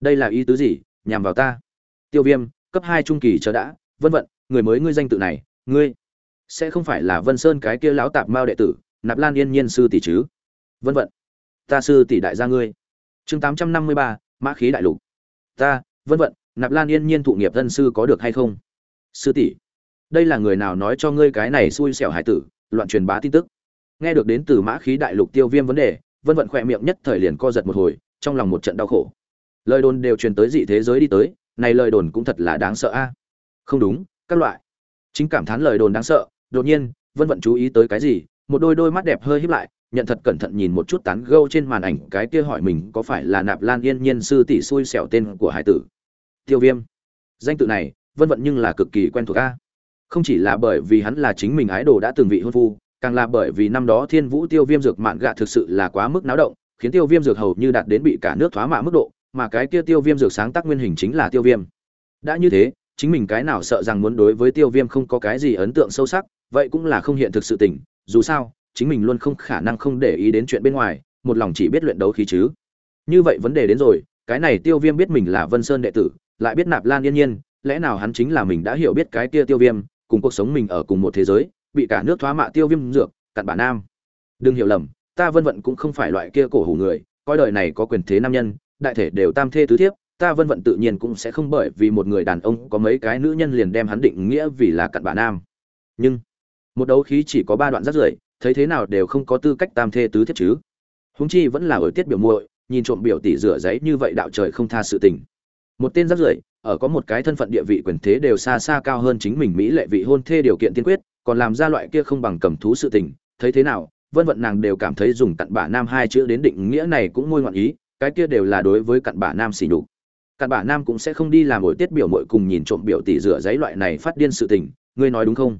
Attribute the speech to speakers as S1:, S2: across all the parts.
S1: đây là ý tứ gì, nhằm vào ta? Tiêu viêm, cấp hai trung kỳ chờ đã, vân vận người mới ngươi danh tự này, ngươi sẽ không phải là vân sơn cái kia lão tạp mao đệ tử, nạp lan yên nhiên sư tỷ chứ? Vân vận ta sư tỷ đại gia ngươi. Chương tám trăm năm mươi ba, mã khí đại lục. Ta, vân vận nạp lan yên nhiên thụ nghiệp thân sư có được hay không? Sư tỷ, đây là người nào nói cho ngươi cái này xui xẻo hải tử, loạn truyền bá tin tức? Nghe được đến từ mã khí đại lục tiêu viêm vấn đề, vân vận khỏe miệng nhất thời liền co giật một hồi, trong lòng một trận đau khổ lời đồn đều truyền tới dị thế giới đi tới, này lời đồn cũng thật là đáng sợ a. Không đúng, các loại. Chính cảm thán lời đồn đáng sợ, đột nhiên, vân vận chú ý tới cái gì, một đôi đôi mắt đẹp hơi híp lại, nhận thật cẩn thận nhìn một chút tán gâu trên màn ảnh, cái kia hỏi mình có phải là nạp lan yên nhiên sư tỷ xui xẻo tên của hải tử. Tiêu viêm. Danh tự này, vân vận nhưng là cực kỳ quen thuộc a. Không chỉ là bởi vì hắn là chính mình ái đồ đã từng vị hôn phu, càng là bởi vì năm đó thiên vũ tiêu viêm dược mạn gạ thực sự là quá mức náo động, khiến tiêu viêm dược hầu như đạt đến bị cả nước thoá mạ mức độ mà cái kia tiêu viêm dược sáng tác nguyên hình chính là tiêu viêm. Đã như thế, chính mình cái nào sợ rằng muốn đối với tiêu viêm không có cái gì ấn tượng sâu sắc, vậy cũng là không hiện thực sự tình, dù sao, chính mình luôn không khả năng không để ý đến chuyện bên ngoài, một lòng chỉ biết luyện đấu khí chứ. Như vậy vấn đề đến rồi, cái này tiêu viêm biết mình là vân sơn đệ tử, lại biết nạp lan yên nhiên, lẽ nào hắn chính là mình đã hiểu biết cái kia tiêu viêm, cùng cuộc sống mình ở cùng một thế giới, bị cả nước thoá mạ tiêu viêm dược, cặn bản nam. Đừng hiểu lầm, ta vân vận cũng không phải loại kia cổ hủ người, coi đời này có quyền thế nam nhân đại thể đều tam thê tứ thiếp, ta vân vận tự nhiên cũng sẽ không bởi vì một người đàn ông có mấy cái nữ nhân liền đem hắn định nghĩa vì là cặn bản nam. Nhưng, một đấu khí chỉ có ba đoạn rất rưởi, thấy thế nào đều không có tư cách tam thê tứ thiếp chứ. Huống chi vẫn là ở tiết biểu muội, nhìn trộm biểu tỷ rửa giấy như vậy đạo trời không tha sự tình. Một tên rất rưởi, ở có một cái thân phận địa vị quyền thế đều xa xa cao hơn chính mình mỹ lệ vị hôn thê điều kiện tiên quyết, còn làm ra loại kia không bằng cầm thú sự tình, thấy thế nào, vân vận nàng đều cảm thấy dùng cặn bả nam hai chữ đến định nghĩa này cũng môi ngoạn ý cái kia đều là đối với cặn bả nam xỉ nhục. Cặn bả nam cũng sẽ không đi làm mỗi tiết biểu muội cùng nhìn trộm biểu tỷ rửa giấy loại này phát điên sự tình, ngươi nói đúng không?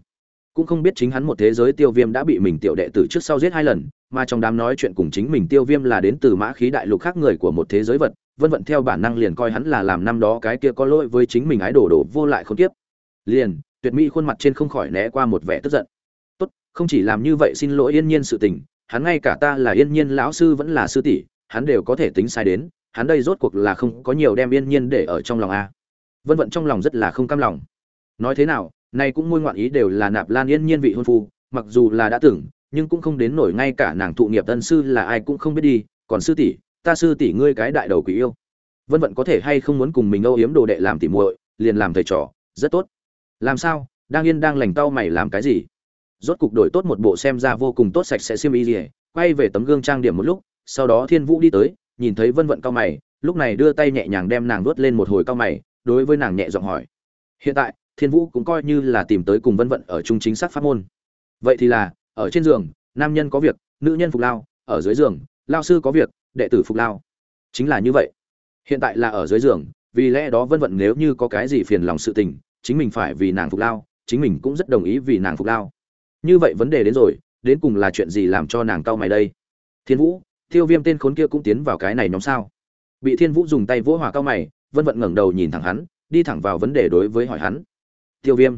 S1: Cũng không biết chính hắn một thế giới tiêu viêm đã bị mình tiểu đệ tử trước sau giết hai lần, mà trong đám nói chuyện cùng chính mình tiêu viêm là đến từ mã khí đại lục khác người của một thế giới vật, vân vận theo bản năng liền coi hắn là làm năm đó cái kia có lỗi với chính mình ái đổ đổ vô lại không tiếp. Liền, tuyệt mỹ khuôn mặt trên không khỏi né qua một vẻ tức giận. Tốt, không chỉ làm như vậy xin lỗi yên nhiên sự tình, hắn ngay cả ta là yên nhiên lão sư vẫn là sư tỷ hắn đều có thể tính sai đến, hắn đây rốt cuộc là không có nhiều đem yên nhiên để ở trong lòng a. Vân vận trong lòng rất là không cam lòng. Nói thế nào, nay cũng môi ngoạn ý đều là nạp lan yên nhiên vị hôn phu, mặc dù là đã tưởng, nhưng cũng không đến nổi ngay cả nàng thụ nghiệp tân sư là ai cũng không biết đi, còn sư tỷ, ta sư tỷ ngươi cái đại đầu quỷ yêu. Vân vận có thể hay không muốn cùng mình âu yếm đồ đệ làm tỉ muội, liền làm thầy trò, rất tốt. Làm sao, đang yên đang lành tao mày làm cái gì? Rốt cục đổi tốt một bộ xem ra vô cùng tốt sạch sẽ xiêm y gì, quay về tấm gương trang điểm một lúc sau đó thiên vũ đi tới, nhìn thấy vân vận cao mày, lúc này đưa tay nhẹ nhàng đem nàng vớt lên một hồi cao mày, đối với nàng nhẹ giọng hỏi. Hiện tại, thiên vũ cũng coi như là tìm tới cùng vân vận ở chung chính xác pháp môn. Vậy thì là, ở trên giường, nam nhân có việc, nữ nhân phục lao, ở dưới giường, lao sư có việc, đệ tử phục lao. Chính là như vậy. Hiện tại là ở dưới giường, vì lẽ đó vân vận nếu như có cái gì phiền lòng sự tình, chính mình phải vì nàng phục lao, chính mình cũng rất đồng ý vì nàng phục lao. Như vậy vấn đề đến rồi, đến cùng là chuyện gì làm cho nàng cau mày đây? Thiên vũ tiêu viêm tên khốn kia cũng tiến vào cái này nhóm sao? Bị thiên vũ dùng tay vỗ hòa cao mày, vân vận ngẩng đầu nhìn thẳng hắn, đi thẳng vào vấn đề đối với hỏi hắn. Tiêu viêm.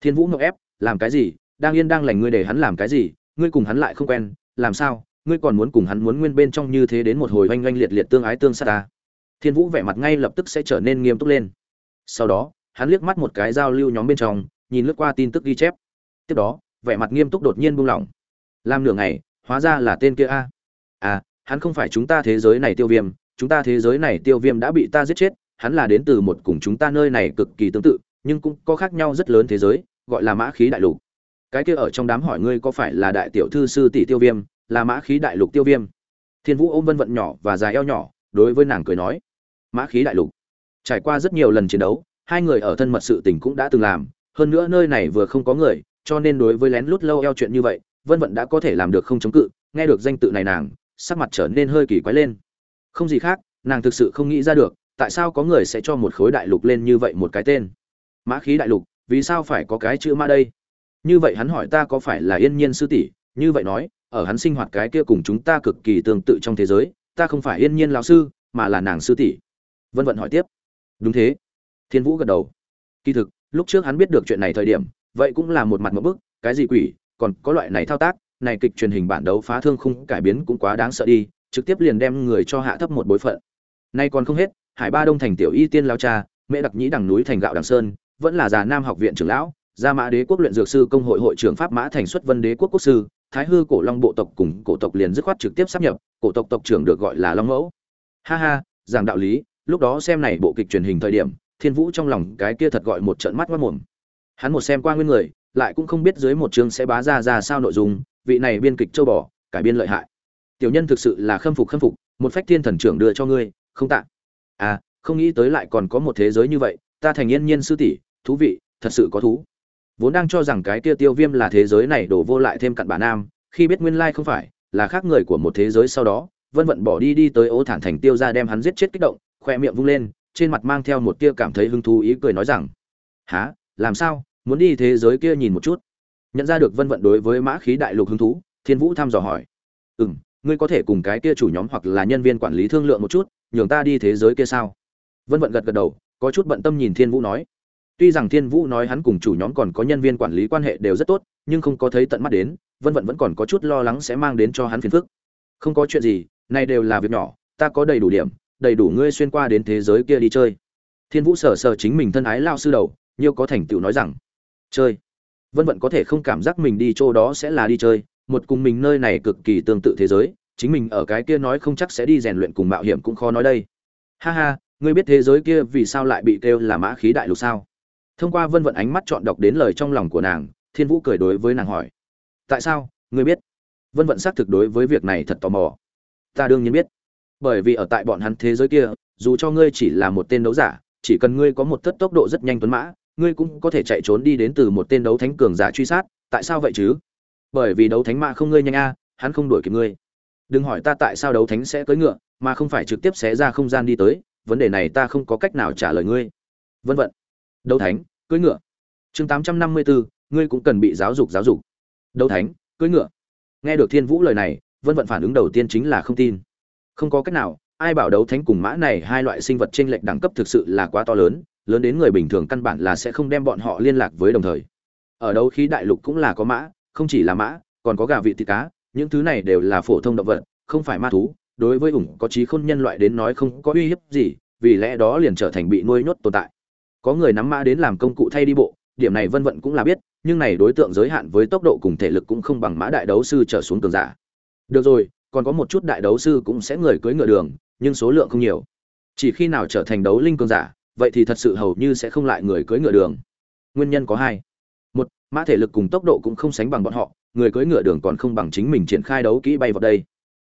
S1: Thiên vũ ngọc ép, làm cái gì? Đang yên đang lành ngươi để hắn làm cái gì? Ngươi cùng hắn lại không quen, làm sao? Ngươi còn muốn cùng hắn muốn nguyên bên trong như thế đến một hồi oanh oanh liệt liệt tương ái tương sát ta thiên vũ vẻ mặt ngay lập tức sẽ trở nên nghiêm túc lên. Sau đó, hắn liếc mắt một cái giao lưu nhóm bên trong, nhìn lướt qua tin tức ghi chép. Tiếp đó, vẻ mặt nghiêm túc đột nhiên buông lỏng. Làm nửa ngày, hóa ra là tên kia a. à À, hắn không phải chúng ta thế giới này tiêu viêm chúng ta thế giới này tiêu viêm đã bị ta giết chết hắn là đến từ một cùng chúng ta nơi này cực kỳ tương tự nhưng cũng có khác nhau rất lớn thế giới gọi là mã khí đại lục. Cái kia ở trong đám hỏi ngươi có phải là đại tiểu thư sư tỷ tiêu viêm là mã khí đại lục tiêu viêm? Thiên vũ ôm vân vận nhỏ và dài eo nhỏ đối với nàng cười nói mã khí đại lục. Trải qua rất nhiều lần chiến đấu hai người ở thân mật sự tình cũng đã từng làm hơn nữa nơi này vừa không có người cho nên đối với lén lút lâu eo chuyện như vậy vân vận đã có thể làm được không chống cự nghe được danh tự này nàng sắc mặt trở nên hơi kỳ quái lên. Không gì khác, nàng thực sự không nghĩ ra được, tại sao có người sẽ cho một khối đại lục lên như vậy một cái tên? Mã khí đại lục, vì sao phải có cái chữ mã đây? Như vậy hắn hỏi ta có phải là yên nhiên sư tỷ? Như vậy nói, ở hắn sinh hoạt cái kia cùng chúng ta cực kỳ tương tự trong thế giới, ta không phải yên nhiên lão sư, mà là nàng sư tỷ. Vân vận hỏi tiếp. Đúng thế. Thiên vũ gật đầu. Kỳ thực, lúc trước hắn biết được chuyện này thời điểm, vậy cũng là một mặt một bức, cái gì quỷ, còn có loại này thao tác này kịch truyền hình bản đấu phá thương khung cải biến cũng quá đáng sợ đi, trực tiếp liền đem người cho hạ thấp một bối phận. Nay còn không hết, hải ba đông thành tiểu y tiên lao cha, mẹ đặc nhĩ đằng núi thành gạo đằng sơn, vẫn là già nam học viện trưởng lão, gia mã đế quốc luyện dược sư công hội hội trưởng pháp mã thành xuất vân đế quốc quốc sư, thái hư cổ long bộ tộc cùng cổ tộc liền dứt khoát trực tiếp sắp nhập, cổ tộc tộc trưởng được gọi là long mẫu. Ha ha, giảng đạo lý, lúc đó xem này bộ kịch truyền hình thời điểm, thiên vũ trong lòng cái kia thật gọi một trận mắt mắt mồm. Hắn một xem qua nguyên người, lại cũng không biết dưới một chương sẽ bá ra ra sao nội dung vị này biên kịch châu bò, cải biên lợi hại. Tiểu nhân thực sự là khâm phục khâm phục, một phách thiên thần trưởng đưa cho ngươi, không tạ. À không nghĩ tới lại còn có một thế giới như vậy, ta thành yên nhiên sư tỷ, thú vị, thật sự có thú. Vốn đang cho rằng cái kia tiêu viêm là thế giới này đổ vô lại thêm cặn bản nam, khi biết nguyên lai không phải, là khác người của một thế giới sau đó, vân vận bỏ đi đi tới ố thản thành tiêu ra đem hắn giết chết kích động, khoe miệng vung lên, trên mặt mang theo một tia cảm thấy hứng thú ý cười nói rằng há làm sao? Muốn đi thế giới kia nhìn một chút? Nhận ra được vân vận đối với mã khí đại lục hứng thú, thiên vũ thăm dò hỏi. Ừ m ngươi có thể cùng cái kia chủ nhóm hoặc là nhân viên quản lý thương lượng một chút, nhường ta đi thế giới kia sao? Vân vận gật gật đầu, có chút bận tâm nhìn thiên vũ nói. Tuy rằng thiên vũ nói hắn cùng chủ nhóm còn có nhân viên quản lý quan hệ đều rất tốt, nhưng không có thấy tận mắt đến, vân vận vẫn còn có chút lo lắng sẽ mang đến cho hắn phiền phức. Không có chuyện gì nay đều là việc nhỏ, ta có đầy đủ điểm, đầy đủ ngươi xuyên qua đến thế giới kia đi chơi. Thiên vũ sờ sờ chính mình thân ái lao sư đầu nhiêu có thành tựu nói rằng, chơi vân vận có thể không cảm giác mình đi chỗ đó sẽ là đi chơi, một cùng mình nơi này cực kỳ tương tự thế giới, chính mình ở cái kia nói không chắc sẽ đi rèn luyện cùng mạo hiểm cũng khó nói đây. Ha ha, ngươi biết thế giới kia vì sao lại bị kêu là mã khí đại lục sao? Thông qua vân vận ánh mắt chọn đọc đến lời trong lòng của nàng, thiên vũ cười đối với nàng hỏi. Tại sao? Ngươi biết. Vân vận xác thực đối với việc này thật tò mò. Ta đương nhiên biết. Bởi vì ở tại bọn hắn thế giới kia, dù cho ngươi chỉ là một tên đấu giả, chỉ cần ngươi có một thất tốc độ rất nhanh tuấn mã ngươi cũng có thể chạy trốn đi đến từ một tên đấu thánh cường giả truy sát, tại sao vậy chứ? Bởi vì đấu thánh mã không ngươi nhanh a, hắn không đuổi kịp ngươi. Đừng hỏi ta tại sao đấu thánh sẽ cưỡi ngựa, mà không phải trực tiếp xé ra không gian đi tới, vấn đề này ta không có cách nào trả lời ngươi. Vân vận đấu thánh, cưỡi ngựa. Chương tám trăm năm mươi bốn ngươi cũng cần bị giáo dục giáo dục. Đấu thánh, cưỡi ngựa. Nghe được thiên vũ lời này, vân vận phản ứng đầu tiên chính là không tin. Không có cách nào, ai bảo đấu thánh cùng mã này hai loại sinh vật trên lệch đẳng cấp thực sự là quá to lớn lớn đến người bình thường căn bản là sẽ không đem bọn họ liên lạc với đồng thời. Ở đấu khí đại lục cũng là có mã, không chỉ là mã, còn có gà vị thịt cá, những thứ này đều là phổ thông động vật, không phải ma thú. Đối với ủng có trí khôn nhân loại đến nói không có uy hiếp gì, vì lẽ đó liền trở thành bị nuôi nhốt tồn tại. Có người nắm mã đến làm công cụ thay đi bộ, điểm này vân vận cũng là biết, nhưng này đối tượng giới hạn với tốc độ cùng thể lực cũng không bằng mã đại đấu sư trở xuống cường giả. Được rồi, còn có một chút đại đấu sư cũng sẽ người cưỡi ngựa đường, nhưng số lượng không nhiều. Chỉ khi nào trở thành đấu linh cường giả vậy thì thật sự hầu như sẽ không lại người cưỡi ngựa đường. Nguyên nhân có hai. Một, mã thể lực cùng tốc độ cũng không sánh bằng bọn họ, người cưỡi ngựa đường còn không bằng chính mình triển khai đấu kỹ bay vào đây.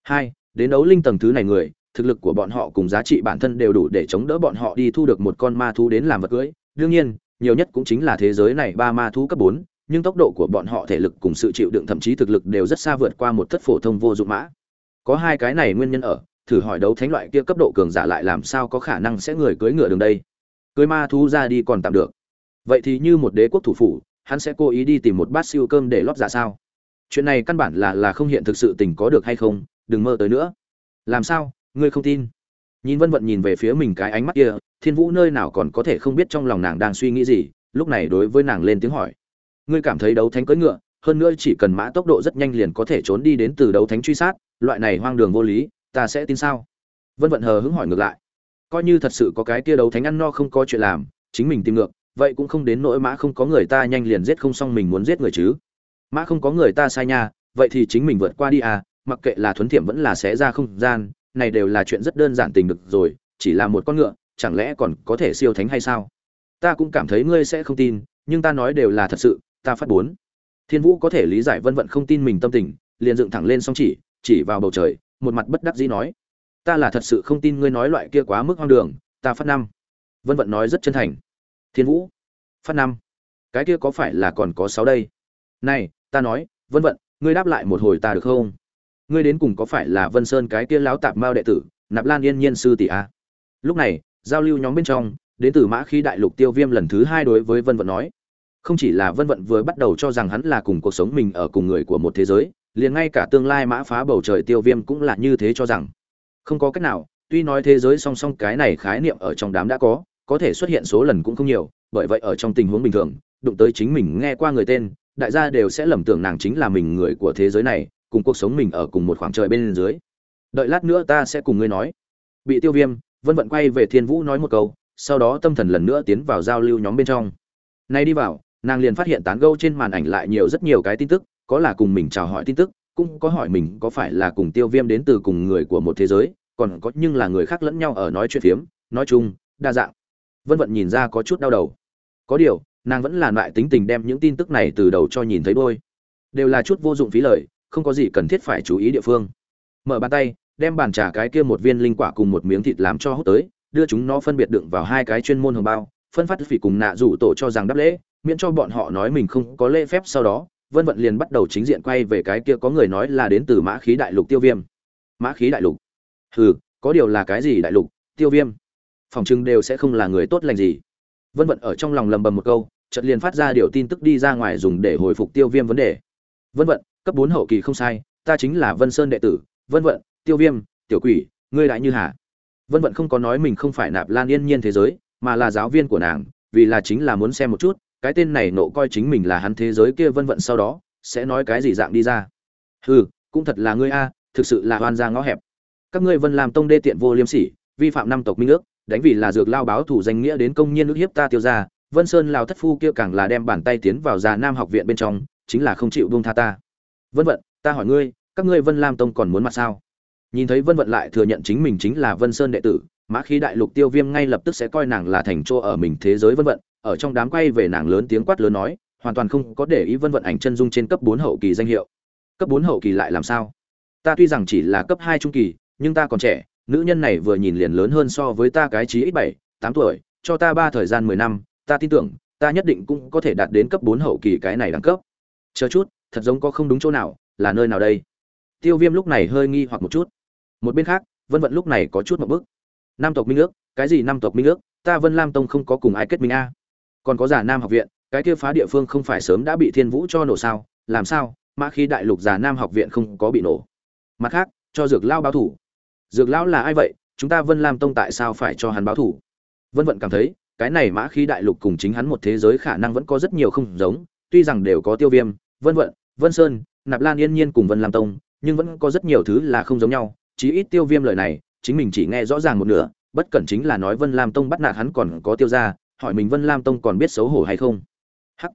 S1: Hai, đến đấu linh tầng thứ này người, thực lực của bọn họ cùng giá trị bản thân đều đủ để chống đỡ bọn họ đi thu được một con ma thú đến làm vật cưỡi. Đương nhiên, nhiều nhất cũng chính là thế giới này ba ma thú cấp bốn, nhưng tốc độ của bọn họ thể lực cùng sự chịu đựng thậm chí thực lực đều rất xa vượt qua một thất phổ thông vô dụng mã. Có hai cái này nguyên nhân ở, thử hỏi đấu thánh loại kia cấp độ cường giả lại làm sao có khả năng sẽ người cưỡi ngựa đường đây? Cưới ma thú ra đi còn tạm được. Vậy thì như một đế quốc thủ phủ, hắn sẽ cố ý đi tìm một bát siêu cơm để lót dạ sao? Chuyện này căn bản là là không hiện thực sự tình có được hay không, đừng mơ tới nữa. Làm sao? Ngươi không tin. Nhìn vân vận nhìn về phía mình cái ánh mắt kia, thiên vũ nơi nào còn có thể không biết trong lòng nàng đang suy nghĩ gì, lúc này đối với nàng lên tiếng hỏi. Ngươi cảm thấy đấu thánh cưỡi ngựa, hơn nữa chỉ cần mã tốc độ rất nhanh liền có thể trốn đi đến từ đấu thánh truy sát, loại này hoang đường vô lý, ta sẽ tin sao? Vân vận hờ hững hỏi ngược lại coi như thật sự có cái kia đấu thánh ăn no không có chuyện làm, chính mình tìm ngược, vậy cũng không đến nỗi mã không có người ta nhanh liền giết không xong mình muốn giết người chứ. Mã không có người ta sai nha, vậy thì chính mình vượt qua đi à mặc kệ là thuấn thiệm vẫn là xé ra không gian, này đều là chuyện rất đơn giản tình được rồi, chỉ là một con ngựa, chẳng lẽ còn có thể siêu thánh hay sao? Ta cũng cảm thấy ngươi sẽ không tin, nhưng ta nói đều là thật sự, ta phát bốn. Thiên vũ có thể lý giải vân vận không tin mình tâm tình, liền dựng thẳng lên song chỉ chỉ vào bầu trời, một mặt bất đắc dĩ nói ta là thật sự không tin ngươi nói loại kia quá mức hoang đường, ta phát năm. Vân vận nói rất chân thành. Thiên vũ, phát năm. Cái kia có phải là còn có sáu đây? Này, ta nói, vân vận, ngươi đáp lại một hồi ta được không? Ngươi đến cùng có phải là vân sơn cái kia láo tạp mao đệ tử, nạp lan yên nhiên sư tỷ a? Lúc này, giao lưu nhóm bên trong, đến từ mã khí đại lục tiêu viêm lần thứ hai đối với vân vận nói. Không chỉ là vân vận vừa bắt đầu cho rằng hắn là cùng cuộc sống mình ở cùng người của một thế giới, liền ngay cả tương lai mã phá bầu trời tiêu viêm cũng là như thế cho rằng không có cách nào, tuy nói thế giới song song cái này khái niệm ở trong đám đã có có thể xuất hiện số lần cũng không nhiều, bởi vậy ở trong tình huống bình thường, đụng tới chính mình nghe qua người tên, đại gia đều sẽ lầm tưởng nàng chính là mình người của thế giới này, cùng cuộc sống mình ở cùng một khoảng trời bên dưới. Đợi lát nữa ta sẽ cùng ngươi nói. Bị tiêu viêm, vân vận quay về thiên vũ nói một câu, sau đó tâm thần lần nữa tiến vào giao lưu nhóm bên trong. Nay đi vào, nàng liền phát hiện tán gâu trên màn ảnh lại nhiều rất nhiều cái tin tức, có là cùng mình chào hỏi tin tức cũng có hỏi mình có phải là cùng tiêu viêm đến từ cùng người của một thế giới, còn có nhưng là người khác lẫn nhau ở nói chuyện phiếm, nói chung, đa dạng. Vân vận nhìn ra có chút đau đầu. Có điều, nàng vẫn là loại tính tình đem những tin tức này từ đầu cho nhìn thấy đôi. Đều là chút vô dụng phí lời, không có gì cần thiết phải chú ý địa phương. Mở bàn tay, đem bàn trà cái kia một viên linh quả cùng một miếng thịt làm cho hút tới, đưa chúng nó phân biệt đựng vào hai cái chuyên môn hồng bao, phân phát phỉ cùng nạ rủ tổ cho rằng đáp lễ, miễn cho bọn họ nói mình không có lễ phép sau đó vân vận liền bắt đầu chính diện quay về cái kia có người nói là đến từ mã khí đại lục tiêu viêm. Mã khí đại lục? Hừ, có điều là cái gì đại lục? Tiêu viêm? Phòng chừng đều sẽ không là người tốt lành gì. Vân vận ở trong lòng lầm bầm một câu, chợt liền phát ra điều tin tức đi ra ngoài dùng để hồi phục tiêu viêm vấn đề. Vân vận, cấp bốn hậu kỳ không sai, ta chính là vân sơn đệ tử. Vân vận, tiêu viêm, tiểu quỷ, ngươi đại như hà. Vân vận không có nói mình không phải nạp lan yên nhiên thế giới, mà là giáo viên của nàng, vì là chính là muốn xem một chút cái tên này nộ coi chính mình là hắn thế giới kia vân vận sau đó, sẽ nói cái gì dạng đi ra. Hừ, cũng thật là ngươi a, thực sự là oan ra ngõ hẹp. Các ngươi vân làm tông đê tiện vô liêm sỉ, vi phạm năm tộc minh ước, đánh vì là dược lao báo thủ danh nghĩa đến công nhiên ước hiếp ta tiêu ra vân sơn lao thất phu kia càng là đem bàn tay tiến vào già nam học viện bên trong, chính là không chịu buông tha ta. Vân vận, ta hỏi ngươi, các ngươi vân lam tông còn muốn mặt sao? Nhìn thấy vân vận lại thừa nhận chính mình chính là vân sơn đệ tử, mã khí đại lục tiêu viêm ngay lập tức sẽ coi nàng là thành chỗ ở mình thế giới vân vận ở trong đám quay về nàng lớn tiếng quát lớn nói, hoàn toàn không có để ý vân vận ảnh chân dung trên cấp bốn hậu kỳ danh hiệu. Cấp bốn hậu kỳ lại làm sao? Ta tuy rằng chỉ là cấp hai trung kỳ, nhưng ta còn trẻ, nữ nhân này vừa nhìn liền lớn hơn so với ta cái chí ít bảy, tám tuổi, cho ta ba thời gian mười năm, ta tin tưởng, ta nhất định cũng có thể đạt đến cấp bốn hậu kỳ cái này đẳng cấp. Chờ chút, thật giống có không đúng chỗ nào, là nơi nào đây? Tiêu viêm lúc này hơi nghi hoặc một chút. Một bên khác, vân vận lúc này có chút một bức nam tộc minh ước, cái gì nam tộc minh ước? Ta vân lam tông không có cùng ai kết minh a còn có giả nam học viện, cái kia phá địa phương không phải sớm đã bị thiên vũ cho nổ sao? Làm sao? Mã khi đại lục giả nam học viện không có bị nổ. Mặt khác, cho dược lao báo thủ. Dược lão là ai vậy? Chúng ta vân lam tông tại sao phải cho hắn báo thủ? Vân vận cảm thấy, cái này mã khi đại lục cùng chính hắn một thế giới khả năng vẫn có rất nhiều không giống, tuy rằng đều có tiêu viêm, vân vận, vân sơn, nạp lan yên nhiên cùng vân lam tông, nhưng vẫn có rất nhiều thứ là không giống nhau, chí ít tiêu viêm lời này, chính mình chỉ nghe rõ ràng một nửa, bất cẩn chính là nói vân lam tông bắt nạt hắn còn có tiêu ra hỏi mình vân lam tông còn biết xấu hổ hay không? Hắc.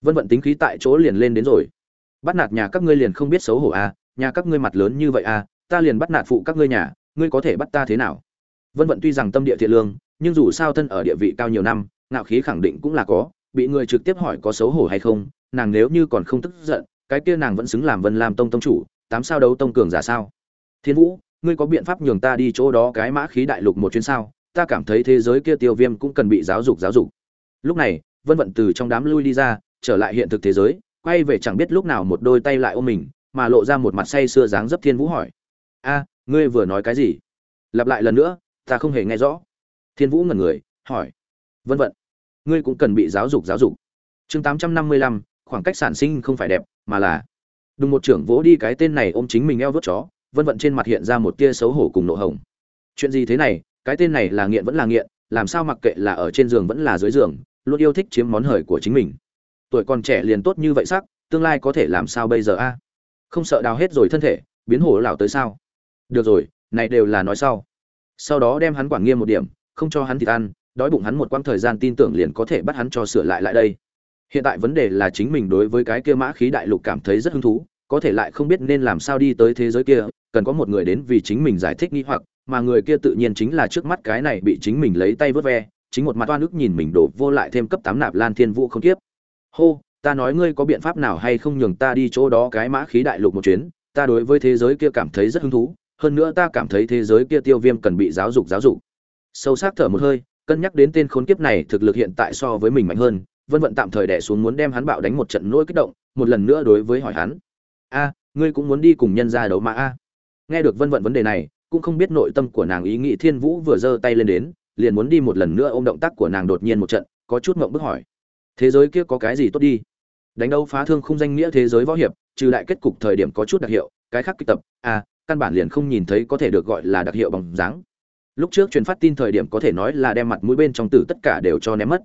S1: Vân vận tính khí tại chỗ liền lên đến rồi. Bắt nạt nhà các ngươi liền không biết xấu hổ à nhà các ngươi mặt lớn như vậy à ta liền bắt nạt phụ các ngươi nhà, ngươi có thể bắt ta thế nào? Vân vận tuy rằng tâm địa thiện lương, nhưng dù sao thân ở địa vị cao nhiều năm, ngạo khí khẳng định cũng là có, bị người trực tiếp hỏi có xấu hổ hay không, nàng nếu như còn không tức giận, cái kia nàng vẫn xứng làm vân lam tông tông chủ, tám sao đấu tông cường giả sao? Thiên vũ, ngươi có biện pháp nhường ta đi chỗ đó cái mã khí đại lục một chuyến sao? Ta cảm thấy thế giới kia tiêu viêm cũng cần bị giáo dục giáo dục. Lúc này, vân vận từ trong đám lui đi ra, trở lại hiện thực thế giới, quay về chẳng biết lúc nào một đôi tay lại ôm mình, mà lộ ra một mặt say sưa dáng dấp thiên vũ hỏi. A, ngươi vừa nói cái gì? Lặp lại lần nữa, ta không hề nghe rõ. Thiên vũ ngẩn người, hỏi. Vân vận, ngươi cũng cần bị giáo dục giáo dục. Chương tám trăm năm mươi lăm, khoảng cách sản sinh không phải đẹp, mà là. Đùng một trưởng vỗ đi cái tên này ôm chính mình eo vớt chó, vân vận trên mặt hiện ra một tia xấu hổ cùng nộ hồng. Chuyện gì thế này? Cái tên này là nghiện vẫn là nghiện, làm sao mặc kệ là ở trên giường vẫn là dưới giường, luôn yêu thích chiếm món hời của chính mình. Tuổi còn trẻ liền tốt như vậy sắc, tương lai có thể làm sao bây giờ a? Không sợ đào hết rồi thân thể, biến hổ lão tới sao? Được rồi, này đều là nói sau. Sau đó đem hắn quản nghiêm một điểm, không cho hắn thịt ăn, đói bụng hắn một quãng thời gian tin tưởng liền có thể bắt hắn cho sửa lại lại đây. Hiện tại vấn đề là chính mình đối với cái kia mã khí đại lục cảm thấy rất hứng thú, có thể lại không biết nên làm sao đi tới thế giới kia, cần có một người đến vì chính mình giải thích nghi hoặc mà người kia tự nhiên chính là trước mắt cái này bị chính mình lấy tay vớt ve, chính một mặt oan ức nhìn mình đổ vô lại thêm cấp tám nạp lan thiên vũ không tiếp hô, ta nói ngươi có biện pháp nào hay không nhường ta đi chỗ đó cái mã khí đại lục một chuyến, ta đối với thế giới kia cảm thấy rất hứng thú, hơn nữa ta cảm thấy thế giới kia tiêu viêm cần bị giáo dục giáo dục. Sâu sắc thở một hơi, cân nhắc đến tên khốn kiếp này thực lực hiện tại so với mình mạnh hơn, vân vận tạm thời đẻ xuống muốn đem hắn bạo đánh một trận nỗi kích động, một lần nữa đối với hỏi hắn. A, ngươi cũng muốn đi cùng nhân ra đấu mà a. Nghe được vân vận vấn đề này cũng không biết nội tâm của nàng ý nghĩ thiên vũ vừa giơ tay lên đến, liền muốn đi một lần nữa ôm động tác của nàng đột nhiên một trận, có chút mộng bức hỏi. Thế giới kia có cái gì tốt đi? Đánh đấu phá thương không danh nghĩa thế giới võ hiệp, trừ đại kết cục thời điểm có chút đặc hiệu, cái khác kịch tập à căn bản liền không nhìn thấy có thể được gọi là đặc hiệu bằng dáng. Lúc trước truyền phát tin thời điểm có thể nói là đem mặt mũi bên trong tử tất cả đều cho ném mất.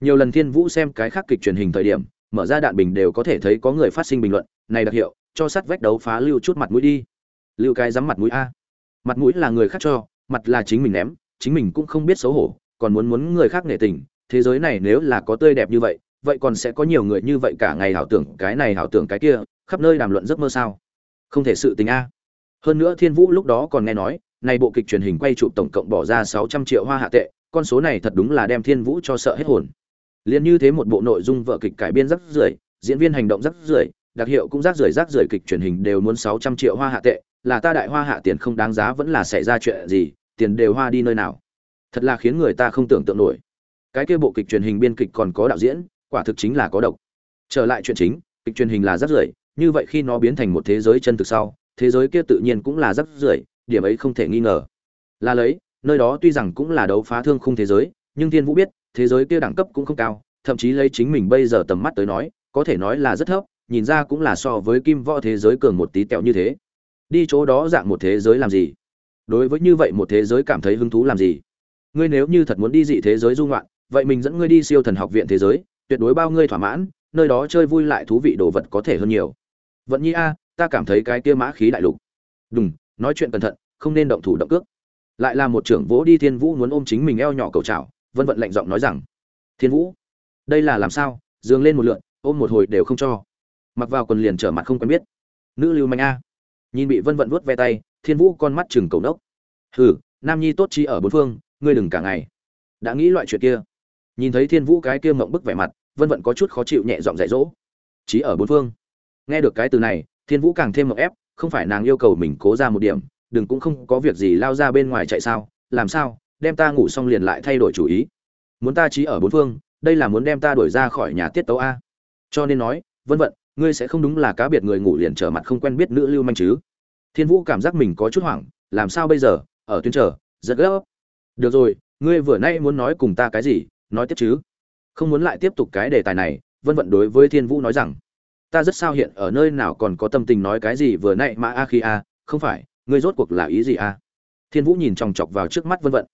S1: Nhiều lần thiên vũ xem cái khác kịch truyền hình thời điểm, mở ra đạn bình đều có thể thấy có người phát sinh bình luận, này đặc hiệu, cho sắt vách đấu phá lưu chút mặt mũi đi. Lưu cái dám mặt mũi a mặt mũi là người khác cho, mặt là chính mình ném, chính mình cũng không biết xấu hổ, còn muốn muốn người khác nể tình, thế giới này nếu là có tươi đẹp như vậy vậy còn sẽ có nhiều người như vậy cả ngày hảo tưởng cái này hảo tưởng cái kia, khắp nơi đàm luận giấc mơ sao? Không thể sự tình a. Hơn nữa thiên vũ lúc đó còn nghe nói, này bộ kịch truyền hình quay chụp tổng cộng bỏ ra sáu trăm triệu hoa hạ tệ, con số này thật đúng là đem thiên vũ cho sợ hết hồn. Liền như thế một bộ nội dung vợ kịch cải biên rắc rưởi, diễn viên hành động rắc rưởi, đặc hiệu cũng rác rưởi rác rưởi kịch truyền hình đều muốn sáu trăm triệu hoa hạ tệ là ta đại hoa hạ tiền không đáng giá vẫn là xảy ra chuyện gì, tiền đều hoa đi nơi nào. Thật là khiến người ta không tưởng tượng nổi. Cái kia bộ kịch truyền hình biên kịch còn có đạo diễn, quả thực chính là có độc. Trở lại chuyện chính, kịch truyền hình là rắc rưởi, như vậy khi nó biến thành một thế giới chân thực sau, thế giới kia tự nhiên cũng là rắc rưởi, điểm ấy không thể nghi ngờ. Là lấy, nơi đó tuy rằng cũng là đấu phá thương khung thế giới, nhưng thiên vũ biết, thế giới kia đẳng cấp cũng không cao, thậm chí lấy chính mình bây giờ tầm mắt tới nói, có thể nói là rất thấp, nhìn ra cũng là so với kim võ thế giới cường một tí tẹo như thế đi chỗ đó dạng một thế giới làm gì? Đối với như vậy một thế giới cảm thấy hứng thú làm gì? Ngươi nếu như thật muốn đi dị thế giới du ngoạn, vậy mình dẫn ngươi đi siêu thần học viện thế giới, tuyệt đối bao ngươi thỏa mãn, nơi đó chơi vui lại thú vị đồ vật có thể hơn nhiều. Vận nhi a, ta cảm thấy cái kia mã khí đại lục. Đừng nói chuyện cẩn thận, không nên động thủ động cước. Lại là một trưởng vỗ đi thiên vũ muốn ôm chính mình eo nhỏ cầu trào vân vận lạnh giọng nói rằng, thiên vũ, đây là làm sao? Dường lên một lượn, ôm một hồi đều không cho. Mặc vào quần liền trở mặt không quen biết. Nữ lưu manh a nhìn bị vân vận vuốt ve tay, thiên vũ con mắt chừng cầu nốc. Hừ, nam nhi tốt chi ở bốn phương, ngươi đừng cả ngày. Đã nghĩ loại chuyện kia. Nhìn thấy thiên vũ cái kia mộng bức vẻ mặt, vân vận có chút khó chịu nhẹ giọng dạy dỗ. Chí ở bốn phương. Nghe được cái từ này, thiên vũ càng thêm mộng ép, không phải nàng yêu cầu mình cố ra một điểm, đừng cũng không có việc gì lao ra bên ngoài chạy sao, làm sao, đem ta ngủ xong liền lại thay đổi chủ ý. Muốn ta chí ở bốn phương, đây là muốn đem ta đuổi ra khỏi nhà tiết tấu a. Cho nên nói, vân vận ngươi sẽ không đúng là cá biệt người ngủ liền trở mặt không quen biết nữ lưu manh chứ. Thiên vũ cảm giác mình có chút hoảng, làm sao bây giờ, ở tuyến chờ, giật gấp. Được rồi, ngươi vừa nay muốn nói cùng ta cái gì, nói tiếp chứ. Không muốn lại tiếp tục cái đề tài này, vân vận đối với thiên vũ nói rằng, ta rất sao hiện ở nơi nào còn có tâm tình nói cái gì vừa nay mà a khi a, không phải, ngươi rốt cuộc là ý gì a? Thiên vũ nhìn chòng chọc vào trước mắt vân vận.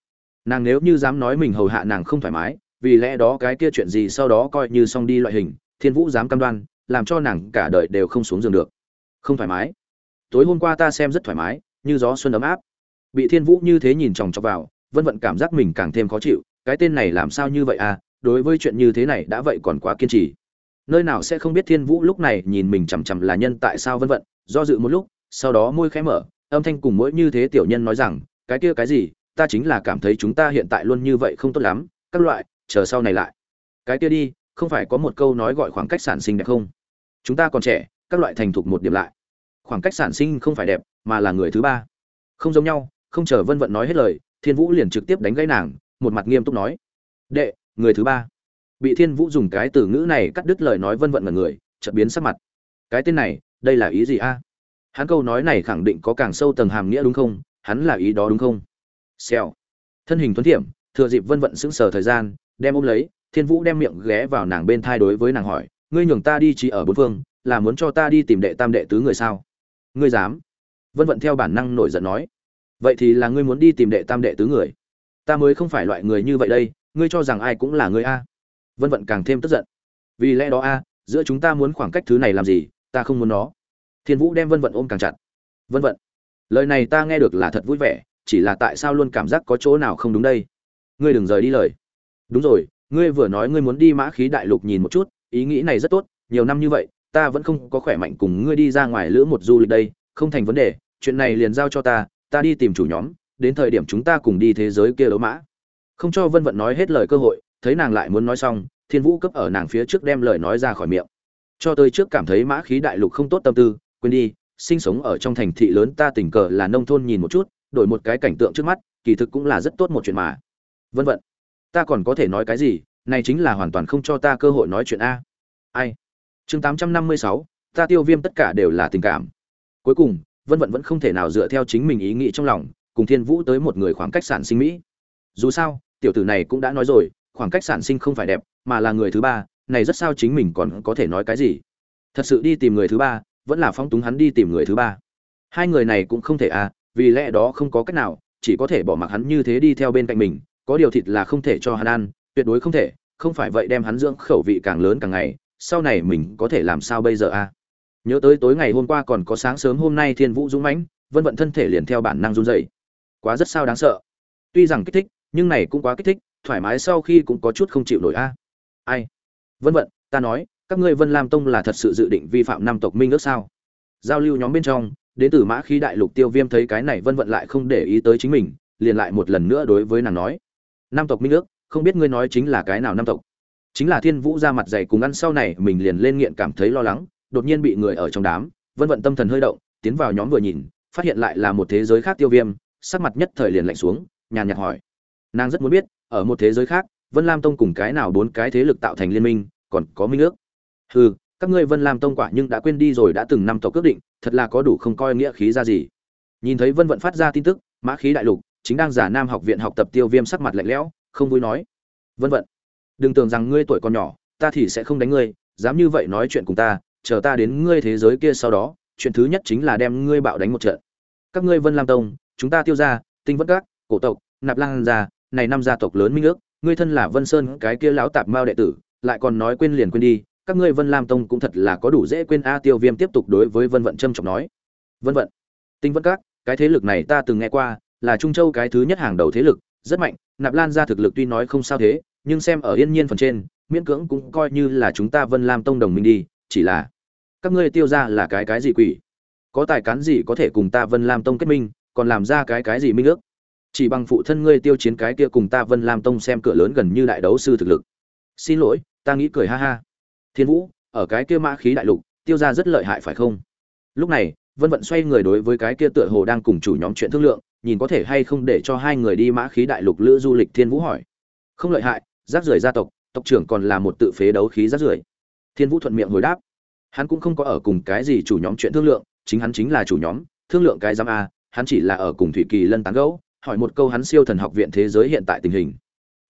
S1: Nàng nếu như dám nói mình hầu hạ nàng không thoải mái, vì lẽ đó cái kia chuyện gì sau đó coi như xong đi loại hình, thiên vũ dám cam đoan làm cho nàng cả đời đều không xuống giường được. Không thoải mái. Tối hôm qua ta xem rất thoải mái, như gió xuân ấm áp. Bị thiên vũ như thế nhìn chòng chọc vào, vân vận cảm giác mình càng thêm khó chịu, cái tên này làm sao như vậy à đối với chuyện như thế này đã vậy còn quá kiên trì. Nơi nào sẽ không biết thiên vũ lúc này nhìn mình chằm chằm là nhân tại sao vân vận, do dự một lúc, sau đó môi khẽ mở, âm thanh cùng mỗi như thế tiểu nhân nói rằng, cái kia cái gì, ta chính là cảm thấy chúng ta hiện tại luôn như vậy không tốt lắm, các loại, chờ sau này lại. Cái kia đi, không phải có một câu nói gọi khoảng cách sản sinh đẹp không? Chúng ta còn trẻ, các loại thành thục một điểm lại. Khoảng cách sản sinh không phải đẹp, mà là người thứ ba. Không giống nhau, không chờ vân vận nói hết lời, thiên vũ liền trực tiếp đánh gãy nàng, một mặt nghiêm túc nói. Đệ, người thứ ba. Bị thiên vũ dùng cái từ ngữ này cắt đứt lời nói vân vận là người, chợt biến sắc mặt. Cái tên này, đây là ý gì a? Hắn câu nói này khẳng định có càng sâu tầng hàm nghĩa đúng không? Hắn là ý đó đúng không? Xèo. Thân hình tuấn thiểm, thừa dịp vân vận sững sờ thời gian, đem ôm lấy, thiên vũ đem miệng ghé vào nàng bên thai đối với nàng hỏi ngươi nhường ta đi chỉ ở bốn phương, là muốn cho ta đi tìm đệ tam đệ tứ người sao? Ngươi dám? Vân vận theo bản năng nổi giận nói. Vậy thì là ngươi muốn đi tìm đệ tam đệ tứ người. Ta mới không phải loại người như vậy đây, ngươi cho rằng ai cũng là ngươi a? Vân vận càng thêm tức giận. Vì lẽ đó a, giữa chúng ta muốn khoảng cách thứ này làm gì, ta không muốn nó. Thiên vũ đem vân vận ôm càng chặt. Vân vận, lời này ta nghe được là thật vui vẻ, chỉ là tại sao luôn cảm giác có chỗ nào không đúng đây? Ngươi đừng rời đi lời. Đúng rồi, ngươi vừa nói ngươi muốn đi mã khí đại lục nhìn một chút ý nghĩ này rất tốt, nhiều năm như vậy, ta vẫn không có khỏe mạnh cùng ngươi đi ra ngoài lữ một du lịch đây, không thành vấn đề, chuyện này liền giao cho ta ta đi tìm chủ nhóm, đến thời điểm chúng ta cùng đi thế giới kia đấu mã. Không cho vân vận nói hết lời cơ hội, thấy nàng lại muốn nói xong, thiên vũ cấp ở nàng phía trước đem lời nói ra khỏi miệng. Cho tới trước cảm thấy mã khí đại lục không tốt tâm tư, quên đi, sinh sống ở trong thành thị lớn ta tình cờ là nông thôn nhìn một chút, đổi một cái cảnh tượng trước mắt, kỳ thực cũng là rất tốt một chuyện mà. Vân vận, ta còn có thể nói cái gì? Này chính là hoàn toàn không cho ta cơ hội nói chuyện a. Ai? Chương tám trăm năm mươi sáu, ta tiêu viêm tất cả đều là tình cảm. Cuối cùng, vân vận vẫn không thể nào dựa theo chính mình ý nghĩ trong lòng, cùng thiên vũ tới một người khoảng cách sản sinh mỹ. Dù sao, tiểu tử này cũng đã nói rồi, khoảng cách sản sinh không phải đẹp, mà là người thứ ba, này rất sao chính mình còn có thể nói cái gì? Thật sự đi tìm người thứ ba, vẫn là phong túng hắn đi tìm người thứ ba. Hai người này cũng không thể à vì lẽ đó không có cách nào, chỉ có thể bỏ mặc hắn như thế đi theo bên cạnh mình, có điều thịt là không thể cho hắn ăn tuyệt đối không thể, không phải vậy đem hắn dưỡng khẩu vị càng lớn càng ngày, sau này mình có thể làm sao bây giờ a nhớ tới tối ngày hôm qua còn có sáng sớm hôm nay thiên vũ dũng mãnh, vân vận thân thể liền theo bản năng run dậy quá rất sao đáng sợ. Tuy rằng kích thích, nhưng này cũng quá kích thích, thoải mái sau khi cũng có chút không chịu nổi a. Ai? Vân vận, ta nói, các ngươi vân lam tông là thật sự dự định vi phạm năm tộc minh ước sao? Giao lưu nhóm bên trong, đến từ mã khí đại lục tiêu viêm thấy cái này vân vận lại không để ý tới chính mình, liền lại một lần nữa đối với nàng nói. Nam tộc minh ước không biết ngươi nói chính là cái nào năm tộc. Chính là thiên vũ ra mặt dày cùng ăn sau này mình liền lên nghiện cảm thấy lo lắng, đột nhiên bị người ở trong đám, vân vận tâm thần hơi động, tiến vào nhóm vừa nhìn, phát hiện lại là một thế giới khác tiêu viêm, sắc mặt nhất thời liền lạnh xuống, nhàn nhạt hỏi. Nàng rất muốn biết, ở một thế giới khác, vân lam tông cùng cái nào bốn cái thế lực tạo thành liên minh, còn có minh ước? Hừ, các ngươi vân lam tông quả nhưng đã quên đi rồi đã từng năm tộc quyết định, thật là có đủ không coi nghĩa khí ra gì. Nhìn thấy vân vận phát ra tin tức, mã khí đại lục, chính đang giả nam học viện học tập tiêu viêm sắc mặt lạnh lẽo không vui nói. Vân vận đừng tưởng rằng ngươi tuổi còn nhỏ, ta thì sẽ không đánh ngươi, dám như vậy nói chuyện cùng ta, chờ ta đến ngươi thế giới kia sau đó, chuyện thứ nhất chính là đem ngươi bạo đánh một trận. Các ngươi vân lam tông, chúng ta tiêu ra tinh vất các, cổ tộc, nạp lang gia, này năm gia tộc lớn minh ước, ngươi thân là vân sơn, cái kia lão tạp mao đệ tử, lại còn nói quên liền quên đi, các ngươi vân lam tông cũng thật là có đủ dễ quên a, tiêu viêm tiếp tục đối với vân vận trâm trọng nói. Vân vận, tinh vất các, cái thế lực này ta từng nghe qua, là trung châu cái thứ nhất hàng đầu thế lực rất mạnh, nạp lan gia thực lực tuy nói không sao thế, nhưng xem ở yên nhiên phần trên, miễn cưỡng cũng coi như là chúng ta vân lam tông đồng minh đi, chỉ là các ngươi tiêu ra là cái cái gì quỷ? Có tài cán gì có thể cùng ta vân lam tông kết minh, còn làm ra cái cái gì minh ước? Chỉ bằng phụ thân ngươi tiêu chiến cái kia cùng ta vân lam tông xem cửa lớn gần như đại đấu sư thực lực. Xin lỗi, ta nghĩ cười ha ha. Thiên vũ, ở cái kia mã khí đại lục, tiêu ra rất lợi hại phải không? Lúc này, vân vận xoay người đối với cái kia tựa hồ đang cùng chủ nhóm chuyện thương lượng nhìn có thể hay không để cho hai người đi mã khí đại lục lữ du lịch thiên vũ hỏi. Không lợi hại, rác rưởi gia tộc tộc trưởng còn là một tự phế đấu khí rác rưởi. Thiên vũ thuận miệng hồi đáp. Hắn cũng không có ở cùng cái gì chủ nhóm chuyện thương lượng, chính hắn chính là chủ nhóm, thương lượng cái giam a, hắn chỉ là ở cùng thủy kỳ lân tán gẫu, hỏi một câu hắn siêu thần học viện thế giới hiện tại tình hình.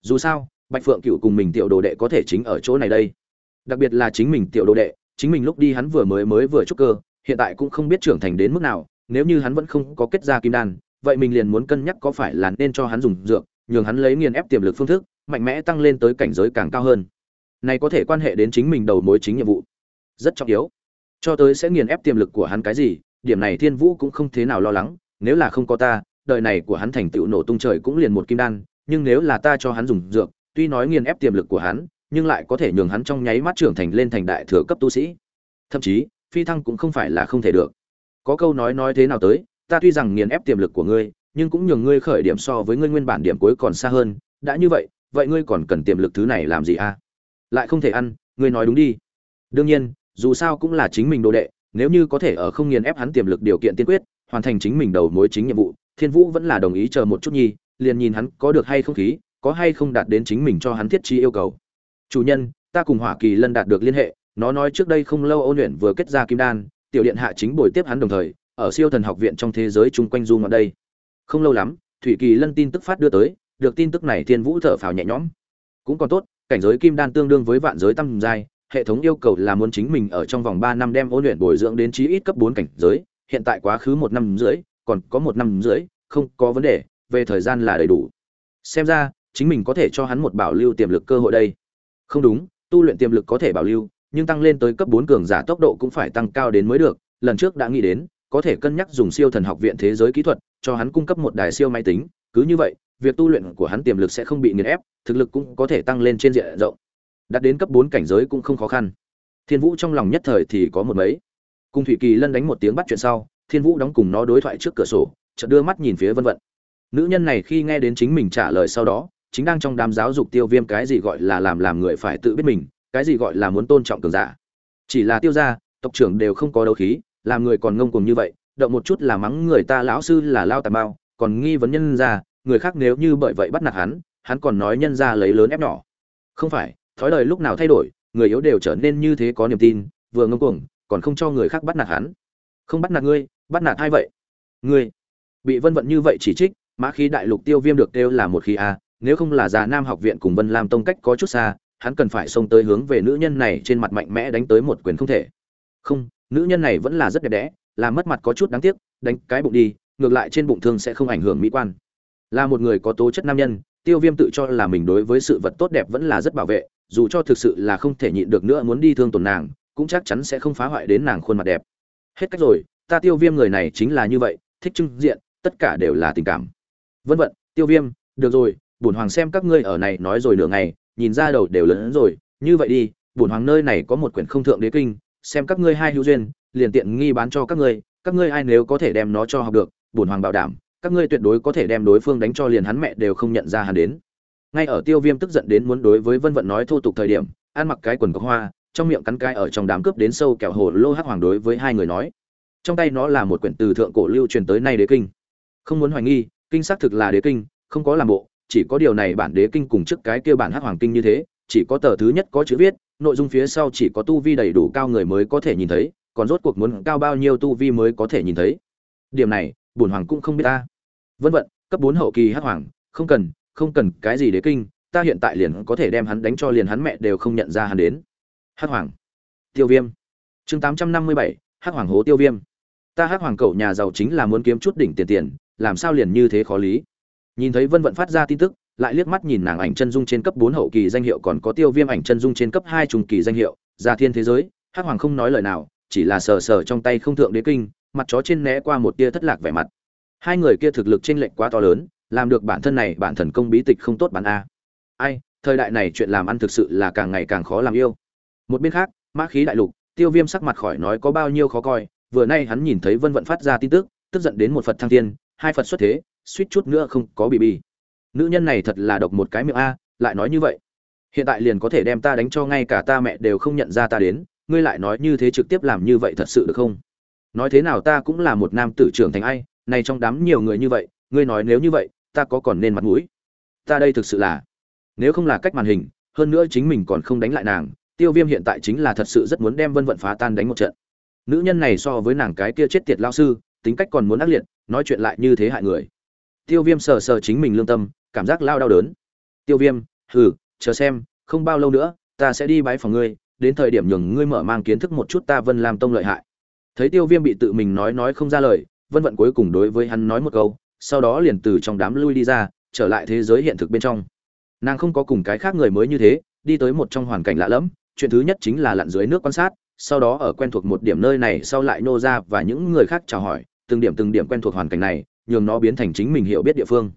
S1: Dù sao, bạch phượng cựu cùng mình tiểu đồ đệ có thể chính ở chỗ này đây. Đặc biệt là chính mình tiểu đồ đệ, chính mình lúc đi hắn vừa mới mới vừa trúc cơ, hiện tại cũng không biết trưởng thành đến mức nào, nếu như hắn vẫn không có kết ra kim đan vậy mình liền muốn cân nhắc có phải là nên cho hắn dùng dược, nhường hắn lấy nghiền ép tiềm lực phương thức, mạnh mẽ tăng lên tới cảnh giới càng cao hơn. Này có thể quan hệ đến chính mình đầu mối chính nhiệm vụ. Rất trọng yếu. Cho tới sẽ nghiền ép tiềm lực của hắn cái gì, điểm này thiên vũ cũng không thế nào lo lắng, nếu là không có ta, đời này của hắn thành tựu nổ tung trời cũng liền một kim đan, nhưng nếu là ta cho hắn dùng dược, tuy nói nghiền ép tiềm lực của hắn, nhưng lại có thể nhường hắn trong nháy mắt trưởng thành lên thành đại thừa cấp tu sĩ. Thậm chí, phi thăng cũng không phải là không thể được. Có câu nói nói thế nào tới ta tuy rằng nghiền ép tiềm lực của ngươi, nhưng cũng nhường ngươi khởi điểm so với ngươi nguyên bản điểm cuối còn xa hơn. Đã như vậy vậy ngươi còn cần tiềm lực thứ này làm gì a à? lại không thể ăn, ngươi nói đúng đi. Đương nhiên, dù sao cũng là chính mình đồ đệ, nếu như có thể ở không nghiền ép hắn tiềm lực điều kiện tiên quyết, hoàn thành chính mình đầu mối chính nhiệm vụ, thiên vũ vẫn là đồng ý chờ một chút nhi, liền nhìn hắn có được hay không khí, có hay không đạt đến chính mình cho hắn thiết trí yêu cầu. Chủ nhân, ta cùng hỏa kỳ lân đạt được liên hệ, nó nói trước đây không lâu ôn luyện vừa kết ra kim đan, tiểu điện hạ chính buổi tiếp hắn đồng thời ở siêu thần học viện trong thế giới chung quanh du ở đây. Không lâu lắm, thủy kỳ lân tin tức phát đưa tới, được tin tức này thiên vũ thở phào nhẹ nhõm. Cũng còn tốt, cảnh giới kim đan tương đương với vạn giới tăng giai, hệ thống yêu cầu là muốn chính mình ở trong vòng ba năm đem ôn luyện bồi dưỡng đến chí ít cấp bốn cảnh giới, hiện tại quá khứ một năm rưỡi, còn có một năm rưỡi, không có vấn đề, về thời gian là đầy đủ. Xem ra, chính mình có thể cho hắn một bảo lưu tiềm lực cơ hội đây. Không đúng, tu luyện tiềm lực có thể bảo lưu, nhưng tăng lên tới cấp bốn cường giả tốc độ cũng phải tăng cao đến mới được, lần trước đã nghĩ đến có thể cân nhắc dùng siêu thần học viện thế giới kỹ thuật, cho hắn cung cấp một đài siêu máy tính, cứ như vậy, việc tu luyện của hắn tiềm lực sẽ không bị nghiền ép, thực lực cũng có thể tăng lên trên diện rộng. Đạt đến cấp bốn cảnh giới cũng không khó khăn. Thiên vũ trong lòng nhất thời thì có một mấy. Cùng thủy kỳ lân đánh một tiếng bắt chuyện sau, thiên vũ đóng cùng nó đối thoại trước cửa sổ, chợt đưa mắt nhìn phía vân vận. Nữ nhân này khi nghe đến chính mình trả lời sau đó, chính đang trong đám giáo dục tiêu viêm cái gì gọi là làm làm người phải tự biết mình, cái gì gọi là muốn tôn trọng cường giả. Chỉ là tiêu gia, tộc trưởng đều không có đấu khí làm người còn ngông cuồng như vậy động một chút là mắng người ta lão sư là lao tà mao, còn nghi vấn nhân ra người khác nếu như bởi vậy bắt nạt hắn hắn còn nói nhân ra lấy lớn ép nhỏ. Không phải thói đời lúc nào thay đổi người yếu đều trở nên như thế có niềm tin vừa ngông cuồng còn không cho người khác bắt nạt hắn. Không bắt nạt ngươi bắt nạt ai vậy? Ngươi. Bị vân vận như vậy chỉ trích mã khí đại lục tiêu viêm được kêu là một khí a nếu không là già nam học viện cùng vân lam tông cách có chút xa hắn cần phải xông tới hướng về nữ nhân này trên mặt mạnh mẽ đánh tới một quyền không thể. Không nữ nhân này vẫn là rất đẹp đẽ làm mất mặt có chút đáng tiếc, đánh cái bụng đi, ngược lại trên bụng thương sẽ không ảnh hưởng mỹ quan. Là một người có tố chất nam nhân, tiêu viêm tự cho là mình đối với sự vật tốt đẹp vẫn là rất bảo vệ, dù cho thực sự là không thể nhịn được nữa muốn đi thương tổn nàng, cũng chắc chắn sẽ không phá hoại đến nàng khuôn mặt đẹp. Hết cách rồi, ta tiêu viêm người này chính là như vậy, thích trưng diện, tất cả đều là tình cảm. Vân vận, tiêu viêm, được rồi bổn hoàng xem các ngươi ở này nói rồi nửa ngày, nhìn ra đầu đều lớn rồi, như vậy đi bổn hoàng nơi này có một quyển không thượng đế kinh xem các ngươi hai hữu duyên, liền tiện nghi bán cho các ngươi các ngươi ai nếu có thể đem nó cho học được, bổn hoàng bảo đảm, các ngươi tuyệt đối có thể đem đối phương đánh cho liền hắn mẹ đều không nhận ra hắn đến. Ngay ở tiêu viêm tức giận đến muốn đối với vân vận nói thô tục thời điểm, ăn mặc cái quần có hoa, trong miệng cắn cái ở trong đám cướp đến sâu kẹo hồ lô hắc hoàng đối với hai người nói. Trong tay nó là một quyển từ thượng cổ lưu truyền tới nay đế kinh. Không muốn hoài nghi, kinh xác thực là đế kinh, không có làm bộ, chỉ có điều này bản đế kinh cùng trước cái kia bản hắc hoàng kinh như thế chỉ có tờ thứ nhất có chữ viết, nội dung phía sau chỉ có tu vi đầy đủ cao người mới có thể nhìn thấy, còn rốt cuộc muốn cao bao nhiêu tu vi mới có thể nhìn thấy. Điểm này, bổn hoàng cũng không biết ta. Vân vận, cấp bốn hậu kỳ hắc hoàng, không cần không cần cái gì đế kinh, ta hiện tại liền có thể đem hắn đánh cho liền hắn mẹ đều không nhận ra hắn đến. Hắc hoàng. Tiêu viêm. Chương tám trăm năm mươi bảy, hắc hoàng hố tiêu viêm. Ta hắc hoàng cậu nhà giàu chính là muốn kiếm chút đỉnh tiền tiền, làm sao liền như thế khó lý? Nhìn thấy vân vận phát ra tin tức lại liếc mắt nhìn nàng ảnh chân dung trên cấp bốn hậu kỳ danh hiệu còn có tiêu viêm ảnh chân dung trên cấp hai trung kỳ danh hiệu, gia thiên thế giới, hắc hoàng không nói lời nào, chỉ là sờ sờ trong tay không thượng đế kinh, mặt chó trên né qua một tia thất lạc vẻ mặt. Hai người kia thực lực chênh lệch quá to lớn, làm được bản thân này bản thần công bí tịch không tốt bản a. Ai, thời đại này chuyện làm ăn thực sự là càng ngày càng khó làm yêu. Một bên khác, mã khí đại lục, tiêu viêm sắc mặt khỏi nói có bao nhiêu khó coi, vừa nay hắn nhìn thấy vân vận phát ra tin tức tức giận đến một phật thăng thiên, hai phật xuất thế, suýt chút nữa không có bị bị nữ nhân này thật là độc một cái miệng a, lại nói như vậy. Hiện tại liền có thể đem ta đánh cho ngay cả ta mẹ đều không nhận ra ta đến, ngươi lại nói như thế trực tiếp làm như vậy thật sự được không? Nói thế nào ta cũng là một nam tử trưởng thành ai, này trong đám nhiều người như vậy, ngươi nói nếu như vậy, ta có còn nên mặt mũi? Ta đây thực sự là, nếu không là cách màn hình, hơn nữa chính mình còn không đánh lại nàng, tiêu viêm hiện tại chính là thật sự rất muốn đem vân vận phá tan đánh một trận. Nữ nhân này so với nàng cái kia chết tiệt lao sư, tính cách còn muốn ác liệt, nói chuyện lại như thế hại người. Tiêu viêm sờ sờ chính mình lương tâm cảm giác lao đau đớn. Tiêu viêm, hừ, chờ xem, không bao lâu nữa, ta sẽ đi bái phòng ngươi, đến thời điểm nhường ngươi mở mang kiến thức một chút ta vân làm tông lợi hại. Thấy tiêu viêm bị tự mình nói nói không ra lời, vân vận cuối cùng đối với hắn nói một câu, sau đó liền từ trong đám lui đi ra, trở lại thế giới hiện thực bên trong. Nàng không có cùng cái khác người mới như thế, đi tới một trong hoàn cảnh lạ lẫm, chuyện thứ nhất chính là lặn dưới nước quan sát, sau đó ở quen thuộc một điểm nơi này sau lại nô ra và những người khác chào hỏi, từng điểm từng điểm quen thuộc hoàn cảnh này, nhường nó biến thành chính mình hiểu biết địa phương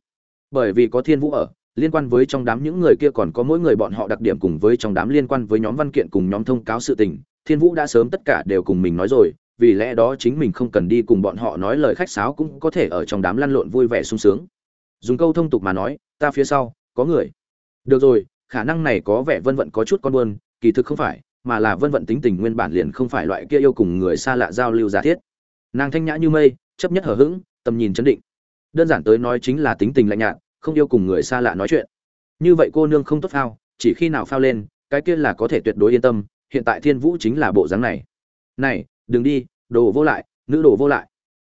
S1: bởi vì có thiên vũ ở, liên quan với trong đám những người kia còn có mỗi người bọn họ đặc điểm cùng với trong đám liên quan với nhóm văn kiện cùng nhóm thông cáo sự tình, thiên vũ đã sớm tất cả đều cùng mình nói rồi, vì lẽ đó chính mình không cần đi cùng bọn họ nói lời khách sáo cũng có thể ở trong đám lăn lộn vui vẻ sung sướng. Dùng câu thông tục mà nói, ta phía sau, có người. Được rồi, khả năng này có vẻ vân vận có chút con buôn kỳ thực không phải, mà là vân vận tính tình nguyên bản liền không phải loại kia yêu cùng người xa lạ giao lưu giả thiết. Nàng thanh nhã như mây, chấp nhất hở hững, tầm nhìn chấn định đơn giản tới nói chính là tính tình lạnh nhạt, không yêu cùng người xa lạ nói chuyện. Như vậy cô nương không tốt phao, chỉ khi nào phao lên, cái kia là có thể tuyệt đối yên tâm, hiện tại thiên vũ chính là bộ dáng này. Này, đừng đi, đồ vô lại, nữ đồ vô lại.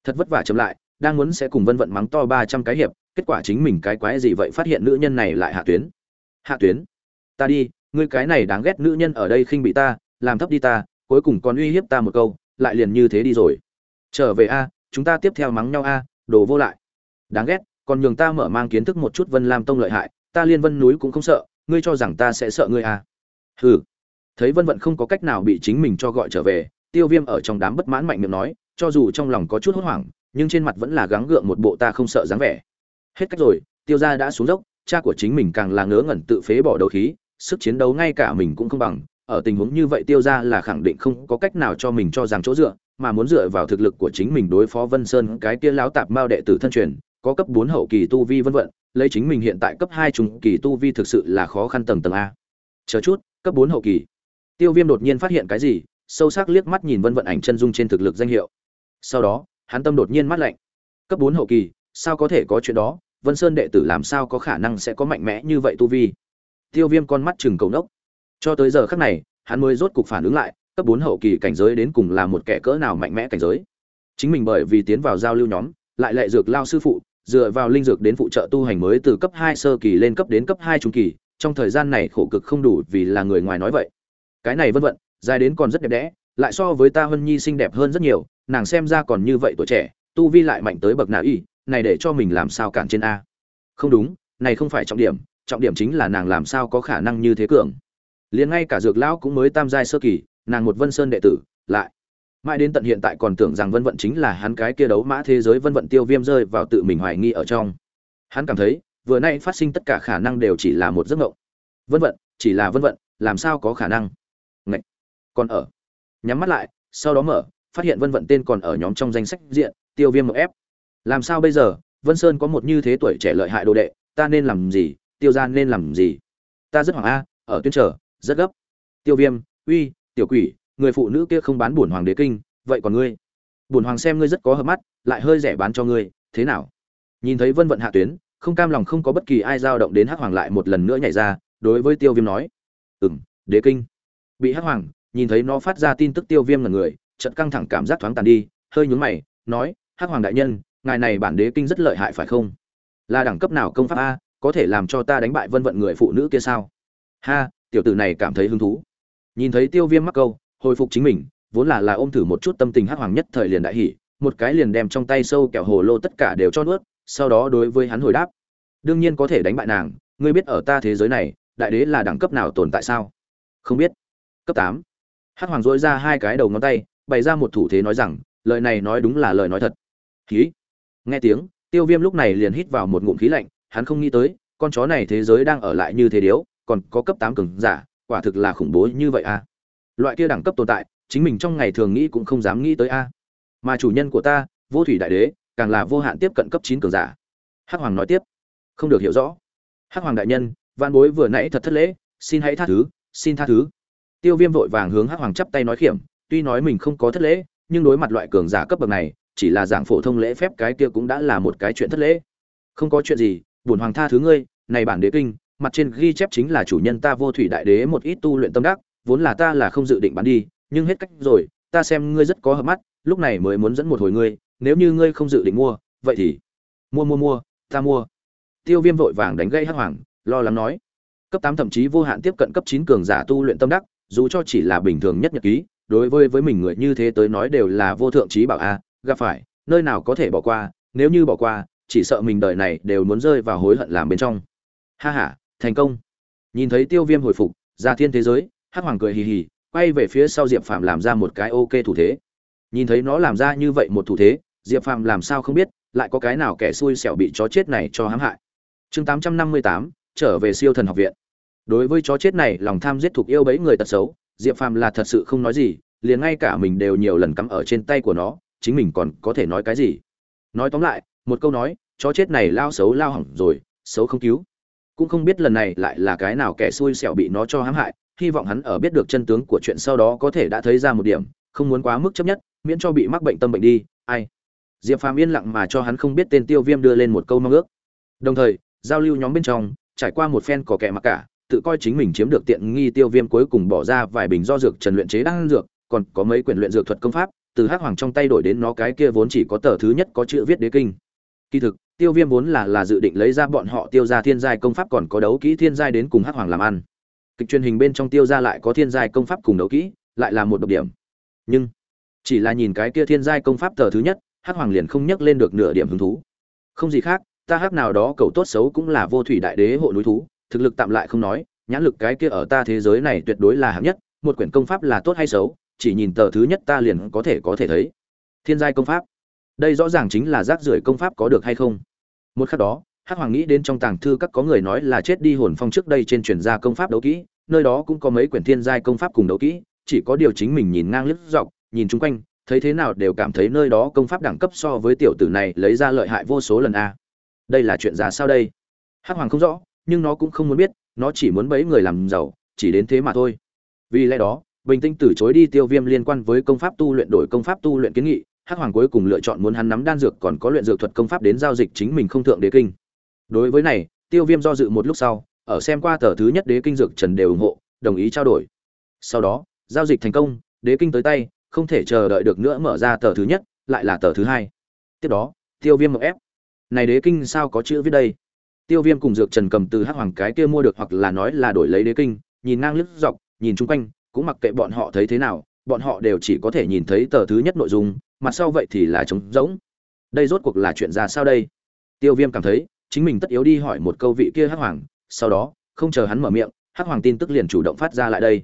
S1: Thật vất vả chậm lại, đang muốn sẽ cùng vân vận mắng to ba trăm cái hiệp, kết quả chính mình cái quái gì vậy phát hiện nữ nhân này lại hạ tuyến. Hạ tuyến? Ta đi, ngươi cái này đáng ghét nữ nhân ở đây khinh bị ta, làm thấp đi ta, cuối cùng còn uy hiếp ta một câu, lại liền như thế đi rồi. Trở về a, chúng ta tiếp theo mắng nhau a, đồ vô lại đáng ghét, còn nhường ta mở mang kiến thức một chút vân lam tông lợi hại, ta liên vân núi cũng không sợ, ngươi cho rằng ta sẽ sợ ngươi à? hừ. Thấy vân vận không có cách nào bị chính mình cho gọi trở về, tiêu viêm ở trong đám bất mãn mạnh miệng nói, cho dù trong lòng có chút hốt hoảng, nhưng trên mặt vẫn là gắng gượng một bộ ta không sợ dáng vẻ. Hết cách rồi, tiêu gia đã xuống dốc, cha của chính mình càng là ngớ ngẩn tự phế bỏ đầu khí, sức chiến đấu ngay cả mình cũng không bằng. Ở tình huống như vậy tiêu gia là khẳng định không có cách nào cho mình cho rằng chỗ dựa, mà muốn dựa vào thực lực của chính mình đối phó vân sơn, cái kia láo tạp mao đệ tử thân truyền có cấp bốn hậu kỳ tu vi vân vận lấy chính mình hiện tại cấp hai trung kỳ tu vi thực sự là khó khăn tầng tầng a. Chờ chút, cấp bốn hậu kỳ. Tiêu viêm đột nhiên phát hiện cái gì, sâu sắc liếc mắt nhìn vân vận ảnh chân dung trên thực lực danh hiệu. Sau đó, hắn tâm đột nhiên mắt lạnh. Cấp bốn hậu kỳ, sao có thể có chuyện đó? Vân sơn đệ tử làm sao có khả năng sẽ có mạnh mẽ như vậy tu vi? Tiêu viêm con mắt trừng cầu nốc. Cho tới giờ khắc này, hắn mới rốt cục phản ứng lại, cấp bốn hậu kỳ cảnh giới đến cùng là một kẻ cỡ nào mạnh mẽ cảnh giới? Chính mình bởi vì tiến vào giao lưu nhóm, lại lệ dược lao sư phụ dựa vào linh dược đến phụ trợ tu hành mới từ cấp hai sơ kỳ lên cấp đến cấp hai trung kỳ, trong thời gian này khổ cực không đủ vì là người ngoài nói vậy. Cái này vân vận dài đến còn rất đẹp đẽ, lại so với ta hân nhi xinh đẹp hơn rất nhiều, nàng xem ra còn như vậy tuổi trẻ, tu vi lại mạnh tới bậc nào y, này để cho mình làm sao cản trên a. Không đúng, này không phải trọng điểm trọng điểm chính là nàng làm sao có khả năng như thế cường. Liền ngay cả dược lão cũng mới tam giai sơ kỳ, nàng một vân sơn đệ tử, lại mãi đến tận hiện tại còn tưởng rằng vân vận chính là hắn cái kia đấu mã thế giới vân vận tiêu viêm rơi vào tự mình hoài nghi ở trong. Hắn cảm thấy, vừa nay phát sinh tất cả khả năng đều chỉ là một giấc mộng. Vân vận, chỉ là vân vận, làm sao có khả năng? Ngậy. còn ở. Nhắm mắt lại, sau đó mở, phát hiện vân vận tên còn ở nhóm trong danh sách diện, tiêu viêm một ép làm sao bây giờ? Vân sơn có một như thế tuổi trẻ lợi hại đồ đệ, ta nên làm gì? Tiêu ra nên làm gì? Ta rất hoảng a, ở tuyên trở rất gấp. Tiêu viêm, uy, tiểu quỷ người phụ nữ kia không bán bổn hoàng đế kinh vậy còn ngươi? Bổn hoàng xem ngươi rất có hợp mắt lại hơi rẻ bán cho ngươi thế nào? Nhìn thấy vân vận hạ tuyến không cam lòng không có bất kỳ ai dao động đến hắc hoàng lại một lần nữa nhảy ra đối với tiêu viêm nói ừm, đế kinh. Bị hắc hoàng nhìn thấy nó phát ra tin tức tiêu viêm là người chợt căng thẳng cảm giác thoáng tàn đi hơi nhún mày nói hắc hoàng đại nhân ngài này bản đế kinh rất lợi hại phải không? Là đẳng cấp nào công pháp a có thể làm cho ta đánh bại vân vận người phụ nữ kia sao? Ha tiểu tử này cảm thấy hứng thú. Nhìn thấy tiêu viêm mắc câu hồi phục chính mình, vốn là là ôm thử một chút tâm tình hắc hoàng nhất thời liền đại hỉ, một cái liền đem trong tay sâu kẹo hồ lô tất cả đều cho nuốt, sau đó đối với hắn hồi đáp. Đương nhiên có thể đánh bại nàng, ngươi biết ở ta thế giới này, đại đế là đẳng cấp nào tồn tại sao? Không biết. Cấp tám. Hắc hoàng dỗi ra hai cái đầu ngón tay, bày ra một thủ thế nói rằng, lời này nói đúng là lời nói thật. Khí. Nghe tiếng, tiêu viêm lúc này liền hít vào một ngụm khí lạnh, hắn không nghĩ tới, con chó này thế giới đang ở lại như thế điếu, còn có cấp tám cường giả, quả thực là khủng bố như vậy a à loại kia đẳng cấp tồn tại, chính mình trong ngày thường nghĩ cũng không dám nghĩ tới a. Mà chủ nhân của ta, vô thủy đại đế, càng là vô hạn tiếp cận cấp chín cường giả. Hắc hoàng nói tiếp. Không được hiểu rõ. Hắc hoàng đại nhân văn bối vừa nãy thật thất lễ, xin hãy tha thứ, xin tha thứ. Tiêu viêm vội vàng hướng hắc hoàng chắp tay nói khiểm, tuy nói mình không có thất lễ, nhưng đối mặt loại cường giả cấp bậc này, chỉ là giảng phổ thông lễ phép cái kia cũng đã là một cái chuyện thất lễ. Không có chuyện gì, bổn hoàng tha thứ ngươi, này bản đế kinh, mặt trên ghi chép chính là chủ nhân ta vô thủy đại đế một ít tu luyện tâm đắc vốn là ta là không dự định bán đi, nhưng hết cách rồi, ta xem ngươi rất có hợp mắt, lúc này mới muốn dẫn một hồi ngươi, nếu như ngươi không dự định mua, vậy thì mua mua mua, ta mua. Tiêu viêm vội vàng đánh gây hắc hoàng, lo lắng nói. Cấp tám thậm chí vô hạn tiếp cận cấp chín cường giả tu luyện tâm đắc, dù cho chỉ là bình thường nhất nhật ký, đối với với mình người như thế tới nói đều là vô thượng trí bảo a, gặp phải, nơi nào có thể bỏ qua, nếu như bỏ qua, chỉ sợ mình đời này đều muốn rơi vào hối hận làm bên trong. Ha ha, thành công. Nhìn thấy tiêu viêm hồi phục, ra thiên thế giới hắc hoàng cười hì hì, quay về phía sau diệp phạm làm ra một cái ok thủ thế. Nhìn thấy nó làm ra như vậy một thủ thế, diệp phạm làm sao không biết, lại có cái nào kẻ xui xẻo bị chó chết này cho hãm hại. Chương tám trăm năm mươi tám, trở về siêu thần học viện. Đối với chó chết này, lòng tham giết thuộc yêu bấy người tật xấu, diệp phàm là thật sự không nói gì, liền ngay cả mình đều nhiều lần cắm ở trên tay của nó, chính mình còn có thể nói cái gì? Nói tóm lại, một câu nói, chó chết này lao xấu lao hỏng rồi, xấu không cứu. Cũng không biết lần này lại là cái nào kẻ xui xẻo bị nó cho hãm hại hy vọng hắn ở biết được chân tướng của chuyện sau đó có thể đã thấy ra một điểm, không muốn quá mức chấp nhất, miễn cho bị mắc bệnh tâm bệnh đi, ai. Diệp phàm yên lặng mà cho hắn không biết tên tiêu viêm đưa lên một câu mong ước. Đồng thời, giao lưu nhóm bên trong, trải qua một phen cỏ kẹ mặc cả, tự coi chính mình chiếm được tiện nghi tiêu viêm cuối cùng bỏ ra vài bình do dược trần luyện chế đang dược, còn có mấy quyển luyện dược thuật công pháp, từ hắc hoàng trong tay đổi đến nó cái kia vốn chỉ có tờ thứ nhất có chữ viết đế kinh. Kỳ thực, tiêu viêm vốn là là dự định lấy ra bọn họ tiêu ra thiên giai công pháp còn có đấu kỹ thiên giai đến cùng hắc hoàng làm ăn kịch truyền hình bên trong tiêu ra lại có thiên giai công pháp cùng đấu kỹ, lại là một độc điểm. Nhưng, chỉ là nhìn cái kia thiên giai công pháp tờ thứ nhất, hắc hoàng liền không nhắc lên được nửa điểm hứng thú. Không gì khác, ta hắc nào đó cầu tốt xấu cũng là vô thủy đại đế hộ núi thú, thực lực tạm lại không nói, nhãn lực cái kia ở ta thế giới này tuyệt đối là hạng nhất, một quyển công pháp là tốt hay xấu, chỉ nhìn tờ thứ nhất ta liền có thể có thể thấy. Thiên giai công pháp. Đây rõ ràng chính là rác rưởi công pháp có được hay không? Một khắc đó hắc hoàng nghĩ đến trong tàng thư các có người nói là chết đi hồn phong trước đây trên truyền gia công pháp đấu kỹ, nơi đó cũng có mấy quyển thiên giai công pháp cùng đấu kỹ, chỉ có điều chính mình nhìn ngang liếc dọc, nhìn chung quanh, thấy thế nào đều cảm thấy nơi đó công pháp đẳng cấp so với tiểu tử này lấy ra lợi hại vô số lần a. Đây là chuyện ra sao đây? Hắc hoàng không rõ, nhưng nó cũng không muốn biết, nó chỉ muốn bấy người làm giàu, chỉ đến thế mà thôi. Vì lẽ đó, bình tĩnh từ chối đi tiêu viêm liên quan với công pháp tu luyện đổi công pháp tu luyện kiến nghị, hắc hoàng cuối cùng lựa chọn muốn hắn nắm đan dược còn có luyện dược thuật công pháp đến giao dịch chính mình không thượng đế kinh đối với này, tiêu viêm do dự một lúc sau, ở xem qua tờ thứ nhất đế kinh dược trần đều ủng hộ, đồng ý trao đổi. Sau đó, giao dịch thành công, đế kinh tới tay, không thể chờ đợi được nữa mở ra tờ thứ nhất, lại là tờ thứ hai. Tiếp đó, tiêu viêm một ép. Này đế kinh sao có chữ viết đây? Tiêu viêm cùng dược trần cầm từ hắc hoàng cái kia mua được hoặc là nói là đổi lấy đế kinh, nhìn ngang lướt dọc, nhìn chung quanh, cũng mặc kệ bọn họ thấy thế nào, bọn họ đều chỉ có thể nhìn thấy tờ thứ nhất nội dung, mặt sau vậy thì là trống rỗng. Đây rốt cuộc là chuyện ra sao đây? Tiêu viêm cảm thấy chính mình tất yếu đi hỏi một câu vị kia hắc hoàng, sau đó, không chờ hắn mở miệng, hắc hoàng tin tức liền chủ động phát ra lại đây.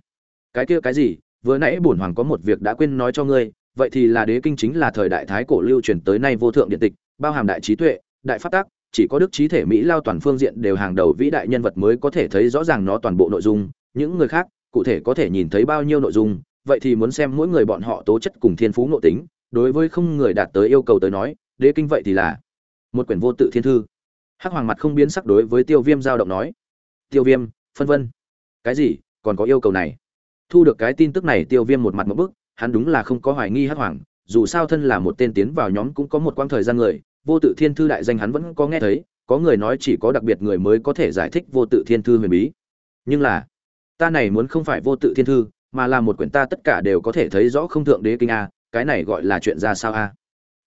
S1: Cái kia cái gì? Vừa nãy bổn hoàng có một việc đã quên nói cho ngươi, vậy thì là đế kinh chính là thời đại thái cổ lưu truyền tới nay vô thượng điện tịch, bao hàm đại trí tuệ, đại phát tác chỉ có đức trí thể mỹ lao toàn phương diện đều hàng đầu vĩ đại nhân vật mới có thể thấy rõ ràng nó toàn bộ nội dung, những người khác, cụ thể có thể nhìn thấy bao nhiêu nội dung, vậy thì muốn xem mỗi người bọn họ tố chất cùng thiên phú nội tính, đối với không người đạt tới yêu cầu tới nói, đế kinh vậy thì là một quyển vô tự thiên thư hắc hoàng mặt không biến sắc đối với tiêu viêm giao động nói. Tiêu viêm, phân vân. Cái gì? Còn có yêu cầu này? Thu được cái tin tức này, tiêu viêm một mặt một bức, hắn đúng là không có hoài nghi hắc hoàng, dù sao thân là một tên tiến vào nhóm cũng có một quãng thời gian người, vô tự thiên thư đại danh hắn vẫn có nghe thấy, có người nói chỉ có đặc biệt người mới có thể giải thích vô tự thiên thư huyền bí. Nhưng là, ta này muốn không phải vô tự thiên thư, mà là một quyển ta tất cả đều có thể thấy rõ không thượng đế kinh a, cái này gọi là chuyện ra sao a?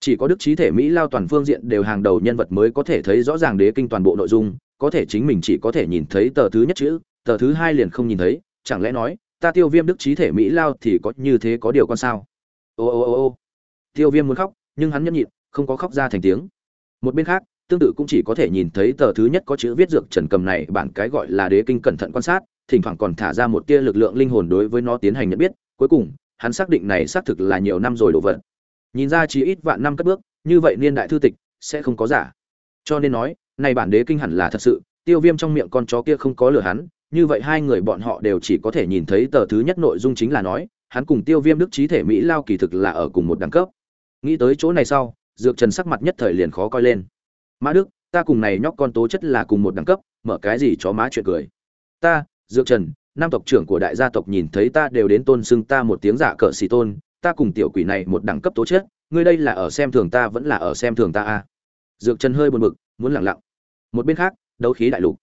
S1: Chỉ có đức trí thể mỹ lao toàn phương diện đều hàng đầu nhân vật mới có thể thấy rõ ràng đế kinh toàn bộ nội dung, có thể chính mình chỉ có thể nhìn thấy tờ thứ nhất chữ, tờ thứ hai liền không nhìn thấy, chẳng lẽ nói, ta tiêu viêm đức trí thể mỹ lao thì có như thế có điều con sao? Ô ô ô ô. Tiêu viêm muốn khóc, nhưng hắn nhẫn nhịn, không có khóc ra thành tiếng. Một bên khác, tương tự cũng chỉ có thể nhìn thấy tờ thứ nhất có chữ viết dược trần cầm này, bản cái gọi là đế kinh cẩn thận quan sát, thỉnh thoảng còn thả ra một tia lực lượng linh hồn đối với nó tiến hành nhận biết, cuối cùng, hắn xác định này xác thực là nhiều năm rồi đổ vật nhìn ra chỉ ít vạn năm cất bước, như vậy niên đại thư tịch sẽ không có giả. Cho nên nói, này bản đế kinh hẳn là thật sự, tiêu viêm trong miệng con chó kia không có lừa hắn, như vậy hai người bọn họ đều chỉ có thể nhìn thấy tờ thứ nhất nội dung chính là nói, hắn cùng tiêu viêm đức trí thể mỹ lao kỳ thực là ở cùng một đẳng cấp. Nghĩ tới chỗ này sau, dược trần sắc mặt nhất thời liền khó coi lên. Mã đức, ta cùng này nhóc con tố chất là cùng một đẳng cấp, mở cái gì chó má chuyện cười. Ta, dược trần, nam tộc trưởng của đại gia tộc nhìn thấy ta đều đến tôn xưng ta một tiếng giả cỡ xì tôn ta cùng tiểu quỷ này một đẳng cấp tố chất, ngươi đây là ở xem thường ta vẫn là ở xem thường ta a à. dược trần hơi buồn bực, muốn lẳng lặng. Một bên khác, đấu khí đại lục.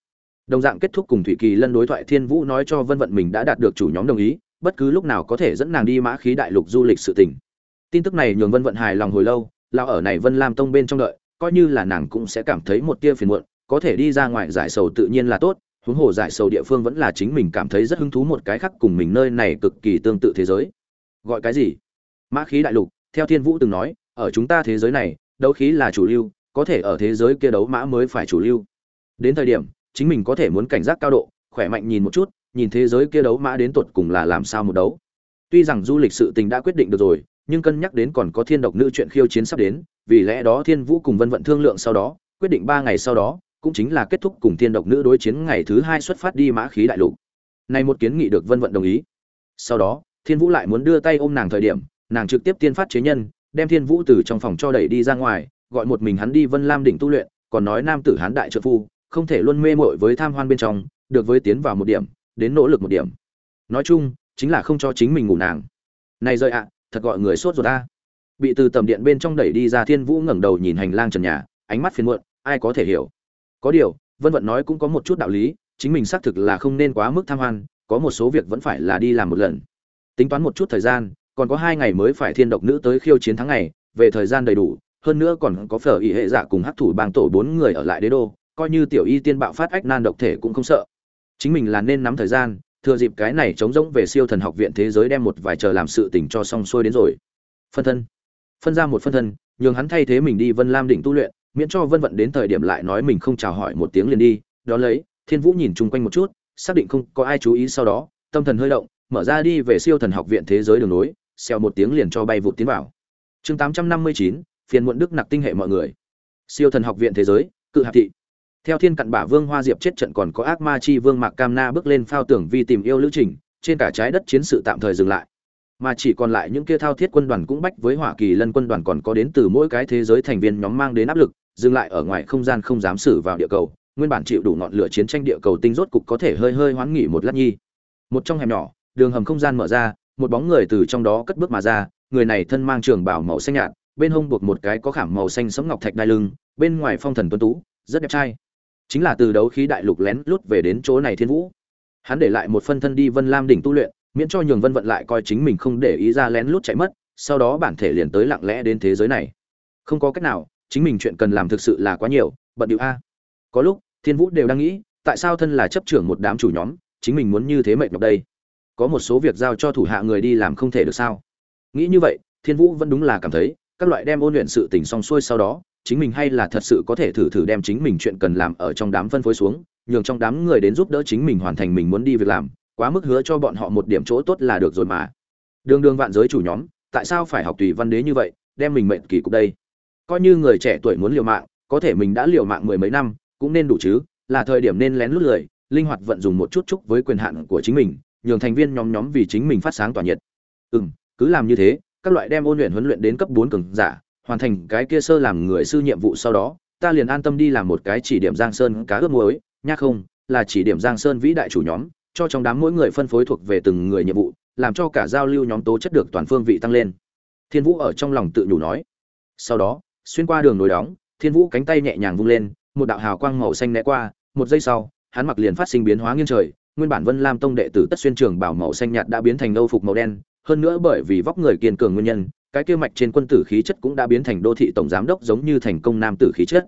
S1: Đồng dạng kết thúc cùng thủy kỳ lân đối thoại thiên vũ nói cho vân vận mình đã đạt được chủ nhóm đồng ý, bất cứ lúc nào có thể dẫn nàng đi mã khí đại lục du lịch sự tỉnh tin tức này nhường vân vận hài lòng hồi lâu lao ở này vân lam tông bên trong đợi, coi như là nàng cũng sẽ cảm thấy một tia phiền muộn, có thể đi ra ngoài giải sầu tự nhiên là tốt, huống hồ giải sầu địa phương vẫn là chính mình cảm thấy rất hứng thú một cái khác cùng mình nơi này cực kỳ tương tự thế giới. Gọi cái gì? Mã khí đại lục, theo thiên vũ từng nói, ở chúng ta thế giới này, đấu khí là chủ lưu, có thể ở thế giới kia đấu mã mới phải chủ lưu. Đến thời điểm, chính mình có thể muốn cảnh giác cao độ, khỏe mạnh nhìn một chút, nhìn thế giới kia đấu mã đến tột cùng là làm sao một đấu. Tuy rằng du lịch sự tình đã quyết định được rồi, nhưng cân nhắc đến còn có thiên độc nữ chuyện khiêu chiến sắp đến, vì lẽ đó thiên vũ cùng vân vận thương lượng sau đó, quyết định ba ngày sau đó, cũng chính là kết thúc cùng thiên độc nữ đối chiến ngày thứ hai xuất phát đi mã khí đại lục. Này một kiến nghị được vân vận đồng ý. Sau đó, thiên vũ lại muốn đưa tay ôm nàng thời điểm nàng trực tiếp tiên phát chế nhân, đem thiên vũ từ trong phòng cho đẩy đi ra ngoài, gọi một mình hắn đi vân lam đỉnh tu luyện, còn nói nam tử hán đại trợ phu, không thể luôn mê mội với tham hoan bên trong, được với tiến vào một điểm, đến nỗ lực một điểm. Nói chung, chính là không cho chính mình ngủ nàng. Này rơi ạ, thật gọi người sốt ruột ta bị từ tầm điện bên trong đẩy đi ra thiên vũ ngẩng đầu nhìn hành lang trần nhà, ánh mắt phiền muộn, ai có thể hiểu. Có điều, vân vận nói cũng có một chút đạo lý, chính mình xác thực là không nên quá mức tham hoan, có một số việc vẫn phải là đi làm một lần. Tính toán một chút thời gian còn có hai ngày mới phải thiên độc nữ tới khiêu chiến thắng ngày, về thời gian đầy đủ, hơn nữa còn có phở ý hệ giả cùng hắc thủ bang tổ bốn người ở lại đế đô, coi như tiểu y tiên bạo phát ách nan độc thể cũng không sợ. Chính mình là nên nắm thời gian, thừa dịp cái này chống rỗng về siêu thần học viện thế giới đem một vài chờ làm sự tình cho xong xuôi đến rồi. Phân thân. Phân ra một phân thân, nhường hắn thay thế mình đi vân lam đỉnh tu luyện, miễn cho vân vận đến thời điểm lại nói mình không chào hỏi một tiếng liền đi đó lấy, thiên vũ nhìn chung quanh một chút, xác định không có ai chú ý sau đó, tâm thần hơi động, mở ra đi về siêu thần học viện thế giới đường nối xèo một tiếng liền cho bay vụt tiến vào. Chương tám trăm năm mươi chín, phiền muộn đức nặc tinh hệ mọi người. Siêu thần học viện thế giới, cự hạp thị. Theo thiên cận bả vương hoa diệp chết trận còn có ác ma chi vương mạc cam na bước lên phao tưởng vi tìm yêu lữ trình, trên cả trái đất chiến sự tạm thời dừng lại. Mà chỉ còn lại những kia thao thiết quân đoàn cũng bách với hỏa kỳ lân quân đoàn còn có đến từ mỗi cái thế giới thành viên nhóm mang đến áp lực, dừng lại ở ngoài không gian không dám xử vào địa cầu, nguyên bản chịu đủ ngọn lửa chiến tranh địa cầu tinh rốt cục có thể hơi hơi hoán nghỉ một lát nhi. Một trong hẻm nhỏ, đường hầm không gian mở ra một bóng người từ trong đó cất bước mà ra, người này thân mang trường bảo màu xanh nhạt, bên hông buộc một cái có khảm màu xanh sẫm ngọc thạch đai lưng, bên ngoài phong thần tuấn tú, rất đẹp trai. Chính là từ đấu khí đại lục lén lút về đến chỗ này thiên vũ. Hắn để lại một phân thân đi vân lam đỉnh tu luyện, miễn cho nhường vân vận lại coi chính mình không để ý ra lén lút chạy mất, sau đó bản thể liền tới lặng lẽ đến thế giới này. Không có cách nào, chính mình chuyện cần làm thực sự là quá nhiều, bận điệu a. Có lúc, thiên vũ đều đang nghĩ, tại sao thân là chấp trưởng một đám chủ nhóm, chính mình muốn như thế mệt nhọc đây? Có một số việc giao cho thủ hạ người đi làm không thể được sao? Nghĩ như vậy, thiên vũ vẫn đúng là cảm thấy, các loại đem ôn luyện sự tình xong xuôi sau đó, chính mình hay là thật sự có thể thử thử đem chính mình chuyện cần làm ở trong đám phân phối xuống, nhường trong đám người đến giúp đỡ chính mình hoàn thành mình muốn đi việc làm, quá mức hứa cho bọn họ một điểm chỗ tốt là được rồi mà. Đường đường vạn giới chủ nhóm, tại sao phải học tùy văn đế như vậy, đem mình mệnh kỳ cục đây? Coi như người trẻ tuổi muốn liều mạng, có thể mình đã liều mạng mười mấy năm, cũng nên đủ chứ, là thời điểm nên lén lút lười, linh hoạt vận dùng một chút chút với quyền hạn của chính mình nhường thành viên nhóm nhóm vì chính mình phát sáng tỏa nhiệt. Ừm, cứ làm như thế các loại đem ôn luyện huấn luyện đến cấp bốn cường giả hoàn thành cái kia sơ làm người sư nhiệm vụ sau đó ta liền an tâm đi làm một cái chỉ điểm giang sơn cá ướp muối nhá không là chỉ điểm giang sơn vĩ đại chủ nhóm cho trong đám mỗi người phân phối thuộc về từng người nhiệm vụ làm cho cả giao lưu nhóm tố chất được toàn phương vị tăng lên. Thiên vũ ở trong lòng tự nhủ nói. Sau đó xuyên qua đường nối đóng thiên vũ cánh tay nhẹ nhàng vung lên một đạo hào quang màu xanh né qua một giây sau hắn mặc liền phát sinh biến hóa nghiêng trời nguyên bản vân lam tông đệ tử tất xuyên trường bảo màu xanh nhạt đã biến thành âu phục màu đen, hơn nữa bởi vì vóc người kiên cường nguyên nhân, cái kia mạch trên quân tử khí chất cũng đã biến thành đô thị tổng giám đốc giống như thành công nam tử khí chất.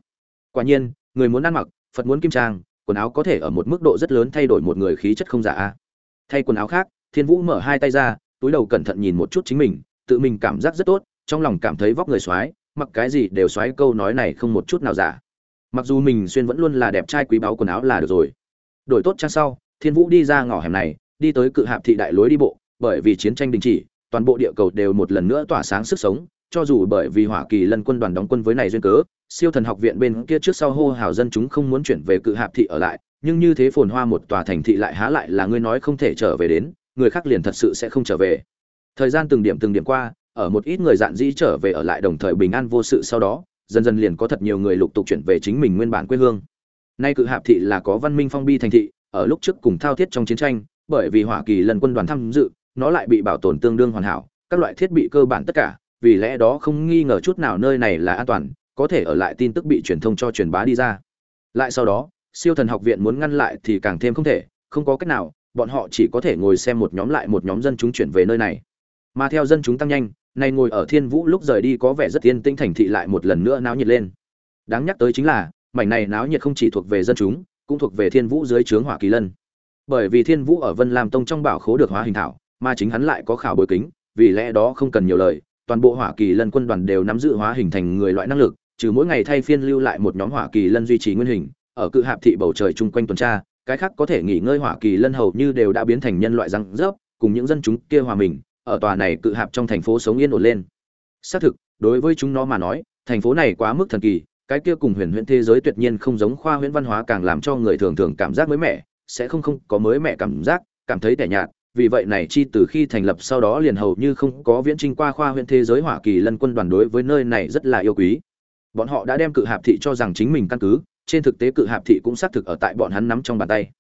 S1: Quả nhiên, người muốn ăn mặc, phật muốn kim trang, quần áo có thể ở một mức độ rất lớn thay đổi một người khí chất không giả thay quần áo khác, thiên vũ mở hai tay ra, túi đầu cẩn thận nhìn một chút chính mình, tự mình cảm giác rất tốt, trong lòng cảm thấy vóc người xoái, mặc cái gì đều xoái câu nói này không một chút nào giả. Mặc dù mình xuyên vẫn luôn là đẹp trai quý báu quần áo là được rồi. Đổi tốt trang sau thiên vũ đi ra ngõ hẻm này, đi tới cự hạp thị đại lối đi bộ, bởi vì chiến tranh đình chỉ, toàn bộ địa cầu đều một lần nữa tỏa sáng sức sống, cho dù bởi vì hỏa kỳ lân quân đoàn đóng quân với này duyên cớ, siêu thần học viện bên kia trước sau hô hào dân chúng không muốn chuyển về cự hạp thị ở lại, nhưng như thế phồn hoa một tòa thành thị lại há lại là ngươi nói không thể trở về đến, người khác liền thật sự sẽ không trở về. Thời gian từng điểm từng điểm qua, ở một ít người dạn dĩ trở về ở lại đồng thời bình an vô sự sau đó, dần dần liền có thật nhiều người lục tục chuyển về chính mình nguyên bản quê hương. Nay cự hạp thị là có văn minh phong bi thành thị ở lúc trước cùng thao thiết trong chiến tranh, bởi vì hoa kỳ lần quân đoàn tham dự, nó lại bị bảo tồn tương đương hoàn hảo, các loại thiết bị cơ bản tất cả, vì lẽ đó không nghi ngờ chút nào nơi này là an toàn, có thể ở lại tin tức bị truyền thông cho truyền bá đi ra. Lại sau đó, siêu thần học viện muốn ngăn lại thì càng thêm không thể, không có cách nào, bọn họ chỉ có thể ngồi xem một nhóm lại một nhóm dân chúng chuyển về nơi này. Mà theo dân chúng tăng nhanh, nay ngồi ở thiên vũ lúc rời đi có vẻ rất yên tĩnh thành thị lại một lần nữa náo nhiệt lên. Đáng nhắc tới chính là, mảnh này náo nhiệt không chỉ thuộc về dân chúng cũng thuộc về thiên vũ dưới trướng hỏa kỳ lân. Bởi vì thiên vũ ở vân lam tông trong bảo khố được hóa hình thảo, mà chính hắn lại có khảo bồi kính, vì lẽ đó không cần nhiều lời, toàn bộ hỏa kỳ lân quân đoàn đều nắm giữ hóa hình thành người loại năng lực, trừ mỗi ngày thay phiên lưu lại một nhóm hỏa kỳ lân duy trì nguyên hình, ở cự hạp thị bầu trời chung quanh tuần tra, cái khác có thể nghỉ ngơi hỏa kỳ lân hầu như đều đã biến thành nhân loại răng rớp, cùng những dân chúng kia hòa mình, ở tòa này cự hạp trong thành phố sống yên ổn lên. Xác thực, đối với chúng nó mà nói, thành phố này quá mức thần kỳ cái kia cùng huyền huyễn thế giới tuyệt nhiên không giống khoa huyễn văn hóa càng làm cho người thường thường cảm giác mới mẻ, sẽ không không có mới mẻ cảm giác, cảm thấy tẻ nhạt. Vì vậy này chi từ khi thành lập sau đó liền hầu như không có viễn trinh qua khoa huyễn thế giới hoa kỳ lân quân đoàn đối với nơi này rất là yêu quý. Bọn họ đã đem cự hạp thị cho rằng chính mình căn cứ, trên thực tế cự hạp thị cũng xác thực ở tại bọn hắn nắm trong bàn tay.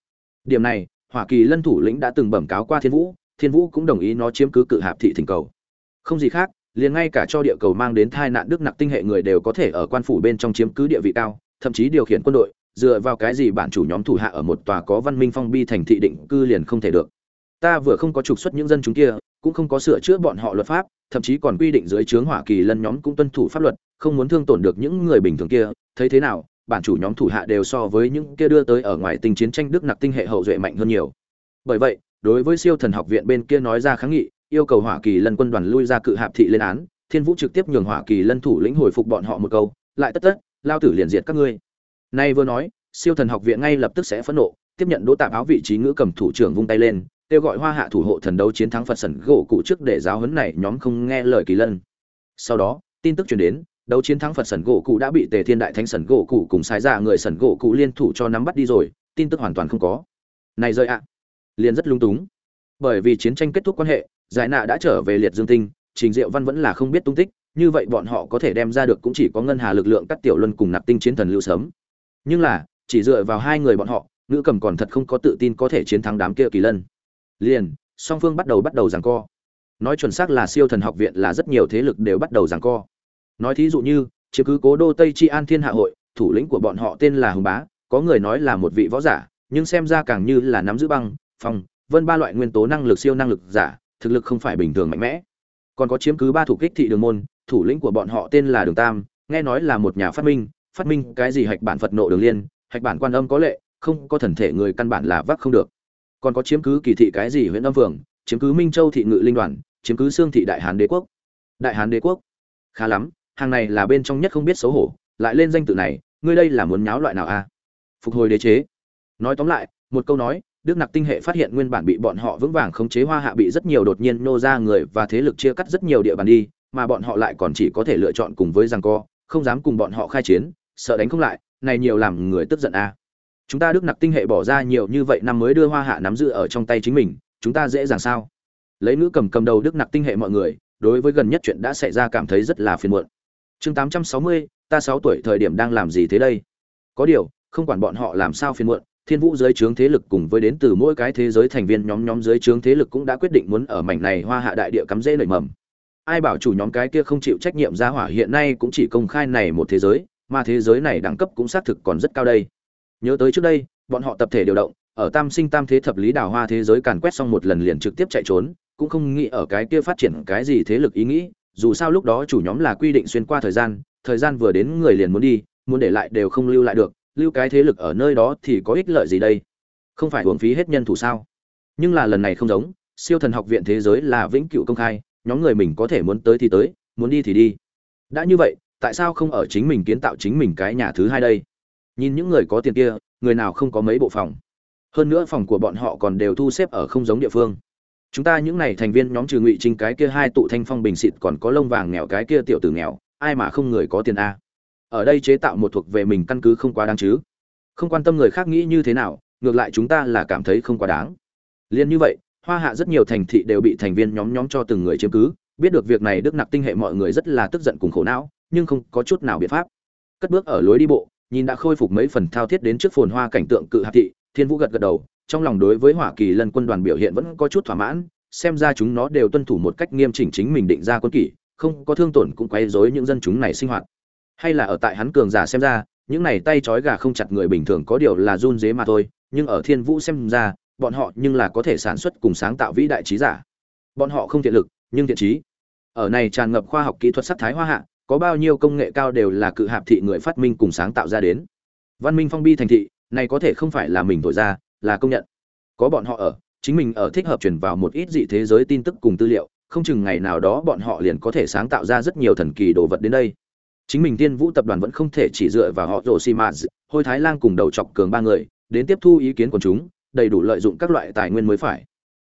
S1: Điểm này hoa kỳ lân thủ lĩnh đã từng bẩm cáo qua thiên vũ thiên vũ cũng đồng ý nó chiếm cứ cự hạp thị thỉnh cầu. Không gì khác liền ngay cả cho địa cầu mang đến tai nạn đức nặc tinh hệ người đều có thể ở quan phủ bên trong chiếm cứ địa vị cao, thậm chí điều khiển quân đội, dựa vào cái gì bản chủ nhóm thủ hạ ở một tòa có văn minh phong bi thành thị định cư liền không thể được. Ta vừa không có trục xuất những dân chúng kia, cũng không có sửa chữa bọn họ luật pháp, thậm chí còn quy định dưới trướng hỏa kỳ lân nhóm cũng tuân thủ pháp luật, không muốn thương tổn được những người bình thường kia. Thấy thế nào, bản chủ nhóm thủ hạ đều so với những kia đưa tới ở ngoài tình chiến tranh đức nặc tinh hệ hậu duệ mạnh hơn nhiều. Bởi vậy, đối với siêu thần học viện bên kia nói ra kháng nghị yêu cầu hỏa kỳ lân quân đoàn lui ra cự hạp thị lên án, thiên vũ trực tiếp nhường hỏa kỳ lân thủ lĩnh hồi phục bọn họ một câu, lại tất tất, lao tử liền diệt các ngươi. Nay vừa nói, siêu thần học viện ngay lập tức sẽ phẫn nộ, tiếp nhận đỗ tạm áo vị trí ngữ cầm thủ trưởng vung tay lên, kêu gọi hoa hạ thủ hộ thần đấu chiến thắng phật sẩn gỗ cụ trước để giáo huấn này nhóm không nghe lời kỳ lân. Sau đó, tin tức truyền đến, đấu chiến thắng phật sẩn gỗ cụ đã bị tề thiên đại thánh sẩn gỗ cụ cùng sai ra người sẩn gỗ cụ liên thủ cho nắm bắt đi rồi, tin tức hoàn toàn không có. Này rơi ạ, liền rất lung túng. Bởi vì chiến tranh kết thúc quan hệ giải nạ đã trở về liệt dương tinh, trình diệu văn vẫn là không biết tung tích, như vậy bọn họ có thể đem ra được cũng chỉ có ngân hà lực lượng cắt tiểu luân cùng nạp tinh chiến thần lưu sớm. Nhưng là, chỉ dựa vào hai người bọn họ, ngữ cầm còn thật không có tự tin có thể chiến thắng đám kia kỳ lân. Liền, song phương bắt đầu bắt đầu giằng co. Nói chuẩn xác là siêu thần học viện là rất nhiều thế lực đều bắt đầu giằng co. Nói thí dụ như, chiếm cứ cố đô tây tri an thiên hạ hội, thủ lĩnh của bọn họ tên là hùng bá, có người nói là một vị võ giả, nhưng xem ra càng như là nắm giữ băng, phong, vân ba loại nguyên tố năng lực siêu năng lực giả thực lực không phải bình thường mạnh mẽ. Còn có chiếm cứ ba thủ kích thị đường môn, thủ lĩnh của bọn họ tên là đường tam, nghe nói là một nhà phát minh phát minh cái gì hạch bản phật nộ đường liên, hạch bản quan âm có lệ, không có thần thể người căn bản là vác không được. Còn có chiếm cứ kỳ thị cái gì huyện âm phường chiếm cứ minh châu thị ngự linh đoàn, chiếm cứ xương thị đại hán đế quốc. Đại hán đế quốc? Khá lắm, hàng này là bên trong nhất không biết xấu hổ, lại lên danh tự này, ngươi đây là muốn nháo loại nào a phục hồi đế chế. Nói tóm lại, một câu nói đức nặc tinh hệ phát hiện nguyên bản bị bọn họ vững vàng khống chế hoa hạ bị rất nhiều đột nhiên nô ra người và thế lực chia cắt rất nhiều địa bàn đi, mà bọn họ lại còn chỉ có thể lựa chọn cùng với rằng co, không dám cùng bọn họ khai chiến, sợ đánh không lại, này nhiều làm người tức giận a. Chúng ta đức nặc tinh hệ bỏ ra nhiều như vậy năm mới đưa hoa hạ nắm giữ ở trong tay chính mình, chúng ta dễ dàng sao? Lấy nữ cầm cầm đầu đức nặc tinh hệ mọi người, đối với gần nhất chuyện đã xảy ra cảm thấy rất là phiền muộn. Chương tám trăm sáu mươi, ta sáu tuổi thời điểm đang làm gì thế đây? Có điều, không quản bọn họ làm sao phiền muộn thiên vũ dưới trướng thế lực cùng với đến từ mỗi cái thế giới thành viên nhóm nhóm dưới trướng thế lực cũng đã quyết định muốn ở mảnh này hoa hạ đại địa cắm rễ nảy mầm. Ai bảo chủ nhóm cái kia không chịu trách nhiệm ra hỏa hiện nay cũng chỉ công khai này một thế giới, mà thế giới này đẳng cấp cũng xác thực còn rất cao đây. Nhớ tới trước đây, bọn họ tập thể điều động, ở tam sinh tam thế thập lý đào hoa thế giới càn quét xong một lần liền trực tiếp chạy trốn, cũng không nghĩ ở cái kia phát triển cái gì thế lực ý nghĩ, dù sao lúc đó chủ nhóm là quy định xuyên qua thời gian thời gian vừa đến người liền muốn đi, muốn để lại đều không lưu lại được lưu cái thế lực ở nơi đó thì có ích lợi gì đây? Không phải uổng phí hết nhân thủ sao? Nhưng là lần này không giống, siêu thần học viện thế giới là vĩnh cửu công khai, nhóm người mình có thể muốn tới thì tới, muốn đi thì đi. Đã như vậy, tại sao không ở chính mình kiến tạo chính mình cái nhà thứ hai đây? Nhìn những người có tiền kia, người nào không có mấy bộ phòng? Hơn nữa phòng của bọn họ còn đều thu xếp ở không giống địa phương. Chúng ta những này thành viên nhóm trừ ngụy trinh cái kia hai tụ thanh phong bình xịt còn có lông vàng nghèo cái kia tiểu tử nghèo, ai mà không người có tiền a? Ở đây chế tạo một thuộc về mình căn cứ không quá đáng chứ. Không quan tâm người khác nghĩ như thế nào, ngược lại chúng ta là cảm thấy không quá đáng. Liên như vậy, hoa hạ rất nhiều thành thị đều bị thành viên nhóm nhóm cho từng người chiếm cứ. Biết được việc này đức nặc tinh hệ mọi người rất là tức giận cùng khổ não, nhưng không có chút nào biện pháp. Cất bước ở lối đi bộ, nhìn đã khôi phục mấy phần thao thiết đến trước phồn hoa cảnh tượng cự hạ thị, thiên vũ gật gật đầu, trong lòng đối với hoa kỳ lân quân đoàn biểu hiện vẫn có chút thỏa mãn, xem ra chúng nó đều tuân thủ một cách nghiêm chỉnh chính mình định ra quân kỷ, không có thương tổn cũng quấy rối những dân chúng này sinh hoạt hay là ở tại hắn cường giả xem ra, những này tay trói gà không chặt người bình thường có điều là run dế mà thôi, nhưng ở thiên vũ xem ra, bọn họ nhưng là có thể sản xuất cùng sáng tạo vĩ đại trí giả. Bọn họ không thiện lực, nhưng thiện trí. Ở này tràn ngập khoa học kỹ thuật sắc thái hoa hạ, có bao nhiêu công nghệ cao đều là cự hạp thị người phát minh cùng sáng tạo ra đến. Văn minh phong bi thành thị, này có thể không phải là mình thổi ra, là công nhận. Có bọn họ ở, chính mình ở thích hợp truyền vào một ít dị thế giới tin tức cùng tư liệu, không chừng ngày nào đó bọn họ liền có thể sáng tạo ra rất nhiều thần kỳ đồ vật đến đây chính mình tiên vũ tập đoàn vẫn không thể chỉ dựa vào họ rồ xi mã hôi thái lan cùng đầu chọc cường ba người, đến tiếp thu ý kiến của chúng, đầy đủ lợi dụng các loại tài nguyên mới phải.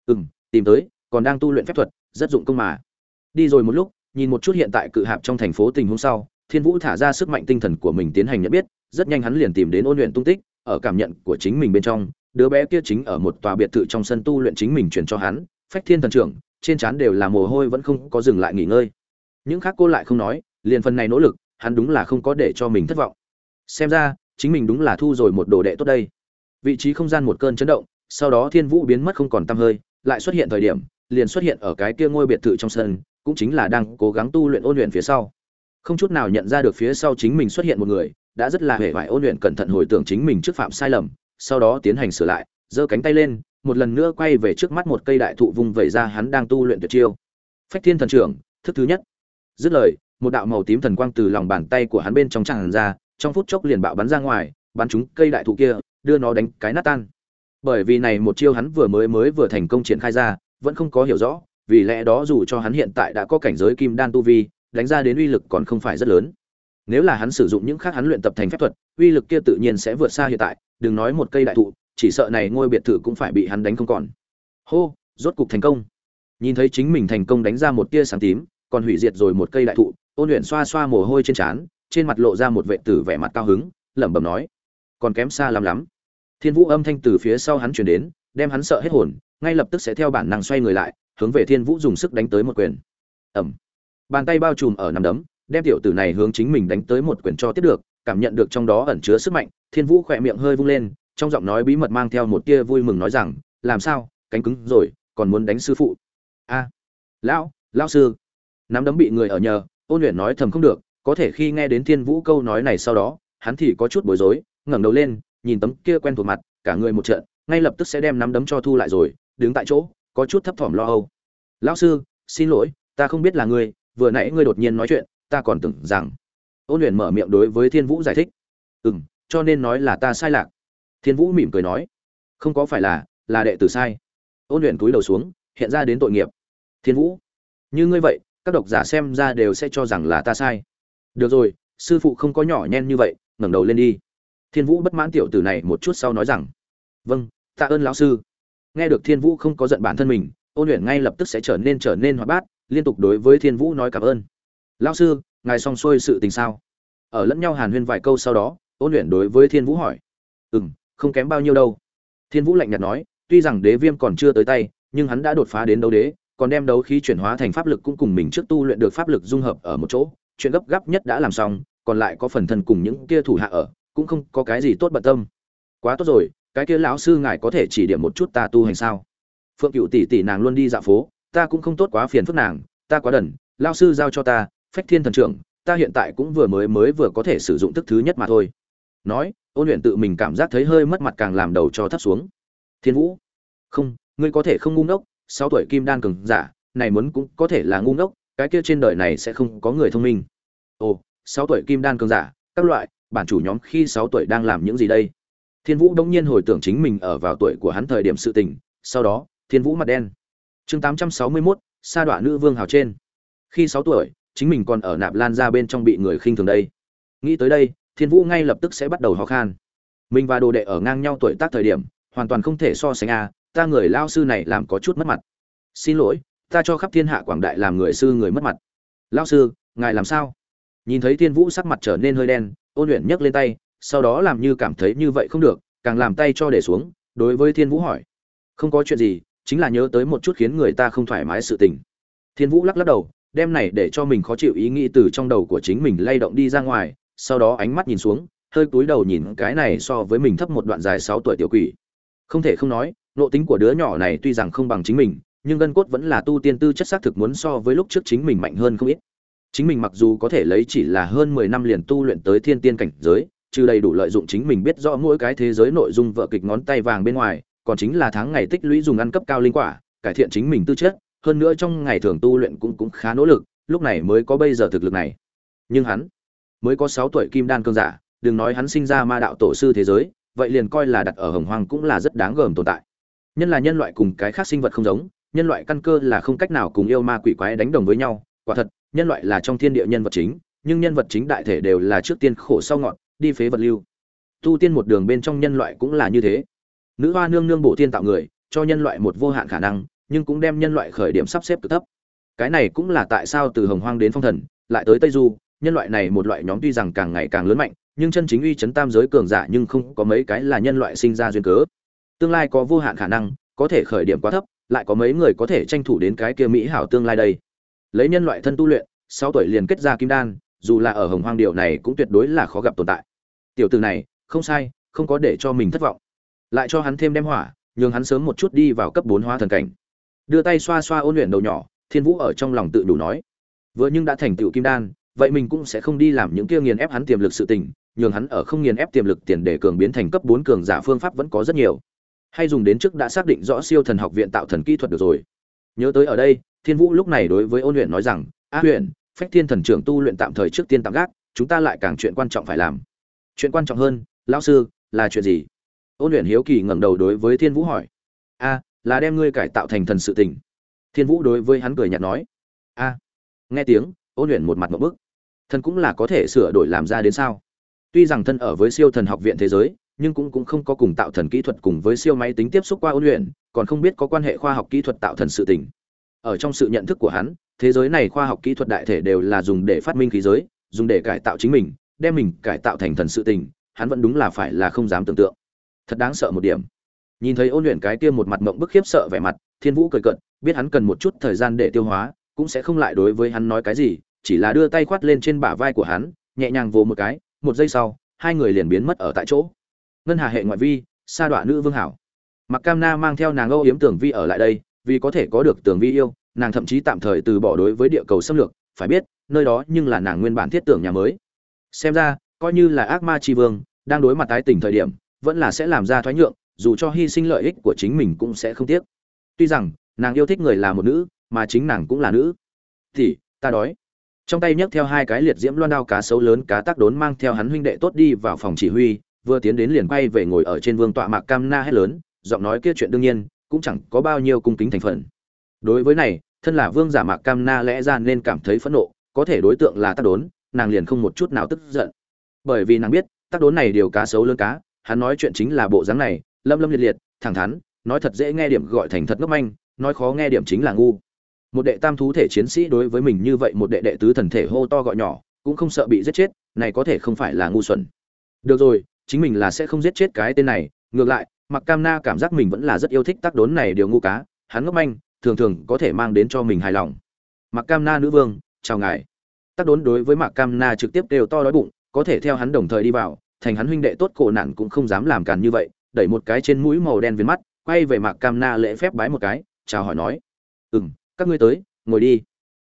S1: Ừ m tìm tới, còn đang tu luyện phép thuật, rất dụng công mà. Đi rồi một lúc, nhìn một chút hiện tại cự hạp trong thành phố tình hôm sau, thiên vũ thả ra sức mạnh tinh thần của mình tiến hành nhận biết, rất nhanh hắn liền tìm đến ôn luyện tung tích, ở cảm nhận của chính mình bên trong, đứa bé kia chính ở một tòa biệt thự trong sân tu luyện chính mình truyền cho hắn, phách thiên thần trưởng, trên trán đều là mồ hôi vẫn không có dừng lại nghỉ ngơi. Những khác cô lại không nói, liền phần này nỗ lực hắn đúng là không có để cho mình thất vọng. Xem ra, chính mình đúng là thu rồi một đồ đệ tốt đây. Vị trí không gian một cơn chấn động, sau đó thiên vũ biến mất không còn tăm hơi, lại xuất hiện thời điểm, liền xuất hiện ở cái kia ngôi biệt thự trong sân, cũng chính là đang cố gắng tu luyện ôn luyện phía sau. Không chút nào nhận ra được phía sau chính mình xuất hiện một người, đã rất là hề vải ôn luyện cẩn thận hồi tưởng chính mình trước phạm sai lầm, sau đó tiến hành sửa lại, giơ cánh tay lên, một lần nữa quay về trước mắt một cây đại thụ vung vẩy ra hắn đang tu luyện tuyệt chiêu. Phách thiên thần trưởng, thức thứ nhất. Dứt lời một đạo màu tím thần quang từ lòng bàn tay của hắn bên trong tràn ra, trong phút chốc liền bạo bắn ra ngoài, bắn trúng cây đại thụ kia, đưa nó đánh cái nát tan. Bởi vì này một chiêu hắn vừa mới mới vừa thành công triển khai ra, vẫn không có hiểu rõ, vì lẽ đó dù cho hắn hiện tại đã có cảnh giới kim đan tu vi, đánh ra đến uy lực còn không phải rất lớn. Nếu là hắn sử dụng những khác hắn luyện tập thành phép thuật, uy lực kia tự nhiên sẽ vượt xa hiện tại, đừng nói một cây đại thụ, chỉ sợ này ngôi biệt thự cũng phải bị hắn đánh không còn. Hô, rốt cục thành công. Nhìn thấy chính mình thành công đánh ra một tia sáng tím, còn hủy diệt rồi một cây đại thụ ôn luyện xoa xoa mồ hôi trên trán, trên mặt lộ ra một vệ tử vẻ mặt cao hứng, lẩm bẩm nói, còn kém xa lắm lắm. Thiên vũ âm thanh từ phía sau hắn chuyển đến, đem hắn sợ hết hồn, ngay lập tức sẽ theo bản năng xoay người lại, hướng về thiên vũ dùng sức đánh tới một quyền. Ẩm. Bàn tay bao trùm ở nằm đấm, đem tiểu tử này hướng chính mình đánh tới một quyền cho tiếp được, cảm nhận được trong đó ẩn chứa sức mạnh, thiên vũ khỏe miệng hơi vung lên, trong giọng nói bí mật mang theo một tia vui mừng nói rằng, làm sao, cánh cứng rồi, còn muốn đánh sư phụ? A, lão lão sư. Nắm đấm bị người ở nhờ ôn luyện nói thầm không được, có thể khi nghe đến thiên vũ câu nói này sau đó, hắn thì có chút bối rối, ngẩng đầu lên, nhìn tấm kia quen thuộc mặt, cả người một trận, ngay lập tức sẽ đem nắm đấm cho thu lại rồi, đứng tại chỗ, có chút thấp thỏm lo âu. Lão sư, xin lỗi, ta không biết là ngươi, vừa nãy ngươi đột nhiên nói chuyện, ta còn tưởng rằng. Ôn luyện mở miệng đối với thiên vũ giải thích. Ừ m cho nên nói là ta sai lạc. Thiên vũ mỉm cười nói. Không có phải là là đệ tử sai. Ôn luyện cúi đầu xuống, hiện ra đến tội nghiệp. Thiên vũ, như ngươi vậy các độc giả xem ra đều sẽ cho rằng là ta sai. Được rồi, sư phụ không có nhỏ nhen như vậy, ngẩng đầu lên đi. Thiên vũ bất mãn tiểu tử này một chút sau nói rằng vâng tạ ơn lão sư. Nghe được thiên vũ không có giận bản thân mình, ôn luyện ngay lập tức sẽ trở nên trở nên hoạt bát, liên tục đối với thiên vũ nói cảm ơn. Lão sư, ngài xong xuôi sự tình sao? Ở lẫn nhau hàn huyên vài câu sau đó, ôn luyện đối với thiên vũ hỏi ừ m không kém bao nhiêu đâu. Thiên vũ lạnh nhạt nói, tuy rằng đế viêm còn chưa tới tay, nhưng hắn đã đột phá đến đấu đế còn đem đấu khí chuyển hóa thành pháp lực cũng cùng mình trước tu luyện được pháp lực dung hợp ở một chỗ, chuyện gấp gáp nhất đã làm xong, còn lại có phần thân cùng những kia thủ hạ ở, cũng không có cái gì tốt bận tâm. Quá tốt rồi, cái kia lão sư ngài có thể chỉ điểm một chút ta tu hành sao? Phượng cựu tỷ tỷ nàng luôn đi dạo phố, ta cũng không tốt quá phiền phức nàng, ta quá đần lao sư giao cho ta, phách thiên thần trưởng, ta hiện tại cũng vừa mới mới vừa có thể sử dụng thức thứ nhất mà thôi. Nói, ôn luyện tự mình cảm giác thấy hơi mất mặt càng làm đầu cho thấp xuống. Thiên vũ, không, ngươi có thể không ngu ngốc sáu tuổi kim đan cường giả này muốn cũng có thể là ngu ngốc cái kia trên đời này sẽ không có người thông minh. Ồ sáu tuổi kim đan cường giả các loại bản chủ nhóm khi sáu tuổi đang làm những gì đây? Thiên vũ đống nhiên hồi tưởng chính mình ở vào tuổi của hắn thời điểm sự tình sau đó thiên vũ mặt đen. Chương 861, sa đoạn nữ vương hào trên. Khi sáu tuổi chính mình còn ở nạp lan ra bên trong bị người khinh thường đây. Nghĩ tới đây thiên vũ ngay lập tức sẽ bắt đầu ho khan. Mình và đồ đệ ở ngang nhau tuổi tác thời điểm hoàn toàn không thể so sánh a ta người lao sư này làm có chút mất mặt. Xin lỗi, ta cho khắp thiên hạ quảng đại làm người sư người mất mặt. Lao sư, ngài làm sao? Nhìn thấy thiên vũ sắc mặt trở nên hơi đen, ôn luyện nhấc lên tay, sau đó làm như cảm thấy như vậy không được, càng làm tay cho để xuống, đối với thiên vũ hỏi. Không có chuyện gì, chính là nhớ tới một chút khiến người ta không thoải mái sự tình. Thiên vũ lắc lắc đầu, đem này để cho mình khó chịu ý nghĩ từ trong đầu của chính mình lay động đi ra ngoài, sau đó ánh mắt nhìn xuống, hơi cúi đầu nhìn cái này so với mình thấp một đoạn dài sáu tuổi tiểu quỷ. Không thể không nói nộ tính của đứa nhỏ này tuy rằng không bằng chính mình, nhưng gân cốt vẫn là tu tiên tư chất xác thực muốn so với lúc trước chính mình mạnh hơn không ít. Chính mình mặc dù có thể lấy chỉ là hơn mười năm liền tu luyện tới thiên tiên cảnh giới, trừ đầy đủ lợi dụng chính mình biết rõ mỗi cái thế giới nội dung vợ kịch ngón tay vàng bên ngoài, còn chính là tháng ngày tích lũy dùng ăn cấp cao linh quả, cải thiện chính mình tư chất, hơn nữa trong ngày thường tu luyện cũng cũng khá nỗ lực, lúc này mới có bây giờ thực lực này. Nhưng hắn mới có sáu tuổi kim đan cương giả, đừng nói hắn sinh ra ma đạo tổ sư thế giới, vậy liền coi là đặt ở hồng hoang cũng là rất đáng gờm tồn tại nhân là nhân loại cùng cái khác sinh vật không giống, nhân loại căn cơ là không cách nào cùng yêu ma quỷ quái đánh đồng với nhau, quả thật, nhân loại là trong thiên địa nhân vật chính, nhưng nhân vật chính đại thể đều là trước tiên khổ sau ngọn, đi phế vật lưu. Tu tiên một đường bên trong nhân loại cũng là như thế. Nữ hoa nương nương bổ tiên tạo người, cho nhân loại một vô hạn khả năng, nhưng cũng đem nhân loại khởi điểm sắp xếp cực thấp. Cái này cũng là tại sao từ hồng hoang đến phong thần, lại tới tây du, nhân loại này một loại nhóm tuy rằng càng ngày càng lớn mạnh, nhưng chân chính uy chấn tam giới cường giả nhưng không có mấy cái là nhân loại sinh ra duyên cớ tương lai có vô hạn khả năng, có thể khởi điểm quá thấp, lại có mấy người có thể tranh thủ đến cái kia mỹ hảo tương lai đây. Lấy nhân loại thân tu luyện, sáu tuổi liền kết ra kim đan, dù là ở hồng hoang điều này cũng tuyệt đối là khó gặp tồn tại. Tiểu từ này, không sai, không có để cho mình thất vọng. Lại cho hắn thêm đem hỏa, nhường hắn sớm một chút đi vào cấp bốn hóa thần cảnh. Đưa tay xoa xoa ôn luyện đầu nhỏ, thiên vũ ở trong lòng tự đủ nói. Vừa nhưng đã thành tựu kim đan, vậy mình cũng sẽ không đi làm những kia nghiền ép hắn tiềm lực sự tình, nhường hắn ở không nghiền ép tiềm lực tiền để cường biến thành cấp bốn cường giả phương pháp vẫn có rất nhiều hay dùng đến trước đã xác định rõ siêu thần học viện tạo thần kỹ thuật được rồi. Nhớ tới ở đây, thiên vũ lúc này đối với ôn luyện nói rằng, a huyện phách thiên thần trưởng tu luyện tạm thời trước tiên tạm gác, chúng ta lại càng chuyện quan trọng phải làm. Chuyện quan trọng hơn, lão sư, là chuyện gì? Ôn luyện hiếu kỳ ngẩng đầu đối với thiên vũ hỏi. A, là đem ngươi cải tạo thành thần sự tình. Thiên vũ đối với hắn cười nhạt nói. A. Nghe tiếng, ôn luyện một mặt một bức. Thần cũng là có thể sửa đổi làm ra đến sao? Tuy rằng thân ở với siêu thần học viện thế giới nhưng cũng cũng không có cùng tạo thần kỹ thuật cùng với siêu máy tính tiếp xúc qua ôn luyện, còn không biết có quan hệ khoa học kỹ thuật tạo thần sự tình. Ở trong sự nhận thức của hắn, thế giới này khoa học kỹ thuật đại thể đều là dùng để phát minh khí giới, dùng để cải tạo chính mình, đem mình cải tạo thành thần sự tình, hắn vẫn đúng là phải là không dám tưởng tượng. Thật đáng sợ một điểm. Nhìn thấy ôn luyện cái kia một mặt mộng bức khiếp sợ vẻ mặt, thiên vũ cười cợt, biết hắn cần một chút thời gian để tiêu hóa, cũng sẽ không lại đối với hắn nói cái gì, chỉ là đưa tay khoát lên trên bả vai của hắn, nhẹ nhàng vồ một cái, một giây sau, hai người liền biến mất ở tại chỗ ngân hà hệ ngoại vi, sa đọa nữ vương hảo. Mặc cam na mang theo nàng âu yếm tưởng vi ở lại đây, vì có thể có được tưởng vi yêu, nàng thậm chí tạm thời từ bỏ đối với địa cầu xâm lược, phải biết, nơi đó nhưng là nàng nguyên bản thiết tưởng nhà mới. Xem ra, coi như là ác ma tri vương, đang đối mặt tái tình thời điểm, vẫn là sẽ làm ra thoái nhượng, dù cho hy sinh lợi ích của chính mình cũng sẽ không tiếc. Tuy rằng, nàng yêu thích người là một nữ, mà chính nàng cũng là nữ. Thì, ta đói. Trong tay nhấc theo hai cái liệt diễm loan đao cá sấu lớn, cá tác đốn mang theo hắn huynh đệ tốt đi vào phòng chỉ huy vừa tiến đến liền quay về ngồi ở trên vương tọa mạc cam na hét lớn, giọng nói kia chuyện đương nhiên, cũng chẳng có bao nhiêu cung kính thành phần. Đối với này, thân là vương giả mạc cam na lẽ ra nên cảm thấy phẫn nộ, có thể đối tượng là tác đốn, nàng liền không một chút nào tức giận. Bởi vì nàng biết tác đốn này điều cá xấu lớn cá, hắn nói chuyện chính là bộ dáng này, lâm lâm liệt liệt, thẳng thắn, nói thật dễ nghe điểm gọi thành thật ngốc manh, nói khó nghe điểm chính là ngu. Một đệ tam thú thể chiến sĩ đối với mình như vậy một đệ đệ tứ thần thể hô to gọi nhỏ, cũng không sợ bị giết chết, này có thể không phải là ngu xuẩn. Được rồi chính mình là sẽ không giết chết cái tên này, ngược lại mặc cam na cảm giác mình vẫn là rất yêu thích tác đốn này điều ngu cá, hắn ngốc manh, thường thường có thể mang đến cho mình hài lòng. Mặc cam na nữ vương, chào ngài. Tác đốn đối với mặc cam na trực tiếp đều to đói bụng, có thể theo hắn đồng thời đi vào, thành hắn huynh đệ tốt cổ nạn cũng không dám làm càn như vậy, đẩy một cái trên mũi màu đen viên mắt, quay về mặc cam na lễ phép bái một cái, chào hỏi nói. Ừ m các ngươi tới, ngồi đi.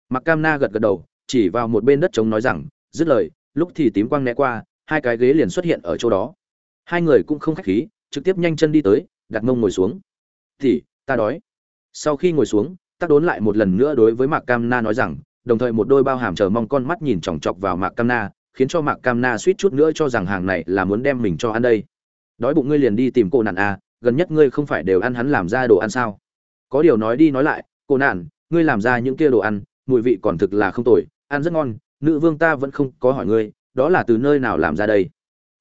S1: Mặc cam na gật gật đầu, chỉ vào một bên đất trống nói rằng, dứt lời, lúc thì tím quang né qua hai cái ghế liền xuất hiện ở chỗ đó. Hai người cũng không khách khí, trực tiếp nhanh chân đi tới, đặt mông ngồi xuống. Thì, ta đói. Sau khi ngồi xuống tác đốn lại một lần nữa đối với mạc cam na nói rằng, đồng thời một đôi bao hàm chờ mong con mắt nhìn chòng chọc vào mạc cam na, khiến cho mạc cam na suýt chút nữa cho rằng hàng này là muốn đem mình cho ăn đây. Đói bụng ngươi liền đi tìm cô nạn à gần nhất ngươi không phải đều ăn hắn làm ra đồ ăn sao? Có điều nói đi nói lại, cô nạn, ngươi làm ra những kia đồ ăn, mùi vị còn thực là không tồi, ăn rất ngon, nữ vương ta vẫn không có hỏi ngươi đó là từ nơi nào làm ra đây?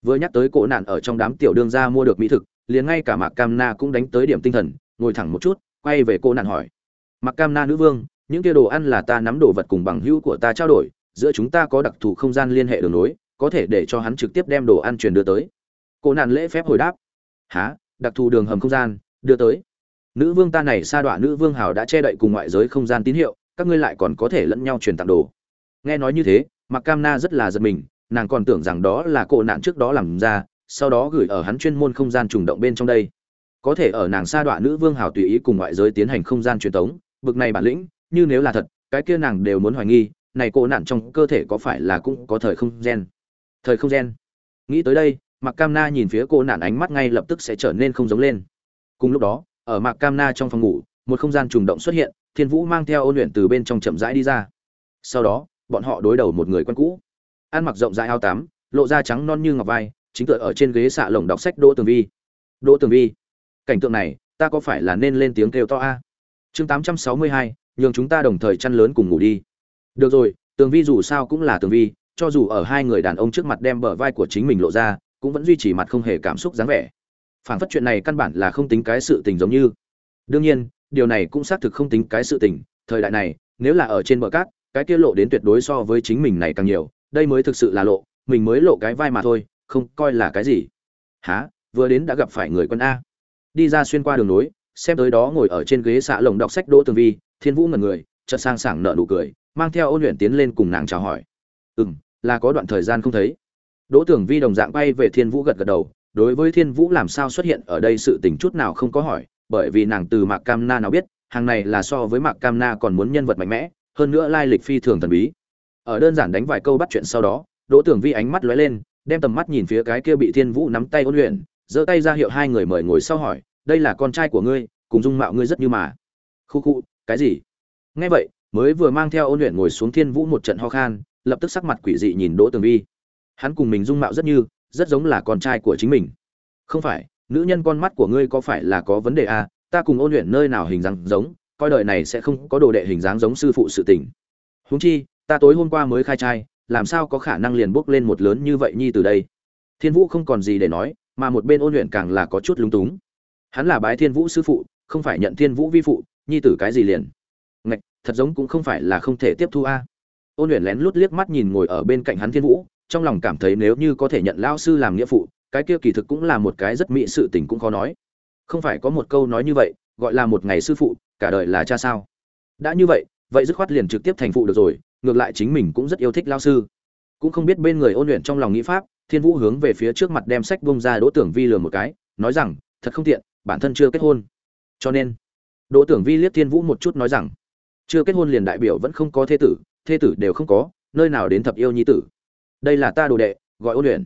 S1: Vừa nhắc tới cổ nạn ở trong đám tiểu đương gia mua được mỹ thực, liền ngay cả mạc cam na cũng đánh tới điểm tinh thần, ngồi thẳng một chút, quay về cô nạn hỏi. Mạc cam na nữ vương, những kia đồ ăn là ta nắm đồ vật cùng bằng hữu của ta trao đổi, giữa chúng ta có đặc thù không gian liên hệ đường nối có thể để cho hắn trực tiếp đem đồ ăn truyền đưa tới. Cô nạn lễ phép hồi đáp. Há đặc thù đường hầm không gian, đưa tới. Nữ vương ta này sa đọa nữ vương hào đã che đậy cùng ngoại giới không gian tín hiệu, các ngươi lại còn có thể lẫn nhau truyền tặng đồ. Nghe nói như thế mặc cam na rất là giật mình nàng còn tưởng rằng đó là cổ nạn trước đó làm ra, sau đó gửi ở hắn chuyên môn không gian trùng động bên trong đây. Có thể ở nàng sa đọa nữ vương hào tùy ý cùng ngoại giới tiến hành không gian truyền tống, bực này bản lĩnh, như nếu là thật, cái kia nàng đều muốn hoài nghi, này cổ nạn trong cơ thể có phải là cũng có thời không gen? Thời không gen? Nghĩ tới đây mặc cam na nhìn phía cô nạn ánh mắt ngay lập tức sẽ trở nên không giống lên. Cùng lúc đó, ở mạc cam na trong phòng ngủ, một không gian trùng động xuất hiện, thiên vũ mang theo ôn luyện từ bên trong chậm rãi đi ra. Sau đó, bọn họ đối đầu một người quen cũ ăn mặc rộng rãi áo tắm, lộ da trắng non như ngọc vai, chính tựa ở trên ghế xạ lồng đọc sách đỗ tường vi. Đỗ tường vi, cảnh tượng này, ta có phải là nên lên tiếng kêu to a? Chương tám trăm sáu mươi hai, nhường chúng ta đồng thời chăn lớn cùng ngủ đi. Được rồi, tường vi dù sao cũng là tường vi, cho dù ở hai người đàn ông trước mặt đem bờ vai của chính mình lộ ra, cũng vẫn duy trì mặt không hề cảm xúc dáng vẻ. Phản phất chuyện này căn bản là không tính cái sự tình giống như. Đương nhiên, điều này cũng xác thực không tính cái sự tình, thời đại này, nếu là ở trên bờ cát, cái kia lộ đến tuyệt đối so với chính mình này càng nhiều đây mới thực sự là lộ, mình mới lộ cái vai mà thôi, không coi là cái gì. Há vừa đến đã gặp phải người quân a. Đi ra xuyên qua đường nối, xem tới đó ngồi ở trên ghế xạ lồng đọc sách đỗ tường vi, thiên vũ ngần người, chợt sang sảng nợ nụ cười, mang theo ôn luyện tiến lên cùng nàng chào hỏi. Ừ m là có đoạn thời gian không thấy. Đỗ tường vi đồng dạng bay về thiên vũ gật gật đầu, đối với thiên vũ làm sao xuất hiện ở đây sự tình chút nào không có hỏi, bởi vì nàng từ mạc cam na nào biết, hàng này là so với mạc cam na còn muốn nhân vật mạnh mẽ, hơn nữa lai lịch phi thường thần bí ở đơn giản đánh vài câu bắt chuyện sau đó đỗ tưởng vi ánh mắt lóe lên đem tầm mắt nhìn phía cái kia bị thiên vũ nắm tay ôn luyện giơ tay ra hiệu hai người mời ngồi sau hỏi đây là con trai của ngươi cùng dung mạo ngươi rất như mà. Khu khu cái gì? Nghe vậy mới vừa mang theo ôn luyện ngồi xuống thiên vũ một trận ho khan lập tức sắc mặt quỷ dị nhìn đỗ tường vi. Hắn cùng mình dung mạo rất như rất giống là con trai của chính mình. Không phải nữ nhân con mắt của ngươi có phải là có vấn đề à, ta cùng ôn luyện nơi nào hình dáng giống coi đời này sẽ không có đồ đệ hình dáng giống sư phụ sự tình. Huống chi ta tối hôm qua mới khai trai, làm sao có khả năng liền bước lên một lớn như vậy nhi từ đây? Thiên vũ không còn gì để nói, mà một bên ôn luyện càng là có chút lúng túng. Hắn là bái thiên vũ sư phụ, không phải nhận thiên vũ vi phụ, nhi tử cái gì liền? Ngạch, thật giống cũng không phải là không thể tiếp thu a. Ôn luyện lén lút liếc mắt nhìn ngồi ở bên cạnh hắn thiên vũ, trong lòng cảm thấy nếu như có thể nhận lao sư làm nghĩa phụ, cái kia kỳ thực cũng là một cái rất mỹ sự tình cũng khó nói. Không phải có một câu nói như vậy, gọi là một ngày sư phụ, cả đời là cha sao? Đã như vậy vậy dứt khoát liền trực tiếp thành phụ được rồi ngược lại chính mình cũng rất yêu thích lao sư. Cũng không biết bên người ôn luyện trong lòng nghĩ pháp thiên vũ hướng về phía trước mặt đem sách bông ra đỗ tưởng vi lừa một cái nói rằng thật không tiện bản thân chưa kết hôn. Cho nên đỗ tưởng vi liếc thiên vũ một chút nói rằng chưa kết hôn liền đại biểu vẫn không có thê tử thê tử đều không có nơi nào đến thập yêu nhi tử. Đây là ta đồ đệ gọi ôn luyện.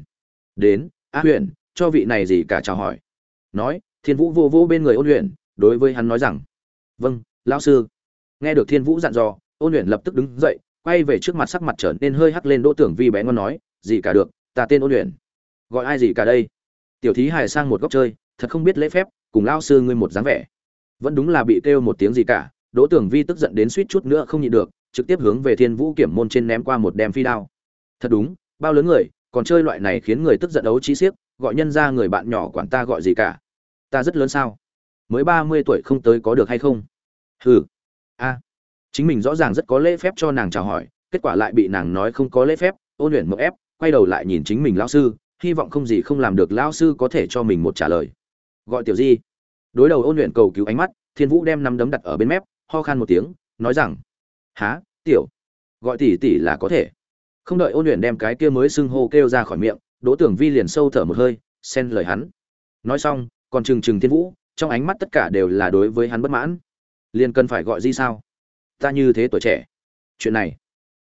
S1: Đến a luyện, cho vị này gì cả chào hỏi. Nói thiên vũ vô vô bên người ôn luyện đối với hắn nói rằng vâng lão sư. Nghe được thiên vũ dặn dò ôn luyện lập tức đứng dậy quay về trước mặt sắc mặt trở nên hơi hắc lên, đỗ tưởng vi bé ngon nói, gì cả được, ta tên ôn luyện gọi ai gì cả đây? Tiểu thí hài sang một góc chơi, thật không biết lễ phép, cùng lao sư ngươi một dáng vẻ. Vẫn đúng là bị kêu một tiếng gì cả, đỗ tưởng vi tức giận đến suýt chút nữa không nhịn được, trực tiếp hướng về thiên vũ kiểm môn trên ném qua một đem phi đao. Thật đúng, bao lớn người, còn chơi loại này khiến người tức giận đấu trí xiếc gọi nhân ra người bạn nhỏ quản ta gọi gì cả? Ta rất lớn sao? Mới ba mươi tuổi không tới có được hay không? Hừ, a chính mình rõ ràng rất có lễ phép cho nàng chào hỏi, kết quả lại bị nàng nói không có lễ phép, ôn luyện mậu ép, quay đầu lại nhìn chính mình lão sư, hy vọng không gì không làm được lão sư có thể cho mình một trả lời. Gọi tiểu di. Đối đầu ôn luyện cầu cứu ánh mắt, thiên vũ đem năm đấm đặt ở bên mép, ho khan một tiếng, nói rằng há tiểu, gọi tỷ tỷ là có thể. Không đợi ôn luyện đem cái kia mới xưng hô kêu ra khỏi miệng, đỗ tưởng vi liền sâu thở một hơi, xen lời hắn. Nói xong, còn trừng trừng thiên vũ, trong ánh mắt tất cả đều là đối với hắn bất mãn. Liền cần phải gọi di sao? Ta như thế tuổi trẻ. Chuyện này,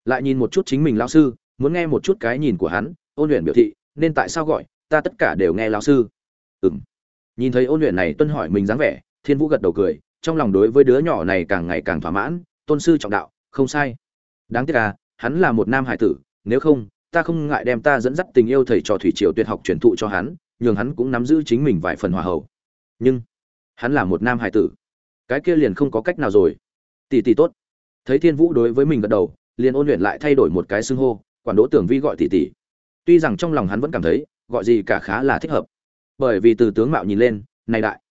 S1: lại nhìn một chút chính mình lão sư, muốn nghe một chút cái nhìn của hắn, ôn luyện biểu thị, nên tại sao gọi, ta tất cả đều nghe lão sư. Ừ m nhìn thấy ôn luyện này tuân hỏi mình dáng vẻ, thiên vũ gật đầu cười, trong lòng đối với đứa nhỏ này càng ngày càng thỏa mãn, tôn sư trọng đạo, không sai. Đáng tiếc à hắn là một nam hải tử, nếu không, ta không ngại đem ta dẫn dắt tình yêu thầy trò thủy triều tuyệt học truyền thụ cho hắn, nhường hắn cũng nắm giữ chính mình vài phần hòa hậu. Nhưng, hắn là một nam hải tử. Cái kia liền không có cách nào rồi. Tỷ tỷ tốt thấy thiên vũ đối với mình gật đầu, liền ôn luyện lại thay đổi một cái xưng hô, quản đỗ tưởng vi gọi tỷ tỷ. Tuy rằng trong lòng hắn vẫn cảm thấy, gọi gì cả khá là thích hợp. Bởi vì từ tướng mạo nhìn lên, này đại,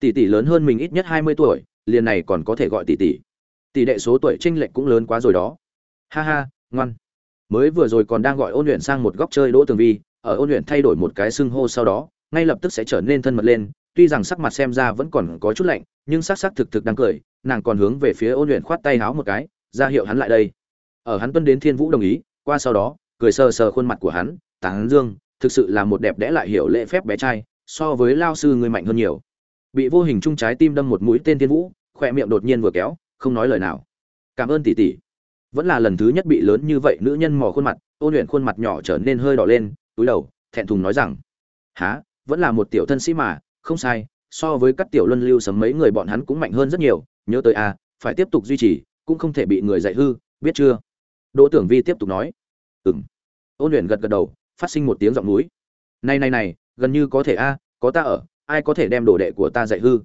S1: tỷ tỷ lớn hơn mình ít nhất hai mươi tuổi, liền này còn có thể gọi tỷ tỷ. Tỷ đệ số tuổi tranh lệch cũng lớn quá rồi đó. Ha ha, ngoan. Mới vừa rồi còn đang gọi ôn luyện sang một góc chơi đỗ tường vi, ở ôn luyện thay đổi một cái xưng hô sau đó, ngay lập tức sẽ trở nên thân mật lên tuy rằng sắc mặt xem ra vẫn còn có chút lạnh, nhưng sắc sắc thực thực đang cười, nàng còn hướng về phía ôn luyện khoát tay háo một cái, ra hiệu hắn lại đây. Ở hắn tuân đến thiên vũ đồng ý, qua sau đó, cười sờ sờ khuôn mặt của hắn tán dương, thực sự là một đẹp đẽ lại hiểu lễ phép bé trai, so với lao sư người mạnh hơn nhiều. Bị vô hình trung trái tim đâm một mũi tên thiên vũ, khỏe miệng đột nhiên vừa kéo, không nói lời nào. Cảm ơn tỷ tỷ. Vẫn là lần thứ nhất bị lớn như vậy nữ nhân mò khuôn mặt, ôn luyện khuôn mặt nhỏ trở nên hơi đỏ lên, túi đầu, thẹn thùng nói rằng há vẫn là một tiểu thân sĩ mà không sai, so với các tiểu luân lưu sấm mấy người bọn hắn cũng mạnh hơn rất nhiều, nhớ tới a phải tiếp tục duy trì, cũng không thể bị người dạy hư, biết chưa? Đỗ tưởng vi tiếp tục nói. Ừng ôn luyện gật gật đầu, phát sinh một tiếng giọng núi. Này này này, gần như có thể a, có ta ở, ai có thể đem đồ đệ của ta dạy hư?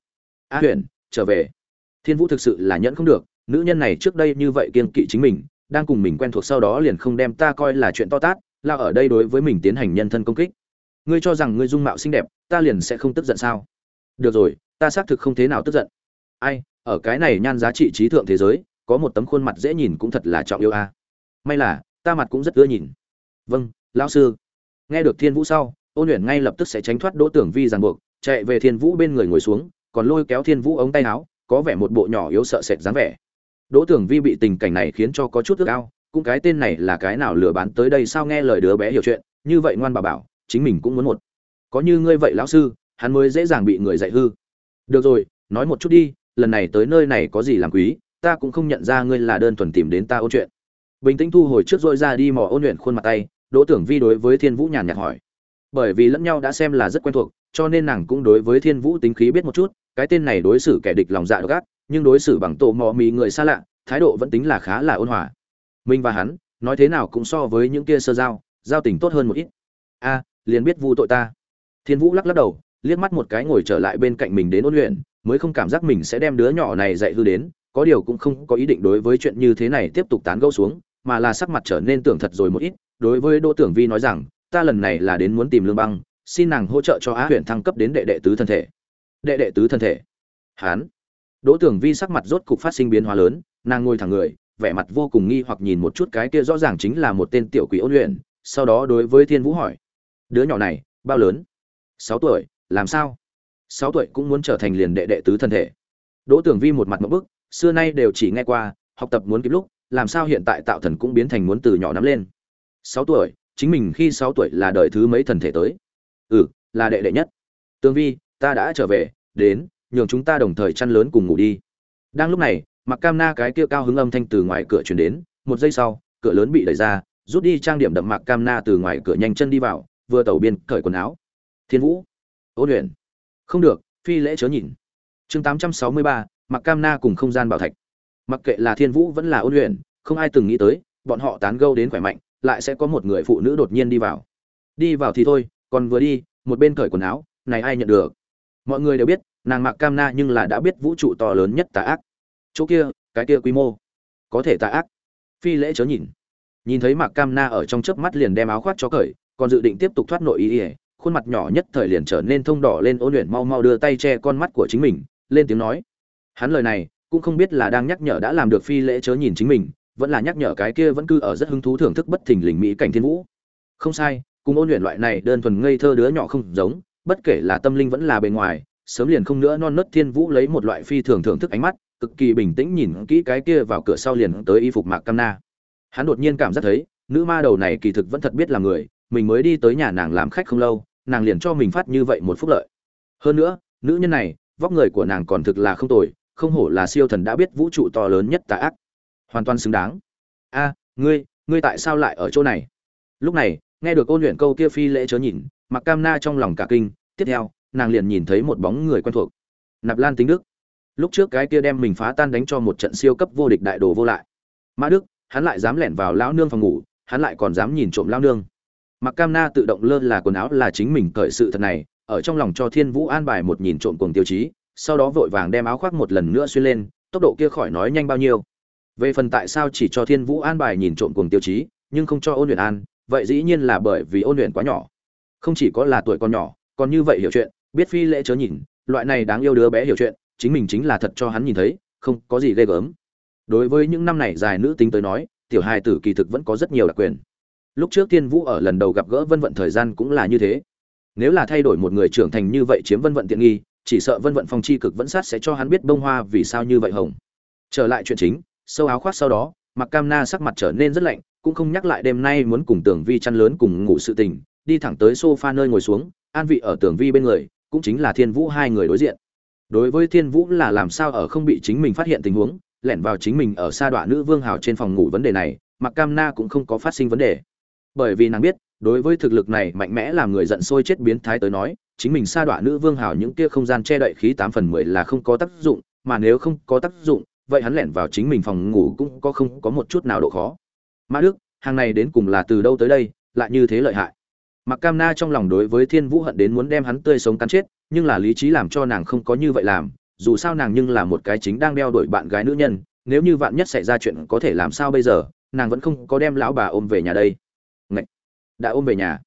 S1: A huyền trở về. Thiên vũ thực sự là nhẫn không được, nữ nhân này trước đây như vậy kiên kỵ chính mình, đang cùng mình quen thuộc sau đó liền không đem ta coi là chuyện to tát là ở đây đối với mình tiến hành nhân thân công kích ngươi cho rằng ngươi dung mạo xinh đẹp, ta liền sẽ không tức giận sao? Được rồi, ta xác thực không thế nào tức giận. Ai, ở cái này nhan giá trị trí thượng thế giới, có một tấm khuôn mặt dễ nhìn cũng thật là trọng yêu a. May là, ta mặt cũng rất ưa nhìn. Vâng lão sư. Nghe được thiên vũ sau, ôn luyện ngay lập tức sẽ tránh thoát đỗ tưởng vi ràng buộc, chạy về thiên vũ bên người ngồi xuống, còn lôi kéo thiên vũ ống tay áo, có vẻ một bộ nhỏ yếu sợ sệt dáng vẻ. Đỗ tưởng vi bị tình cảnh này khiến cho có chút ước ao, cũng cái tên này là cái nào lừa bán tới đây sao nghe lời đứa bé hiểu chuyện, như vậy ngoan bà bảo chính mình cũng muốn một. Có như ngươi vậy lão sư, hắn mới dễ dàng bị người dạy hư. Được rồi, nói một chút đi, lần này tới nơi này có gì làm quý, ta cũng không nhận ra ngươi là đơn thuần tìm đến ta ôn chuyện. Bình tĩnh thu hồi trước dội ra đi mò ôn luyện khuôn mặt tay, đỗ tưởng vi đối với thiên vũ nhàn nhạt hỏi. Bởi vì lẫn nhau đã xem là rất quen thuộc, cho nên nàng cũng đối với thiên vũ tính khí biết một chút, cái tên này đối xử kẻ địch lòng dạ gác nhưng đối xử bằng tổ mò mì người xa lạ, thái độ vẫn tính là khá là ôn hòa. Minh và hắn, nói thế nào cũng so với những kia sơ giao giao tình tốt hơn một ít. A liền biết vu tội ta. Thiên vũ lắc lắc đầu, liếc mắt một cái ngồi trở lại bên cạnh mình đến ôn luyện, mới không cảm giác mình sẽ đem đứa nhỏ này dạy hư đến, có điều cũng không có ý định đối với chuyện như thế này tiếp tục tán gẫu xuống, mà là sắc mặt trở nên tưởng thật rồi một ít, đối với đỗ tưởng vi nói rằng, ta lần này là đến muốn tìm lương băng, xin nàng hỗ trợ cho á huyện thăng cấp đến đệ đệ tứ thân thể. Đệ đệ tứ thân thể? Hán. Đỗ tưởng vi sắc mặt rốt cục phát sinh biến hóa lớn, nàng ngồi thẳng người, vẻ mặt vô cùng nghi hoặc nhìn một chút cái kia rõ ràng chính là một tên tiểu quỷ ôn luyện, sau đó đối với thiên vũ hỏi đứa nhỏ này, bao lớn? Sáu tuổi, làm sao? Sáu tuổi cũng muốn trở thành liền đệ đệ tứ thân thể. Đỗ tưởng vi một mặt một bức, xưa nay đều chỉ nghe qua, học tập muốn kịp lúc, làm sao hiện tại tạo thần cũng biến thành muốn từ nhỏ nắm lên. Sáu tuổi, chính mình khi sáu tuổi là đời thứ mấy thần thể tới? Ừ là đệ đệ nhất. Tương vi, ta đã trở về, đến, nhường chúng ta đồng thời chăn lớn cùng ngủ đi. Đang lúc này, mặc cam na cái kia cao hứng âm thanh từ ngoài cửa truyền đến, một giây sau, cửa lớn bị đẩy ra, rút đi trang điểm đậm mặc cam na từ ngoài cửa nhanh chân đi vào vừa tẩu biên cởi quần áo. Thiên vũ ôn luyện không được, phi lễ chớ nhìn. Chương tám trăm sáu mươi ba mặc cam na cùng không gian bảo thạch. Mặc kệ là thiên vũ vẫn là ôn luyện không ai từng nghĩ tới, bọn họ tán gâu đến khỏe mạnh, lại sẽ có một người phụ nữ đột nhiên đi vào. Đi vào thì thôi, còn vừa đi, một bên cởi quần áo, này ai nhận được? Mọi người đều biết, nàng mặc cam na nhưng là đã biết vũ trụ to lớn nhất tà ác. Chỗ kia, cái kia quy mô, có thể tà ác. Phi lễ chớ nhìn. Nhìn thấy mặc cam na ở trong chớp mắt liền đem áo khoác cho cởi còn dự định tiếp tục thoát nội ý ỉa khuôn mặt nhỏ nhất thời liền trở nên thông đỏ lên, ôn luyện mau mau đưa tay che con mắt của chính mình, lên tiếng nói. Hắn lời này, cũng không biết là đang nhắc nhở đã làm được phi lễ chớ nhìn chính mình, vẫn là nhắc nhở cái kia vẫn cứ ở rất hứng thú thưởng thức bất thình lình mỹ cảnh thiên vũ. Không sai, cùng ôn luyện loại này đơn thuần ngây thơ đứa nhỏ không giống, bất kể là tâm linh vẫn là bề ngoài, sớm liền không nữa non nớt thiên vũ lấy một loại phi thường thưởng thức ánh mắt, cực kỳ bình tĩnh nhìn kỹ cái kia vào cửa sau liền tới y phục mạc cam na. Hắn đột nhiên cảm giác thấy, nữ ma đầu này kỳ thực vẫn thật biết là người mình mới đi tới nhà nàng làm khách không lâu, nàng liền cho mình phát như vậy một phúc lợi. Hơn nữa, nữ nhân này, vóc người của nàng còn thực là không tồi, không hổ là siêu thần đã biết vũ trụ to lớn nhất tà ác. Hoàn toàn xứng đáng. A, ngươi ngươi tại sao lại ở chỗ này? Lúc này, nghe được ôn luyện câu kia phi lễ chớ nhìn mặc cam na trong lòng cả kinh, tiếp theo, nàng liền nhìn thấy một bóng người quen thuộc. Nạp lan tính đức. Lúc trước cái kia đem mình phá tan đánh cho một trận siêu cấp vô địch đại đồ vô lại. Mã đức, hắn lại dám lẻn vào lão nương phòng ngủ, hắn lại còn dám nhìn trộm lão nương mặc cam na tự động lơ là quần áo là chính mình cởi sự thật này, ở trong lòng cho thiên vũ an bài một nhìn trộm cùng tiêu chí, sau đó vội vàng đem áo khoác một lần nữa xuyên lên, tốc độ kia khỏi nói nhanh bao nhiêu. Về phần tại sao chỉ cho thiên vũ an bài nhìn trộm cùng tiêu chí, nhưng không cho ôn luyện an, vậy dĩ nhiên là bởi vì ôn luyện quá nhỏ. Không chỉ có là tuổi con nhỏ, còn như vậy hiểu chuyện, biết phi lễ chớ nhìn, loại này đáng yêu đứa bé hiểu chuyện, chính mình chính là thật cho hắn nhìn thấy, không có gì ghê gớm. Đối với những năm này dài nữ tính tới nói, tiểu hài tử kỳ thực vẫn có rất nhiều đặc quyền lúc trước tiên vũ ở lần đầu gặp gỡ vân vận thời gian cũng là như thế. Nếu là thay đổi một người trưởng thành như vậy chiếm vân vận tiện nghi, chỉ sợ vân vận phong chi cực vẫn sát sẽ cho hắn biết bông hoa vì sao như vậy hồng. Trở lại chuyện chính, sâu áo khoác sau đó, mặc cam na sắc mặt trở nên rất lạnh, cũng không nhắc lại đêm nay muốn cùng tường vi chăn lớn cùng ngủ sự tình, đi thẳng tới sofa nơi ngồi xuống, an vị ở tường vi bên người, cũng chính là thiên vũ hai người đối diện. Đối với thiên vũ là làm sao ở không bị chính mình phát hiện tình huống, lẻn vào chính mình ở sa đoạn nữ vương hào trên phòng ngủ vấn đề này, mặc cam na cũng không có phát sinh vấn đề bởi vì nàng biết, đối với thực lực này mạnh mẽ làm người giận sôi chết biến thái tới nói, chính mình sa đọa nữ vương hào những kia không gian che đậy khí tám phần mười là không có tác dụng, mà nếu không có tác dụng, vậy hắn lẻn vào chính mình phòng ngủ cũng có không có một chút nào độ khó. Mã đức, hàng này đến cùng là từ đâu tới đây, lại như thế lợi hại? Mặc cam na trong lòng đối với thiên vũ hận đến muốn đem hắn tươi sống cắn chết, nhưng là lý trí làm cho nàng không có như vậy làm, dù sao nàng nhưng là một cái chính đang đeo đuổi bạn gái nữ nhân, nếu như vạn nhất xảy ra chuyện có thể làm sao bây giờ, nàng vẫn không có đem lão bà ôm về nhà đây đã ôm về nhà.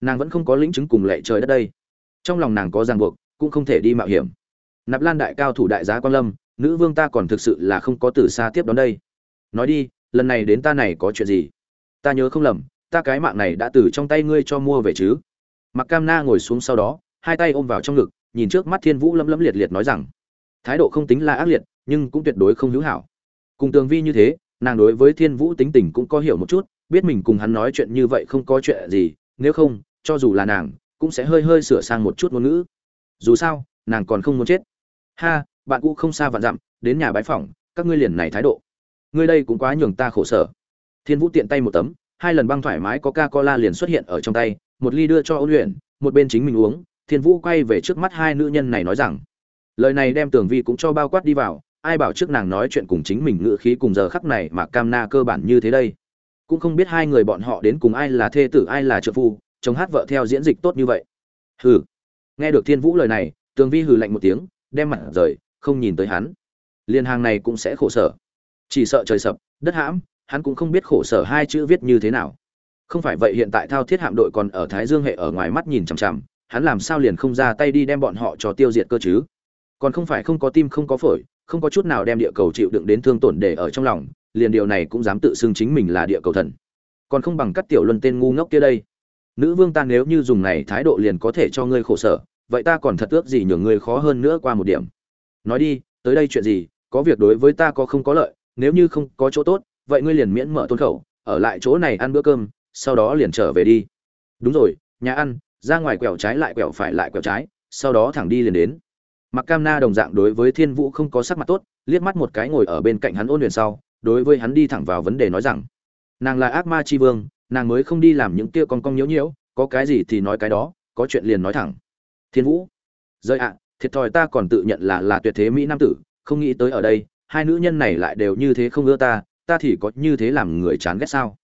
S1: Nàng vẫn không có lĩnh chứng cùng lệ trời đất đây. Trong lòng nàng có ràng buộc, cũng không thể đi mạo hiểm. Nạp lan đại cao thủ đại giá quan lâm, nữ vương ta còn thực sự là không có từ xa tiếp đón đây. Nói đi, lần này đến ta này có chuyện gì? Ta nhớ không lầm, ta cái mạng này đã từ trong tay ngươi cho mua về chứ? Mặc cam na ngồi xuống sau đó, hai tay ôm vào trong ngực, nhìn trước mắt thiên vũ lấm lấm liệt liệt nói rằng, thái độ không tính là ác liệt, nhưng cũng tuyệt đối không hữu hảo. Cùng tường vi như thế, nàng đối với thiên vũ tính tình cũng có hiểu một chút biết mình cùng hắn nói chuyện như vậy không có chuyện gì, nếu không, cho dù là nàng, cũng sẽ hơi hơi sửa sang một chút ngôn ngữ. Dù sao, nàng còn không muốn chết. Ha, bạn cũ không xa vạn dặm, đến nhà bái phỏng, các ngươi liền này thái độ. Ngươi đây cũng quá nhường ta khổ sở. Thiên vũ tiện tay một tấm, hai lần băng thoải mái coca cola liền xuất hiện ở trong tay, một ly đưa cho ôn luyện một bên chính mình uống, thiên vũ quay về trước mắt hai nữ nhân này nói rằng, lời này đem tường vi cũng cho bao quát đi vào, ai bảo trước nàng nói chuyện cùng chính mình ngựa khí cùng giờ khắc này mà cam na cơ bản như thế đây? Cũng không biết hai người bọn họ đến cùng ai là thê tử, ai là trợ phu, chồng hát vợ theo diễn dịch tốt như vậy. Hừ. Nghe được thiên vũ lời này, tường vi hừ lạnh một tiếng, đem mặt rời, không nhìn tới hắn. Liên hàng này cũng sẽ khổ sở. Chỉ sợ trời sập, đất hãm, hắn cũng không biết khổ sở hai chữ viết như thế nào. Không phải vậy hiện tại thao thiết hạm đội còn ở thái dương hệ ở ngoài mắt nhìn chằm chằm, hắn làm sao liền không ra tay đi đem bọn họ cho tiêu diệt cơ chứ? Còn không phải không có tim không có phổi, không có chút nào đem địa cầu chịu đựng đến thương tổn để ở trong lòng liền điều này cũng dám tự xưng chính mình là địa cầu thần. Còn không bằng cắt tiểu luân tên ngu ngốc kia đây. Nữ vương ta nếu như dùng này thái độ liền có thể cho ngươi khổ sở, vậy ta còn thật ước gì nhường ngươi khó hơn nữa qua một điểm. Nói đi, tới đây chuyện gì, có việc đối với ta có không có lợi, nếu như không có chỗ tốt, vậy ngươi liền miễn mở tôn khẩu, ở lại chỗ này ăn bữa cơm, sau đó liền trở về đi. Đúng rồi, nhà ăn, ra ngoài quẹo trái lại quẹo phải lại quẹo trái, sau đó thẳng đi liền đến. Mặc cam na đồng dạng đối với thiên vũ không có sắc mặt tốt, liếc mắt một cái ngồi ở bên cạnh hắn ôn luyện sau đối với hắn đi thẳng vào vấn đề nói rằng, nàng là ác ma c h i vương, nàng mới không đi làm những kia con cong nhiễu nhiễu có cái gì thì nói cái đó, có chuyện liền nói thẳng. Thiên vũ rơi ạ, thiệt thòi ta còn tự nhận là là tuyệt thế mỹ nam tử, không nghĩ tới ở đây, hai nữ nhân này lại đều như thế không ưa ta ta thì có như thế làm người chán ghét sao?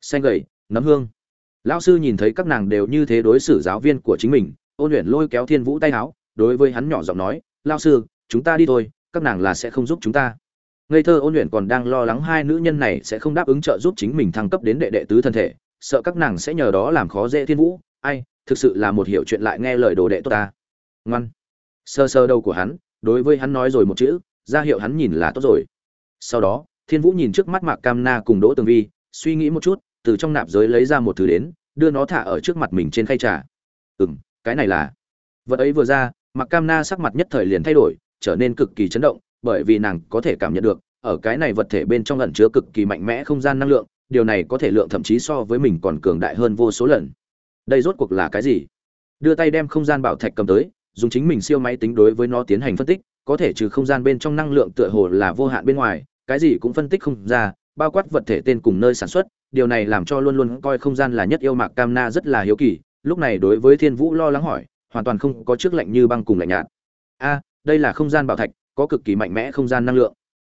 S1: Xanh gầy, nấm hương. Lão sư nhìn thấy các nàng đều như thế đối xử giáo viên của chính mình, ôn luyện lôi kéo thiên vũ tay áo, đối với hắn nhỏ giọng nói lao sư, chúng ta đi thôi, các nàng là sẽ không giúp chúng ta ngây thơ ôn luyện còn đang lo lắng hai nữ nhân này sẽ không đáp ứng trợ giúp chính mình thăng cấp đến đệ đệ tứ thân thể sợ các nàng sẽ nhờ đó làm khó dễ thiên vũ. Ai thực sự là một hiểu chuyện lại nghe lời đồ đệ tốt ta. Ngoan. Sơ sơ đầu của hắn đối với hắn nói rồi một chữ ra hiệu hắn nhìn là tốt rồi. Sau đó thiên vũ nhìn trước mắt mạc cam na cùng đỗ tường vi suy nghĩ một chút từ trong nạp giới lấy ra một thứ đến đưa nó thả ở trước mặt mình trên khay trà. Ừ, cái này là. Vật ấy vừa ra mặc cam na sắc mặt nhất thời liền thay đổi trở nên cực kỳ chấn động bởi vì nàng có thể cảm nhận được, ở cái này vật thể bên trong ẩn chứa cực kỳ mạnh mẽ không gian năng lượng, điều này có thể lượng thậm chí so với mình còn cường đại hơn vô số lần. Đây rốt cuộc là cái gì? Đưa tay đem không gian bảo thạch cầm tới, dùng chính mình siêu máy tính đối với nó tiến hành phân tích, có thể trừ không gian bên trong năng lượng tựa hồ là vô hạn bên ngoài, cái gì cũng phân tích không ra, bao quát vật thể tên cùng nơi sản xuất, điều này làm cho luôn luôn coi không gian là nhất yêu mạc cam na rất là hiếu kỳ, lúc này đối với thiên vũ lo lắng hỏi, hoàn toàn không có trước lạnh như băng cùng lạnh nhạt. A, đây là không gian bảo thạch có cực kỳ mạnh mẽ không gian năng lượng.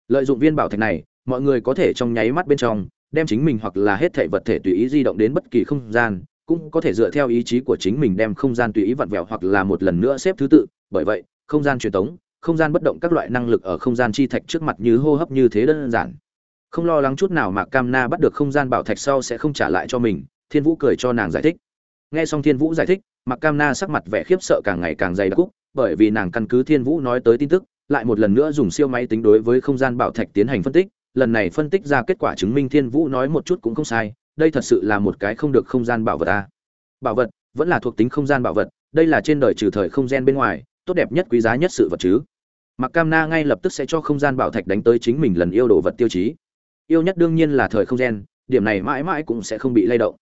S1: Lợi dụng viên bảo thạch này, mọi người có thể trong nháy mắt bên trong, đem chính mình hoặc là hết thảy vật thể tùy ý di động đến bất kỳ không gian, cũng có thể dựa theo ý chí của chính mình đem không gian tùy ý vặn vẹo hoặc là một lần nữa xếp thứ tự. Bởi vậy, không gian truyền tống không gian bất động các loại năng lực ở không gian chi thạch trước mặt như hô hấp như thế đơn giản. Không lo lắng chút nào mà cam na bắt được không gian bảo thạch sau sẽ không trả lại cho mình, thiên vũ cười cho nàng giải thích. Nghe xong thiên vũ giải thích mặc cam na sắc mặt vẻ khiếp sợ càng ngày càng dày đặc cúc bởi vì nàng căn cứ thiên vũ nói tới tin tức lại một lần nữa dùng siêu máy tính đối với không gian bảo thạch tiến hành phân tích. Lần này phân tích ra kết quả chứng minh thiên vũ nói một chút cũng không sai, đây thật sự là một cái không được không gian bảo vật à. bảo vật, vẫn là thuộc tính không gian bảo vật, đây là trên đời trừ thời không gian bên ngoài, tốt đẹp nhất quý giá nhất sự vật chứ. Mặc cam na ngay lập tức sẽ cho không gian bảo thạch đánh tới chính mình lần yêu đồ vật tiêu chí. Yêu nhất đương nhiên là thời không gian, điểm này mãi mãi cũng sẽ không bị lay động.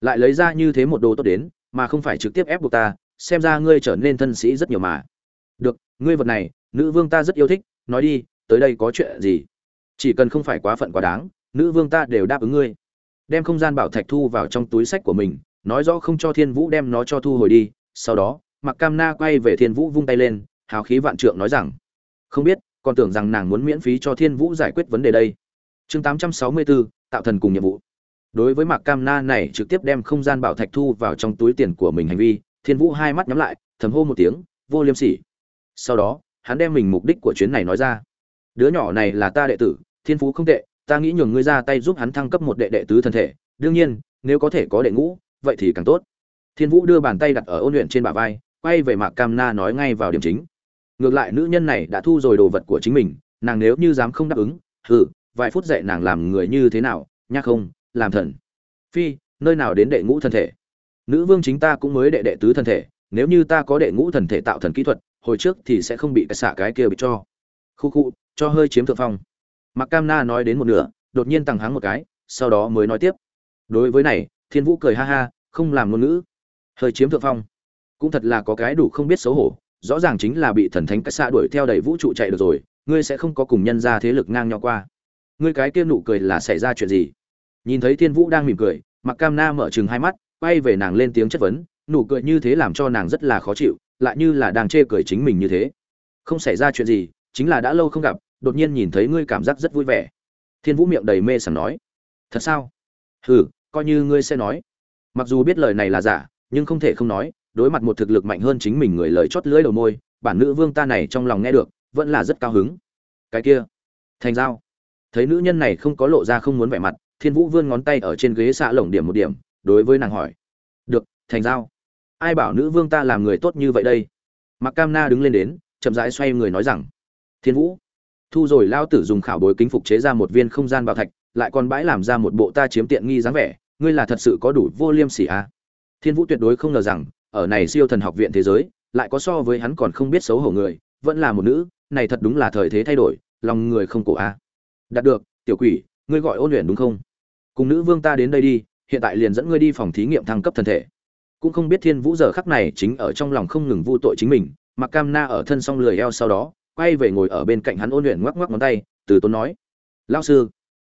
S1: Lại lấy ra như thế một đồ tốt đến, mà không phải trực tiếp ép buộc ta, xem ra ngươi trở nên thân sĩ rất nhiều mà. Được, ngươi vật này nữ vương ta rất yêu thích nói đi tới đây có chuyện gì? Chỉ cần không phải quá phận quá đáng nữ vương ta đều đáp ứng ngươi. Đem không gian bảo thạch thu vào trong túi sách của mình nói rõ không cho thiên vũ đem nó cho thu hồi đi sau đó mặc cam na quay về thiên vũ vung tay lên hào khí vạn trượng nói rằng không biết còn tưởng rằng nàng muốn miễn phí cho thiên vũ giải quyết vấn đề đây. Chương 864, tạo thần cùng nhiệm vụ. Đối với mạc cam na này trực tiếp đem không gian bảo thạch thu vào trong túi tiền của mình hành vi thiên vũ hai mắt nhắm lại thầm hô một tiếng vô liêm sỉ. Sau đó hắn đem mình mục đích của chuyến này nói ra. Đứa nhỏ này là ta đệ tử, thiên phú không tệ, ta nghĩ nhường ngươi ra tay giúp hắn thăng cấp một đệ đệ tứ thân thể. Đương nhiên, nếu có thể có đệ ngũ, vậy thì càng tốt. Thiên vũ đưa bàn tay đặt ở ôn luyện trên bả vai, quay về mạc cam na nói ngay vào điểm chính. Ngược lại nữ nhân này đã thu rồi đồ vật của chính mình, nàng nếu như dám không đáp ứng, hừ, vài phút dạy nàng làm người như thế nào nhá không, làm thần. Phi, nơi nào đến đệ ngũ thân thể? Nữ vương chính ta cũng mới đệ đệ tứ thân thể, nếu như ta có đệ ngũ thần thể tạo thần kỹ thuật hồi trước thì sẽ không bị cái xạ cái kia bị cho. Khu khu, cho hơi chiếm thượng phong. Mặc cam na nói đến một nửa, đột nhiên tăng háng một cái, sau đó mới nói tiếp. Đối với này, thiên vũ cười ha ha, không làm ngôn ngữ. Hơi chiếm thượng phong. Cũng thật là có cái đủ không biết xấu hổ, rõ ràng chính là bị thần thánh cái xạ đuổi theo đầy vũ trụ chạy được rồi, ngươi sẽ không có cùng nhân ra thế lực ngang nhau qua. Ngươi cái kia nụ cười là xảy ra chuyện gì? Nhìn thấy thiên vũ đang mỉm cười mặc cam na mở chừng hai mắt, quay về nàng lên tiếng chất vấn, nụ cười như thế làm cho nàng rất là khó chịu lại như là đang chê cười chính mình như thế. Không xảy ra chuyện gì, chính là đã lâu không gặp, đột nhiên nhìn thấy ngươi cảm giác rất vui vẻ. Thiên vũ miệng đầy mê sảng nói, thật sao? Hừ, coi như ngươi sẽ nói. Mặc dù biết lời này là giả, nhưng không thể không nói, đối mặt một thực lực mạnh hơn chính mình người lời chót lưỡi đầu môi, bản nữ vương ta này trong lòng nghe được, vẫn là rất cao hứng. Cái kia, thành giao. Thấy nữ nhân này không có lộ ra không muốn vẻ mặt, thiên vũ vươn ngón tay ở trên ghế xạ lồng điểm một điểm, đối với nàng hỏi, được, thành giao ai bảo nữ vương ta làm người tốt như vậy đây mặc cam na đứng lên đến, chậm rãi xoay người nói rằng, thiên vũ, thu rồi lao tử dùng khảo bối kính phục chế ra một viên không gian bảo thạch, lại còn bãi làm ra một bộ ta chiếm tiện nghi dáng vẻ, ngươi là thật sự có đủ vô liêm sỉ à. thiên vũ tuyệt đối không ngờ rằng, ở này siêu thần học viện thế giới, lại có so với hắn còn không biết xấu hổ người, vẫn là một nữ, này thật đúng là thời thế thay đổi, lòng người không cổ a à. đạt được, tiểu quỷ, ngươi gọi ôn luyện đúng không cùng nữ vương ta đến đây đi, hiện tại liền dẫn ngươi đi phòng thí nghiệm thăng cấp thân thể cũng không biết thiên vũ giờ khắc này chính ở trong lòng không ngừng vu tội chính mình, mặc cam na ở thân song lười eo sau đó, quay về ngồi ở bên cạnh hắn ôn luyện ngoắc ngoắc ngón tay, từ tốn nói lao sư.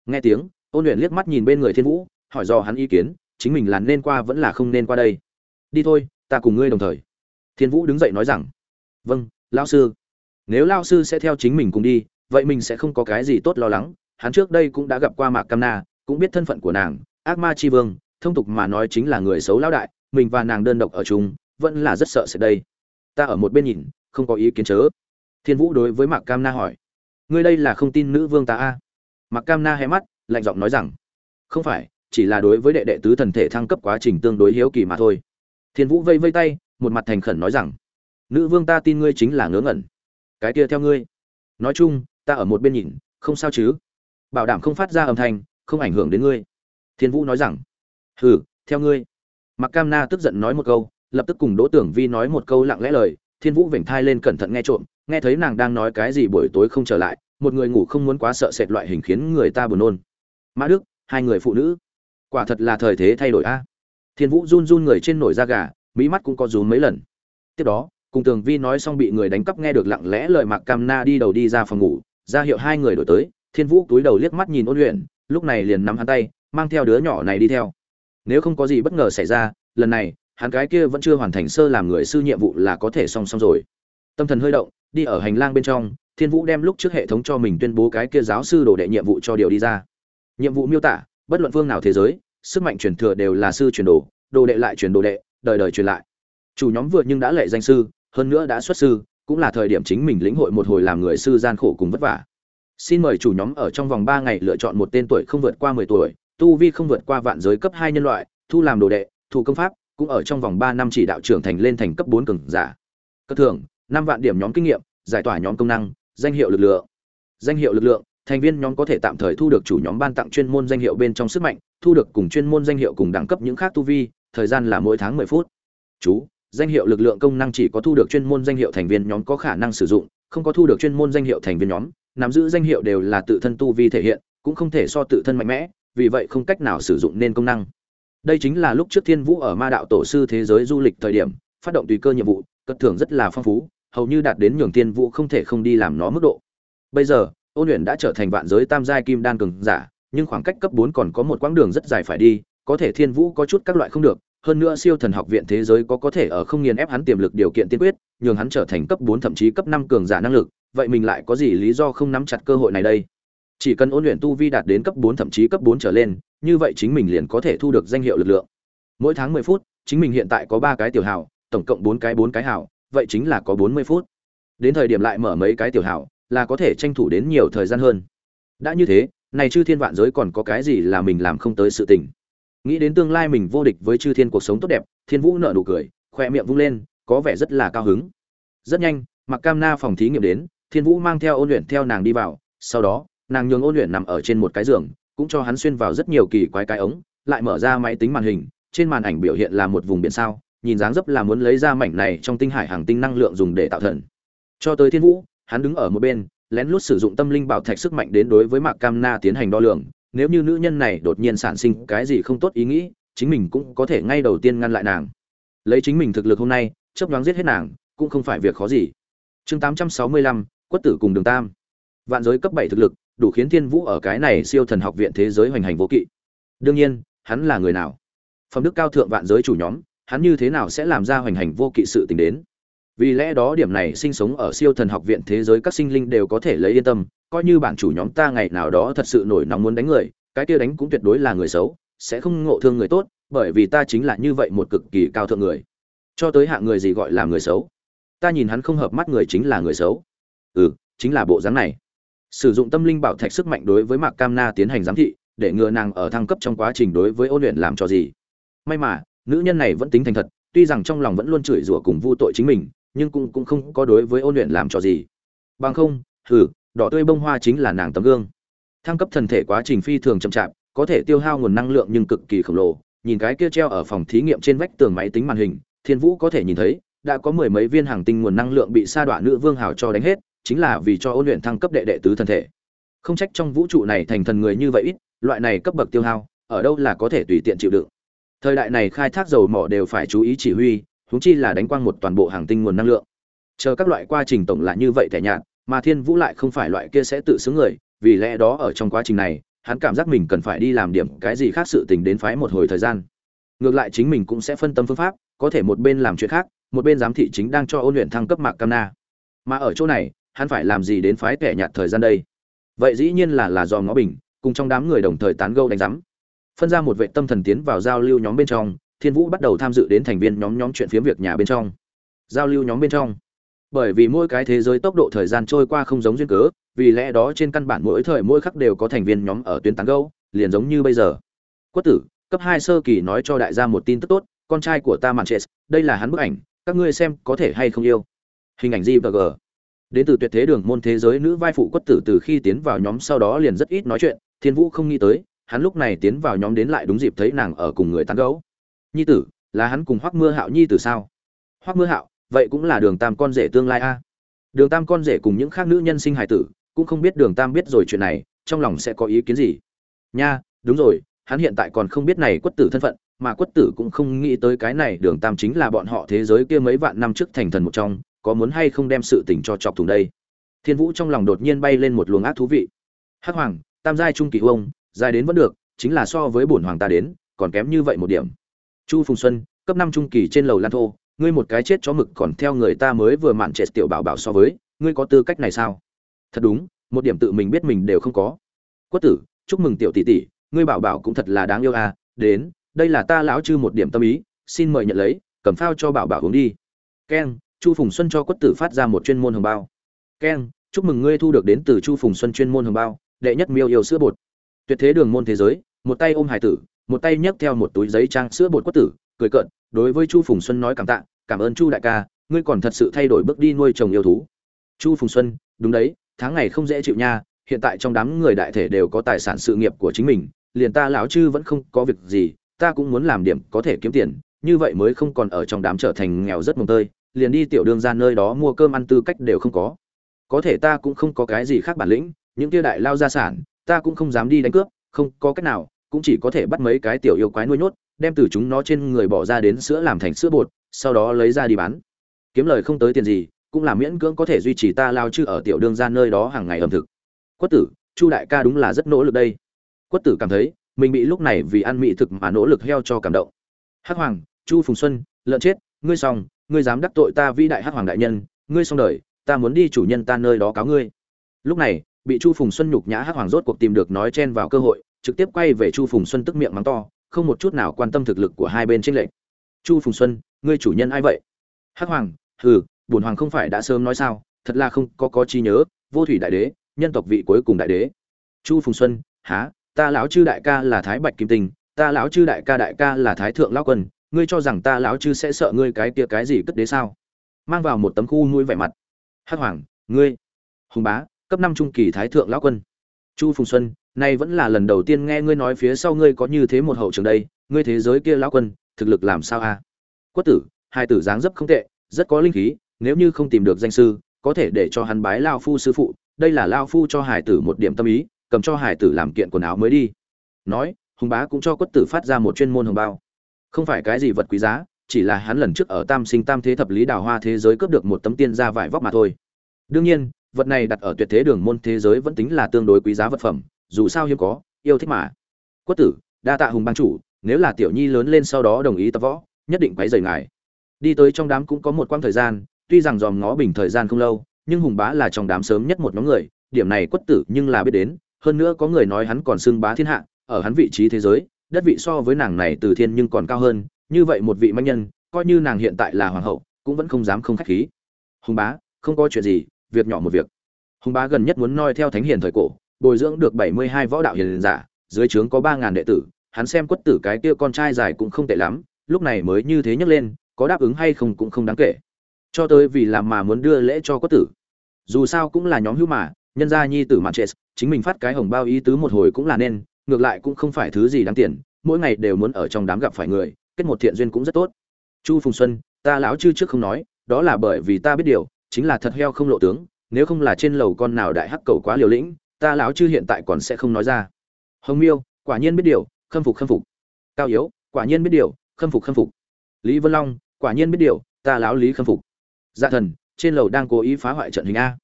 S1: Nghe tiếng, ôn luyện liếc mắt nhìn bên người thiên vũ, hỏi do hắn ý kiến, chính mình là nên qua vẫn là không nên qua đây. Đi thôi, ta cùng ngươi đồng thời. Thiên vũ đứng dậy nói rằng vâng lao sư. Nếu lao sư sẽ theo chính mình cùng đi, vậy mình sẽ không có cái gì tốt lo lắng, hắn trước đây cũng đã gặp qua mạc cam na, cũng biết thân phận của nàng, ác ma chi vương, thông tục mà nói chính là người xấu lão đại mình và nàng đơn độc ở chung, vẫn là rất sợ sẽ đây. Ta ở một bên nhìn, không có ý kiến chớ. Thiên vũ đối với mạc cam na hỏi. Ngươi đây là không tin nữ vương ta a à? mạc cam na hé mắt, lạnh giọng nói rằng. Không phải, chỉ là đối với đệ đệ tứ thần thể thăng cấp quá trình tương đối hiếu kỳ mà thôi. Thiên vũ vây vây tay, một mặt thành khẩn nói rằng. Nữ vương ta tin ngươi chính là ngớ ngẩn. Cái kia theo ngươi. Nói chung, ta ở một bên nhìn, không sao chứ. Bảo đảm không phát ra âm thanh, không ảnh hưởng đến ngươi. Thiên vũ nói rằng. Hừ, theo ngươi. Mạc cam na tức giận nói một câu lập tức cùng đỗ tưởng vi nói một câu lặng lẽ lời thiên vũ vểnh thai lên cẩn thận nghe trộm nghe thấy nàng đang nói cái gì buổi tối không trở lại một người ngủ không muốn quá sợ sệt loại hình khiến người ta buồn nôn. Mã đức hai người phụ nữ. Quả thật là thời thế thay đổi a. Thiên vũ run run người trên nổi da gà mỹ mắt cũng có rúm mấy lần. Tiếp đó cùng tường vi nói xong bị người đánh cắp nghe được lặng lẽ lời mạc cam na đi đầu đi ra phòng ngủ ra hiệu hai người đổi tới thiên vũ túi đầu liếc mắt nhìn ôn Uyển, lúc này liền nắm hắn tay mang theo đứa nhỏ này đi theo nếu không có gì bất ngờ xảy ra, lần này, hắn cái kia vẫn chưa hoàn thành sơ làm người sư nhiệm vụ là có thể song song rồi. Tâm thần hơi động, đi ở hành lang bên trong, thiên vũ đem lúc trước hệ thống cho mình tuyên bố cái kia giáo sư đồ đệ nhiệm vụ cho điều đi ra. Nhiệm vụ miêu tả, bất luận phương nào thế giới, sức mạnh truyền thừa đều là sư truyền đồ đồ đệ lại truyền đồ đệ, đời đời truyền lại. Chủ nhóm vừa nhưng đã lệ danh sư, hơn nữa đã xuất sư, cũng là thời điểm chính mình lĩnh hội một hồi làm người sư gian khổ cùng vất vả. Xin mời chủ nhóm ở trong vòng ba ngày lựa chọn một tên tuổi không vượt qua mười tuổi tu vi không vượt qua vạn giới cấp hai nhân loại, thu làm đồ đệ, thủ công pháp, cũng ở trong vòng ba năm chỉ đạo trưởng thành lên thành cấp bốn cường giả. Cấp thưởng, năm vạn điểm nhóm kinh nghiệm, giải tỏa nhóm công năng, danh hiệu lực lượng. Danh hiệu lực lượng, thành viên nhóm có thể tạm thời thu được chủ nhóm ban tặng chuyên môn danh hiệu bên trong sức mạnh, thu được cùng chuyên môn danh hiệu cùng đẳng cấp những khác tu vi, thời gian là mỗi tháng mười phút. Chú, danh hiệu lực lượng công năng chỉ có thu được chuyên môn danh hiệu thành viên nhóm có khả năng sử dụng, không có thu được chuyên môn danh hiệu thành viên nhóm, nắm giữ danh hiệu đều là tự thân tu vi thể hiện, cũng không thể so tự thân mạnh mẽ vì vậy không cách nào sử dụng nên công năng. Đây chính là lúc trước thiên vũ ở ma đạo tổ sư thế giới du lịch thời điểm, phát động tùy cơ nhiệm vụ, cất thưởng rất là phong phú, hầu như đạt đến nhường thiên vũ không thể không đi làm nó mức độ. Bây giờ ôn luyện đã trở thành vạn giới tam giai kim đan cường giả, nhưng khoảng cách cấp bốn còn có một quãng đường rất dài phải đi, có thể thiên vũ có chút các loại không được, hơn nữa siêu thần học viện thế giới có có thể ở không nghiền ép hắn tiềm lực điều kiện tiên quyết, nhường hắn trở thành cấp bốn thậm chí cấp năm cường giả năng lực, vậy mình lại có gì lý do không nắm chặt cơ hội này đây? Chỉ cần ôn luyện tu vi đạt đến cấp bốn thậm chí cấp bốn trở lên, như vậy chính mình liền có thể thu được danh hiệu lực lượng. Mỗi tháng mười phút, chính mình hiện tại có ba cái tiểu hảo, tổng cộng bốn cái bốn cái hảo, vậy chính là có bốn mươi phút. Đến thời điểm lại mở mấy cái tiểu hảo, là có thể tranh thủ đến nhiều thời gian hơn. Đã như thế, này chư thiên vạn giới còn có cái gì là mình làm không tới sự tình? Nghĩ đến tương lai mình vô địch với chư thiên cuộc sống tốt đẹp, thiên vũ nở nụ cười, khoe miệng vung lên, có vẻ rất là cao hứng. Rất nhanh mặc cam na phòng thí nghiệm đến, thiên vũ mang theo ôn luyện theo nàng đi vào, sau đó nàng nhường ôn luyện nằm ở trên một cái giường, cũng cho hắn xuyên vào rất nhiều kỳ quái cái ống, lại mở ra máy tính màn hình, trên màn ảnh biểu hiện là một vùng biển sao, nhìn dáng dấp là muốn lấy ra mảnh này trong tinh hải hàng tinh năng lượng dùng để tạo thần. Cho tới thiên vũ, hắn đứng ở một bên, lén lút sử dụng tâm linh bảo thạch sức mạnh đến đối với mạc cam na tiến hành đo lường, nếu như nữ nhân này đột nhiên sản sinh cái gì không tốt ý nghĩ, chính mình cũng có thể ngay đầu tiên ngăn lại nàng. Lấy chính mình thực lực hôm nay chấp đoán giết hết nàng, cũng không phải việc khó gì. Chương tám trăm sáu mươi lăm, quất tử cùng đường tam. Vạn giới cấp bảy thực lực đủ khiến thiên vũ ở cái này siêu thần học viện thế giới hoành hành vô kỵ. Đương nhiên, hắn là người nào? Phẩm đức cao thượng vạn giới chủ nhóm, hắn như thế nào sẽ làm ra hoành hành vô kỵ sự tình đến? Vì lẽ đó điểm này sinh sống ở siêu thần học viện thế giới các sinh linh đều có thể lấy yên tâm, coi như bản chủ nhóm ta ngày nào đó thật sự nổi nóng muốn đánh người, cái kia đánh cũng tuyệt đối là người xấu, sẽ không ngộ thương người tốt, bởi vì ta chính là như vậy một cực kỳ cao thượng người. Cho tới hạng người gì gọi là người xấu? Ta nhìn hắn không hợp mắt người chính là người xấu. Ừ chính là bộ dáng này sử dụng tâm linh bảo thạch sức mạnh đối với mạc cam na tiến hành giám thị, để ngừa nàng ở thăng cấp trong quá trình đối với ôn luyện làm cho gì. May mà, nữ nhân này vẫn tính thành thật, tuy rằng trong lòng vẫn luôn chửi rủa cùng vu tội chính mình, nhưng cũng cũng không có đối với ôn luyện làm cho gì. Bằng không, hừ, đỏ tươi bông hoa chính là nàng tấm gương. Thăng cấp thần thể quá trình phi thường chậm chạp, có thể tiêu hao nguồn năng lượng nhưng cực kỳ khổng lồ. Nhìn cái kia treo ở phòng thí nghiệm trên vách tường máy tính màn hình, thiên vũ có thể nhìn thấy, đã có mười mấy viên hàng tinh nguồn năng lượng bị sa đọa nữ vương hào cho đánh hết chính là vì cho ôn luyện thăng cấp đệ đệ tứ thân thể. Không trách trong vũ trụ này thành thần người như vậy ít, loại này cấp bậc tiêu hao, ở đâu là có thể tùy tiện chịu đựng. Thời đại này khai thác dầu mỏ đều phải chú ý chỉ huy, huống chi là đánh quang một toàn bộ hàng tinh nguồn năng lượng. Chờ các loại quá trình tổng lại như vậy thẻ nhạt, mà thiên vũ lại không phải loại kia sẽ tự xứng người, vì lẽ đó ở trong quá trình này, hắn cảm giác mình cần phải đi làm điểm cái gì khác sự tình đến phái một hồi thời gian. Ngược lại chính mình cũng sẽ phân tâm phương pháp, có thể một bên làm chuyện khác, một bên giám thị chính đang cho ôn luyện thăng cấp mạc cam na. Mà ở chỗ này hắn phải làm gì đến phái kẻ nhạt thời gian đây? Vậy dĩ nhiên là là do ngõ bình, cùng trong đám người đồng thời tán gâu đánh rắm phân ra một vệ tâm thần tiến vào giao lưu nhóm bên trong, thiên vũ bắt đầu tham dự đến thành viên nhóm nhóm chuyện phiếm việc nhà bên trong. Giao lưu nhóm bên trong. Bởi vì mỗi cái thế giới tốc độ thời gian trôi qua không giống duyên cớ, vì lẽ đó trên căn bản mỗi thời mỗi khắc đều có thành viên nhóm ở tuyến tán gâu liền giống như bây giờ. Quất tử, cấp hai sơ kỳ nói cho đại gia một tin tức tốt, con trai của ta màn chết đây là hắn bức ảnh, các ngươi xem có thể hay không yêu. Hình ảnh gì và gờ đến từ tuyệt thế đường môn thế giới nữ vai phụ quất tử từ khi tiến vào nhóm sau đó liền rất ít nói chuyện, thiên vũ không nghĩ tới, hắn lúc này tiến vào nhóm đến lại đúng dịp thấy nàng ở cùng người tán gấu nhi tử, là hắn cùng hoắc mưa hạo nhi tử sao? Hoắc mưa hạo, vậy cũng là đường tam con rể tương lai a? Đường tam con rể cùng những khác nữ nhân sinh hài tử, cũng không biết đường tam biết rồi chuyện này, trong lòng sẽ có ý kiến gì? Nha, đúng rồi, hắn hiện tại còn không biết này quất tử thân phận, mà quất tử cũng không nghĩ tới cái này, đường tam chính là bọn họ thế giới kia mấy vạn năm trước thành thần một trong có muốn hay không đem sự tình cho chọc thùng đây. Thiên vũ trong lòng đột nhiên bay lên một luồng ác thú vị. Hắc hoàng, tam giai trung kỳ ông dài đến vẫn được, chính là so với bổn hoàng ta đến, còn kém như vậy một điểm. Chu phùng xuân, cấp năm trung kỳ trên lầu lan thô, ngươi một cái chết chó mực còn theo người ta mới vừa mạn trệ tiểu bảo bảo so với, ngươi có tư cách này sao? Thật đúng, một điểm tự mình biết mình đều không có. Quất tử, chúc mừng tiểu tỷ tỷ, ngươi bảo bảo cũng thật là đáng yêu à đến, đây là ta lão chư một điểm tâm ý, xin mời nhận lấy, cầm phao cho bảo bảo uống đi. Keng chu phùng xuân cho quất tử phát ra một chuyên môn hồng bao. Keng, chúc mừng ngươi thu được đến từ chu phùng xuân chuyên môn hồng bao, đệ nhất miêu yêu sữa bột. Tuyệt thế đường môn thế giới, một tay ôm hải tử, một tay nhấc theo một túi giấy trang sữa bột quất tử, cười cợt, đối với chu phùng xuân nói cảm tạ, cảm ơn chu đại ca, ngươi còn thật sự thay đổi bước đi nuôi chồng yêu thú. Chu phùng xuân, đúng đấy, tháng ngày không dễ chịu nha, hiện tại trong đám người đại thể đều có tài sản sự nghiệp của chính mình, liền ta lão chư vẫn không có việc gì, ta cũng muốn làm điểm có thể kiếm tiền, như vậy mới không còn ở trong đám trở thành nghèo rất mồng tơi liền đi tiểu đường ra nơi đó mua cơm ăn tư cách đều không có. Có thể ta cũng không có cái gì khác bản lĩnh, những kia đại lao gia sản, ta cũng không dám đi đánh cướp, không có cách nào, cũng chỉ có thể bắt mấy cái tiểu yêu quái nuôi nhốt, đem từ chúng nó trên người bỏ ra đến sữa làm thành sữa bột, sau đó lấy ra đi bán. Kiếm lời không tới tiền gì, cũng là miễn cưỡng có thể duy trì ta lao chứ ở tiểu đương ra nơi đó hàng ngày ẩm thực. Quất tử, chu đại ca đúng là rất nỗ lực đây. Quất tử cảm thấy, mình bị lúc này vì ăn mỹ thực mà nỗ lực heo cho cảm động. Hắc hoàng, chu phùng xuân, lợn chết, ngươi xong ngươi dám đắc tội ta vĩ đại hắc hoàng đại nhân, ngươi xong đời, ta muốn đi chủ nhân ta nơi đó cáo ngươi. Lúc này, bị chu phùng xuân nhục nhã hắc hoàng rốt cuộc tìm được nói chen vào cơ hội, trực tiếp quay về chu phùng xuân tức miệng mắng to, không một chút nào quan tâm thực lực của hai bên tranh lệch. Chu phùng xuân, ngươi chủ nhân ai vậy? Hắc hoàng, hừ, bổn hoàng không phải đã sớm nói sao, thật là không có có chi nhớ, vô thủy đại đế, nhân tộc vị cuối cùng đại đế. Chu phùng xuân, há, ta lão chư đại ca là thái bạch kim tinh, ta lão chư đại ca đại ca là thái thượng lão quân ngươi cho rằng ta lão chư sẽ sợ ngươi cái kia cái gì cất đế sao? Mang vào một tấm khu nuôi vẻ mặt. Hắc hoàng, ngươi. Hùng bá, cấp năm trung kỳ thái thượng lão quân. Chu phùng xuân, nay vẫn là lần đầu tiên nghe ngươi nói phía sau ngươi có như thế một hậu trường đây, ngươi thế giới kia lão quân, thực lực làm sao a? Quất tử, hai tử dáng dấp không tệ, rất có linh khí, nếu như không tìm được danh sư, có thể để cho hắn bái lao phu sư phụ, đây là lao phu cho hải tử một điểm tâm ý, cầm cho hải tử làm kiện quần áo mới đi. Nói, hùng bá cũng cho quất tử phát ra một chuyên môn hồng bao không phải cái gì vật quý giá, chỉ là hắn lần trước ở tam sinh tam thế thập lý đào hoa thế giới cướp được một tấm tiên gia vải vóc mà thôi. Đương nhiên, vật này đặt ở tuyệt thế đường môn thế giới vẫn tính là tương đối quý giá vật phẩm, dù sao hiếm có, yêu thích mà. Quất tử, đa tạ hùng ban chủ, nếu là tiểu nhi lớn lên sau đó đồng ý tập võ, nhất định quấy rầy ngài. Đi tới trong đám cũng có một quãng thời gian, tuy rằng dòm ngó bình thời gian không lâu, nhưng hùng bá là trong đám sớm nhất một nhóm người, điểm này quất tử nhưng là biết đến, hơn nữa có người nói hắn còn xưng bá thiên hạ, ở hắn vị trí thế giới đất vị so với nàng này từ thiên nhưng còn cao hơn, như vậy một vị manh nhân, coi như nàng hiện tại là hoàng hậu, cũng vẫn không dám không khách khí. Hùng bá, không có chuyện gì, việc nhỏ một việc. Hùng bá gần nhất muốn noi theo thánh hiền thời cổ, bồi dưỡng được bảy mươi hai võ đạo hiền giả, dưới trướng có ba ngàn đệ tử, hắn xem quất tử cái kia con trai dài cũng không tệ lắm, lúc này mới như thế nhấc lên, có đáp ứng hay không cũng không đáng kể. Cho tới vì làm mà muốn đưa lễ cho quất tử. Dù sao cũng là nhóm hữu mà, nhân gia nhi tử mặt chết, chính mình phát cái hồng bao ý tứ một hồi cũng là nên ngược lại cũng không phải thứ gì đáng tiền, mỗi ngày đều muốn ở trong đám gặp phải người, kết một thiện duyên cũng rất tốt. Chu phùng xuân, ta lão chư trước không nói, đó là bởi vì ta biết điều, chính là thật heo không lộ tướng, nếu không là trên lầu con nào đại hắc cầu quá liều lĩnh, ta lão chư hiện tại còn sẽ không nói ra. Hồng miêu, quả nhiên biết điều, khâm phục khâm phục. Cao yếu, quả nhiên biết điều, khâm phục khâm phục. Lý vân long, quả nhiên biết điều, ta lão lý khâm phục. Dạ thần, trên lầu đang cố ý phá hoại trận hình a.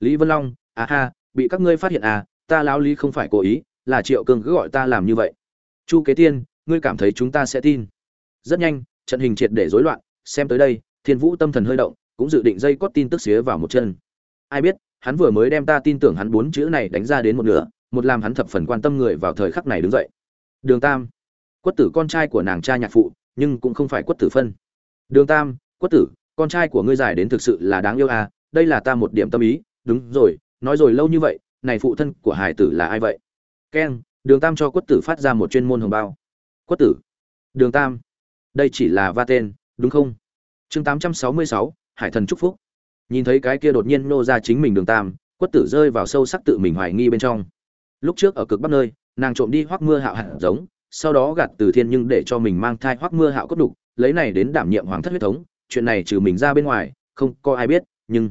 S1: Lý vân long à ha, bị các ngươi phát hiện à ta lão lý không phải cố ý là triệu cường cứ gọi ta làm như vậy. Chu kế tiên, ngươi cảm thấy chúng ta sẽ tin. Rất nhanh, trận hình triệt để rối loạn, xem tới đây, thiên vũ tâm thần hơi động, cũng dự định dây cót tin tức xía vào một chân. Ai biết, hắn vừa mới đem ta tin tưởng hắn bốn chữ này đánh ra đến một nửa, một làm hắn thập phần quan tâm người vào thời khắc này đứng dậy. Đường tam. Quất tử con trai của nàng cha nhạc phụ, nhưng cũng không phải quất tử phân. Đường tam, quất tử, con trai của ngươi giải đến thực sự là đáng yêu à đây là ta một điểm tâm ý. Đúng rồi, nói rồi lâu như vậy, này phụ thân của hải tử là ai vậy? Keng đường tam cho quất tử phát ra một chuyên môn hồng bao. Quất tử. Đường tam. Đây chỉ là va tên, đúng không? Chương tám trăm sáu mươi sáu, hải thần chúc phúc. Nhìn thấy cái kia đột nhiên nô ra chính mình đường tam, quất tử rơi vào sâu sắc tự mình hoài nghi bên trong. Lúc trước ở cực bắc nơi, nàng trộm đi hoắc mưa hạo hạt giống, sau đó gạt từ thiên nhưng để cho mình mang thai hoắc mưa hạo cốt đục, lấy này đến đảm nhiệm hoàng thất huyết thống, chuyện này trừ mình ra bên ngoài, không có ai biết, nhưng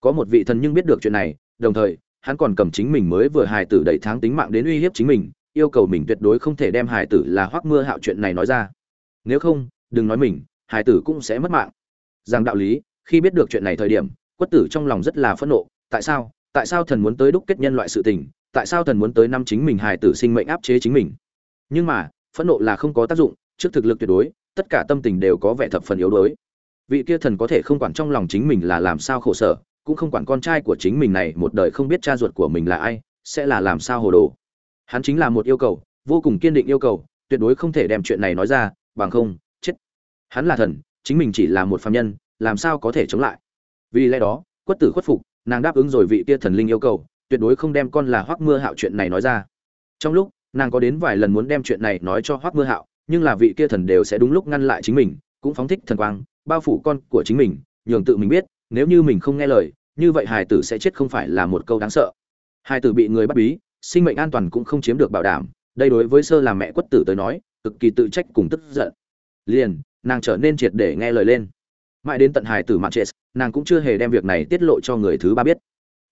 S1: có một vị thần nhưng biết được chuyện này, đồng thời hắn còn cầm chính mình mới vừa hài tử đẩy tháng tính mạng đến uy hiếp chính mình, yêu cầu mình tuyệt đối không thể đem hài tử là hoắc mưa hạo chuyện này nói ra. Nếu không, đừng nói mình, hài tử cũng sẽ mất mạng. Rằng đạo lý, khi biết được chuyện này thời điểm, quất tử trong lòng rất là phẫn nộ, tại sao tại sao thần muốn tới đúc kết nhân loại sự tình, tại sao thần muốn tới năm chính mình hài tử sinh mệnh áp chế chính mình? Nhưng mà, phẫn nộ là không có tác dụng, trước thực lực tuyệt đối, tất cả tâm tình đều có vẻ thập phần yếu đuối. Vị kia thần có thể không quản trong lòng chính mình là làm sao khổ sở cũng không quản con trai của chính mình này một đời không biết cha ruột của mình là ai, sẽ là làm sao hồ đồ. Hắn chính là một yêu cầu, vô cùng kiên định yêu cầu, tuyệt đối không thể đem chuyện này nói ra, bằng không, chết. Hắn là thần, chính mình chỉ là một phạm nhân, làm sao có thể chống lại? Vì lẽ đó, quất tử khuất phục, nàng đáp ứng rồi vị kia thần linh yêu cầu, tuyệt đối không đem con là hoắc mưa hạo chuyện này nói ra. Trong lúc, nàng có đến vài lần muốn đem chuyện này nói cho hoắc mưa hạo, nhưng là vị kia thần đều sẽ đúng lúc ngăn lại chính mình, cũng phóng thích thần quang, bao phủ con của chính mình, nhường tự mình biết nếu như mình không nghe lời, như vậy hài tử sẽ chết không phải là một câu đáng sợ. Hài tử bị người bắt bí, sinh mệnh an toàn cũng không chiếm được bảo đảm, đây đối với sơ làm mẹ quất tử tới nói, cực kỳ tự trách cùng tức giận. Liền, nàng trở nên triệt để nghe lời lên. Mãi đến tận hài tử mạng chết, nàng cũng chưa hề đem việc này tiết lộ cho người thứ ba biết.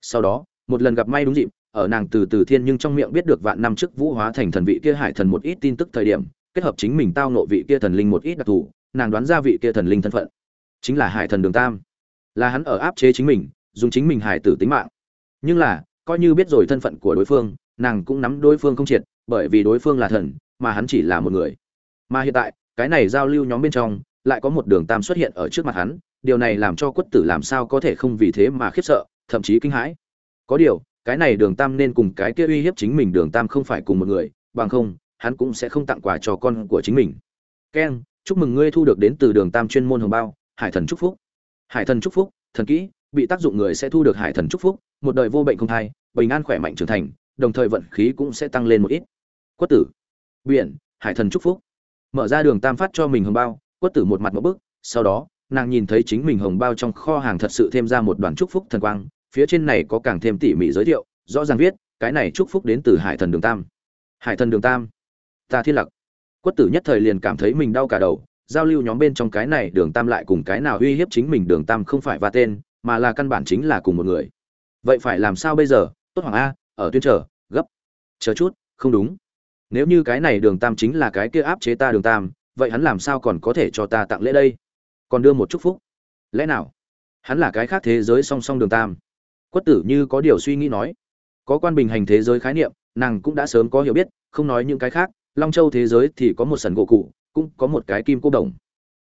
S1: Sau đó, một lần gặp may đúng dịp, ở nàng từ từ thiên nhưng trong miệng biết được vạn năm trước vũ hóa thành thần vị kia hải thần một ít tin tức thời điểm, kết hợp chính mình tao nộ vị kia thần linh một ít đặc thù, nàng đoán ra vị kia thần linh thân phận. Chính là hải thần đường tam là hắn ở áp chế chính mình, dùng chính mình hải tử tính mạng. Nhưng là, coi như biết rồi thân phận của đối phương, nàng cũng nắm đối phương không triệt, bởi vì đối phương là thần, mà hắn chỉ là một người. Mà hiện tại, cái này giao lưu nhóm bên trong, lại có một đường tam xuất hiện ở trước mặt hắn, điều này làm cho quất tử làm sao có thể không vì thế mà khiếp sợ, thậm chí kinh hãi. Có điều, cái này đường tam nên cùng cái kia uy hiếp chính mình đường tam không phải cùng một người, bằng không, hắn cũng sẽ không tặng quà cho con của chính mình. Keng chúc mừng ngươi thu được đến từ đường tam chuyên môn hồng bao, hải thần chúc phúc hải thần chúc phúc, thần kỹ, bị tác dụng người sẽ thu được hải thần chúc phúc, một đời vô bệnh không thai, bình an khỏe mạnh trưởng thành, đồng thời vận khí cũng sẽ tăng lên một ít. Quất tử. Biển, hải thần chúc phúc. Mở ra đường tam phát cho mình hồng bao, quất tử một mặt một bức, sau đó, nàng nhìn thấy chính mình hồng bao trong kho hàng thật sự thêm ra một đoàn chúc phúc thần quang, phía trên này có càng thêm tỉ mỉ giới thiệu, rõ ràng viết, cái này chúc phúc đến từ hải thần đường tam. Hải thần đường tam. Ta thiên lặc. Quất tử nhất thời liền cảm thấy mình đau cả đầu giao lưu nhóm bên trong cái này đường tam lại cùng cái nào uy hiếp chính mình đường tam không phải va tên, mà là căn bản chính là cùng một người. Vậy phải làm sao bây giờ? Tốt hoàng a, ở tuyên trở gấp. Chờ chút, không đúng. Nếu như cái này đường tam chính là cái kia áp chế ta đường tam, vậy hắn làm sao còn có thể cho ta tặng lễ đây? Còn đưa một chúc phúc. Lẽ nào? Hắn là cái khác thế giới song song đường tam. Quất tử như có điều suy nghĩ nói. Có quan bình hành thế giới khái niệm, nàng cũng đã sớm có hiểu biết, không nói những cái khác. Long châu thế giới thì có một sần gỗ cụ cũng có một cái kim cô đồng.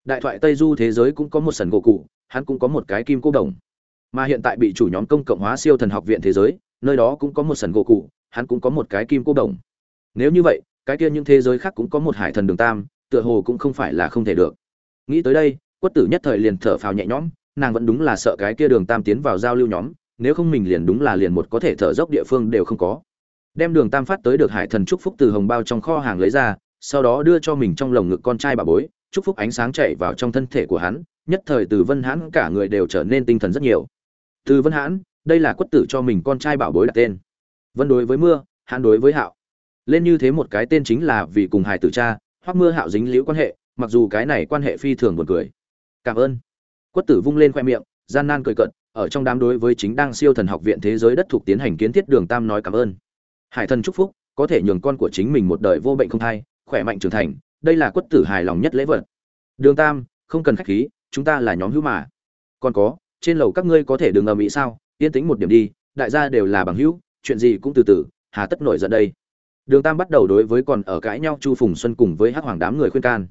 S1: Đại thoại tây du thế giới cũng có một sần gỗ cụ hắn cũng có một cái kim cô đồng. Mà hiện tại bị chủ nhóm công cộng hóa siêu thần học viện thế giới, nơi đó cũng có một sần gỗ cụ hắn cũng có một cái kim cô đồng. Nếu như vậy, cái kia những thế giới khác cũng có một hải thần đường tam, tựa hồ cũng không phải là không thể được. Nghĩ tới đây, quất tử nhất thời liền thở phào nhẹ nhõm, nàng vẫn đúng là sợ cái kia đường tam tiến vào giao lưu nhóm, nếu không mình liền đúng là liền một có thể thở dốc địa phương đều không có. Đem đường tam phát tới được hải thần chúc phúc từ hồng bao trong kho hàng lấy ra sau đó đưa cho mình trong lồng ngực con trai bà bối, chúc phúc ánh sáng chạy vào trong thân thể của hắn, nhất thời từ vân hãn cả người đều trở nên tinh thần rất nhiều. Từ vân hãn, đây là quất tử cho mình con trai bảo bối đặt tên. Vân đối với mưa, hãn đối với hạo. Lên như thế một cái tên chính là vì cùng hải tử cha hoặc mưa hạo dính liễu quan hệ, mặc dù cái này quan hệ phi thường buồn cười. Cảm ơn. Quất tử vung lên khoe miệng, gian nan cười cận ở trong đám đối với chính đang siêu thần học viện thế giới đất thuộc tiến hành kiến thiết đường tam nói cảm ơn. Hải thần chúc phúc, có thể nhường con của chính mình một đời vô bệnh không thai khỏe mạnh trưởng thành, đây là quất tử hài lòng nhất lễ vật. Đường tam, không cần khách khí, chúng ta là nhóm hữu mà. Còn có, trên lầu các ngươi có thể đừng ầm ĩ sao, yên tĩnh một điểm đi, đại gia đều là bằng hữu, chuyện gì cũng từ từ, hà tất nổi giận đây. Đường tam bắt đầu đối với còn ở cãi nhau chu phùng xuân cùng với hắc hoàng đám người khuyên can.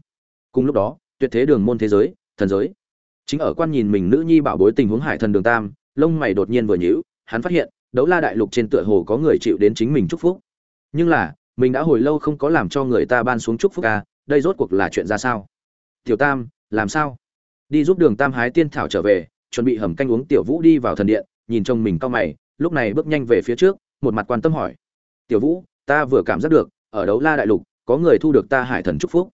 S1: Cùng lúc đó, tuyệt thế đường môn thế giới, thần giới. Chính ở quan nhìn mình nữ nhi bảo bối tình huống hải thần đường tam, lông mày đột nhiên vừa nhíu, hắn phát hiện, đấu la đại lục trên tựa hồ có người chịu đến chính mình chúc phúc. Nhưng là mình đã hồi lâu không có làm cho người ta ban xuống chúc phúc ca đây rốt cuộc là chuyện ra sao? Tiểu tam, làm sao? Đi giúp đường tam hái tiên thảo trở về, chuẩn bị hầm canh uống tiểu vũ đi vào thần điện, nhìn trông mình cao mày, lúc này bước nhanh về phía trước, một mặt quan tâm hỏi. Tiểu vũ, ta vừa cảm giác được, ở đấu la đại lục, có người thu được ta hải thần chúc phúc.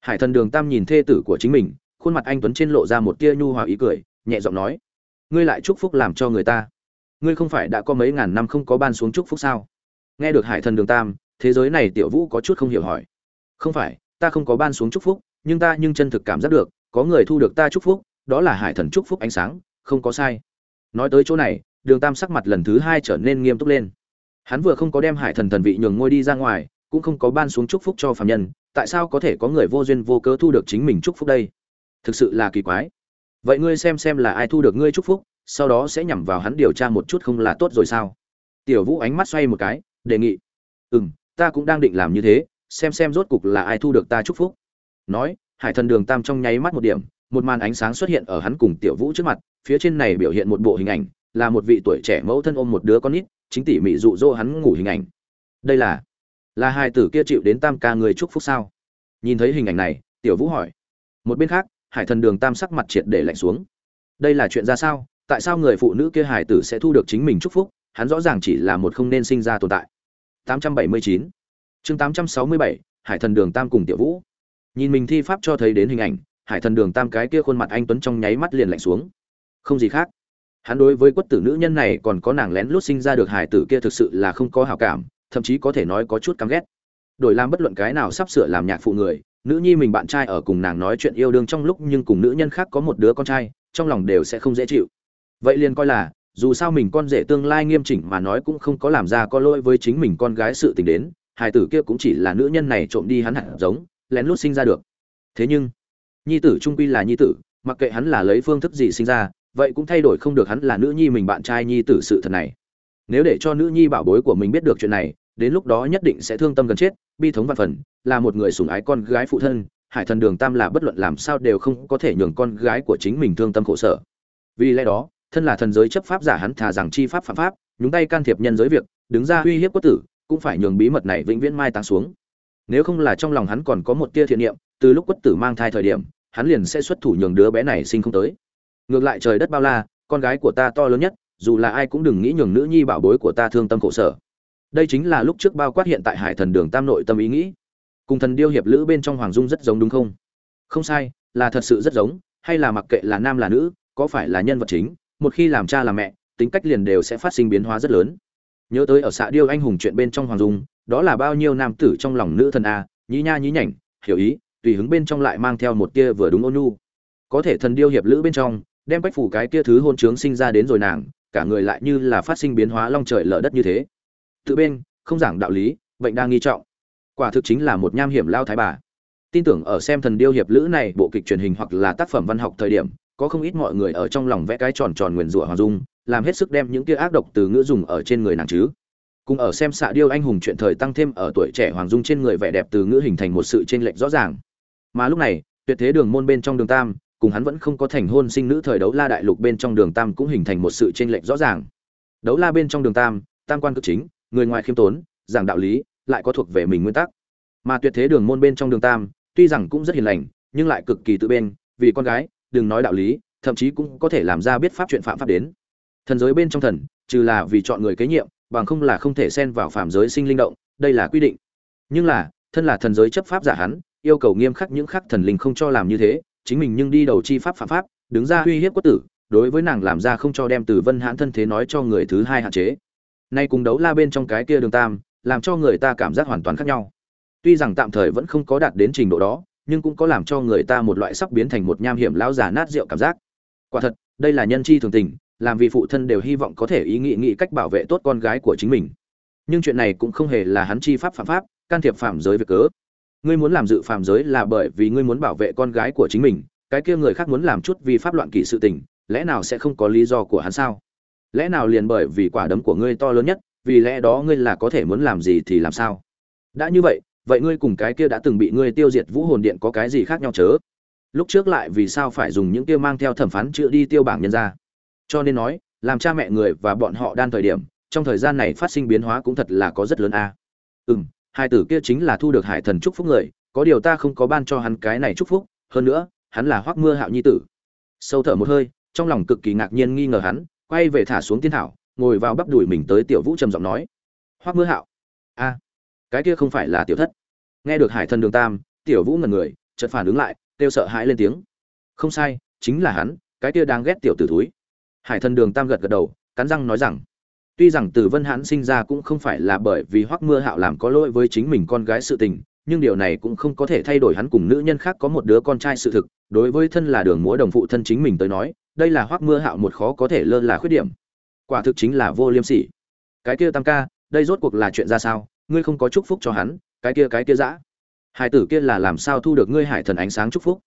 S1: Hải thần đường tam nhìn thê tử của chính mình, khuôn mặt anh tuấn trên lộ ra một tia nhu hòa ý cười, nhẹ giọng nói. Ngươi lại chúc phúc làm cho người ta. Ngươi không phải đã có mấy ngàn năm không có ban xuống chúc phúc sao? Nghe được hải thần đường tam thế giới này tiểu vũ có chút không hiểu hỏi. Không phải, ta không có ban xuống chúc phúc, nhưng ta nhưng chân thực cảm giác được, có người thu được ta chúc phúc, đó là hải thần chúc phúc ánh sáng, không có sai. Nói tới chỗ này, đường tam sắc mặt lần thứ hai trở nên nghiêm túc lên. Hắn vừa không có đem hải thần thần vị nhường ngôi đi ra ngoài, cũng không có ban xuống chúc phúc cho phạm nhân, tại sao có thể có người vô duyên vô cớ thu được chính mình chúc phúc đây? Thực sự là kỳ quái. Vậy ngươi xem xem là ai thu được ngươi chúc phúc, sau đó sẽ nhằm vào hắn điều tra một chút không là tốt rồi sao? Tiểu vũ ánh mắt xoay một cái, đề nghị. Ừ m ta cũng đang định làm như thế, xem xem rốt cục là ai thu được ta chúc phúc. Nói, hải thần đường tam trong nháy mắt một điểm, một màn ánh sáng xuất hiện ở hắn cùng tiểu vũ trước mặt, phía trên này biểu hiện một bộ hình ảnh, là một vị tuổi trẻ mẫu thân ôm một đứa con nít, chính tỉ mỉ dụ dỗ hắn ngủ hình ảnh. Đây là là hai tử kia chịu đến tam ca người chúc phúc sao? Nhìn thấy hình ảnh này, tiểu vũ hỏi. Một bên khác, hải thần đường tam sắc mặt triệt để lạnh xuống. Đây là chuyện ra sao? Tại sao người phụ nữ kia hải tử sẽ thu được chính mình chúc phúc? Hắn rõ ràng chỉ là một không nên sinh ra tồn tại. 879 chương 867 hải thần đường tam cùng tiểu vũ. Nhìn mình thi pháp cho thấy đến hình ảnh, hải thần đường tam cái kia khuôn mặt anh tuấn trong nháy mắt liền lạnh xuống. Không gì khác. Hắn đối với quất tử nữ nhân này còn có nàng lén lút sinh ra được hải tử kia thực sự là không có hảo cảm, thậm chí có thể nói có chút căm ghét. Đổi làm bất luận cái nào sắp sửa làm nhạc phụ người, nữ nhi mình bạn trai ở cùng nàng nói chuyện yêu đương trong lúc nhưng cùng nữ nhân khác có một đứa con trai, trong lòng đều sẽ không dễ chịu. Vậy liền coi là dù sao mình con rể tương lai nghiêm chỉnh mà nói cũng không có làm ra có lỗi với chính mình con gái sự tình đến, hài tử kia cũng chỉ là nữ nhân này trộm đi hắn hẳn giống, lén lút sinh ra được. Thế nhưng, nhi tử trung quy là nhi tử, mặc kệ hắn là lấy phương thức gì sinh ra, vậy cũng thay đổi không được hắn là nữ nhi mình bạn trai nhi tử sự thật này. Nếu để cho nữ nhi bảo bối của mình biết được chuyện này, đến lúc đó nhất định sẽ thương tâm gần chết, bi thống văn phần, là một người sủng ái con gái phụ thân, hải thần đường tam là bất luận làm sao đều không có thể nhường con gái của chính mình thương tâm khổ sở. Vì lẽ đó thân là thần giới chấp pháp giả hắn thà rằng chi pháp phạm pháp, nhúng tay can thiệp nhân giới việc, đứng ra uy hiếp quốc tử, cũng phải nhường bí mật này vĩnh viễn mai táng xuống. Nếu không là trong lòng hắn còn có một tia thiện niệm, từ lúc quất tử mang thai thời điểm, hắn liền sẽ xuất thủ nhường đứa bé này sinh không tới. Ngược lại trời đất bao la, con gái của ta to lớn nhất, dù là ai cũng đừng nghĩ nhường nữ nhi bảo bối của ta thương tâm khổ sở. Đây chính là lúc trước bao quát hiện tại hải thần đường tam nội tâm ý nghĩ. Cùng thần điêu hiệp lữ bên trong hoàng dung rất giống đúng không? Không sai, là thật sự rất giống, hay là mặc kệ là nam là nữ, có phải là nhân vật chính? Một khi làm cha làm mẹ, tính cách liền đều sẽ phát sinh biến hóa rất lớn. Nhớ tới ở xạ điêu anh hùng chuyện bên trong hoàng dung, đó là bao nhiêu nam tử trong lòng nữ thần a, nhí nha nhí nhảnh, hiểu ý, tùy hứng bên trong lại mang theo một tia vừa đúng ôn nhu. Có thể thần điêu hiệp lữ bên trong, đem bách phủ cái tia thứ hôn trướng sinh ra đến rồi nàng, cả người lại như là phát sinh biến hóa long trời lở đất như thế. Tự bên, không giảng đạo lý, bệnh đang nghi trọng. Quả thực chính là một nham hiểm lao thái bà. Tin tưởng ở xem thần điêu hiệp lữ này bộ kịch truyền hình hoặc là tác phẩm văn học thời điểm có không ít mọi người ở trong lòng vẽ cái tròn tròn nguyền rủa hoàng dung, làm hết sức đem những kia ác độc từ ngữ dùng ở trên người nàng chứ. Cùng ở xem xạ điêu anh hùng chuyện thời tăng thêm ở tuổi trẻ hoàng dung trên người vẻ đẹp từ ngữ hình thành một sự chênh lệch rõ ràng. Mà lúc này, tuyệt thế đường môn bên trong đường tam, cùng hắn vẫn không có thành hôn sinh nữ thời đấu la đại lục bên trong đường tam cũng hình thành một sự chênh lệch rõ ràng. Đấu la bên trong đường tam tam quan cực chính, người ngoài khiêm tốn, giảng đạo lý, lại có thuộc về mình nguyên tắc. Mà tuyệt thế đường môn bên trong đường tam, tuy rằng cũng rất hiền lành, nhưng lại cực kỳ tự bên, vì con gái đừng nói đạo lý, thậm chí cũng có thể làm ra biết pháp chuyện phạm pháp đến. Thần giới bên trong thần, trừ là vì chọn người kế nhiệm, bằng không là không thể xen vào phạm giới sinh linh động, đây là quy định. Nhưng là, thân là thần giới chấp pháp giả hắn, yêu cầu nghiêm khắc những khắc thần linh không cho làm như thế, chính mình nhưng đi đầu chi pháp phạm pháp, đứng ra uy hiếp quốc tử, đối với nàng làm ra không cho đem từ vân hãn thân thế nói cho người thứ hai hạn chế. Nay cùng đấu la bên trong cái kia đường tam, làm cho người ta cảm giác hoàn toàn khác nhau. Tuy rằng tạm thời vẫn không có đạt đến trình độ đó nhưng cũng có làm cho người ta một loại sắp biến thành một nham hiểm lão già nát rượu cảm giác. Quả thật, đây là nhân chi thường tình, làm vì phụ thân đều hy vọng có thể ý nghĩ nghĩ cách bảo vệ tốt con gái của chính mình. Nhưng chuyện này cũng không hề là hắn chi pháp phạm pháp, can thiệp phạm giới việc cớ. Ngươi muốn làm dự phạm giới là bởi vì ngươi muốn bảo vệ con gái của chính mình, cái kia người khác muốn làm chút vì pháp loạn kỷ sự tình, lẽ nào sẽ không có lý do của hắn sao? Lẽ nào liền bởi vì quả đấm của ngươi to lớn nhất, vì lẽ đó ngươi là có thể muốn làm gì thì làm sao? Đã như vậy vậy ngươi cùng cái kia đã từng bị ngươi tiêu diệt vũ hồn điện có cái gì khác nhau chớ? Lúc trước lại vì sao phải dùng những kia mang theo thẩm phán chữa đi tiêu bảng nhân ra? Cho nên nói, làm cha mẹ người và bọn họ đan thời điểm, trong thời gian này phát sinh biến hóa cũng thật là có rất lớn a. À. ừ m hai tử kia chính là thu được hải thần chúc phúc người, có điều ta không có ban cho hắn cái này chúc phúc, hơn nữa, hắn là hoác mưa hạo nhi tử. Sâu thở một hơi, trong lòng cực kỳ ngạc nhiên nghi ngờ hắn, quay về thả xuống tiên thảo, ngồi vào bắp đùi mình tới tiểu vũ trầm giọng nói hoác mưa hạo. A cái kia không phải là tiểu thất. Nghe được hải thần đường tam, tiểu vũ ngần người, chợt phản ứng lại, kêu sợ hãi lên tiếng. Không sai, chính là hắn, cái kia đang ghét tiểu tử thúi. Hải thần đường tam gật gật đầu, cắn răng nói rằng, tuy rằng từ vân hãn sinh ra cũng không phải là bởi vì hoắc mưa hạo làm có lỗi với chính mình con gái sự tình, nhưng điều này cũng không có thể thay đổi hắn cùng nữ nhân khác có một đứa con trai sự thực. Đối với thân là đường múa đồng phụ thân chính mình tới nói, đây là hoác mưa hạo một khó có thể lơ là khuyết điểm. Quả thực chính là vô liêm sỉ. Cái kia tam ca, đây rốt cuộc là chuyện ra sao? Ngươi không có chúc phúc cho hắn, cái kia cái kia dã. Hải tử kia là làm sao thu được ngươi hải thần ánh sáng chúc phúc?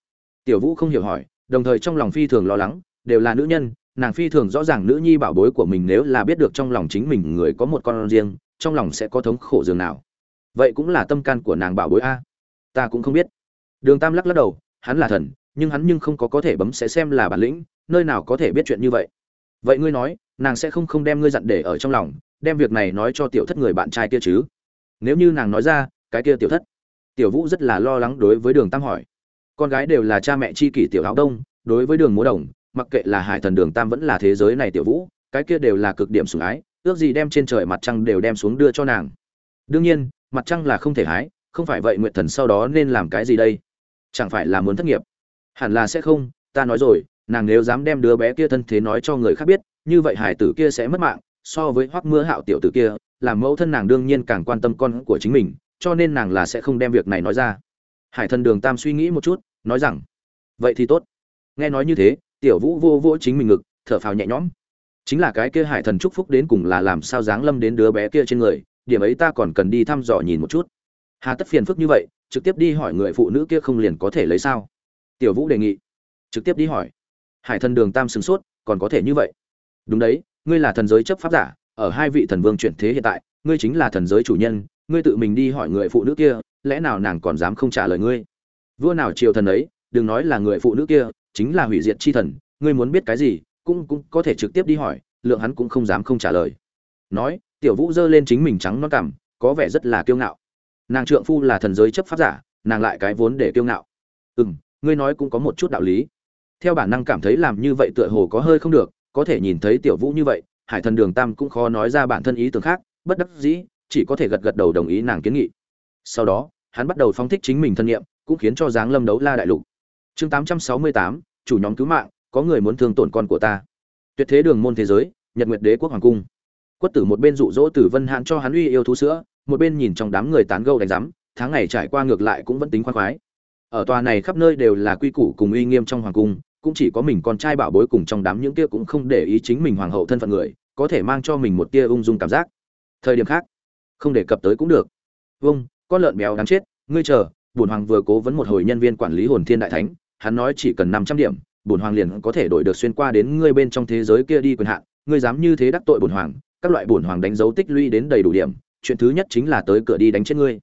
S1: Tiểu vũ không hiểu hỏi, đồng thời trong lòng phi thường lo lắng, đều là nữ nhân, nàng phi thường rõ ràng nữ nhi bảo bối của mình nếu là biết được trong lòng chính mình người có một con riêng, trong lòng sẽ có thống khổ dường nào. Vậy cũng là tâm can của nàng bảo bối a. Ta cũng không biết. Đường tam lắc lắc đầu, hắn là thần, nhưng hắn nhưng không có có thể bấm sẽ xem là bản lĩnh, nơi nào có thể biết chuyện như vậy. Vậy ngươi nói, nàng sẽ không không đem ngươi dặn để ở trong lòng, đem việc này nói cho tiểu thất người bạn trai kia chứ? Nếu như nàng nói ra, cái kia tiểu thất. Tiểu vũ rất là lo lắng đối với đường tam hỏi. Con gái đều là cha mẹ chi kỷ tiểu áo đông, đối với đường múa đồng, mặc kệ là hải thần đường tam vẫn là thế giới này tiểu vũ, cái kia đều là cực điểm sủng ái, ước gì đem trên trời mặt trăng đều đem xuống đưa cho nàng. Đương nhiên, mặt trăng là không thể hái, không phải vậy nguyện thần sau đó nên làm cái gì đây? Chẳng phải là muốn thất nghiệp? Hẳn là sẽ không, ta nói rồi, nàng nếu dám đem đứa bé kia thân thế nói cho người khác biết, như vậy hải tử kia sẽ mất mạng, so với hoắc mưa hạo tiểu tử kia làm mẫu thân nàng đương nhiên càng quan tâm con của chính mình, cho nên nàng là sẽ không đem việc này nói ra. Hải thần đường tam suy nghĩ một chút, nói rằng, vậy thì tốt. Nghe nói như thế, tiểu vũ vô vô chính mình ngực, thở phào nhẹ nhõm. Chính là cái kia hải thần chúc phúc đến cùng là làm sao dáng lâm đến đứa bé kia trên người, điểm ấy ta còn cần đi thăm dò nhìn một chút. Hà tất phiền phức như vậy, trực tiếp đi hỏi người phụ nữ kia không liền có thể lấy sao? Tiểu vũ đề nghị. Trực tiếp đi hỏi. Hải thần đường tam sửng sốt, còn có thể như vậy? Đúng đấy, ngươi là thần giới chấp pháp giả ở hai vị thần vương chuyển thế hiện tại, ngươi chính là thần giới chủ nhân, ngươi tự mình đi hỏi người phụ nữ kia, lẽ nào nàng còn dám không trả lời ngươi? Vua nào triều thần ấy, đừng nói là người phụ nữ kia, chính là hủy diệt chi thần, ngươi muốn biết cái gì, cũng cũng có thể trực tiếp đi hỏi, lượng hắn cũng không dám không trả lời. Nói, tiểu vũ giơ lên chính mình trắng nó cảm có vẻ rất là kiêu ngạo. Nàng trượng phu là thần giới chấp pháp giả, nàng lại cái vốn để kiêu ngạo. Ừ m ngươi nói cũng có một chút đạo lý. Theo bản năng cảm thấy làm như vậy tựa hồ có hơi không được, có thể nhìn thấy tiểu vũ như vậy hải thần đường tam cũng khó nói ra bản thân ý tưởng khác, bất đắc dĩ, chỉ có thể gật gật đầu đồng ý nàng kiến nghị. Sau đó, hắn bắt đầu phóng thích chính mình thân nhiệm cũng khiến cho giáng lâm đấu la đại lục. Chương tám trăm sáu mươi tám, chủ nhóm cứu mạng, có người muốn thương tổn con của ta. Tuyệt thế đường môn thế giới, nhật nguyệt đế quốc hoàng cung. Quất tử một bên dụ dỗ tử vân hãn cho hắn uy yêu thú sữa, một bên nhìn trong đám người tán gâu đánh rắm tháng ngày trải qua ngược lại cũng vẫn tính khoan khoái. Ở tòa này khắp nơi đều là quy củ cùng uy nghiêm trong hoàng cung cũng chỉ có mình con trai bảo bối cùng trong đám những kia cũng không để ý chính mình hoàng hậu thân phận người, có thể mang cho mình một tia ung dung cảm giác. Thời điểm khác, không đề cập tới cũng được. Vâng con lợn béo đáng chết, ngươi chờ, bổn hoàng vừa cố vấn một hồi nhân viên quản lý hồn thiên đại thánh, hắn nói chỉ cần năm trăm điểm, bổn hoàng liền có thể đổi được xuyên qua đến ngươi bên trong thế giới kia đi quyền hạn, ngươi dám như thế đắc tội bổn hoàng, các loại bổn hoàng đánh dấu tích lũy đến đầy đủ điểm, chuyện thứ nhất chính là tới cửa đi đánh chết ngươi.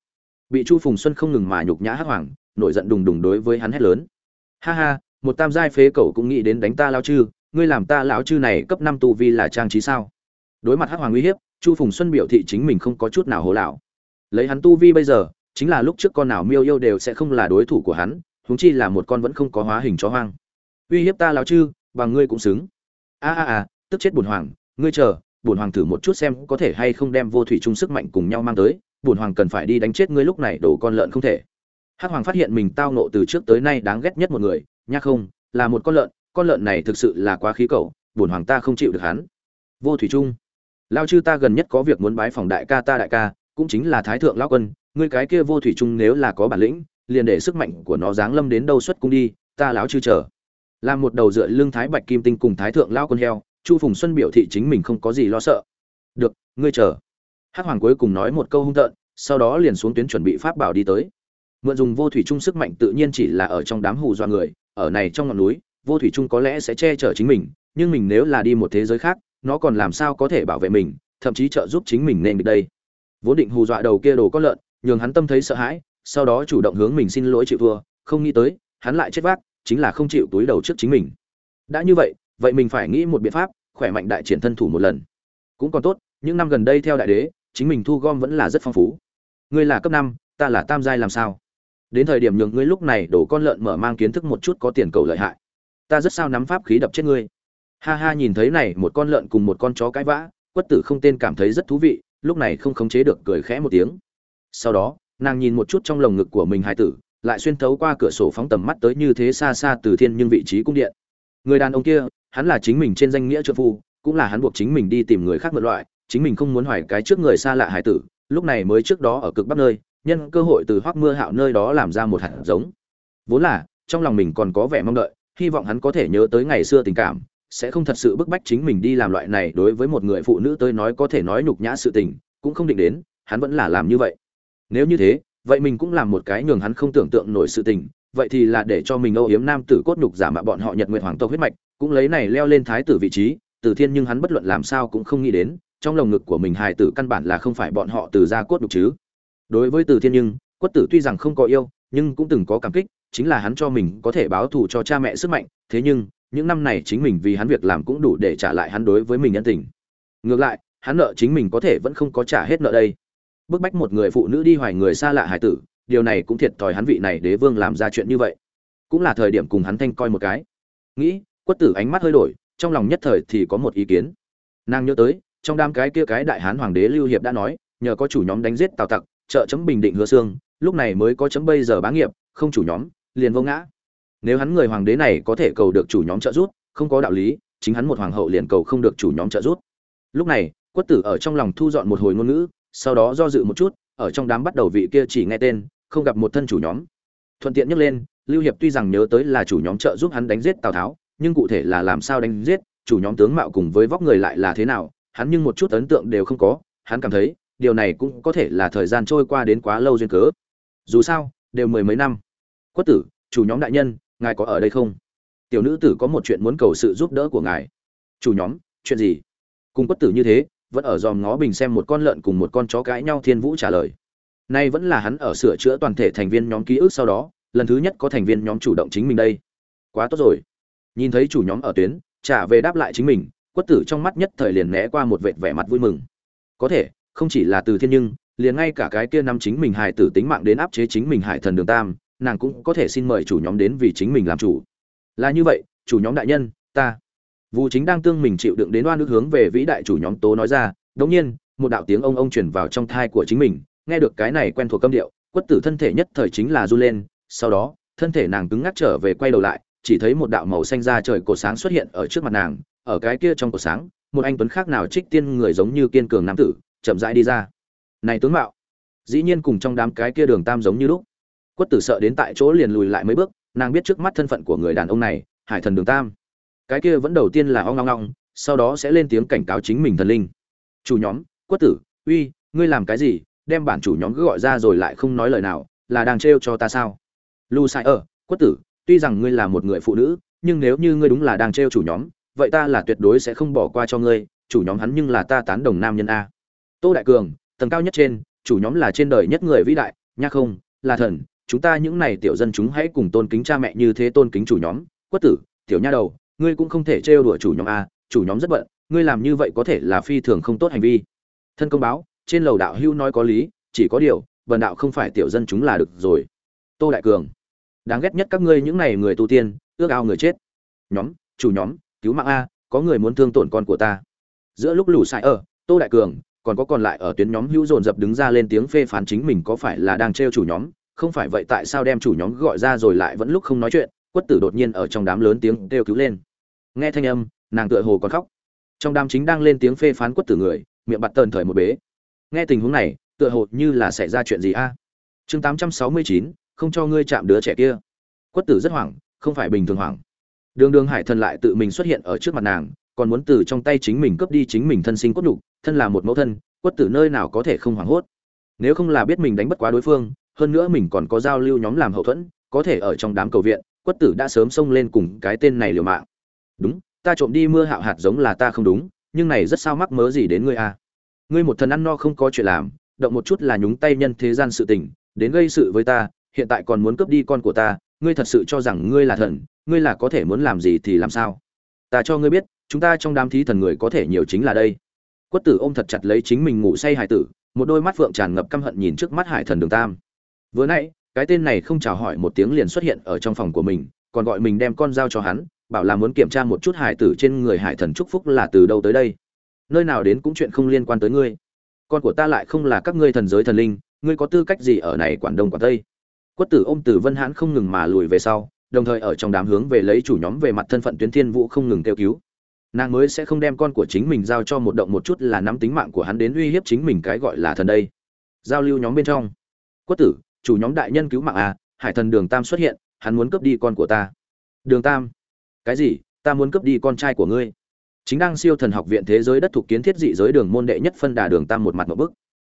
S1: Bị chu phùng xuân không ngừng mà nhục nhã hắc hoàng, nổi giận đùng đùng đối với hắn hét lớn. Ha ha một tam giai phế cậu cũng nghĩ đến đánh ta lão chư, ngươi làm ta lão chư này cấp năm tu vi là trang trí sao? Đối mặt hắc hoàng uy hiếp, chu phùng xuân biểu thị chính mình không có chút nào hồ lão. Lấy hắn tu vi bây giờ, chính là lúc trước con nào miêu yêu đều sẽ không là đối thủ của hắn, huống chi là một con vẫn không có hóa hình chó hoang. Uy hiếp ta lão chư, bằng ngươi cũng xứng. A a a, tức chết bổn hoàng, ngươi chờ, bổn hoàng thử một chút xem có thể hay không đem vô thủy trung sức mạnh cùng nhau mang tới, bổn hoàng cần phải đi đánh chết ngươi lúc này đổ con lợn không thể. Hắc hoàng phát hiện mình tao nộ từ trước tới nay đáng ghét nhất một người nha không, là một con lợn con lợn này thực sự là quá khí cầu, buồn hoàng ta không chịu được hắn. Vô thủy trung lão chư ta gần nhất có việc muốn bái phòng đại ca ta đại ca, cũng chính là thái thượng lão quân, ngươi cái kia vô thủy trung nếu là có bản lĩnh, liền để sức mạnh của nó giáng lâm đến đâu xuất cung đi, ta lão chư chờ. Làm một đầu dựa lưng thái bạch kim tinh cùng thái thượng lão quân heo, chu phùng xuân biểu thị chính mình không có gì lo sợ. Được, ngươi chờ. Hắc hoàng cuối cùng nói một câu hung tợn, sau đó liền xuống tuyến chuẩn bị pháp bảo đi tới. Mượn dùng vô thủy trung sức mạnh tự nhiên chỉ là ở trong đám hù dọa người ở này trong ngọn núi, vô thủy trung có lẽ sẽ che chở chính mình, nhưng mình nếu là đi một thế giới khác, nó còn làm sao có thể bảo vệ mình, thậm chí trợ giúp chính mình nên được đây. Vốn định hù dọa đầu kia đồ có lợn, nhường hắn tâm thấy sợ hãi, sau đó chủ động hướng mình xin lỗi chịu thua, không nghĩ tới, hắn lại chết vác, chính là không chịu túi đầu trước chính mình. Đã như vậy vậy mình phải nghĩ một biện pháp, khỏe mạnh đại triển thân thủ một lần. Cũng còn tốt, những năm gần đây theo đại đế, chính mình thu gom vẫn là rất phong phú. Ngươi là cấp năm, ta là tam giai làm sao? Đến thời điểm nhường ngươi lúc này đổ con lợn mở mang kiến thức một chút có tiền cầu lợi hại. Ta rất sao nắm pháp khí đập chết ngươi. Ha ha, nhìn thấy này, một con lợn cùng một con chó cãi vã, quất tử không tên cảm thấy rất thú vị, lúc này không khống chế được cười khẽ một tiếng. Sau đó, nàng nhìn một chút trong lồng ngực của mình hải tử, lại xuyên thấu qua cửa sổ phóng tầm mắt tới như thế xa xa từ thiên nhưng vị trí cung điện. Người đàn ông kia, hắn là chính mình trên danh nghĩa trợ phu, cũng là hắn buộc chính mình đi tìm người khác mượn loại, chính mình không muốn hoài cái trước người xa lạ hải tử, lúc này mới trước đó ở cực bắc nơi nhân cơ hội từ hoắc mưa hạo nơi đó làm ra một hạt giống. Vốn là, trong lòng mình còn có vẻ mong đợi, hy vọng hắn có thể nhớ tới ngày xưa tình cảm, sẽ không thật sự bức bách chính mình đi làm loại này đối với một người phụ nữ tới nói có thể nói nhục nhã sự tình, cũng không định đến, hắn vẫn là làm như vậy. Nếu như thế, vậy mình cũng làm một cái nhường hắn không tưởng tượng nổi sự tình, vậy thì là để cho mình âu yếm nam tử cốt nhục giả mạo bọn họ nhật nguyện hoàng tộc huyết mạch, cũng lấy này leo lên thái tử vị trí, từ thiên nhưng hắn bất luận làm sao cũng không nghĩ đến, trong lồng ngực của mình hài tử căn bản là không phải bọn họ từ ra cốt nhục chứ đối với từ thiên nhưng, quất tử tuy rằng không có yêu, nhưng cũng từng có cảm kích, chính là hắn cho mình có thể báo thù cho cha mẹ sức mạnh. Thế nhưng, những năm này chính mình vì hắn việc làm cũng đủ để trả lại hắn đối với mình nhân tình. Ngược lại, hắn nợ chính mình có thể vẫn không có trả hết nợ đây. Bức bách một người phụ nữ đi hoài người xa lạ hải tử, điều này cũng thiệt thòi hắn vị này đế vương làm ra chuyện như vậy. Cũng là thời điểm cùng hắn thanh coi một cái. Nghĩ, quất tử ánh mắt hơi đổi, trong lòng nhất thời thì có một ý kiến. Nàng nhớ tới, trong đám cái kia cái đại hán hoàng đế lưu hiệp đã nói, nhờ có chủ nhóm đánh giết tào tặc trợ chấm bình định hứa xương, lúc này mới có chấm bây giờ bá nghiệp, không chủ nhóm, liền vô ngã. Nếu hắn người hoàng đế này có thể cầu được chủ nhóm trợ giúp, không có đạo lý, chính hắn một hoàng hậu liền cầu không được chủ nhóm trợ giúp. Lúc này quất tử ở trong lòng thu dọn một hồi ngôn ngữ, sau đó do dự một chút, ở trong đám bắt đầu vị kia chỉ nghe tên, không gặp một thân chủ nhóm. Thuận tiện nhắc lên, lưu hiệp tuy rằng nhớ tới là chủ nhóm trợ giúp hắn đánh giết tào tháo, nhưng cụ thể là làm sao đánh giết, chủ nhóm tướng mạo cùng với vóc người lại là thế nào, hắn nhưng một chút ấn tượng đều không có, hắn cảm thấy điều này cũng có thể là thời gian trôi qua đến quá lâu duyên cớ. Dù sao, đều mười mấy năm. Quất tử, chủ nhóm đại nhân, ngài có ở đây không? Tiểu nữ tử có một chuyện muốn cầu sự giúp đỡ của ngài. Chủ nhóm, chuyện gì? Cùng quất tử như thế, vẫn ở dòm ngó bình xem một con lợn cùng một con chó cãi nhau thiên vũ trả lời. Nay vẫn là hắn ở sửa chữa toàn thể thành viên nhóm ký ức sau đó, lần thứ nhất có thành viên nhóm chủ động chính mình đây. Quá tốt rồi. Nhìn thấy chủ nhóm ở tuyến, trả về đáp lại chính mình quất tử trong mắt nhất thời liền né qua một vệt vẻ mặt vui mừng. Có thể không chỉ là từ thiên nhưng liền ngay cả cái kia năm chính mình hải tử tính mạng đến áp chế chính mình hải thần đường tam nàng cũng có thể xin mời chủ nhóm đến vì chính mình làm chủ. Là như vậy chủ nhóm đại nhân ta. Vu chính đang tương mình chịu đựng đến oan ức hướng về vĩ đại chủ nhóm tố nói ra, đống nhiên, một đạo tiếng ông ông truyền vào trong thai của chính mình, nghe được cái này quen thuộc câm điệu, quất tử thân thể nhất thời chính là du lên, sau đó, thân thể nàng cứng ngắc trở về quay đầu lại, chỉ thấy một đạo màu xanh da trời cổ sáng xuất hiện ở trước mặt nàng, ở cái kia trong cổ sáng, một anh tuấn khác nào trích tiên người giống như kiên cường nam tử, chậm rãi đi ra. Này tướng mạo, dĩ nhiên cùng trong đám cái kia đường tam giống như lúc. Quất tử sợ đến tại chỗ liền lùi lại mấy bước, nàng biết trước mắt thân phận của người đàn ông này, Hải thần đường tam. Cái kia vẫn đầu tiên là o ong ong sau đó sẽ lên tiếng cảnh cáo chính mình thần linh. Chủ nhóm quất tử uy ngươi làm cái gì? Đem bản chủ nhóm cứ gọi ra rồi lại không nói lời nào là đang trêu cho ta sao? Lu sai ở quất tử tuy rằng ngươi là một người phụ nữ nhưng nếu như ngươi đúng là đang trêu chủ nhóm vậy ta là tuyệt đối sẽ không bỏ qua cho ngươi chủ nhóm hắn nhưng là ta tán đồng nam nhân a tô đại cường, tầng cao nhất trên, chủ nhóm là trên đời nhất người vĩ đại, nha không, là thần, chúng ta những này tiểu dân chúng hãy cùng tôn kính cha mẹ như thế tôn kính chủ nhóm. Quất tử, tiểu nha đầu, ngươi cũng không thể trêu đùa chủ nhóm a, chủ nhóm rất bận, ngươi làm như vậy có thể là phi thường không tốt hành vi. Thân công báo, trên lầu đạo hưu nói có lý, chỉ có điều bần đạo không phải tiểu dân chúng là được rồi. Tô đại cường, đáng ghét nhất các ngươi những này người tu tiên, ước ao người chết. Nhóm, chủ nhóm, cứu mạng a, có người muốn thương tổn con của ta. Giữa lúc lù sai ở, tô đại cường còn có còn lại ở tuyến nhóm hữu dồn dập đứng ra lên tiếng phê phán chính mình có phải là đang trêu chủ nhóm, không phải vậy tại sao đem chủ nhóm gọi ra rồi lại vẫn lúc không nói chuyện, quất tử đột nhiên ở trong đám lớn tiếng kêu cứu lên. Nghe thanh âm, nàng tựa hồ còn khóc. Trong đám chính đang lên tiếng phê phán quất tử người, miệng bặt tần thời một bế. Nghe tình huống này, tựa hồ như là xảy ra chuyện gì a? Chương tám trăm sáu mươi chín, không cho ngươi chạm đứa trẻ kia. Quất tử rất hoảng, không phải bình thường hoảng. Đường đường hải thần lại tự mình xuất hiện ở trước mặt nàng còn muốn từ trong tay chính mình cướp đi chính mình thân sinh cốt nhục, thân là một mẫu thân, quất tử nơi nào có thể không hoảng hốt. Nếu không là biết mình đánh bất quá đối phương, hơn nữa mình còn có giao lưu nhóm làm hậu thuẫn, có thể ở trong đám cầu viện, quất tử đã sớm xông lên cùng cái tên này liều mạng. Đúng, ta trộm đi mưa hạo hạt giống là ta không đúng, nhưng này rất sao mắc mớ gì đến ngươi a? À. ngươi một thần ăn no không có chuyện làm, động một chút là nhúng tay nhân thế gian sự tình, đến gây sự với ta, hiện tại còn muốn cướp đi con của ta, ngươi thật sự cho rằng ngươi là thần, ngươi là có thể muốn làm gì thì làm sao? Ta cho ngươi biết chúng ta trong đám thí thần người có thể nhiều chính là đây. Quất tử ôm thật chặt lấy chính mình ngủ say hải tử, một đôi mắt phượng tràn ngập căm hận nhìn trước mắt hải thần đường tam. Vừa nãy, cái tên này không chào hỏi một tiếng liền xuất hiện ở trong phòng của mình, còn gọi mình đem con dao cho hắn, bảo là muốn kiểm tra một chút hải tử trên người hải thần trúc phúc là từ đâu tới đây. Nơi nào đến cũng chuyện không liên quan tới ngươi. Con của ta lại không là các ngươi thần giới thần linh, ngươi có tư cách gì ở này quản đông quản tây? Quất tử ôm tử vân hãn không ngừng mà lùi về sau, đồng thời ở trong đám hướng về lấy chủ nhóm về mặt thân phận tuyến thiên vũ không ngừng kêu cứu nàng mới sẽ không đem con của chính mình giao cho một động một chút là nắm tính mạng của hắn đến uy hiếp chính mình cái gọi là thần đây. Giao lưu nhóm bên trong. Quất tử, chủ nhóm đại nhân cứu mạng à hải thần đường tam xuất hiện, hắn muốn cướp đi con của ta. Đường tam. Cái gì? Ta muốn cướp đi con trai của ngươi. Chính đang siêu thần học viện thế giới đất thuộc kiến thiết dị giới đường môn đệ nhất phân đà đường tam một mặt một bức.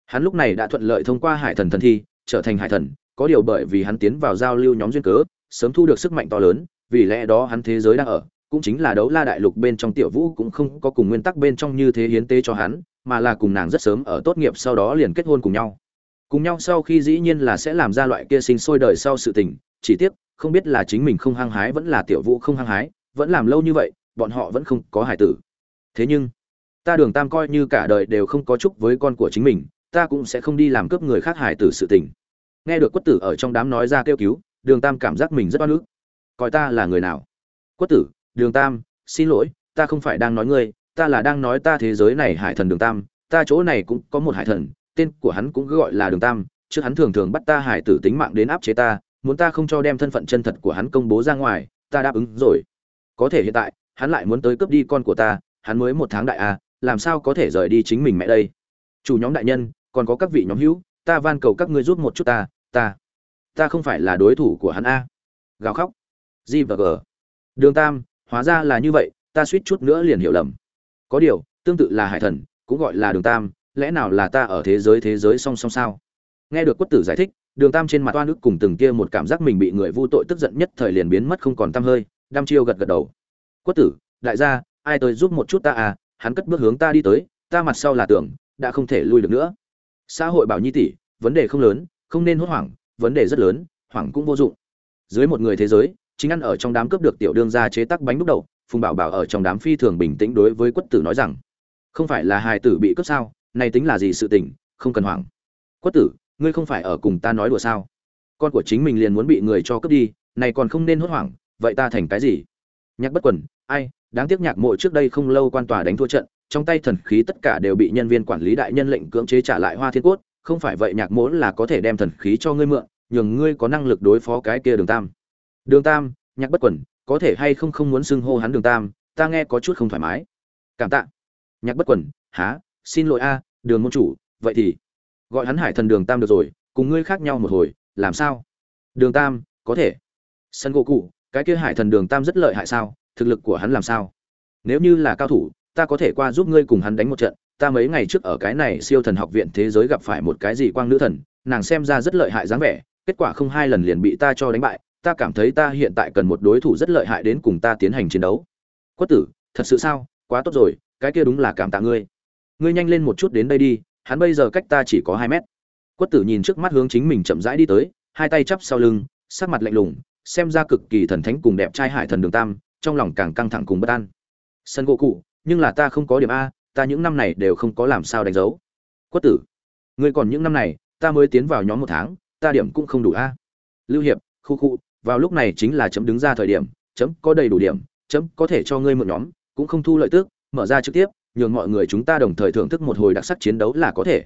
S1: Hắn lúc này đã thuận lợi thông qua hải thần thần thi, trở thành hải thần, có điều bởi vì hắn tiến vào giao lưu nhóm duyên cớ, sớm thu được sức mạnh to lớn, vì lẽ đó hắn thế giới đang ở cũng chính là đấu la đại lục bên trong tiểu vũ cũng không có cùng nguyên tắc bên trong như thế hiến tế cho hắn, mà là cùng nàng rất sớm ở tốt nghiệp sau đó liền kết hôn cùng nhau. Cùng nhau sau khi dĩ nhiên là sẽ làm ra loại kia sinh sôi đời sau sự tình, chỉ tiếc, không biết là chính mình không hăng hái vẫn là tiểu vũ không hăng hái, vẫn làm lâu như vậy, bọn họ vẫn không có hài tử. Thế nhưng, ta đường tam coi như cả đời đều không có chúc với con của chính mình, ta cũng sẽ không đi làm cướp người khác hài tử sự tình. Nghe được quất tử ở trong đám nói ra kêu cứu, đường tam cảm giác mình rất oan ức. Coi ta là người nào? Quất tử đường tam, xin lỗi, ta không phải đang nói ngươi, ta là đang nói ta thế giới này hải thần đường tam, ta chỗ này cũng có một hải thần, tên của hắn cũng gọi là đường tam, trước hắn thường thường bắt ta hải tử tính mạng đến áp chế ta, muốn ta không cho đem thân phận chân thật của hắn công bố ra ngoài, ta đáp ứng rồi. Có thể hiện tại, hắn lại muốn tới cướp đi con của ta, hắn mới một tháng đại a làm sao có thể rời đi chính mình mẹ đây? Chủ nhóm đại nhân, còn có các vị nhóm hữu, ta van cầu các ngươi giúp một chút ta ta ta không phải là đối thủ của hắn a. Gào khóc. G và g. Đường tam hóa ra là như vậy, ta suýt chút nữa liền hiểu lầm. Có điều, tương tự là hải thần, cũng gọi là đường tam, lẽ nào là ta ở thế giới thế giới song song sao? Nghe được quất tử giải thích, đường tam trên mặt oan ức cùng từng kia một cảm giác mình bị người vu tội tức giận nhất thời liền biến mất không còn t hơi đam chiêu gật gật đầu. Quất tử, đại gia, ai tới giúp một chút ta à hắn cất bước hướng ta đi tới, ta mặt sau là tưởng, đã không thể lui được nữa. Xã hội bảo nhi tỷ, vấn đề không lớn, không nên hốt hoảng, vấn đề rất lớn, hoảng cũng vô dụng. Dưới một người thế giới chính ăn ở trong đám cướp được tiểu đương gia chế tác bánh đúc đậu, phùng bảo bảo ở trong đám phi thường bình tĩnh đối với quất tử nói rằng, không phải là hài tử bị cướp sao? Này tính là gì sự tình? Không cần hoảng. Quất tử, ngươi không phải ở cùng ta nói đùa sao? Con của chính mình liền muốn bị người cho cướp đi, này còn không nên hốt hoảng, vậy ta thành cái gì? Nhạc bất quần, ai, đáng tiếc nhạc mộ trước đây không lâu quan tòa đánh thua trận, trong tay thần khí tất cả đều bị nhân viên quản lý đại nhân lệnh cưỡng chế trả lại hoa thiên cốt, không phải vậy nhạc mỗ là có thể đem thần khí cho ngươi mượn, nhường ngươi có năng lực đối phó cái kia đường tam đường tam nhạc bất Quẩn, có thể hay không không muốn xưng hô hắn đường tam ta nghe có chút không thoải mái. Cảm tạ. Nhạc bất Quẩn, há xin lỗi a đường môn chủ vậy thì gọi hắn hải thần đường tam được rồi cùng ngươi khác nhau một hồi làm sao? Đường tam có thể. Sân gỗ cụ cái kia hải thần đường tam rất lợi hại sao? Thực lực của hắn làm sao? Nếu như là cao thủ ta có thể qua giúp ngươi cùng hắn đánh một trận. Ta mấy ngày trước ở cái này siêu thần học viện thế giới gặp phải một cái gì quang nữ thần nàng xem ra rất lợi hại dáng vẻ kết quả không hai lần liền bị ta cho đánh bại ta cảm thấy ta hiện tại cần một đối thủ rất lợi hại đến cùng ta tiến hành chiến đấu. Quất tử, thật sự sao? Quá tốt rồi, cái kia đúng là cảm tạ ngươi. Ngươi nhanh lên một chút đến đây đi, hắn bây giờ cách ta chỉ có hai mét. Quất tử nhìn trước mắt hướng chính mình chậm rãi đi tới, hai tay chắp sau lưng, sắc mặt lạnh lùng, xem ra cực kỳ thần thánh cùng đẹp trai hải thần đường tam, trong lòng càng căng thẳng cùng bất an. Sân gỗ cụ, nhưng là ta không có điểm a, ta những năm này đều không có làm sao đánh dấu. Quất tử, ngươi còn những năm này, ta mới tiến vào nhóm một tháng, ta điểm cũng không đủ a. Lưu hiệp, khu khu vào lúc này chính là chấm đứng ra thời điểm, chấm có đầy đủ điểm, chấm có thể cho ngươi mượn nhóm, cũng không thu lợi tước mở ra trực tiếp, nhường mọi người chúng ta đồng thời thưởng thức một hồi đặc sắc chiến đấu là có thể.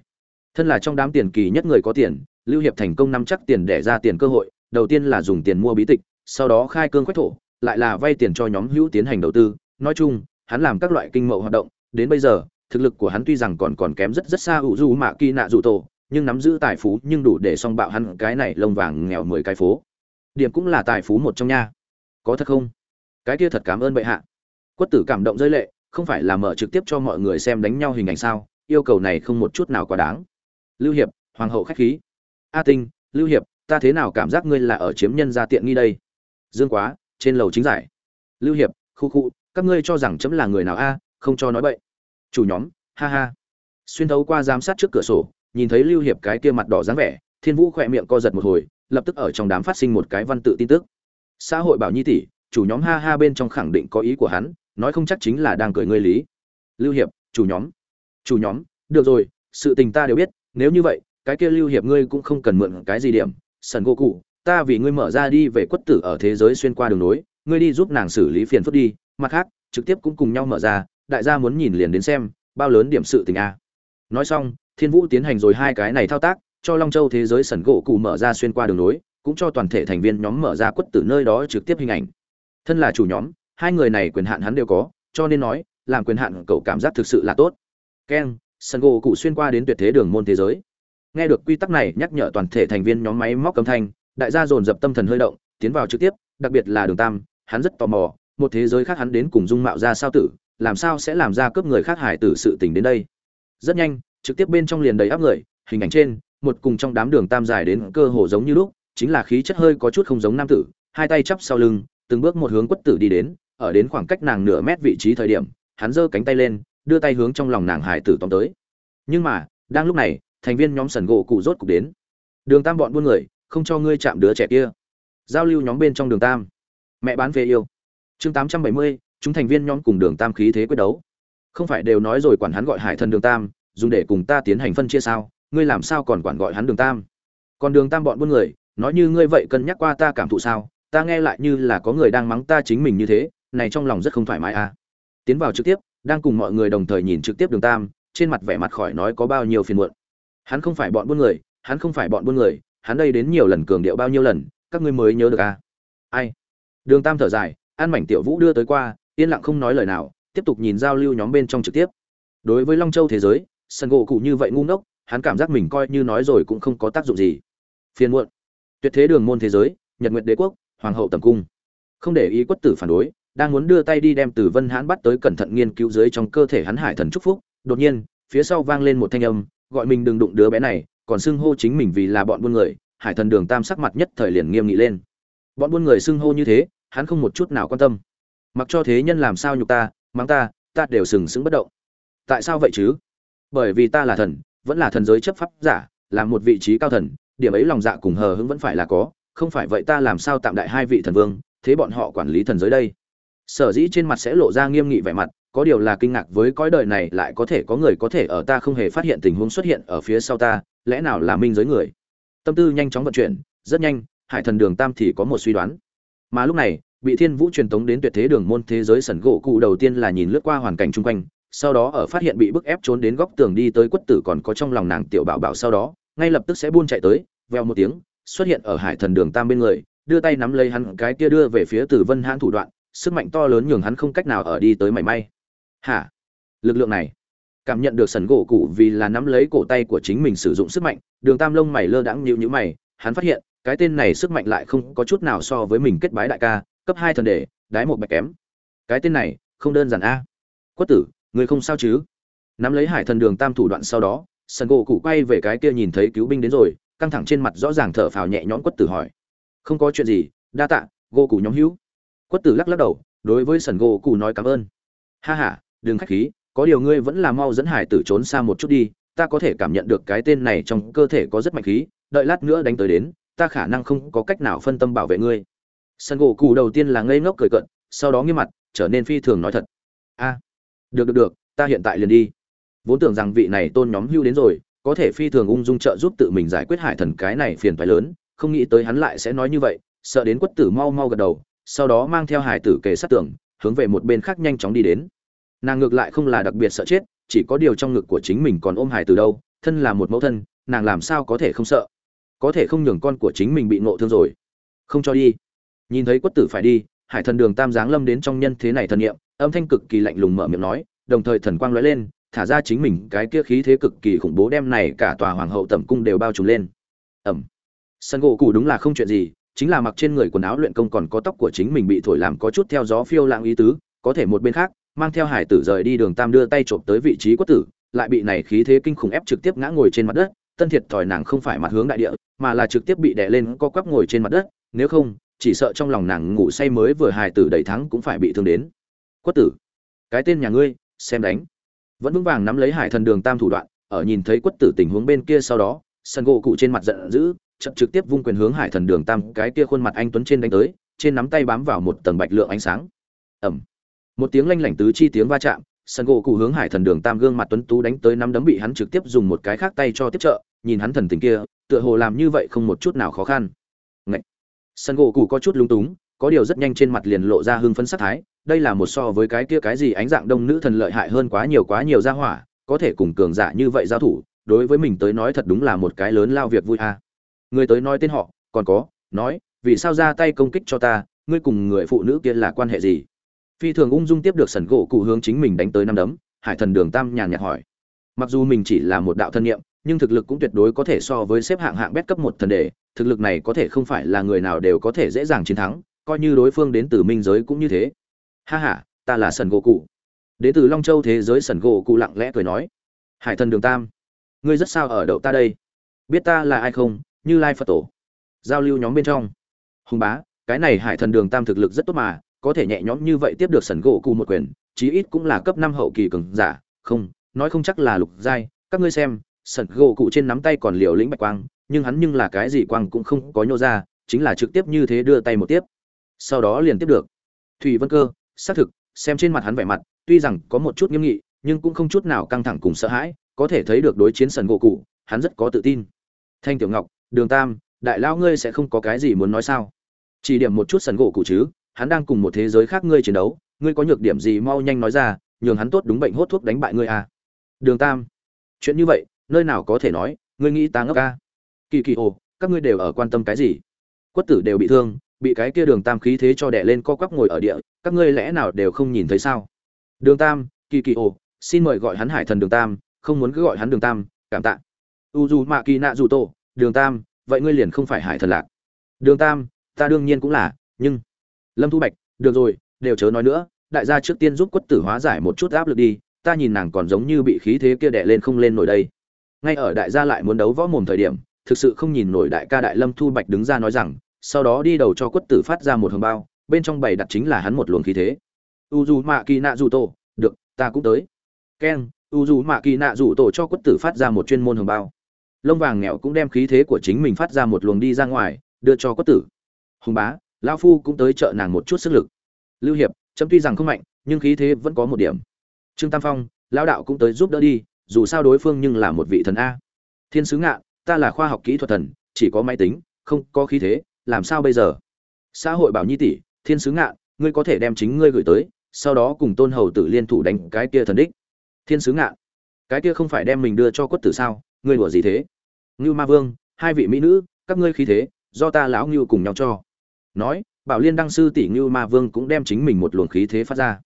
S1: Thân là trong đám tiền kỳ nhất người có tiền, lưu hiệp thành công nắm chắc tiền để ra tiền cơ hội, đầu tiên là dùng tiền mua bí tịch, sau đó khai cương quách thổ, lại là vay tiền cho nhóm hữu tiến hành đầu tư. Nói chung, hắn làm các loại kinh mậu hoạt động, đến bây giờ, thực lực của hắn tuy rằng còn còn kém rất rất xa ủ du mạ kỳ nạ dụ tổ, nhưng nắm giữ tài phú nhưng đủ để song bạo hắn cái này lông vàng nghèo mười cái phố điểm cũng là tài phú một trong nha. Có thật không? Cái kia thật cảm ơn bệ hạ. Quất tử cảm động rơi lệ, không phải là mở trực tiếp cho mọi người xem đánh nhau hình ảnh sao, yêu cầu này không một chút nào quá đáng. Lưu hiệp, hoàng hậu khách khí. A tinh, lưu hiệp, ta thế nào cảm giác ngươi là ở chiếm nhân gia tiện nghi đây? Dương quá, trên lầu chính giải. Lưu hiệp, khu khu, các ngươi cho rằng chấm là người nào a, không cho nói bậy. Chủ nhóm, ha ha. Xuyên thấu qua giám sát trước cửa sổ, nhìn thấy lưu hiệp cái kia mặt đỏ dáng vẻ, thiên vũ khỏe miệng co giật một hồi lập tức ở trong đám phát sinh một cái văn tự tin tức. Xã hội bảo nhi tỷ, chủ nhóm ha ha bên trong khẳng định có ý của hắn, nói không chắc chính là đang cười ngươi lý. Lưu hiệp, chủ nhóm. Chủ nhóm, được rồi, sự tình ta đều biết, nếu như vậy, cái kia lưu hiệp ngươi cũng không cần mượn cái gì điểm. Sần gỗ cụ ta vì ngươi mở ra đi về quất tử ở thế giới xuyên qua đường nối, ngươi đi giúp nàng xử lý phiền phức đi. Mặt khác, trực tiếp cũng cùng nhau mở ra, đại gia muốn nhìn liền đến xem, bao lớn điểm sự tình a. Nói xong, thiên vũ tiến hành rồi hai cái này thao tác cho long châu thế giới sần gỗ cụ mở ra xuyên qua đường nối, cũng cho toàn thể thành viên nhóm mở ra quất từ nơi đó trực tiếp hình ảnh. Thân là chủ nhóm, hai người này quyền hạn hắn đều có, cho nên nói, làm quyền hạn cậu cảm giác thực sự là tốt. Keng sân gỗ cụ xuyên qua đến tuyệt thế đường môn thế giới. Nghe được quy tắc này, nhắc nhở toàn thể thành viên nhóm máy móc cấm thanh, đại gia dồn dập tâm thần hơi động, tiến vào trực tiếp, đặc biệt là đường tam, hắn rất tò mò, một thế giới khác hắn đến cùng dung mạo ra sao tử, làm sao sẽ làm ra cướp người khác hải tử sự tình đến đây. Rất nhanh, trực tiếp bên trong liền đầy áp người, hình ảnh trên một cùng trong đám đường tam dài đến cơ hồ giống như lúc, chính là khí chất hơi có chút không giống nam tử, hai tay chắp sau lưng, từng bước một hướng quất tử đi đến, ở đến khoảng cách nàng nửa mét vị trí thời điểm, hắn giơ cánh tay lên, đưa tay hướng trong lòng nàng hải tử tóm tới. Nhưng mà, đang lúc này, thành viên nhóm sần gỗ cụ rốt cục đến. Đường tam bọn buôn người, không cho ngươi chạm đứa trẻ kia. Giao lưu nhóm bên trong đường tam. Mẹ bán về yêu. Chương tám trăm bảy mươi, chúng thành viên nhóm cùng đường tam khí thế quyết đấu. Không phải đều nói rồi quản hắn gọi hải thần đường tam, dùng để cùng ta tiến hành phân chia sao? Ngươi làm sao còn quản gọi hắn đường tam? Còn đường tam bọn buôn người, nói như ngươi vậy cân nhắc qua ta cảm thụ sao? Ta nghe lại như là có người đang mắng ta chính mình như thế, này trong lòng rất không thoải mái à. Tiến vào trực tiếp, đang cùng mọi người đồng thời nhìn trực tiếp đường tam, trên mặt vẻ mặt khỏi nói có bao nhiêu phiền muộn. Hắn không phải bọn buôn người, hắn không phải bọn buôn người, hắn đây đến nhiều lần cường điệu bao nhiêu lần, các ngươi mới nhớ được à? Ai? Đường tam thở dài, an mảnh tiểu vũ đưa tới qua, yên lặng không nói lời nào, tiếp tục nhìn giao lưu nhóm bên trong trực tiếp. Đối với long châu thế giới, sân gỗ cụ như vậy ngu ngốc hắn cảm giác mình coi như nói rồi cũng không có tác dụng gì. Phiền muộn. Tuyệt thế đường môn thế giới, nhật nguyệt đế quốc, hoàng hậu tầm cung. Không để ý quất tử phản đối, đang muốn đưa tay đi đem tử vân hãn bắt tới cẩn thận nghiên cứu dưới trong cơ thể hắn hải thần chúc phúc, đột nhiên, phía sau vang lên một thanh âm, gọi mình đừng đụng đứa bé này, còn xưng hô chính mình vì là bọn buôn người, hải thần đường tam sắc mặt nhất thời liền nghiêm nghị lên. Bọn buôn người xưng hô như thế, hắn không một chút nào quan tâm. Mặc cho thế nhân làm sao nhục ta, mắng ta ta đều sừng sững bất động. Tại sao vậy chứ? Bởi vì ta là thần vẫn là thần giới chấp pháp giả, là một vị trí cao thần, điểm ấy lòng dạ cùng hờ hững vẫn phải là có, không phải vậy ta làm sao tạm đại hai vị thần vương, thế bọn họ quản lý thần giới đây? Sở dĩ trên mặt sẽ lộ ra nghiêm nghị vẻ mặt, có điều là kinh ngạc với cõi đời này lại có thể có người có thể ở ta không hề phát hiện tình huống xuất hiện ở phía sau ta, lẽ nào là minh giới người? Tâm tư nhanh chóng vận chuyển, rất nhanh, hải thần đường tam thì có một suy đoán. Mà lúc này, bị thiên vũ truyền tống đến tuyệt thế đường môn thế giới sẩn gỗ cụ đầu tiên là nhìn lướt qua hoàn cảnh chung quanh sau đó ở phát hiện bị bức ép trốn đến góc tường đi tới quất tử còn có trong lòng nàng tiểu bảo bảo sau đó, ngay lập tức sẽ buôn chạy tới veo một tiếng, xuất hiện ở hải thần đường tam bên người, đưa tay nắm lấy hắn cái kia đưa về phía tử vân hãn thủ đoạn, sức mạnh to lớn nhường hắn không cách nào ở đi tới mảy may. Hả? Lực lượng này, cảm nhận được sần gỗ cụ vì là nắm lấy cổ tay của chính mình sử dụng sức mạnh, đường tam lông mày lơ đãng nhịu nhữ mày, hắn phát hiện, cái tên này sức mạnh lại không có chút nào so với mình kết bái đại ca, cấp hai thần đề đái một bạch kém. Cái tên này, không đơn giản a. Quất tử người không sao chứ? Nắm lấy hải thần đường tam thủ đoạn sau đó, sần gỗ cụ quay về cái kia nhìn thấy cứu binh đến rồi, căng thẳng trên mặt rõ ràng thở phào nhẹ nhõm quất tử hỏi. Không có chuyện gì, đa tạ, gỗ cụ nhóm hữu. Quất tử lắc lắc đầu, đối với sần gỗ cụ nói cảm ơn. Ha ha, đừng khách khí, có điều ngươi vẫn là mau dẫn hải tử trốn xa một chút đi, ta có thể cảm nhận được cái tên này trong cơ thể có rất mạnh khí, đợi lát nữa đánh tới đến, ta khả năng không có cách nào phân tâm bảo vệ ngươi. Sân gỗ cụ đầu tiên là ngây ngốc cười cận sau đó nghiêm mặt, trở nên phi thường nói thật. A được được được, ta hiện tại liền đi. Vốn tưởng rằng vị này tôn nhóm hưu đến rồi, có thể phi thường ung dung trợ giúp tự mình giải quyết hải thần cái này phiền phái lớn, không nghĩ tới hắn lại sẽ nói như vậy, sợ đến quất tử mau mau gật đầu, sau đó mang theo hải tử kề sát tường, hướng về một bên khác nhanh chóng đi đến. Nàng ngược lại không là đặc biệt sợ chết, chỉ có điều trong ngực của chính mình còn ôm hải tử đâu, thân là một mẫu thân, nàng làm sao có thể không sợ? Có thể không nhường con của chính mình bị ngộ thương rồi. Không cho đi. Nhìn thấy quất tử phải đi, hải thần đường tam giáng lâm đến trong nhân thế này thần nghiệm âm thanh cực kỳ lạnh lùng mở miệng nói, đồng thời thần quang lóe lên, thả ra chính mình cái kia khí thế cực kỳ khủng bố đem này cả tòa hoàng hậu tẩm cung đều bao trùm lên. Ẩm. Sân gỗ cụ đúng là không chuyện gì, chính là mặc trên người quần áo luyện công còn có tóc của chính mình bị thổi làm có chút theo gió phiêu lãng ý tứ, có thể một bên khác, mang theo hải tử rời đi đường tam đưa tay chộp tới vị trí quất tử, lại bị này khí thế kinh khủng ép trực tiếp ngã ngồi trên mặt đất, tân thiệt thòi nàng không phải mặt hướng đại địa, mà là trực tiếp bị đè lên co quắp ngồi trên mặt đất, nếu không, chỉ sợ trong lòng nàng ngủ say mới vừa hài tử đầy thắng cũng phải bị thương đến quất tử. Cái tên nhà ngươi, xem đánh. Vẫn vững vàng nắm lấy hải thần đường tam thủ đoạn, ở nhìn thấy quất tử tình huống bên kia sau đó, sân gỗ cụ trên mặt giận dữ chậm trực tiếp vung quyền hướng hải thần đường tam, cái kia khuôn mặt anh tuấn trên đánh tới, trên nắm tay bám vào một tầng bạch lượng ánh sáng. Ẩm một tiếng lanh lảnh tứ chi tiếng va chạm, sân gỗ cụ hướng hải thần đường tam gương mặt tuấn tú đánh tới nắm đấm bị hắn trực tiếp dùng một cái khác tay cho tiếp trợ, nhìn hắn thần tình kia, tựa hồ làm như vậy không một chút nào khó khăn. Ngậy! sân gỗ cụ có chút lung túng có điều rất nhanh trên mặt liền lộ ra hưng phấn sắc thái, đây là một so với cái kia cái gì ánh dạng đông nữ thần lợi hại hơn quá nhiều quá nhiều ra hỏa, có thể cùng cường giả như vậy giao thủ, đối với mình tới nói thật đúng là một cái lớn lao việc vui a. À. Người tới nói tên họ, còn có, nói, vì sao ra tay công kích cho ta, ngươi cùng người phụ nữ kia là quan hệ gì? Phi thường ung dung tiếp được sần gỗ cụ hướng chính mình đánh tới năm đấm, hải thần đường tam nhàn nhạt hỏi. Mặc dù mình chỉ là một đạo thân nhiệm, nhưng thực lực cũng tuyệt đối có thể so với xếp hạng hạng bét cấp một thần đề, thực lực này có thể không phải là người nào đều có thể dễ dàng chiến thắng coi như đối phương đến từ minh giới cũng như thế. Ha ha, ta là sần gỗ cụ. Đến từ long châu thế giới sần gỗ cụ lặng lẽ cười nói. Hải thần đường tam, ngươi rất sao ở đậu ta đây? Biết ta là ai không? Như lai phật tổ. Giao lưu nhóm bên trong. Hùng bá, cái này hải thần đường tam thực lực rất tốt mà, có thể nhẹ nhõm như vậy tiếp được sần gỗ cụ một quyền, chí ít cũng là cấp năm hậu kỳ cường giả. Không, nói không chắc là lục giai. Các ngươi xem, sần gỗ cụ trên nắm tay còn liều lĩnh bạch quang, nhưng hắn nhưng là cái gì quang cũng không có nhô ra, chính là trực tiếp như thế đưa tay một tiếp sau đó liền tiếp được. Thủy vân cơ, xác thực, xem trên mặt hắn vẻ mặt, tuy rằng có một chút nghiêm nghị, nhưng cũng không chút nào căng thẳng cùng sợ hãi, có thể thấy được đối chiến sần gỗ cụ, hắn rất có tự tin. Thanh tiểu ngọc, đường tam, đại lao ngươi sẽ không có cái gì muốn nói sao? Chỉ điểm một chút sần gỗ cụ chứ, hắn đang cùng một thế giới khác ngươi chiến đấu, ngươi có nhược điểm gì mau nhanh nói ra, nhường hắn tốt đúng bệnh hốt thuốc đánh bại ngươi à. đường tam, chuyện như vậy, nơi nào có thể nói, ngươi nghĩ ta ngốc ca? Kỳ kỳ ồ, các ngươi đều ở quan tâm cái gì? Quất tử đều bị thương bị cái kia đường tam khí thế cho đẻ lên co quắp ngồi ở địa, các ngươi lẽ nào đều không nhìn thấy sao? Đường tam, kỳ kỳ ồ, xin mời gọi hắn hải thần đường tam, không muốn cứ gọi hắn đường tam, cảm tạ. U dù mạ kỳ nạ dù tổ đường tam, vậy ngươi liền không phải hải thần lạc. Đường tam, ta đương nhiên cũng là, nhưng lâm thu bạch, được rồi, đều chớ nói nữa, đại gia trước tiên giúp quất tử hóa giải một chút áp lực đi, ta nhìn nàng còn giống như bị khí thế kia đẻ lên không lên nổi đây. Ngay ở đại gia lại muốn đấu võ mồm thời điểm, thực sự không nhìn nổi đại ca đại lâm thu bạch đứng ra nói rằng sau đó đi đầu cho quất tử phát ra một hồng bao, bên trong bày đặt chính là hắn một luồng khí thế. U dù mạ kỳ nạ dù tổ được, ta cũng tới. Keng u dù mạ kỳ nạ dù tổ cho quất tử phát ra một chuyên môn hồng bao. Lông vàng nghèo cũng đem khí thế của chính mình phát ra một luồng đi ra ngoài, đưa cho quất tử. Hùng bá lao phu cũng tới trợ nàng một chút sức lực. Lưu hiệp, chấm tuy rằng không mạnh, nhưng khí thế vẫn có một điểm. Trương tam phong lao đạo cũng tới giúp đỡ đi, dù sao đối phương nhưng là một vị thần a. Thiên sứ ngạ, ta là khoa học kỹ thuật thần, chỉ có máy tính, không có khí thế làm sao bây giờ? Xã hội bảo nhi tỷ, thiên sứ ngạ ngươi có thể đem chính ngươi gửi tới, sau đó cùng tôn hầu tử liên thủ đánh cái kia thần đích. Thiên sứ ngạ cái kia không phải đem mình đưa cho quất tử sao? Ngươi đùa gì thế? Ngưu ma vương, hai vị mỹ nữ, các ngươi khí thế, do ta lão ngưu cùng nhau cho. Nói, bảo liên đăng sư tỷ ngưu ma vương cũng đem chính mình một luồng khí thế phát ra.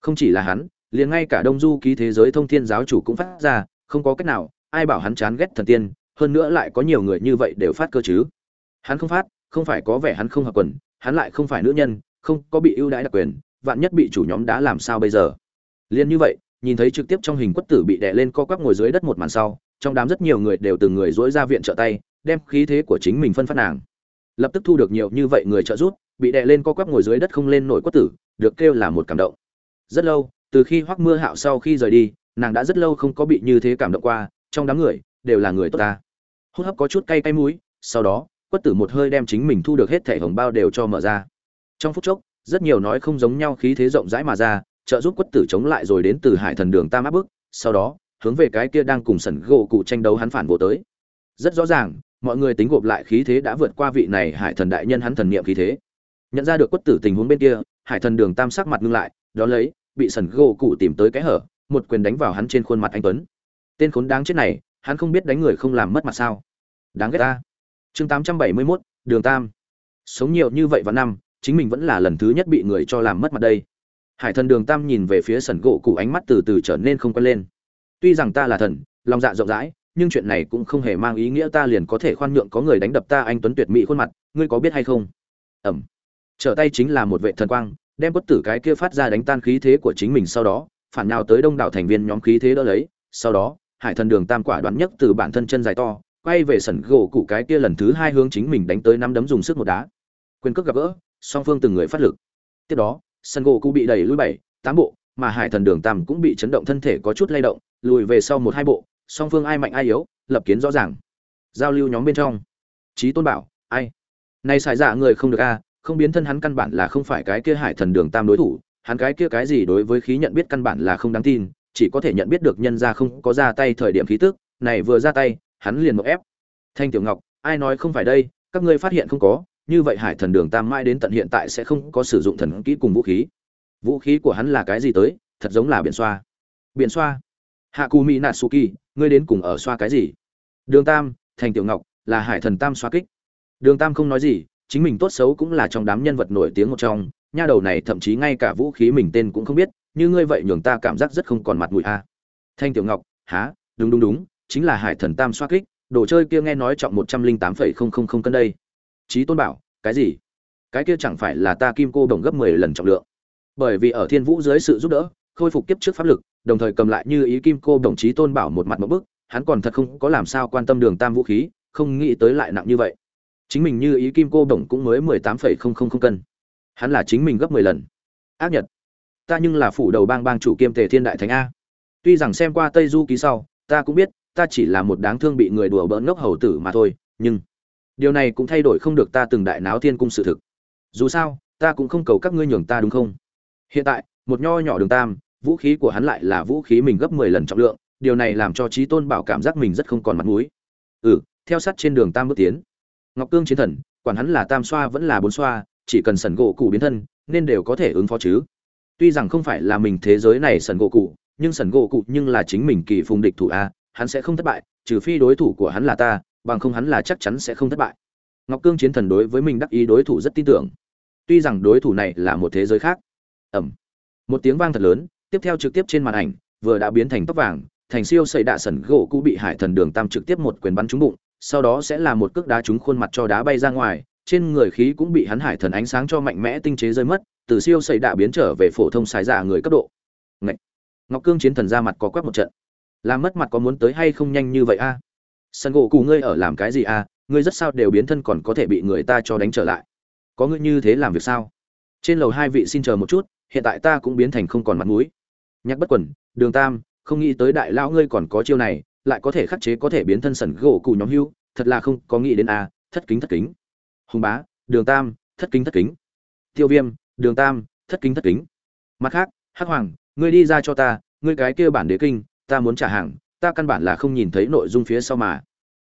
S1: Không chỉ là hắn, liền ngay cả đông du ký thế giới thông thiên giáo chủ cũng phát ra, không có cách nào, ai bảo hắn chán ghét thần tiên, hơn nữa lại có nhiều người như vậy đều phát cơ chứ? Hắn không phát không phải có vẻ hắn không hợp quần, hắn lại không phải nữ nhân, không có bị ưu đãi đặc quyền, vạn nhất bị chủ nhóm đã làm sao bây giờ? Liền như vậy, nhìn thấy trực tiếp trong hình quất tử bị đè lên co quắp ngồi dưới đất một màn sau, trong đám rất nhiều người đều từng người dỗi ra viện trợ tay, đem khí thế của chính mình phân phát nàng. Lập tức thu được nhiều như vậy người trợ giúp, bị đè lên co quắp ngồi dưới đất không lên nổi quất tử, được kêu là một cảm động. Rất lâu, từ khi hoắc mưa hạo sau khi rời đi, nàng đã rất lâu không có bị như thế cảm động qua, trong đám người đều là người tốt ta. Hút hấp có chút cay cay mũi, sau đó quất tử một hơi đem chính mình thu được hết thẻ hồng bao đều cho mở ra. Trong phút chốc, rất nhiều nói không giống nhau khí thế rộng rãi mà ra, trợ giúp quất tử chống lại rồi đến từ hải thần đường tam áp bức, sau đó, hướng về cái kia đang cùng sẩn gỗ cụ tranh đấu hắn phản vô tới. Rất rõ ràng, mọi người tính gộp lại khí thế đã vượt qua vị này hải thần đại nhân hắn thần niệm khí thế. Nhận ra được quất tử tình huống bên kia, hải thần đường tam sắc mặt ngưng lại, đó lấy, bị sẩn gỗ cụ tìm tới cái hở, một quyền đánh vào hắn trên khuôn mặt anh tuấn. Tên khốn đáng chết này, hắn không biết đánh người không làm mất mặt sao. Đáng ghét ta chương tám trăm bảy mươi 871, đường tam. Sống nhiều như vậy vào năm chính mình vẫn là lần thứ nhất bị người cho làm mất mặt đây. Hải thần đường tam nhìn về phía sẩn gỗ cụ ánh mắt từ từ trở nên không quen lên. Tuy rằng ta là thần lòng dạ rộng rãi nhưng chuyện này cũng không hề mang ý nghĩa ta liền có thể khoan nhượng có người đánh đập ta anh tuấn tuyệt mỹ khuôn mặt ngươi có biết hay không? Ẩm. Trở tay chính là một vệ thần quang đem bất tử cái kia phát ra đánh tan khí thế của chính mình sau đó phản nào tới đông đảo thành viên nhóm khí thế đỡ lấy. Sau đó hải thần đường tam quả đoán nhất từ bản thân chân dài to quay về sẩn gỗ cụ cái kia lần thứ hai hướng chính mình đánh tới năm đấm dùng sức một đá. Quyền cước gặp gỡ, song phương từng người phát lực. Tiếp đó, sân gỗ cụ bị đẩy lui bảy, tám bộ, mà hải thần đường tam cũng bị chấn động thân thể có chút lay động, lùi về sau một hai bộ, song phương ai mạnh ai yếu, lập kiến rõ ràng. Giao lưu nhóm bên trong. Trí tôn bảo, ai? Nay xài dạ người không được a, không biến thân hắn căn bản là không phải cái kia hải thần đường tam đối thủ, hắn cái kia cái gì đối với khí nhận biết căn bản là không đáng tin, chỉ có thể nhận biết được nhân ra không có ra tay thời điểm khí tức, này vừa ra tay hắn liền một ép. Thanh tiểu ngọc, ai nói không phải đây, các ngươi phát hiện không có, như vậy hải thần đường tam mai đến tận hiện tại sẽ không có sử dụng thần kỹ cùng vũ khí. Vũ khí của hắn là cái gì tới, thật giống là biển xoa. Biển xoa? Hạ cù mỹ natsuki ngươi đến cùng ở xoa cái gì? Đường tam thành tiểu ngọc, là hải thần tam xoa kích. Đường tam không nói gì, chính mình tốt xấu cũng là trong đám nhân vật nổi tiếng một trong. Nha đầu này thậm chí ngay cả vũ khí mình tên cũng không biết, như ngươi vậy nhường ta cảm giác rất không còn mặt mũi a. Thanh tiểu ngọc, há, đúng đúng đúng chính là hải thần tam xoa kích, đồ chơi kia nghe nói trọng một trăm linh tám phẩy không không không cân đây. Trí tôn bảo, cái gì? Cái kia chẳng phải là ta kim cô đồng gấp mười lần trọng lượng? Bởi vì ở thiên vũ dưới sự giúp đỡ, khôi phục kiếp trước pháp lực, đồng thời cầm lại như ý kim cô đồng chí tôn bảo một mặt một bức, hắn còn thật không có làm sao quan tâm đường tam vũ khí, không nghĩ tới lại nặng như vậy. Chính mình như ý kim cô đồng cũng mới mười tám phẩy không không không cân. Hắn là chính mình gấp mười lần. Ác nhật. Ta nhưng là phủ đầu bang bang chủ kiêm tề thiên đại thánh a. Tuy rằng xem qua tây du ký sau, ta cũng biết ta chỉ là một đáng thương bị người đùa bỡn ngốc hầu tử mà thôi, nhưng điều này cũng thay đổi không được ta từng đại náo thiên cung sự thực. Dù sao, ta cũng không cầu các ngươi nhường ta đúng không? Hiện tại, một nho nhỏ đường tam, vũ khí của hắn lại là vũ khí mình gấp mười lần trọng lượng, điều này làm cho trí tôn bảo cảm giác mình rất không còn mặt mũi. Ừ theo sát trên đường tam bước tiến. Ngọc cương chiến thần, quản hắn là tam xoa vẫn là bốn xoa, chỉ cần sần gỗ cụ biến thân, nên đều có thể ứng phó chứ. Tuy rằng không phải là mình thế giới này sần gỗ cụ, nhưng sần gỗ cụ nhưng là chính mình kỳ phùng địch thủ a hắn sẽ không thất bại trừ phi đối thủ của hắn là ta bằng không hắn là chắc chắn sẽ không thất bại. Ngọc cương chiến thần đối với mình đắc ý đối thủ rất tin tưởng. Tuy rằng đối thủ này là một thế giới khác. Ầm, một tiếng vang thật lớn tiếp theo trực tiếp trên màn ảnh vừa đã biến thành tóc vàng thành siêu sợi đạ sần gỗ cũ bị hải thần đường tam trực tiếp một quyền bắn trúng bụng sau đó sẽ là một cước đá trúng khuôn mặt cho đá bay ra ngoài trên người khí cũng bị hắn hải thần ánh sáng cho mạnh mẽ tinh chế rơi mất từ siêu sợi đạ biến trở về phổ thông xài giả người cấp độ. Ngậy! ngọc cương chiến thần ra mặt có quét một trận làm mất mặt có muốn tới hay không nhanh như vậy a? Sân gỗ cụ ngươi ở làm cái gì a? Ngươi rất sao đều biến thân còn có thể bị người ta cho đánh trở lại. Có ngươi như thế làm việc sao? Trên lầu hai vị xin chờ một chút, hiện tại ta cũng biến thành không còn mặt mũi. Nhắc bất quẩn, đường tam, không nghĩ tới đại lão ngươi còn có chiêu này, lại có thể khắc chế có thể biến thân sần gỗ cụ nhóm hưu, thật là không có nghĩ đến a, thất kính thất kính. Hùng bá, đường tam, thất kính thất kính. Tiêu viêm, đường tam, thất kính thất kính. Mặt khác, hắc hoàng, ngươi đi ra cho ta, ngươi cái kia bản đế kinh ta muốn trả hàng, ta căn bản là không nhìn thấy nội dung phía sau mà.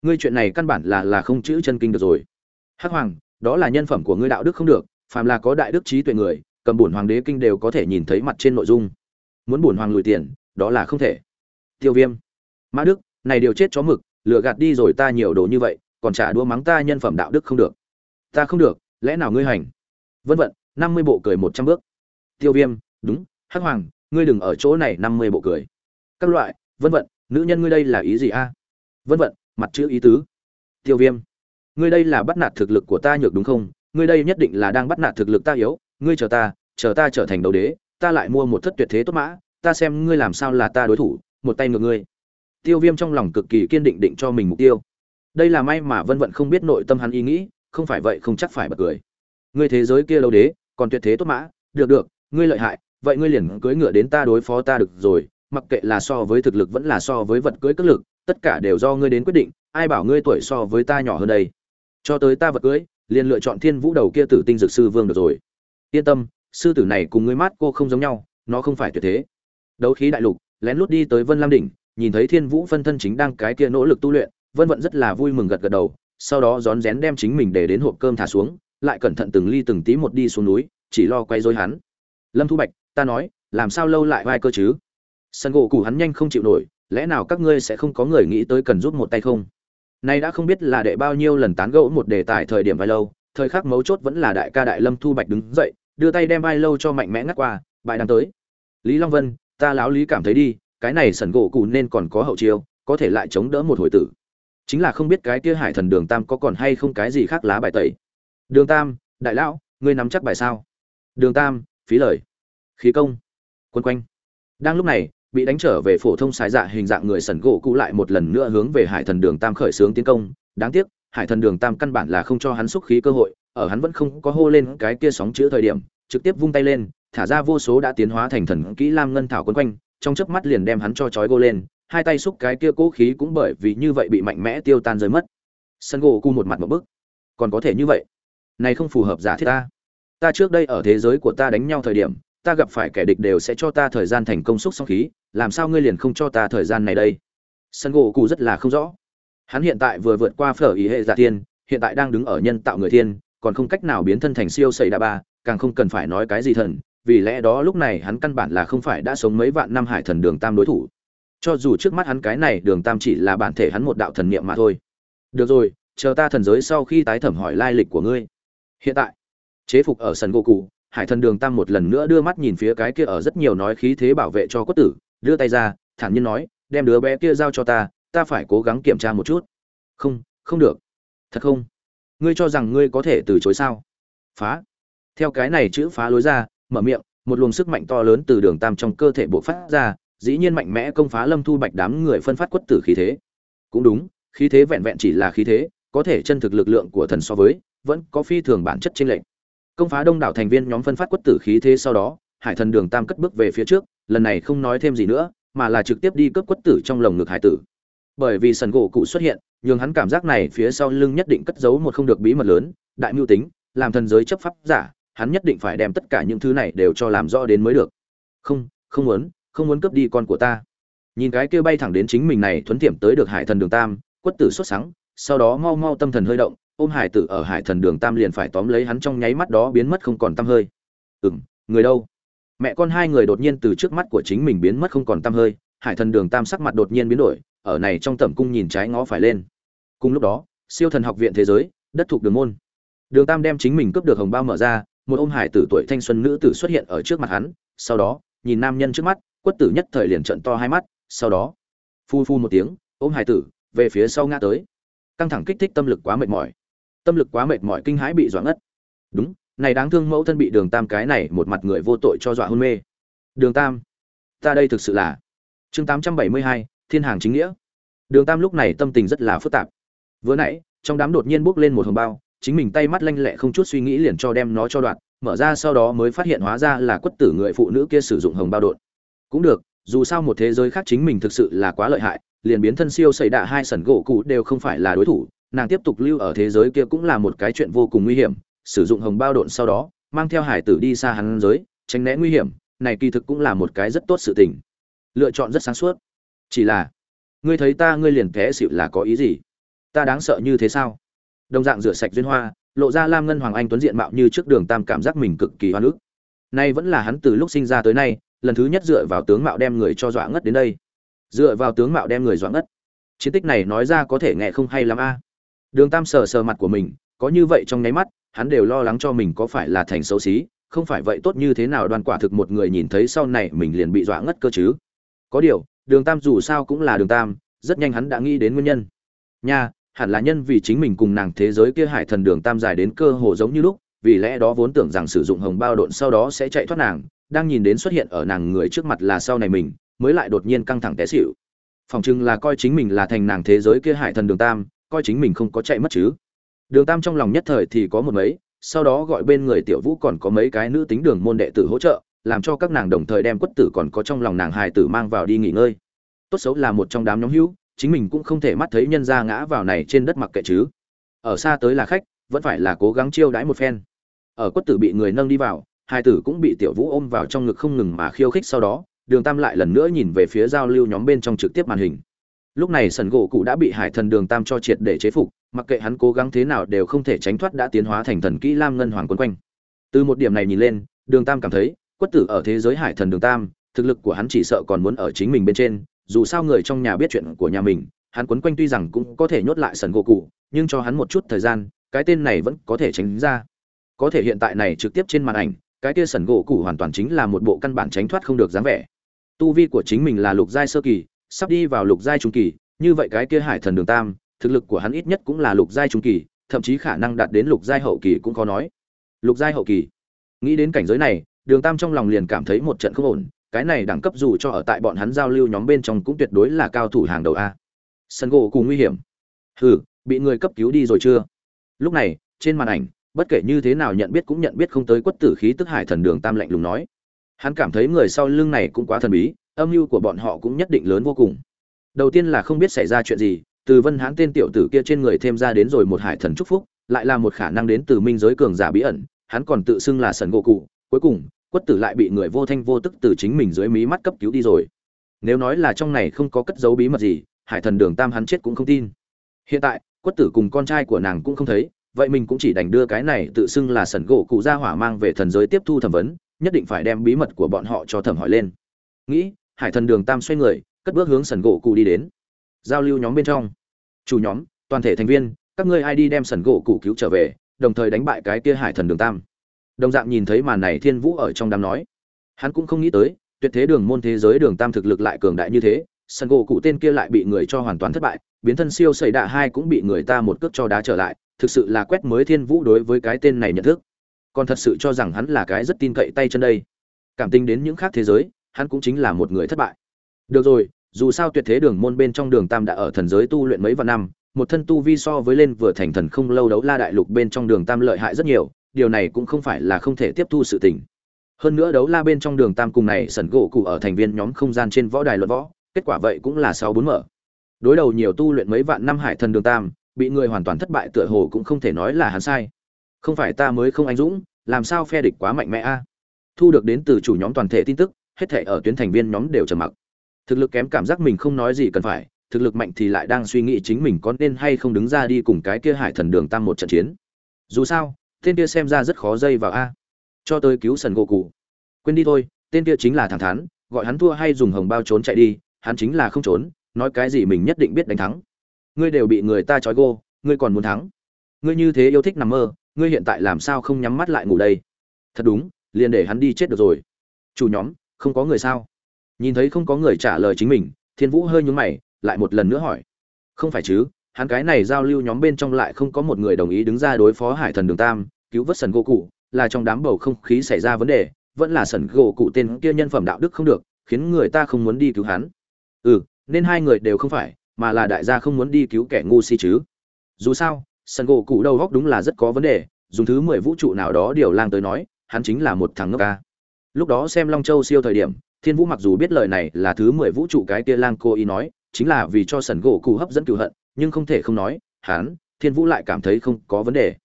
S1: Ngươi chuyện này căn bản là là không chữ chân kinh được rồi. Hắc hoàng, đó là nhân phẩm của ngươi đạo đức không được, phàm là có đại đức trí tuệ người, cầm bổn hoàng đế kinh đều có thể nhìn thấy mặt trên nội dung. Muốn bổn hoàng lùi tiền, đó là không thể. Tiêu viêm. Mã đức, này điều chết chó mực, lừa gạt đi rồi ta nhiều đồ như vậy, còn trả đũa mắng ta nhân phẩm đạo đức không được. Ta không được, lẽ nào ngươi hành? Vân vận, năm mươi bộ cười một trăm bước. Tiêu viêm, đúng, hắc hoàng, ngươi đừng ở chỗ này năm mươi bộ cười các loại, vân vận nữ nhân ngươi đây là ý gì a? Vân vận mặt chữ ý tứ. Tiêu viêm, ngươi đây là bắt nạt thực lực của ta nhược đúng không? Ngươi đây nhất định là đang bắt nạt thực lực ta yếu, ngươi chờ ta chờ ta trở thành đầu đế, ta lại mua một thất tuyệt thế tốt mã, ta xem ngươi làm sao là ta đối thủ, một tay ngược ngươi. Tiêu viêm trong lòng cực kỳ kiên định định cho mình mục tiêu. Đây là may mà vân vận không biết nội tâm hắn ý nghĩ, không phải vậy không chắc phải bật cười. Ngươi thế giới kia lâu đế, còn tuyệt thế tốt mã, được được, ngươi lợi hại, vậy ngươi liền cưỡi ngựa đến ta đối phó ta được rồi mặc kệ là so với thực lực vẫn là so với vật cưỡi cất lực, tất cả đều do ngươi đến quyết định, ai bảo ngươi tuổi so với ta nhỏ hơn đây? Cho tới ta vật cưỡi liền lựa chọn thiên vũ đầu kia tử tinh dược sư vương được rồi. Yên tâm, sư tử này cùng ngươi mát cô không giống nhau, nó không phải tuyệt thế. Đấu khí đại lục, lén lút đi tới vân lam đỉnh, nhìn thấy thiên vũ phân thân chính đang cái kia nỗ lực tu luyện, vân vận rất là vui mừng gật gật đầu, sau đó rón rén đem chính mình để đến hộp cơm thả xuống, lại cẩn thận từng ly từng tí một đi xuống núi, chỉ lo quay dối hắn. Lâm thu bạch, ta nói, làm sao lâu lại vai cơ chứ? Sân gỗ củ hắn nhanh không chịu nổi, lẽ nào các ngươi sẽ không có người nghĩ tới cần giúp một tay không? Nay đã không biết là đệ bao nhiêu lần tán gẫu một đề tài thời điểm vai lâu, thời khắc mấu chốt vẫn là đại ca đại lâm thu bạch đứng dậy, đưa tay đem vai lâu cho mạnh mẽ ngắt qua bại đang tới. Lý long vân, ta láo lý cảm thấy đi, cái này sần gỗ cụ nên còn có hậu chiêu, có thể lại chống đỡ một hồi tử. Chính là không biết cái kia hải thần đường tam có còn hay không cái gì khác lá bài tẩy. Đường tam, đại lão, ngươi nắm chắc bài sao? Đường tam, phí lời. Khí công. Quân quanh. Đang lúc này bị đánh trở về phổ thông sai dạ hình dạng người sần gỗ cũ lại một lần nữa hướng về hải thần đường tam khởi xướng tiến công. Đáng tiếc, hải thần đường tam căn bản là không cho hắn xúc khí cơ hội, ở hắn vẫn không có hô lên cái kia sóng chữa thời điểm, trực tiếp vung tay lên, thả ra vô số đã tiến hóa thành thần kỹ lam ngân thảo quấn quanh, trong chớp mắt liền đem hắn cho trói gô lên, hai tay xúc cái kia cố khí cũng bởi vì như vậy bị mạnh mẽ tiêu tan rơi mất. Sân gỗ cu một mặt một bức. Còn có thể như vậy? Này không phù hợp giả thiết ta. Ta trước đây ở thế giới của ta đánh nhau thời điểm ta gặp phải kẻ địch đều sẽ cho ta thời gian thành công xúc song khí, làm sao ngươi liền không cho ta thời gian này đây? Sân gỗ cụ rất là không rõ. Hắn hiện tại vừa vượt qua phở ý hệ giả thiên hiện tại đang đứng ở nhân tạo người thiên, còn không cách nào biến thân thành siêu sầy đa ba, càng không cần phải nói cái gì thần, vì lẽ đó lúc này hắn căn bản là không phải đã sống mấy vạn năm hải thần đường tam đối thủ. Cho dù trước mắt hắn cái này đường tam chỉ là bản thể hắn một đạo thần niệm mà thôi. Được rồi, chờ ta thần giới sau khi tái thẩm hỏi lai lịch của ngươi. Hiện tại, chế phục ở sân gỗ cụ hải thần đường tam một lần nữa đưa mắt nhìn phía cái kia ở rất nhiều nói khí thế bảo vệ cho quất tử, đưa tay ra, thản nhiên nói, đem đứa bé kia giao cho ta ta phải cố gắng kiểm tra một chút. Không không được. Thật không? Ngươi cho rằng ngươi có thể từ chối sao? Phá. Theo cái này chữ phá lối ra, mở miệng, một luồng sức mạnh to lớn từ đường tam trong cơ thể bộc phát ra, dĩ nhiên mạnh mẽ công phá lâm thu bạch đám người phân phát quất tử khí thế. Cũng đúng, khí thế vẹn vẹn chỉ là khí thế, có thể chân thực lực lượng của thần so với, vẫn có phi thường bản chất trên lệnh công phá đông đảo thành viên nhóm phân phát quất tử khí thế sau đó, hải thần đường tam cất bước về phía trước, lần này không nói thêm gì nữa, mà là trực tiếp đi cướp quất tử trong lồng ngực hải tử. Bởi vì sần gỗ cụ xuất hiện, nhường hắn cảm giác này phía sau lưng nhất định cất giấu một không được bí mật lớn, đại mưu tính, làm thần giới chấp pháp giả, hắn nhất định phải đem tất cả những thứ này đều cho làm rõ đến mới được. Không không muốn không muốn cướp đi con của ta. Nhìn cái kia bay thẳng đến chính mình này thuấn tiệm tới được hải thần đường tam, quất tử xuất sáng sau đó mau mau tâm thần hơi động ôm hải tử ở hải thần đường tam liền phải tóm lấy hắn trong nháy mắt đó biến mất không còn tăm hơi. Ừm, người đâu? Mẹ con hai người đột nhiên từ trước mắt của chính mình biến mất không còn tăm hơi, hải thần đường tam sắc mặt đột nhiên biến đổi, ở này trong tẩm cung nhìn trái ngó phải lên. Cùng lúc đó, siêu thần học viện thế giới, đất thuộc đường môn. Đường tam đem chính mình cướp được hồng bao mở ra, một ôm hải tử tuổi thanh xuân nữ tử xuất hiện ở trước mặt hắn, sau đó, nhìn nam nhân trước mắt, quất tử nhất thời liền trận to hai mắt, sau đó, phu phu một tiếng, ôm hải tử, về phía sau ngã tới. Căng thẳng kích thích tâm lực quá mệt mỏi tâm lực quá mệt mỏi kinh hãi bị dọa ngất. Đúng, này đáng thương mẫu thân bị đường tam cái này một mặt người vô tội cho dọa hôn mê. Đường tam, ta đây thực sự là chương tám trăm bảy mươi hai, thiên hàng chính nghĩa. Đường tam lúc này tâm tình rất là phức tạp. Vừa nãy, trong đám đột nhiên bước lên một hồng bao, chính mình tay mắt lanh lẹ không chút suy nghĩ liền cho đem nó cho đoạn, mở ra sau đó mới phát hiện hóa ra là quất tử người phụ nữ kia sử dụng hồng bao đột. Cũng được, dù sao một thế giới khác chính mình thực sự là quá lợi hại, liền biến thân siêu xảy đạ hai sẩn gỗ cụ đều không phải là đối thủ nàng tiếp tục lưu ở thế giới kia cũng là một cái chuyện vô cùng nguy hiểm, sử dụng hồng bao độn sau đó, mang theo hải tử đi xa hắn giới, tránh né nguy hiểm, này kỳ thực cũng là một cái rất tốt sự tình. Lựa chọn rất sáng suốt. Chỉ là, ngươi thấy ta, ngươi liền té xịu là có ý gì? Ta đáng sợ như thế sao? Đồng dạng rửa sạch duyên hoa, lộ ra lam ngân hoàng anh tuấn diện mạo như trước đường tam cảm giác mình cực kỳ hoa nước nay vẫn là hắn từ lúc sinh ra tới nay, lần thứ nhất dựa vào tướng mạo đem người cho dọa ngất đến đây. Dựa vào tướng mạo đem người dọa ngất. Chiến tích này nói ra có thể nghe không hay lắm a đường tam sờ sờ mặt của mình, có như vậy trong nháy mắt, hắn đều lo lắng cho mình có phải là thành xấu xí, không phải vậy tốt như thế nào đoan quả thực một người nhìn thấy sau này mình liền bị dọa ngất cơ chứ có điều, đường tam dù sao cũng là đường tam, rất nhanh hắn đã nghĩ đến nguyên nhân nha, hẳn là nhân vì chính mình cùng nàng thế giới kia hải thần đường tam dài đến cơ hồ giống như lúc, vì lẽ đó vốn tưởng rằng sử dụng hồng bao độn sau đó sẽ chạy thoát nàng, đang nhìn đến xuất hiện ở nàng người trước mặt là sau này mình, mới lại đột nhiên căng thẳng té xỉu. phòng trưng là coi chính mình là thành nàng thế giới kia hải thần đường tam coi chính mình không có chạy mất chứ. Đường tam trong lòng nhất thời thì có một mấy, sau đó gọi bên người tiểu vũ còn có mấy cái nữ tính đường môn đệ tử hỗ trợ, làm cho các nàng đồng thời đem quất tử còn có trong lòng nàng hài tử mang vào đi nghỉ ngơi. Tốt xấu là một trong đám nhóm hữu, chính mình cũng không thể mắt thấy nhân ra ngã vào này trên đất mặc kệ chứ. Ở xa tới là khách, vẫn phải là cố gắng chiêu đãi một phen. Ở quất tử bị người nâng đi vào, hai tử cũng bị tiểu vũ ôm vào trong ngực không ngừng mà khiêu khích sau đó, đường tam lại lần nữa nhìn về phía giao lưu nhóm bên trong trực tiếp màn hình lúc này sần gỗ cụ đã bị hải thần đường tam cho triệt để chế phục, mặc kệ hắn cố gắng thế nào đều không thể tránh thoát đã tiến hóa thành thần kỹ lam ngân hoàng quân quanh. Từ một điểm này nhìn lên, đường tam cảm thấy, quất tử ở thế giới hải thần đường tam, thực lực của hắn chỉ sợ còn muốn ở chính mình bên trên, dù sao người trong nhà biết chuyện của nhà mình, hắn quấn quanh tuy rằng cũng có thể nhốt lại sần gỗ cụ, nhưng cho hắn một chút thời gian, cái tên này vẫn có thể tránh ra. Có thể hiện tại này trực tiếp trên màn ảnh, cái kia sần gỗ cụ hoàn toàn chính là một bộ căn bản tránh thoát không được dáng vẻ. Tu vi của chính mình là lục giai sơ kỳ sắp đi vào lục giai trung kỳ, như vậy cái kia hải thần đường tam, thực lực của hắn ít nhất cũng là lục giai trung kỳ, thậm chí khả năng đạt đến lục giai hậu kỳ cũng có nói. Lục giai hậu kỳ. Nghĩ đến cảnh giới này, đường tam trong lòng liền cảm thấy một trận không ổn, cái này đẳng cấp dù cho ở tại bọn hắn giao lưu nhóm bên trong cũng tuyệt đối là cao thủ hàng đầu a. Sân gỗ cùng nguy hiểm. Hừ, bị người cấp cứu đi rồi chưa? Lúc này, trên màn ảnh, bất kể như thế nào nhận biết cũng nhận biết không tới quất tử khí tức hải thần đường tam lạnh lùng nói hắn cảm thấy người sau lưng này cũng quá thần bí, âm mưu của bọn họ cũng nhất định lớn vô cùng. Đầu tiên là không biết xảy ra chuyện gì, từ vân hãn tên tiểu tử kia trên người thêm ra đến rồi một hải thần chúc phúc, lại là một khả năng đến từ minh giới cường giả bí ẩn, hắn còn tự xưng là sần gỗ cụ. Cuối cùng, quất tử lại bị người vô thanh vô tức từ chính mình dưới mí mắt cấp cứu đi rồi. Nếu nói là trong này không có cất dấu bí mật gì, hải thần đường tam hắn chết cũng không tin. Hiện tại, quất tử cùng con trai của nàng cũng không thấy, vậy mình cũng chỉ đành đưa cái này tự xưng là sần gỗ cụ ra hỏa mang về thần giới tiếp thu thẩm vấn nhất định phải đem bí mật của bọn họ cho thẩm hỏi lên. Nghĩ, hải thần đường tam xoay người, cất bước hướng sần gỗ cụ đi đến. Giao lưu nhóm bên trong. Chủ nhóm, toàn thể thành viên, các ngươi ai đi đem sần gỗ cụ cứu trở về, đồng thời đánh bại cái kia hải thần đường tam. Đồng dạng nhìn thấy màn này thiên vũ ở trong đám nói. Hắn cũng không nghĩ tới, tuyệt thế đường môn thế giới đường tam thực lực lại cường đại như thế, sân gỗ cụ tên kia lại bị người cho hoàn toàn thất bại, biến thân siêu xảy đạ hai cũng bị người ta một cước cho đá trở lại, thực sự là quét mới thiên vũ đối với cái tên này nhận thức còn thật sự cho rằng hắn là cái rất tin cậy tay chân đây. Cảm tình đến những khác thế giới, hắn cũng chính là một người thất bại. Được rồi, dù sao tuyệt thế đường môn bên trong đường tam đã ở thần giới tu luyện mấy vạn năm, một thân tu vi so với lên vừa thành thần không lâu đấu la đại lục bên trong đường tam lợi hại rất nhiều, điều này cũng không phải là không thể tiếp thu sự tình. Hơn nữa đấu la bên trong đường tam cùng này sẩn gỗ cụ ở thành viên nhóm không gian trên võ đài luận võ, kết quả vậy cũng là sáu bốn mở. Đối đầu nhiều tu luyện mấy vạn năm hải thần đường tam, bị người hoàn toàn thất bại tựa hồ cũng không thể nói là hắn sai không phải ta mới không anh dũng, làm sao phe địch quá mạnh mẽ a? Thu được đến từ chủ nhóm toàn thể tin tức, hết thể ở tuyến thành viên nhóm đều trầm mặc. Thực lực kém cảm giác mình không nói gì cần phải, thực lực mạnh thì lại đang suy nghĩ chính mình có nên hay không đứng ra đi cùng cái kia hải thần đường tăng một trận chiến. Dù sao, tên kia xem ra rất khó dây vào a. Cho tới cứu sần gỗ cụ quên đi thôi, tên kia chính là thẳng thắn, gọi hắn thua hay dùng hồng bao trốn chạy đi, hắn chính là không trốn, nói cái gì mình nhất định biết đánh thắng. Ngươi đều bị người ta trói gô, ngươi còn muốn thắng. Ngươi như thế yêu thích nằm mơ ngươi hiện tại làm sao không nhắm mắt lại ngủ đây? Thật đúng, liền để hắn đi chết được rồi. Chủ nhóm, không có người sao? Nhìn thấy không có người trả lời chính mình, thiên vũ hơi nhúng mày, lại một lần nữa hỏi. Không phải chứ, hắn cái này giao lưu nhóm bên trong lại không có một người đồng ý đứng ra đối phó hải thần đường tam, cứu vớt sần gỗ cụ, là trong đám bầu không khí xảy ra vấn đề, vẫn là sần gỗ cụ tên kia nhân phẩm đạo đức không được, khiến người ta không muốn đi cứu hắn. Ừ nên hai người đều không phải, mà là đại gia không muốn đi cứu kẻ ngu si chứ. Dù sao Sân gỗ cụ đầu góc đúng là rất có vấn đề, dùng thứ mười vũ trụ nào đó điều lang tới nói, hắn chính là một thằng ngốc ca. Lúc đó xem long châu siêu thời điểm, thiên vũ mặc dù biết lời này là thứ mười vũ trụ cái kia lang cô ý nói, chính là vì cho sần gỗ cụ hấp dẫn cựu hận, nhưng không thể không nói, hắn, thiên vũ lại cảm thấy không có vấn đề.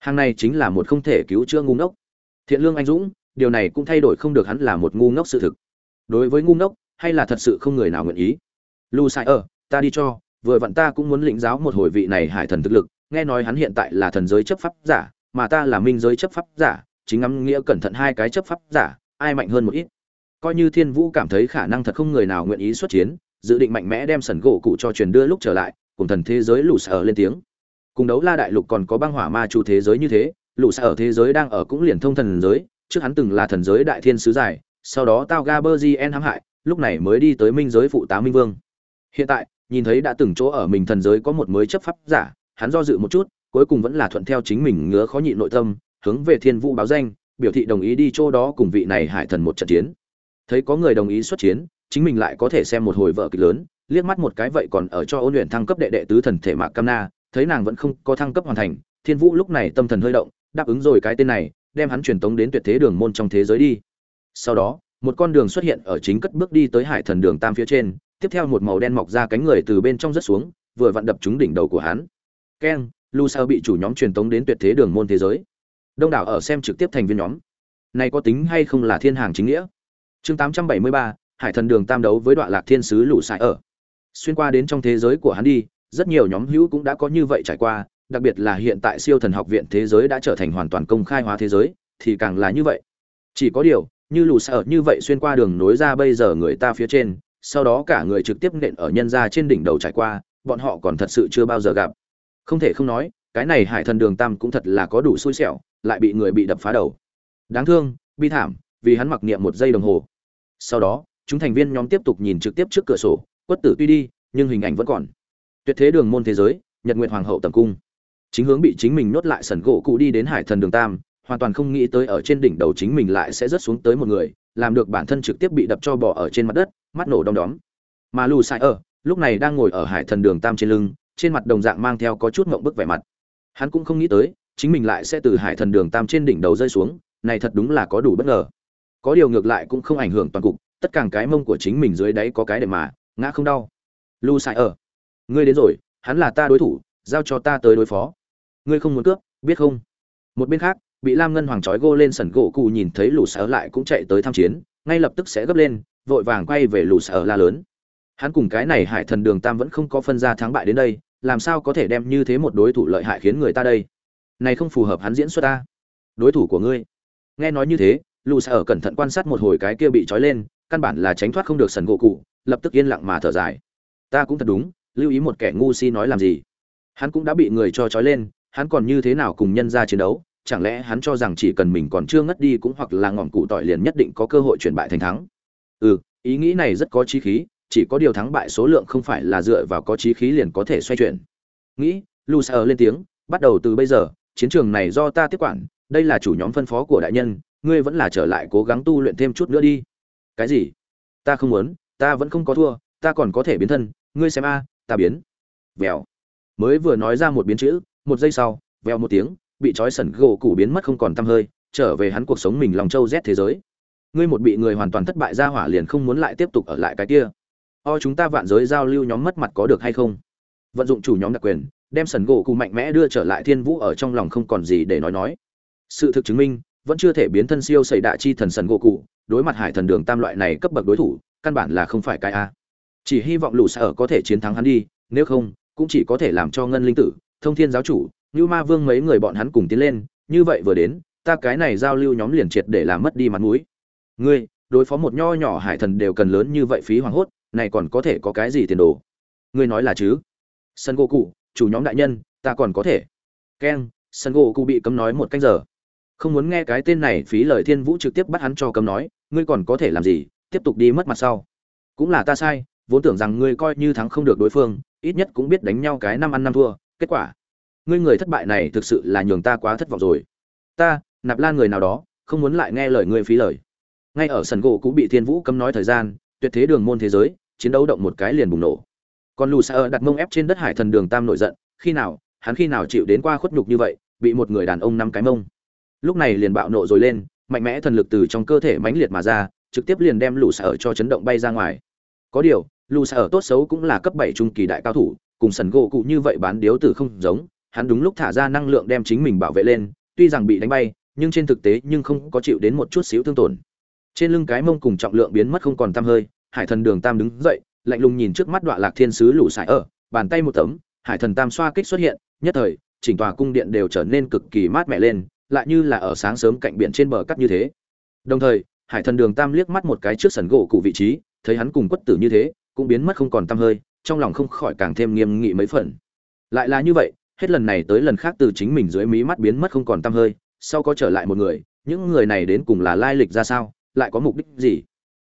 S1: Hàng này chính là một không thể cứu chữa ngu ngốc. Thiện lương anh dũng, điều này cũng thay đổi không được hắn là một ngu ngốc sự thực. Đối với ngu ngốc, hay là thật sự không người nào nguyện ý? Lu sai ở, ta đi cho, vừa vặn ta cũng muốn lĩnh giáo một hồi vị này hải thần thực lực nghe nói hắn hiện tại là thần giới chấp pháp giả, mà ta là minh giới chấp pháp giả, chính ngắm nghĩa cẩn thận hai cái chấp pháp giả, ai mạnh hơn một ít. Coi như thiên vũ cảm thấy khả năng thật không người nào nguyện ý xuất chiến, dự định mạnh mẽ đem sẩn gỗ cụ cho truyền đưa lúc trở lại, cùng thần thế giới lù sở lên tiếng. Cùng đấu la đại lục còn có băng hỏa ma chủ thế giới như thế lù sở thế giới đang ở cũng liền thông thần giới, trước hắn từng là thần giới đại thiên sứ giải, sau đó tao ga bơ gien hãm hại, lúc này mới đi tới minh giới phụ tá minh vương. Hiện tại, nhìn thấy đã từng chỗ ở mình thần giới có một mới chấp pháp giả hắn do dự một chút, cuối cùng vẫn là thuận theo chính mình ngứa khó nhịn nội tâm, hướng về thiên vũ báo danh, biểu thị đồng ý đi chỗ đó cùng vị này hải thần một trận chiến. Thấy có người đồng ý xuất chiến, chính mình lại có thể xem một hồi vợ kịch lớn, liếc mắt một cái vậy còn ở cho ôn luyện thăng cấp đệ đệ tứ thần thể mạc cam na, thấy nàng vẫn không có thăng cấp hoàn thành, thiên vũ lúc này tâm thần hơi động, đáp ứng rồi cái tên này, đem hắn truyền tống đến tuyệt thế đường môn trong thế giới đi. Sau đó, một con đường xuất hiện ở chính cất bước đi tới hải thần đường tam phía trên, tiếp theo một màu đen mọc ra cánh người từ bên trong rất xuống, vừa vặn đập trúng đỉnh đầu của hắn keng lu sao bị chủ nhóm truyền tống đến tuyệt thế đường môn thế giới. Đông đảo ở xem trực tiếp thành viên nhóm. Này có tính hay không là thiên hàng chính nghĩa? Chương 873, hải thần đường tam đấu với đoạn lạc thiên sứ lũ sải ở. Xuyên qua đến trong thế giới của hắn đi rất nhiều nhóm hữu cũng đã có như vậy trải qua đặc biệt là hiện tại siêu thần học viện thế giới đã trở thành hoàn toàn công khai hóa thế giới thì càng là như vậy. Chỉ có điều như lũ sải ở như vậy xuyên qua đường nối ra bây giờ người ta phía trên sau đó cả người trực tiếp nện ở nhân ra trên đỉnh đầu trải qua bọn họ còn thật sự chưa bao giờ gặp không thể không nói, cái này hải thần đường tam cũng thật là có đủ xui xẻo, lại bị người bị đập phá đầu. Đáng thương, bi thảm, vì hắn mặc niệm một giây đồng hồ. Sau đó, chúng thành viên nhóm tiếp tục nhìn trực tiếp trước cửa sổ, quất tử tuy đi, nhưng hình ảnh vẫn còn. Tuyệt thế đường môn thế giới, nhật nguyện hoàng hậu tầm cung. Chính hướng bị chính mình nhốt lại sẩn gỗ cụ đi đến hải thần đường tam, hoàn toàn không nghĩ tới ở trên đỉnh đầu chính mình lại sẽ rớt xuống tới một người, làm được bản thân trực tiếp bị đập cho bỏ ở trên mặt đất, mắt nổ đom đóm. Mà lù sai ở, lúc này đang ngồi ở hải thần đường tam trên lưng trên mặt đồng dạng mang theo có chút ngộng bức vẻ mặt. Hắn cũng không nghĩ tới, chính mình lại sẽ từ hải thần đường tam trên đỉnh đầu rơi xuống, này thật đúng là có đủ bất ngờ. Có điều ngược lại cũng không ảnh hưởng toàn cục, tất cả cái mông của chính mình dưới đáy có cái để mà, ngã không đau. Lu sai ở. Ngươi đến rồi, hắn là ta đối thủ, giao cho ta tới đối phó. Ngươi không muốn cướp, biết không? Một bên khác, bị lam ngân hoàng trói gô lên sần gỗ cụ nhìn thấy lù ở lại cũng chạy tới tham chiến, ngay lập tức sẽ gấp lên, vội vàng quay về lù ở la lớn hắn cùng cái này hải thần đường tam vẫn không có phân ra thắng bại đến đây, làm sao có thể đem như thế một đối thủ lợi hại khiến người ta đây? Này không phù hợp hắn diễn xuất ta. Đối thủ của ngươi. Nghe nói như thế, lù ở cẩn thận quan sát một hồi cái kia bị trói lên, căn bản là tránh thoát không được sần gỗ cụ, lập tức yên lặng mà thở dài. Ta cũng thật đúng, lưu ý một kẻ ngu si nói làm gì. Hắn cũng đã bị người cho trói lên, hắn còn như thế nào cùng nhân ra chiến đấu? Chẳng lẽ hắn cho rằng chỉ cần mình còn chưa ngất đi cũng hoặc là ngọn cụ tỏi liền nhất định có cơ hội chuyển bại thành thắng? Ừ ý nghĩ này rất có chi khí chỉ có điều thắng bại số lượng không phải là dựa vào có trí khí liền có thể xoay chuyển. Nghĩ, lu lên tiếng, bắt đầu từ bây giờ, chiến trường này do ta tiếp quản, đây là chủ nhóm phân phó của đại nhân, ngươi vẫn là trở lại cố gắng tu luyện thêm chút nữa đi. Cái gì? Ta không muốn, ta vẫn không có thua, ta còn có thể biến thân, ngươi xem a, ta biến. Vèo. Mới vừa nói ra một biến chữ, một giây sau, vèo một tiếng, bị trói sẩn gỗ củ biến mất không còn tăm hơi, trở về hắn cuộc sống mình lòng châu rét thế giới. Ngươi một bị người hoàn toàn thất bại ra hỏa liền không muốn lại tiếp tục ở lại cái kia o chúng ta vạn giới giao lưu nhóm mất mặt có được hay không? Vận dụng chủ nhóm đặc quyền, đem sần gỗ cụ mạnh mẽ đưa trở lại thiên vũ ở trong lòng không còn gì để nói nói. Sự thực chứng minh, vẫn chưa thể biến thân siêu xảy đạ chi thần sần gỗ cụ đối mặt hải thần đường tam loại này cấp bậc đối thủ, căn bản là không phải cái a. Chỉ hy vọng lũ sở có thể chiến thắng hắn đi, nếu không, cũng chỉ có thể làm cho ngân linh tử, thông thiên giáo chủ như ma vương mấy người bọn hắn cùng tiến lên, như vậy vừa đến, ta cái này giao lưu nhóm liền triệt để làm mất đi mặt mũi. Ngươi, đối phó một nho nhỏ hải thần đều cần lớn như vậy phí hoàng hốt này còn có thể có cái gì tiền đồ? Ngươi nói là chứ? Sân gỗ cụ, chủ nhóm đại nhân, ta còn có thể. Keng, sân gỗ cụ bị cấm nói một canh giờ. Không muốn nghe cái tên này phí lời thiên vũ trực tiếp bắt hắn cho cấm nói, ngươi còn có thể làm gì? Tiếp tục đi mất mặt sau. Cũng là ta sai, vốn tưởng rằng ngươi coi như thắng không được đối phương, ít nhất cũng biết đánh nhau cái năm ăn năm thua, kết quả. Ngươi người thất bại này thực sự là nhường ta quá thất vọng rồi. Ta, nạp lan người nào đó, không muốn lại nghe lời ngươi phí lời. Ngay ở sân gỗ cũng bị thiên vũ cấm nói thời gian, tuyệt thế đường môn thế giới chiến đấu động một cái liền bùng nổ. Còn lù xa đặt mông ép trên đất hải thần đường tam nổi giận, khi nào, hắn khi nào chịu đến qua khuất nhục như vậy, bị một người đàn ông năm cái mông. Lúc này liền bạo nộ rồi lên, mạnh mẽ thần lực từ trong cơ thể mãnh liệt mà ra, trực tiếp liền đem lù xa ở cho chấn động bay ra ngoài. Có điều, lù xa ở tốt xấu cũng là cấp bảy trung kỳ đại cao thủ, cùng sần gỗ cụ như vậy bán điếu tử không giống, hắn đúng lúc thả ra năng lượng đem chính mình bảo vệ lên, tuy rằng bị đánh bay, nhưng trên thực tế nhưng không có chịu đến một chút xíu thương tổn. Trên lưng cái mông cùng trọng lượng biến mất không còn tăm hơi hải thần đường tam đứng dậy, lạnh lùng nhìn trước mắt đoạn lạc thiên sứ lũ sải ở, bàn tay một tấm, hải thần tam xoa kích xuất hiện, nhất thời, chỉnh tòa cung điện đều trở nên cực kỳ mát mẻ lên, lại như là ở sáng sớm cạnh biển trên bờ cắt như thế. Đồng thời, hải thần đường tam liếc mắt một cái trước sần gỗ cụ vị trí, thấy hắn cùng quất tử như thế, cũng biến mất không còn tăm hơi, trong lòng không khỏi càng thêm nghiêm nghị mấy phần. Lại là như vậy, hết lần này tới lần khác từ chính mình dưới mí mắt biến mất không còn tăm hơi, sau có trở lại một người, những người này đến cùng là lai lịch ra sao, lại có mục đích gì?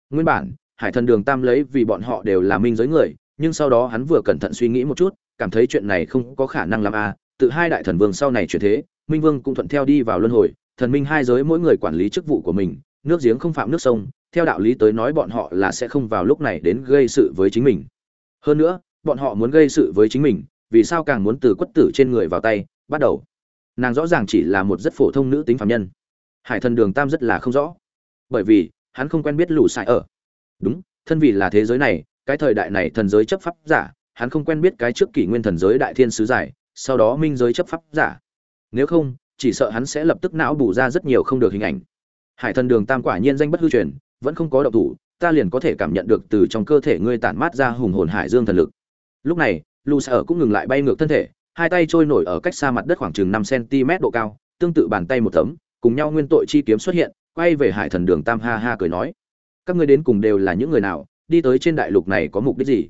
S1: Nguyên bản hải thần đường tam lấy vì bọn họ đều là minh giới người, nhưng sau đó hắn vừa cẩn thận suy nghĩ một chút, cảm thấy chuyện này không có khả năng làm a. Tự hai đại thần vương sau này chuyển thế, minh vương cũng thuận theo đi vào luân hồi, thần minh hai giới mỗi người quản lý chức vụ của mình, nước giếng không phạm nước sông, theo đạo lý tới nói bọn họ là sẽ không vào lúc này đến gây sự với chính mình. Hơn nữa, bọn họ muốn gây sự với chính mình, vì sao càng muốn từ quất tử trên người vào tay, bắt đầu. Nàng rõ ràng chỉ là một rất phổ thông nữ tính phạm nhân. Hải thần đường tam rất là không rõ. Bởi vì, hắn không quen biết lũ sai ở đúng, thân vì là thế giới này, cái thời đại này thần giới chấp pháp giả, hắn không quen biết cái trước kỷ nguyên thần giới đại thiên sứ giải, sau đó minh giới chấp pháp giả. Nếu không, chỉ sợ hắn sẽ lập tức não bù ra rất nhiều không được hình ảnh. Hải thần đường tam quả nhiên danh bất hư truyền, vẫn không có độc thủ, ta liền có thể cảm nhận được từ trong cơ thể ngươi tản mát ra hùng hồn hải dương thần lực. Lúc này lù sở cũng ngừng lại bay ngược thân thể, hai tay trôi nổi ở cách xa mặt đất khoảng chừng năm cm độ cao, tương tự bàn tay một tấm, cùng nhau nguyên tội chi kiếm xuất hiện, quay về hải thần đường tam ha ha cười nói các ngươi đến cùng đều là những người nào, đi tới trên đại lục này có mục đích gì?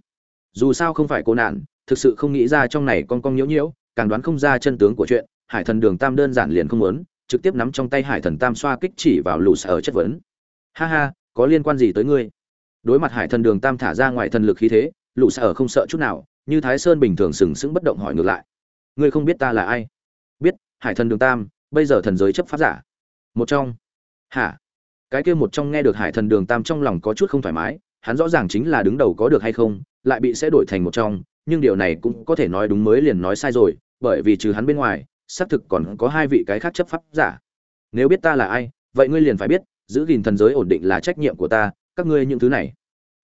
S1: Dù sao không phải cô nạn, thực sự không nghĩ ra trong này con con nhiễu nhiễu, càng đoán không ra chân tướng của chuyện, hải thần đường tam đơn giản liền không muốn, trực tiếp nắm trong tay hải thần tam xoa kích chỉ vào lù sở chất vấn. Ha ha, có liên quan gì tới ngươi? Đối mặt hải thần đường tam thả ra ngoài thần lực khí thế lù sở không sợ chút nào, như thái sơn bình thường sừng sững bất động hỏi ngược lại. Ngươi không biết ta là ai? Biết, hải thần đường tam, bây giờ thần giới chấp pháp giả. Một trong. Hả? Cái kia một trong nghe được hải thần đường tam trong lòng có chút không thoải mái, hắn rõ ràng chính là đứng đầu có được hay không, lại bị sẽ đổi thành một trong, nhưng điều này cũng có thể nói đúng mới liền nói sai rồi, bởi vì trừ hắn bên ngoài, xác thực còn có hai vị cái khác chấp pháp giả. Nếu biết ta là ai, vậy ngươi liền phải biết, giữ gìn thần giới ổn định là trách nhiệm của ta, các ngươi những thứ này.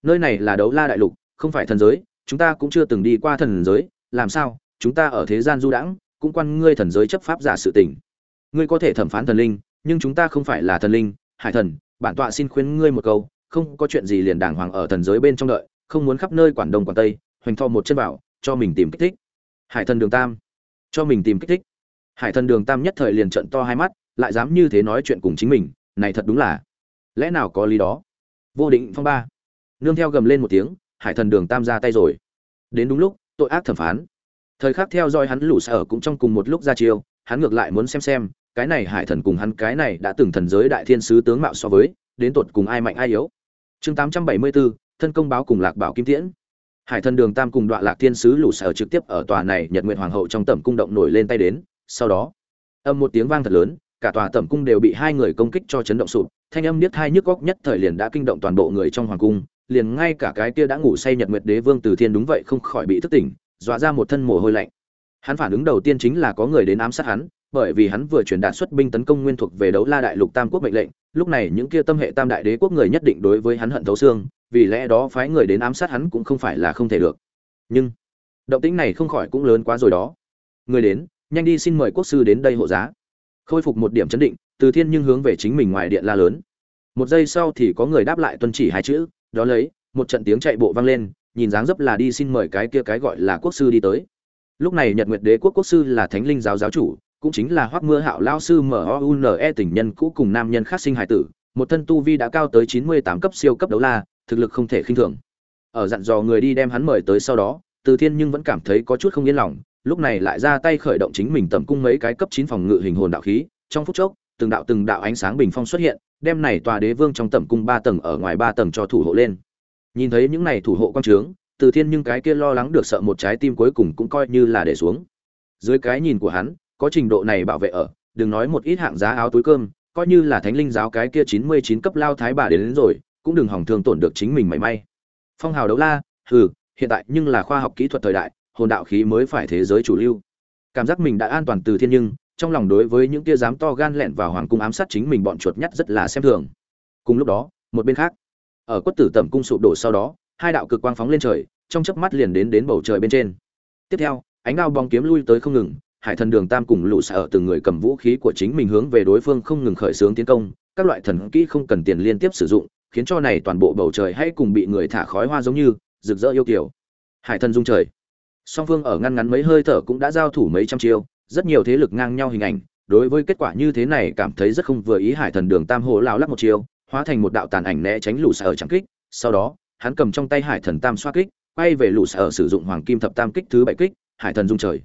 S1: Nơi này là đấu la đại lục, không phải thần giới, chúng ta cũng chưa từng đi qua thần giới, làm sao, chúng ta ở thế gian du đãng, cũng quan ngươi thần giới chấp pháp giả sự tình. Ngươi có thể thẩm phán thần linh, nhưng chúng ta không phải là thần linh hải thần, bản tọa xin khuyên ngươi một câu, không có chuyện gì liền đàng hoàng ở thần giới bên trong đợi, không muốn khắp nơi quản đông quản tây, hoành tho một chân bảo, cho mình tìm kích thích. Hải thần đường tam, cho mình tìm kích thích. Hải thần đường tam nhất thời liền trận to hai mắt, lại dám như thế nói chuyện cùng chính mình, này thật đúng là, lẽ nào có lý đó? Vô định phong ba, nương theo gầm lên một tiếng, hải thần đường tam ra tay rồi. Đến đúng lúc, tội ác thẩm phán. Thời khắc theo dõi hắn lũ sở cũng trong cùng một lúc ra chiêu, hắn ngược lại muốn xem xem cái này hải thần cùng hắn cái này đã từng thần giới đại thiên sứ tướng mạo so với đến tột cùng ai mạnh ai yếu. Chương 874, thân công báo cùng lạc bảo kim tiễn. Hải thần đường tam cùng đoạn lạc thiên sứ lũ sở trực tiếp ở tòa này nhật nguyện hoàng hậu trong tẩm cung động nổi lên tay đến sau đó âm một tiếng vang thật lớn cả tòa tẩm cung đều bị hai người công kích cho chấn động sụp thanh âm niết hai nhức góc nhất thời liền đã kinh động toàn bộ người trong hoàng cung liền ngay cả cái kia đã ngủ say nhật nguyệt đế vương từ thiên đúng vậy không khỏi bị thức tỉnh dọa ra một thân mồ hôi lạnh. Hắn phản ứng đầu tiên chính là có người đến ám sát hắn bởi vì hắn vừa truyền đạt xuất binh tấn công nguyên thuộc về đấu la đại lục tam quốc mệnh lệnh, lúc này những kia tâm hệ tam đại đế quốc người nhất định đối với hắn hận thấu xương, vì lẽ đó phái người đến ám sát hắn cũng không phải là không thể được. Nhưng, động tĩnh này không khỏi cũng lớn quá rồi đó. Người đến, nhanh đi xin mời quốc sư đến đây hộ giá. Khôi phục một điểm chấn định, từ thiên nhưng hướng về chính mình ngoài điện la lớn. Một giây sau thì có người đáp lại tuân chỉ hai chữ, đó lấy, một trận tiếng chạy bộ vang lên, nhìn dáng dấp là đi xin mời cái kia cái gọi là quốc sư đi tới. Lúc này nhật nguyệt đế quốc quốc sư là thánh linh giáo giáo chủ cũng chính là hoắc mưa hạo lao sư mone tình nhân cũ cùng nam nhân khác sinh hải tử, một thân tu vi đã cao tới chín mươi tám cấp siêu cấp đấu la, thực lực không thể khinh thường. Ở dặn dò người đi đem hắn mời tới sau đó, từ thiên nhưng vẫn cảm thấy có chút không yên lòng, lúc này lại ra tay khởi động chính mình tầm cung mấy cái cấp chín phòng ngự hình hồn đạo khí. Trong phút chốc, từng đạo từng đạo ánh sáng bình phong xuất hiện, đem này tòa đế vương trong tầm cung ba tầng ở ngoài ba tầng cho thủ hộ lên. Nhìn thấy những này thủ hộ quan trướng, từ thiên nhưng cái kia lo lắng được sợ một trái tim cuối cùng cũng coi như là để xuống. Dưới cái nhìn của hắn có trình độ này bảo vệ ở đừng nói một ít hạng giá áo túi cơm coi như là thánh linh giáo cái kia chín mươi chín cấp lao thái bà đến, đến rồi cũng đừng hỏng thương tổn được chính mình mảy may. Phong hào đấu la hừ hiện tại nhưng là khoa học kỹ thuật thời đại hồn đạo khí mới phải thế giới chủ lưu. Cảm giác mình đã an toàn từ thiên nhưng trong lòng đối với những kia dám to gan lẹn vào hoàng cung ám sát chính mình bọn chuột nhắt rất là xem thường. Cùng lúc đó một bên khác ở quất tử tẩm cung sụp đổ sau đó hai đạo cực quang phóng lên trời trong chớp mắt liền đến đến bầu trời bên trên. Tiếp theo ánh đao bóng kiếm lui tới không ngừng hải thần đường tam cùng lũ sở từng người cầm vũ khí của chính mình hướng về đối phương không ngừng khởi xướng tiến công, các loại thần kỹ không cần tiền liên tiếp sử dụng, khiến cho này toàn bộ bầu trời hay cùng bị người thả khói hoa giống như, rực rỡ yêu kiều. Hải thần dung trời. Song phương ở ngăn ngắn mấy hơi thở cũng đã giao thủ mấy trăm chiêu, rất nhiều thế lực ngang nhau hình ảnh, đối với kết quả như thế này cảm thấy rất không vừa ý hải thần đường tam hồ lao lắc một chiêu, hóa thành một đạo tàn ảnh né tránh lũ sở chẳng kích, sau đó, hắn cầm trong tay hải thần tam xoa kích, quay về lũ sở sử dụng hoàng kim thập tam kích thứ bảy kích, hải thần dung trời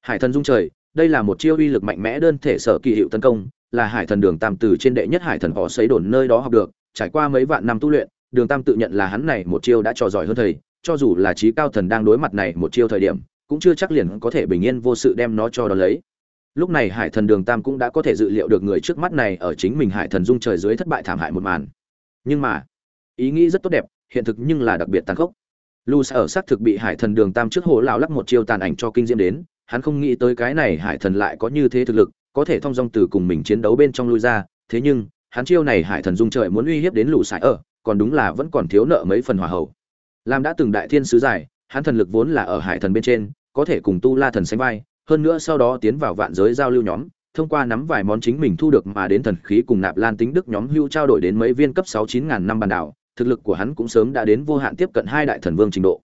S1: hải thần dung trời, đây là một chiêu uy lực mạnh mẽ đơn thể sở kỳ hiệu tấn công, là hải thần đường tam từ trên đệ nhất hải thần họ xấy đồn nơi đó học được, trải qua mấy vạn năm tu luyện, đường tam tự nhận là hắn này một chiêu đã trò giỏi hơn thầy, cho dù là trí cao thần đang đối mặt này một chiêu thời điểm, cũng chưa chắc liền có thể bình yên vô sự đem nó cho đó lấy. Lúc này hải thần đường tam cũng đã có thể dự liệu được người trước mắt này ở chính mình hải thần dung trời dưới thất bại thảm hại một màn. Nhưng mà, ý nghĩ rất tốt đẹp, hiện thực nhưng là đặc biệt tàn khốc. Lu ở xác thực bị hải thần đường tam trước hồ lao lắc một chiêu tàn ảnh cho kinh diễm đến hắn không nghĩ tới cái này hải thần lại có như thế thực lực, có thể thông dong từ cùng mình chiến đấu bên trong lui ra, thế nhưng, hắn chiêu này hải thần dung trời muốn uy hiếp đến lũ sải ở, còn đúng là vẫn còn thiếu nợ mấy phần hòa hậu. Làm đã từng đại thiên sứ giải, hắn thần lực vốn là ở hải thần bên trên, có thể cùng tu la thần sánh vai, hơn nữa sau đó tiến vào vạn giới giao lưu nhóm, thông qua nắm vài món chính mình thu được mà đến thần khí cùng nạp lan tính đức nhóm hưu trao đổi đến mấy viên cấp sáu chín ngàn năm bàn đảo, thực lực của hắn cũng sớm đã đến vô hạn tiếp cận hai đại thần vương trình độ.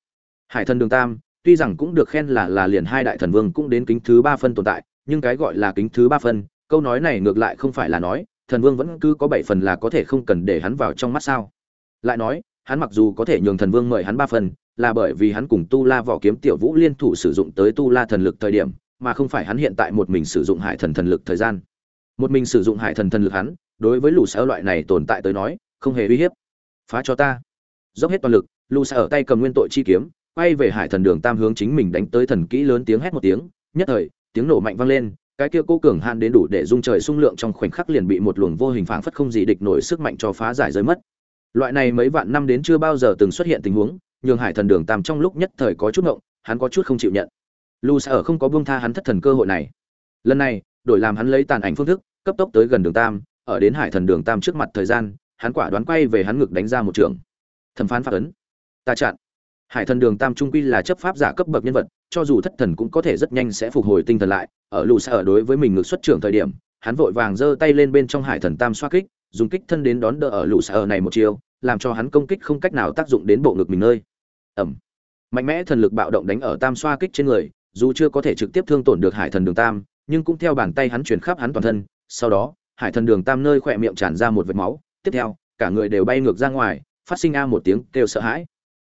S1: Hải thần đường tam tuy rằng cũng được khen là là liền hai đại thần vương cũng đến kính thứ ba phân tồn tại, nhưng cái gọi là kính thứ ba phân, câu nói này ngược lại không phải là nói, thần vương vẫn cứ có bảy phần là có thể không cần để hắn vào trong mắt sao. Lại nói, hắn mặc dù có thể nhường thần vương mời hắn ba phần, là bởi vì hắn cùng tu la vỏ kiếm tiểu vũ liên thủ sử dụng tới tu la thần lực thời điểm, mà không phải hắn hiện tại một mình sử dụng hải thần thần lực thời gian. Một mình sử dụng hải thần thần lực hắn, đối với lũ sở loại này tồn tại tới nói, không hề uy hiếp. Phá cho ta. Dốc hết toàn lực, lũ sở ở tay cầm nguyên tội chi kiếm quay về hải thần đường tam hướng chính mình đánh tới thần kỹ lớn tiếng hét một tiếng, nhất thời, tiếng nổ mạnh vang lên, cái kia cố cường hạn đến đủ để dung trời sung lượng trong khoảnh khắc liền bị một luồng vô hình phảng phất không gì địch nổi sức mạnh cho phá giải rơi mất. Loại này mấy vạn năm đến chưa bao giờ từng xuất hiện tình huống, nhường hải thần đường tam trong lúc nhất thời có chút ngộng, hắn có chút không chịu nhận. Lu sa ở không có buông tha hắn thất thần cơ hội này. Lần này, đổi làm hắn lấy tàn ảnh phương thức, cấp tốc tới gần đường tam, ở đến hải thần đường tam trước mặt thời gian, hắn quả đoán quay về hắn ngực đánh ra một trường. Thẩm phán phát ấn. Ta chặn hải thần đường tam trung quy là chấp pháp giả cấp bậc nhân vật, cho dù thất thần cũng có thể rất nhanh sẽ phục hồi tinh thần lại. Ở lù xa ở đối với mình ngược xuất trưởng thời điểm, hắn vội vàng giơ tay lên bên trong hải thần tam xoa kích, dùng kích thân đến đón đỡ ở lù xa ở này một chiều làm cho hắn công kích không cách nào tác dụng đến bộ ngực mình nơi. Ẩm mạnh mẽ thần lực bạo động đánh ở tam xoa kích trên người, dù chưa có thể trực tiếp thương tổn được hải thần đường tam, nhưng cũng theo bàn tay hắn chuyển khắp hắn toàn thân. Sau đó, hải thần đường tam nơi khỏe miệng tràn ra một vệt máu. Tiếp theo, cả người đều bay ngược ra ngoài, phát sinh a một tiếng kêu sợ hãi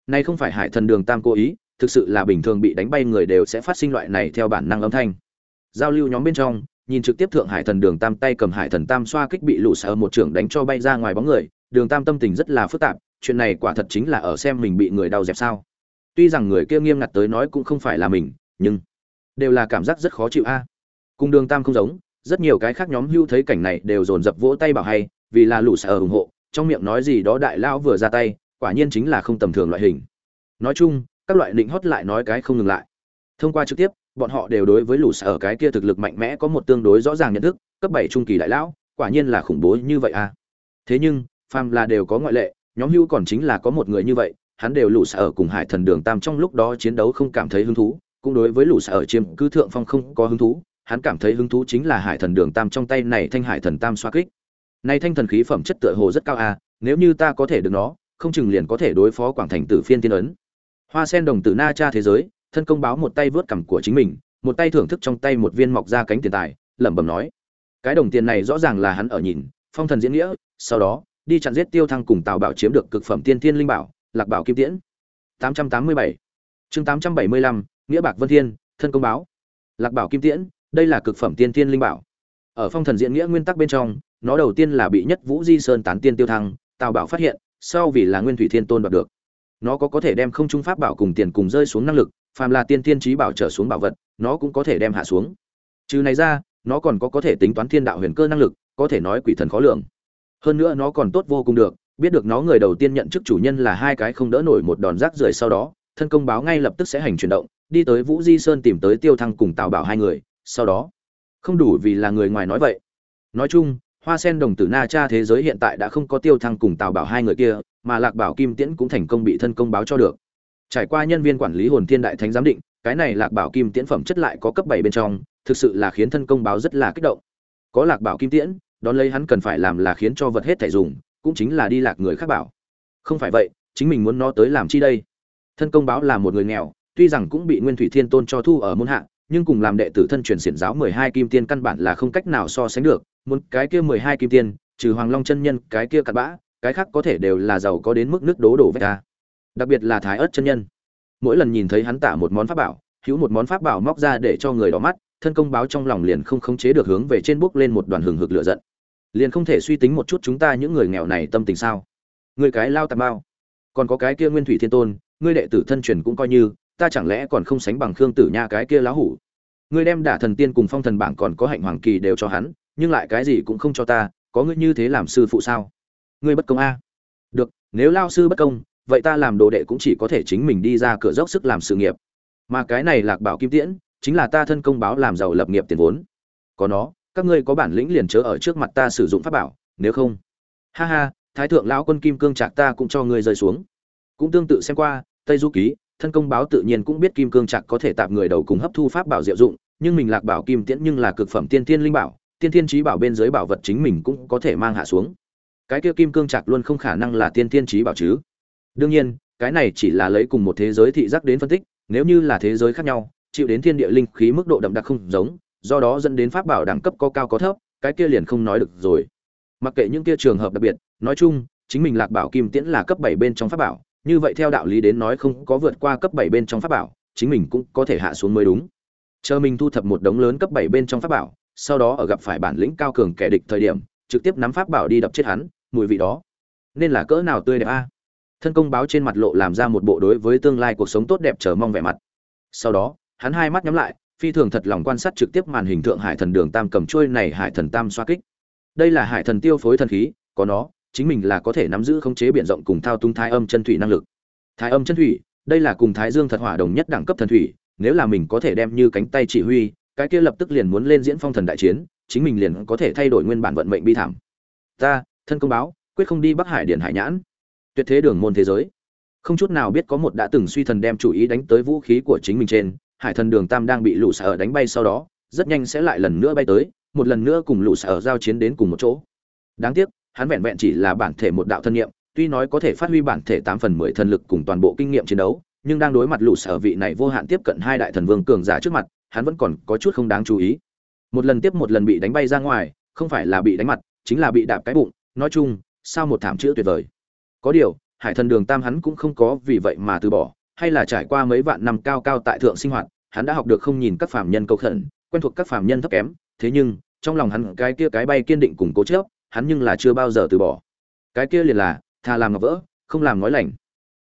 S1: này không phải hải thần đường tam cố ý, thực sự là bình thường bị đánh bay người đều sẽ phát sinh loại này theo bản năng âm thanh. Giao lưu nhóm bên trong, nhìn trực tiếp thượng hải thần đường tam tay cầm hải thần tam xoa kích bị lũ sở một trưởng đánh cho bay ra ngoài bóng người, đường tam tâm tình rất là phức tạp, chuyện này quả thật chính là ở xem mình bị người đau dẹp sao. Tuy rằng người kia nghiêm ngặt tới nói cũng không phải là mình, nhưng đều là cảm giác rất khó chịu a. Cùng đường tam không giống, rất nhiều cái khác nhóm hưu thấy cảnh này đều dồn dập vỗ tay bảo hay, vì là lũ sở ủng hộ, trong miệng nói gì đó đại lão vừa ra tay quả nhiên chính là không tầm thường loại hình. Nói chung, các loại định hót lại nói cái không ngừng lại. Thông qua trực tiếp, bọn họ đều đối với lũ sở cái kia thực lực mạnh mẽ có một tương đối rõ ràng nhận thức, cấp bảy trung kỳ đại lão, quả nhiên là khủng bố như vậy à? thế nhưng, phàm là đều có ngoại lệ, nhóm hưu còn chính là có một người như vậy, hắn đều lũ sở cùng hải thần đường tam trong lúc đó chiến đấu không cảm thấy hứng thú, cũng đối với lũ sở chiếm cứ thượng phong không có hứng thú, hắn cảm thấy hứng thú chính là hải thần đường tam trong tay này thanh hải thần tam xoa kích. Này thanh thần khí phẩm chất tựa hồ rất cao a nếu như ta có thể được nó không chừng liền có thể đối phó quảng thành tử phiên tiên ấn. Hoa sen đồng tử na cha thế giới, thân công báo một tay vớt cằm của chính mình, một tay thưởng thức trong tay một viên mọc ra cánh tiền tài, lẩm bẩm nói. Cái đồng tiền này rõ ràng là hắn ở nhìn, phong thần diễn nghĩa, sau đó, đi chặn giết tiêu thăng cùng tào bảo chiếm được cực phẩm tiên thiên linh bảo, lạc bảo kim tiễn. 887 chương 875 nghĩa bạc vân thiên, thân công báo. Lạc bảo kim tiễn, đây là cực phẩm tiên thiên linh bảo. Ở phong thần diễn nghĩa nguyên tắc bên trong, nó đầu tiên là bị nhất vũ di sơn tán tiên tiêu thăng, tào bảo phát hiện sau vì là nguyên thủy thiên tôn đoạt được. Nó có có thể đem không trung pháp bảo cùng tiền cùng rơi xuống năng lực, phàm là tiên thiên trí bảo trở xuống bảo vật, nó cũng có thể đem hạ xuống. Trừ này ra, nó còn có có thể tính toán thiên đạo huyền cơ năng lực, có thể nói quỷ thần khó lường. Hơn nữa nó còn tốt vô cùng được, biết được nó người đầu tiên nhận chức chủ nhân là hai cái không đỡ nổi một đòn rác rưởi sau đó, thân công báo ngay lập tức sẽ hành chuyển động, đi tới vũ di sơn tìm tới tiêu thăng cùng tào bảo hai người, sau đó. Không đủ vì là người ngoài nói vậy. Nói chung hoa sen đồng tử na cha thế giới hiện tại đã không có tiêu thăng cùng tào bảo hai người kia, mà lạc bảo kim tiễn cũng thành công bị thân công báo cho được. Trải qua nhân viên quản lý hồn thiên đại thánh giám định, cái này lạc bảo kim tiễn phẩm chất lại có cấp bảy bên trong, thực sự là khiến thân công báo rất là kích động. Có lạc bảo kim tiễn, đón lấy hắn cần phải làm là khiến cho vật hết thể dùng, cũng chính là đi lạc người khác bảo. Không phải vậy, chính mình muốn nó tới làm chi đây? Thân công báo là một người nghèo, tuy rằng cũng bị nguyên thủy thiên tôn cho thu ở môn hạ nhưng cùng làm đệ tử thân truyền xiển giáo mười hai kim tiên căn bản là không cách nào so sánh được, muốn cái kia mười hai kim tiên, trừ hoàng long chân nhân, cái kia cặn bã, cái khác có thể đều là giàu có đến mức nước đố đổ vét ta đặc biệt là thái Ức chân nhân. Mỗi lần nhìn thấy hắn tả một món pháp bảo, hữu một món pháp bảo móc ra để cho người đỏ mắt, thân công báo trong lòng liền không khống chế được hướng về trên bước lên một đoàn hừng hực lửa giận. Liền không thể suy tính một chút chúng ta những người nghèo này tâm tình sao? Người cái lao tà bao. Còn có cái kia nguyên thủy thiên tôn, ngươi đệ tử thân truyền cũng coi như, ta chẳng lẽ còn không sánh bằng khương tử nha cái kia lão hủ? Ngươi đem đả thần tiên cùng phong thần bảng còn có hạnh hoàng kỳ đều cho hắn, nhưng lại cái gì cũng không cho ta, có ngươi như thế làm sư phụ sao? Ngươi bất công a. Được, nếu lao sư bất công, vậy ta làm đồ đệ cũng chỉ có thể chính mình đi ra cửa dốc sức làm sự nghiệp. Mà cái này lạc bảo kim tiễn, chính là ta thân công báo làm giàu lập nghiệp tiền vốn. Có nó, các ngươi có bản lĩnh liền chớ ở trước mặt ta sử dụng pháp bảo, nếu không. Ha ha, thái thượng lão quân kim cương trạc ta cũng cho ngươi rơi xuống. Cũng tương tự xem qua, tây du ký, thân công báo tự nhiên cũng biết kim cương trạc có thể tạp người đầu cùng hấp thu pháp bảo diệu dụng nhưng mình lạc bảo kim tiễn nhưng là cực phẩm tiên tiên linh bảo, tiên tiên trí bảo bên dưới bảo vật chính mình cũng có thể mang hạ xuống. Cái kia kim cương trạc luôn không khả năng là tiên tiên trí bảo chứ. Đương nhiên, cái này chỉ là lấy cùng một thế giới thị giác đến phân tích, nếu như là thế giới khác nhau, chịu đến thiên địa linh khí mức độ đậm đặc không giống, do đó dẫn đến pháp bảo đẳng cấp có cao có thấp, cái kia liền không nói được rồi. Mặc kệ những kia trường hợp đặc biệt, nói chung, chính mình lạc bảo kim tiễn là cấp bảy bên trong pháp bảo, như vậy theo đạo lý đến nói không có vượt qua cấp bảy bên trong pháp bảo, chính mình cũng có thể hạ xuống mới đúng chờ mình thu thập một đống lớn cấp bảy bên trong pháp bảo, sau đó ở gặp phải bản lĩnh cao cường kẻ địch thời điểm, trực tiếp nắm pháp bảo đi đập chết hắn, mùi vị đó. Nên là cỡ nào tươi đẹp a? Thân công báo trên mặt lộ làm ra một bộ đối với tương lai cuộc sống tốt đẹp chờ mong vẻ mặt. Sau đó, hắn hai mắt nhắm lại, phi thường thật lòng quan sát trực tiếp màn hình thượng hải thần đường tam cầm trôi này hải thần tam xoa kích. Đây là hải thần tiêu phối thần khí, có nó, chính mình là có thể nắm giữ khống chế biển rộng cùng thao tung thái âm chân thủy năng lực. Thái âm chân thủy, đây là cùng thái dương thật hỏa đồng nhất đẳng cấp thần thủy nếu là mình có thể đem như cánh tay chỉ huy, cái kia lập tức liền muốn lên diễn phong thần đại chiến, chính mình liền có thể thay đổi nguyên bản vận mệnh bi thảm. Ta, thân công báo, quyết không đi bắc hải điện hải nhãn. Tuyệt thế đường môn thế giới. Không chút nào biết có một đã từng suy thần đem chủ ý đánh tới vũ khí của chính mình trên, hải thần đường tam đang bị lũ sở đánh bay sau đó, rất nhanh sẽ lại lần nữa bay tới, một lần nữa cùng lũ sở giao chiến đến cùng một chỗ. Đáng tiếc, hắn vẹn vẹn chỉ là bản thể một đạo thân nghiệm, tuy nói có thể phát huy bản thể tám phần mười thần lực cùng toàn bộ kinh nghiệm chiến đấu nhưng đang đối mặt lũ sở vị này vô hạn tiếp cận hai đại thần vương cường giả trước mặt, hắn vẫn còn có chút không đáng chú ý. Một lần tiếp một lần bị đánh bay ra ngoài, không phải là bị đánh mặt, chính là bị đạp cái bụng. Nói chung, sao một thảm chữ tuyệt vời? Có điều, hải thần đường tam hắn cũng không có vì vậy mà từ bỏ, hay là trải qua mấy vạn năm cao cao tại thượng sinh hoạt, hắn đã học được không nhìn các phàm nhân câu khẩn, quen thuộc các phàm nhân thấp kém. Thế nhưng, trong lòng hắn cái kia cái bay kiên định cùng cố chớp hắn nhưng là chưa bao giờ từ bỏ. Cái kia liền là thà làm ngọc vỡ, không làm nói lành.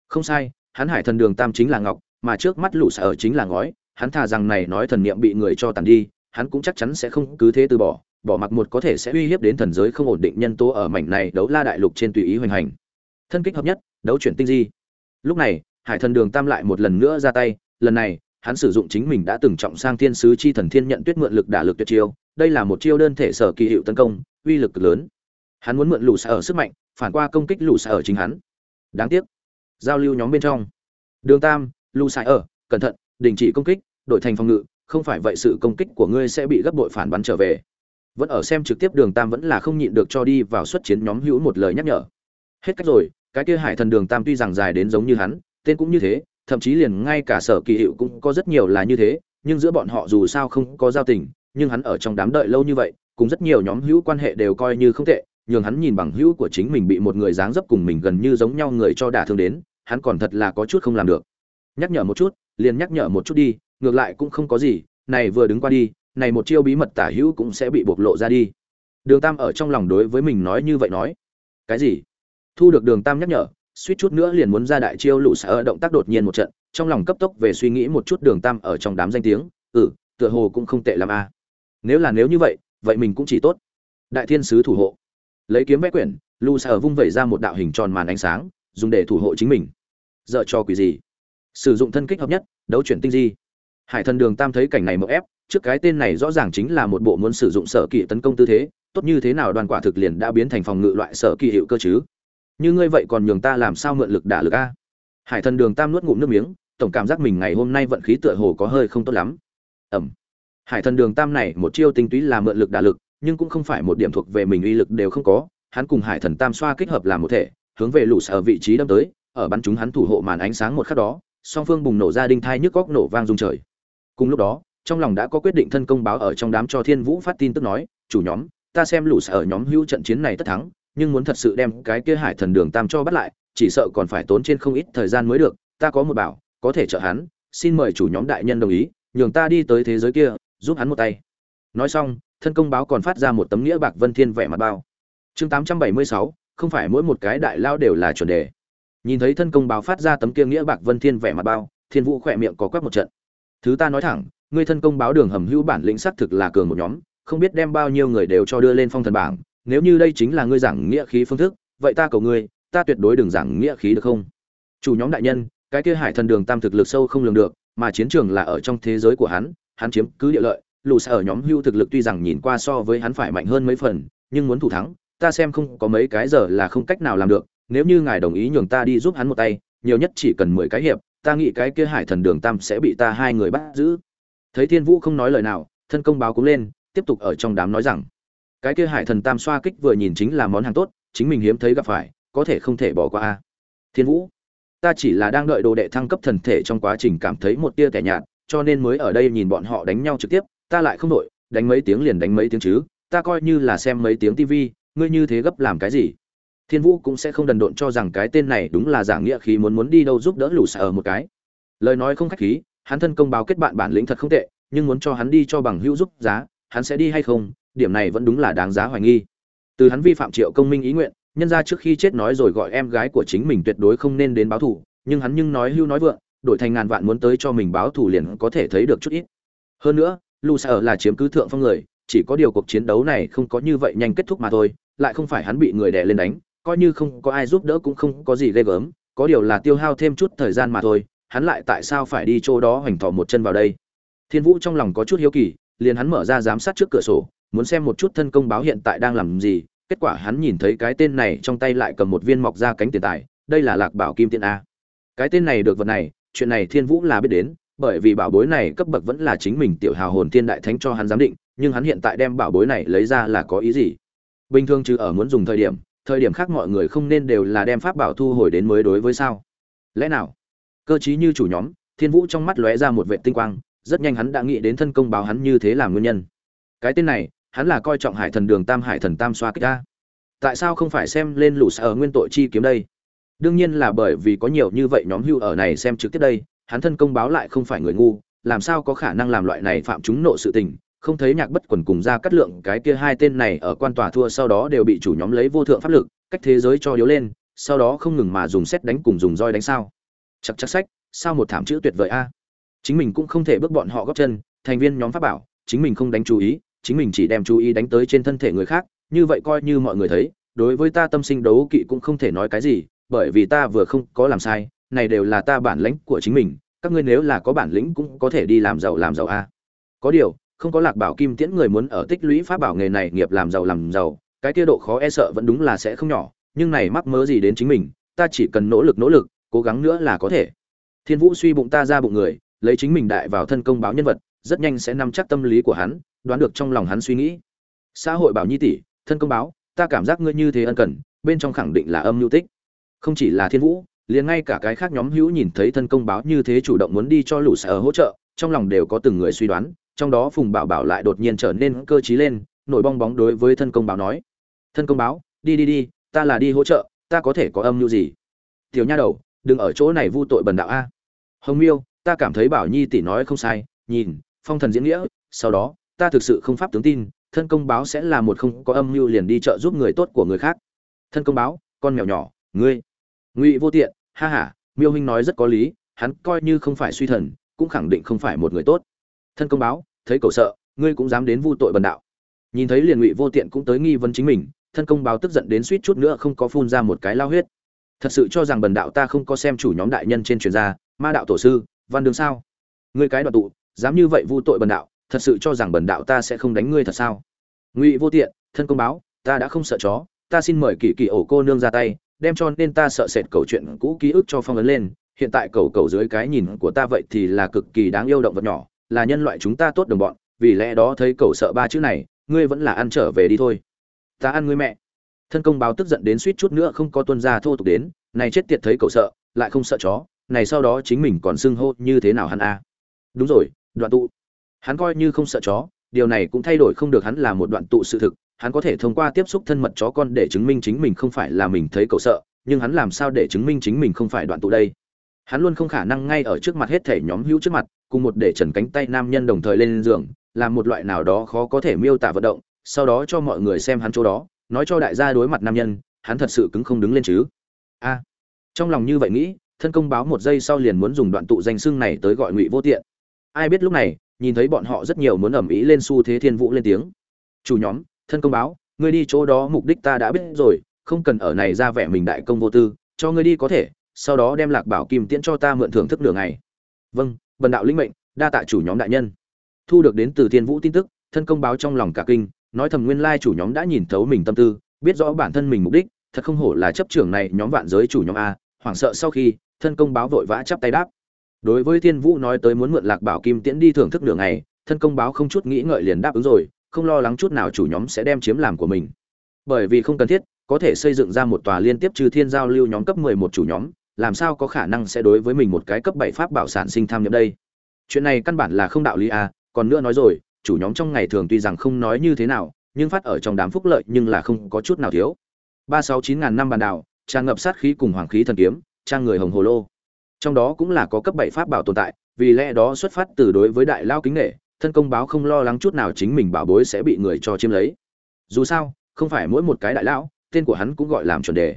S1: Không sai hắn hải thần đường tam chính là ngọc, mà trước mắt lũ sở chính là ngói, hắn thà rằng này nói thần niệm bị người cho tàn đi, hắn cũng chắc chắn sẽ không cứ thế từ bỏ bỏ mặc một có thể sẽ uy hiếp đến thần giới không ổn định nhân tố ở mảnh này đấu la đại lục trên tùy ý hoành hành. Thân kích hợp nhất, đấu chuyển tinh di. Lúc này, hải thần đường tam lại một lần nữa ra tay, lần này, hắn sử dụng chính mình đã từng trọng sang thiên sứ chi thần thiên nhận tuyết mượn lực đả lực tuyệt chiêu, đây là một chiêu đơn thể sở kỳ hiệu tấn công, uy lực lớn. Hắn muốn mượn lũ sở sức mạnh, phản qua công kích lũ sở chính hắn. Đáng tiếc giao lưu nhóm bên trong. Đường tam lu sai ở, cẩn thận, đình chỉ công kích, đổi thành phòng ngự, không phải vậy sự công kích của ngươi sẽ bị gấp đội phản bắn trở về. Vẫn ở xem trực tiếp đường tam vẫn là không nhịn được cho đi vào xuất chiến nhóm hữu một lời nhắc nhở. Hết cách rồi, cái kia hải thần đường tam tuy rằng dài đến giống như hắn, tên cũng như thế, thậm chí liền ngay cả sở kỳ hiệu cũng có rất nhiều là như thế, nhưng giữa bọn họ dù sao không có giao tình, nhưng hắn ở trong đám đợi lâu như vậy, cùng rất nhiều nhóm hữu quan hệ đều coi như không tệ, nhường hắn nhìn bằng hữu của chính mình bị một người dáng dấp cùng mình gần như giống nhau người cho đả thương đến hắn còn thật là có chút không làm được. Nhắc nhở một chút, liền nhắc nhở một chút đi, ngược lại cũng không có gì, này vừa đứng qua đi, này một chiêu bí mật tả hữu cũng sẽ bị bộc lộ ra đi. Đường tam ở trong lòng đối với mình nói như vậy nói. Cái gì? Thu được đường tam nhắc nhở, suýt chút nữa liền muốn ra đại chiêu lũ sở động tác đột nhiên một trận, trong lòng cấp tốc về suy nghĩ một chút đường tam ở trong đám danh tiếng ừ tựa hồ cũng không tệ l a à. nếu là nếu như vậy vậy mình cũng chỉ tốt. Đại thiên sứ thủ hộ. Lấy kiếm vẽ quyển, lũ sở vung vẩy ra một đạo hình tròn màn ánh sáng, dùng để thủ hộ chính mình dợ cho quỷ gì? Sử dụng thân kích hợp nhất, đấu chuyển tinh di. Hải thần đường tam thấy cảnh này mậu ép, trước cái tên này rõ ràng chính là một bộ muốn sử dụng sở kỵ tấn công tư thế, tốt như thế nào đoàn quả thực liền đã biến thành phòng ngự loại sở kỳ hiệu cơ chứ? Như ngươi vậy còn nhường ta làm sao mượn lực đả lực a? Hải thần đường tam nuốt ngụm nước miếng, tổng cảm giác mình ngày hôm nay vận khí tựa hồ có hơi không tốt lắm. Ẩm. Hải thần đường tam này, một chiêu tinh túy là mượn lực đả lực, nhưng cũng không phải một điểm thuộc về mình uy lực đều không có, hắn cùng hải thần tam xoa kết hợp làm một thể, hướng về lũ sở vị trí đâm tới ở bắn chúng hắn thủ hộ màn ánh sáng một khắc đó, song phương bùng nổ ra đinh thai nhức góc nổ vang rung trời. Cùng lúc đó, trong lòng đã có quyết định thân công báo ở trong đám cho thiên vũ phát tin tức nói, chủ nhóm, ta xem lũ sở nhóm hữu trận chiến này tất thắng, nhưng muốn thật sự đem cái kia hải thần đường tam cho bắt lại, chỉ sợ còn phải tốn trên không ít thời gian mới được, ta có một bảo, có thể trợ hắn, xin mời chủ nhóm đại nhân đồng ý, nhường ta đi tới thế giới kia, giúp hắn một tay. Nói xong, thân công báo còn phát ra một tấm nghĩa bạc vân thiên vẻ mặt bao. Chương tám trăm bảy mươi sáu, không phải mỗi một cái đại lao đều là chuẩn đề nhìn thấy thân công báo phát ra tấm kia nghĩa bạc vân thiên vẻ mặt bao, thiên vũ khỏe miệng có quét một trận. Thứ ta nói thẳng, ngươi thân công báo đường hầm hữu bản lĩnh xác thực là cường một nhóm, không biết đem bao nhiêu người đều cho đưa lên phong thần bảng, nếu như đây chính là ngươi giảng nghĩa khí phương thức, vậy ta cầu ngươi, ta tuyệt đối đừng giảng nghĩa khí được không? Chủ nhóm đại nhân, cái kia hải thần đường tam thực lực sâu không lường được, mà chiến trường là ở trong thế giới của hắn hắn chiếm cứ địa lợi lù xa ở nhóm hưu thực lực tuy rằng nhìn qua so với hắn phải mạnh hơn mấy phần, nhưng muốn thủ thắng, ta xem không có mấy cái giờ là không cách nào làm được nếu như ngài đồng ý nhường ta đi giúp hắn một tay, nhiều nhất chỉ cần mười cái hiệp, ta nghĩ cái kia hải thần đường tam sẽ bị ta hai người bắt giữ. Thấy thiên vũ không nói lời nào, thân công báo cũng lên, tiếp tục ở trong đám nói rằng, cái kia hải thần tam xoa kích vừa nhìn chính là món hàng tốt, chính mình hiếm thấy gặp phải, có thể không thể bỏ qua a. Thiên vũ, ta chỉ là đang đợi đồ đệ thăng cấp thần thể trong quá trình cảm thấy một tia tẻ nhạt, cho nên mới ở đây nhìn bọn họ đánh nhau trực tiếp, ta lại không đội đánh mấy tiếng liền đánh mấy tiếng chứ, ta coi như là xem mấy tiếng tivi ngươi như thế gấp làm cái gì? Thiên vũ cũng sẽ không đần độn cho rằng cái tên này đúng là giảng nghĩa khí muốn muốn đi đâu giúp đỡ lũ sở ở một cái. Lời nói không khách khí, hắn thân công báo kết bạn bản lĩnh thật không tệ, nhưng muốn cho hắn đi cho bằng hữu giúp giá, hắn sẽ đi hay không, điểm này vẫn đúng là đáng giá hoài nghi. Từ hắn vi phạm triệu công minh ý nguyện, nhân ra trước khi chết nói rồi gọi em gái của chính mình tuyệt đối không nên đến báo thù, nhưng hắn nhưng nói hưu nói vượng, đổi thành ngàn vạn muốn tới cho mình báo thù liền có thể thấy được chút ít. Hơn nữa lu sở là chiếm cứ thượng phong người, chỉ có điều cuộc chiến đấu này không có như vậy nhanh kết thúc mà thôi, lại không phải hắn bị người đè lên đánh coi như không có ai giúp đỡ cũng không có gì ghê gớm, có điều là tiêu hao thêm chút thời gian mà thôi, hắn lại tại sao phải đi chỗ đó hoành thọ một chân vào đây? Thiên vũ trong lòng có chút hiếu kỳ, liền hắn mở ra giám sát trước cửa sổ, muốn xem một chút thân công báo hiện tại đang làm gì, kết quả hắn nhìn thấy cái tên này trong tay lại cầm một viên mọc ra cánh tiền tài, đây là lạc bảo kim tiền a. Cái tên này được vật này, chuyện này thiên vũ là biết đến, bởi vì bảo bối này cấp bậc vẫn là chính mình tiểu hào hồn thiên đại thánh cho hắn giám định, nhưng hắn hiện tại đem bảo bối này lấy ra là có ý gì? Bình thường chứ ở muốn dùng thời điểm thời điểm khác mọi người không nên đều là đem pháp bảo thu hồi đến mới đối với sao? Lẽ nào? Cơ chí như chủ nhóm, thiên vũ trong mắt lóe ra một vệ tinh quang, rất nhanh hắn đã nghĩ đến thân công báo hắn như thế làm nguyên nhân. Cái tên này, hắn là coi trọng hải thần đường tam hải thần tam xoa kích ta tại sao không phải xem lên lũ sở nguyên tội chi kiếm đây? Đương nhiên là bởi vì có nhiều như vậy nhóm hưu ở này xem trực tiếp đây, hắn thân công báo lại không phải người ngu, làm sao có khả năng làm loại này phạm chúng nộ sự tình? Không thấy nhạc bất quần cùng ra cắt lượng, cái kia hai tên này ở quan tòa thua sau đó đều bị chủ nhóm lấy vô thượng pháp lực, cách thế giới cho yếu lên, sau đó không ngừng mà dùng xét đánh cùng dùng roi đánh sao. Chắc chắc sách, sao một thảm chữ tuyệt vời a? Chính mình cũng không thể bước bọn họ góp chân, thành viên nhóm pháp bảo, chính mình không đánh chú ý, chính mình chỉ đem chú ý đánh tới trên thân thể người khác, như vậy coi như mọi người thấy, đối với ta tâm sinh đấu kỵ cũng không thể nói cái gì, bởi vì ta vừa không có làm sai, này đều là ta bản lĩnh của chính mình, các ngươi nếu là có bản lĩnh cũng có thể đi làm giàu làm giàu a. Có điều không có lạc bảo kim tiễn người muốn ở tích lũy pháp bảo nghề này nghiệp làm giàu làm giàu, cái kia độ khó e sợ vẫn đúng là sẽ không nhỏ, nhưng này mắc mớ gì đến chính mình, ta chỉ cần nỗ lực nỗ lực, cố gắng nữa là có thể. Thiên vũ suy bụng ta ra bụng người, lấy chính mình đại vào thân công báo nhân vật, rất nhanh sẽ nắm chắc tâm lý của hắn, đoán được trong lòng hắn suy nghĩ. Xã hội bảo nhi tỷ, thân công báo, ta cảm giác ngươi như thế ân cần, bên trong khẳng định là âm mưu tích. Không chỉ là thiên vũ, liền ngay cả cái khác nhóm hữu nhìn thấy thân công báo như thế chủ động muốn đi cho lũ sở hỗ trợ, trong lòng đều có từng người suy đoán trong đó phùng bảo bảo lại đột nhiên trở nên cơ trí lên, nổi bong bóng đối với thân công báo nói. Thân công báo, đi đi đi, ta là đi hỗ trợ, ta có thể có âm mưu gì? Tiểu nha đầu, đừng ở chỗ này vu tội bần đạo a. Hồng miêu, ta cảm thấy bảo nhi tỷ nói không sai, nhìn, phong thần diễn nghĩa, sau đó, ta thực sự không pháp tướng tin, thân công báo sẽ là một không có âm mưu liền đi trợ giúp người tốt của người khác. Thân công báo, con mèo nhỏ, ngươi. Ngụy vô tiện, ha ha, miêu huynh nói rất có lý, hắn coi như không phải suy thần, cũng khẳng định không phải một người tốt thân công báo, thấy cậu sợ, ngươi cũng dám đến vu tội bần đạo. Nhìn thấy liền ngụy vô tiện cũng tới nghi vấn chính mình, thân công báo tức giận đến suýt chút nữa không có phun ra một cái lao huyết. Thật sự cho rằng bần đạo ta không có xem chủ nhóm đại nhân trên truyền gia, ma đạo tổ sư, văn đường sao? Ngươi cái đoạn tụ, dám như vậy vu tội bần đạo, thật sự cho rằng bần đạo ta sẽ không đánh ngươi thật sao? Ngụy vô tiện, thân công báo, ta đã không sợ chó, ta xin mời kỳ kỳ ổ cô nương ra tay, đem cho nên ta sợ sệt cầu chuyện cũ ký ức cho phong ấn lên, hiện tại cầu cầu dưới cái nhìn của ta vậy thì là cực kỳ đáng yêu động vật nhỏ là nhân loại chúng ta tốt đồng bọn, vì lẽ đó thấy cầu sợ ba chữ này, ngươi vẫn là ăn trở về đi thôi. Ta ăn ngươi mẹ. Thân công báo tức giận đến suýt chút nữa không có tuân ra thô tục đến, này chết tiệt thấy cậu sợ, lại không sợ chó, này sau đó chính mình còn xưng hô như thế nào hắn a? Đúng rồi, đoạn tụ. Hắn coi như không sợ chó, điều này cũng thay đổi không được hắn là một đoạn tụ sự thực, hắn có thể thông qua tiếp xúc thân mật chó con để chứng minh chính mình không phải là mình thấy cậu sợ, nhưng hắn làm sao để chứng minh chính mình không phải đoạn tụ đây? Hắn luôn không khả năng ngay ở trước mặt hết thể nhóm hữu trước mặt, cùng một để trần cánh tay nam nhân đồng thời lên giường làm một loại nào đó khó có thể miêu tả vận động, sau đó cho mọi người xem hắn chỗ đó, nói cho đại gia đối mặt nam nhân, hắn thật sự cứng không đứng lên chứ. A, trong lòng như vậy nghĩ, thân công báo một giây sau liền muốn dùng đoạn tụ danh xưng này tới gọi ngụy vô tiện. Ai biết lúc này, nhìn thấy bọn họ rất nhiều muốn ẩm ý lên xu thế thiên vũ lên tiếng. Chủ nhóm, thân công báo, ngươi đi chỗ đó mục đích ta đã biết rồi, không cần ở này ra vẻ mình đại công vô tư, cho ngươi đi có thể sau đó đem lạc bảo kim tiễn cho ta mượn thưởng thức đường ngày. Vâng bần đạo linh mệnh, đa tạ chủ nhóm đại nhân. Thu được đến từ thiên vũ tin tức, thân công báo trong lòng cả kinh, nói thầm nguyên lai chủ nhóm đã nhìn thấu mình tâm tư, biết rõ bản thân mình mục đích, thật không hổ là chấp trưởng này nhóm vạn giới chủ nhóm a, hoảng sợ sau khi, thân công báo vội vã chắp tay đáp. Đối với thiên vũ nói tới muốn mượn lạc bảo kim tiễn đi thưởng thức đường ngày, thân công báo không chút nghĩ ngợi liền đáp ứng rồi, không lo lắng chút nào chủ nhóm sẽ đem chiếm làm của mình. Bởi vì không cần thiết, có thể xây dựng ra một tòa liên tiếp trừ thiên giao lưu nhóm cấp 11 chủ nhóm làm sao có khả năng sẽ đối với mình một cái cấp 7 pháp bảo sản sinh tham nhập đây? Chuyện này căn bản là không đạo lý à? còn nữa nói rồi, chủ nhóm trong ngày thường tuy rằng không nói như thế nào, nhưng phát ở trong đám phúc lợi nhưng là không có chút nào thiếu. Ba sáu chín ngàn năm bàn đảo tràn ngập sát khí cùng hoàng khí thần kiếm, trang người hồng hồ lô. Trong đó cũng là có cấp bảy pháp bảo tồn tại, vì lẽ đó xuất phát từ đối với đại lao kính nghệ thân công báo không lo lắng chút nào chính mình bảo bối sẽ bị người cho chiếm lấy. Dù sao, không phải mỗi một cái đại lão, tên của hắn cũng gọi làm chuẩn đề.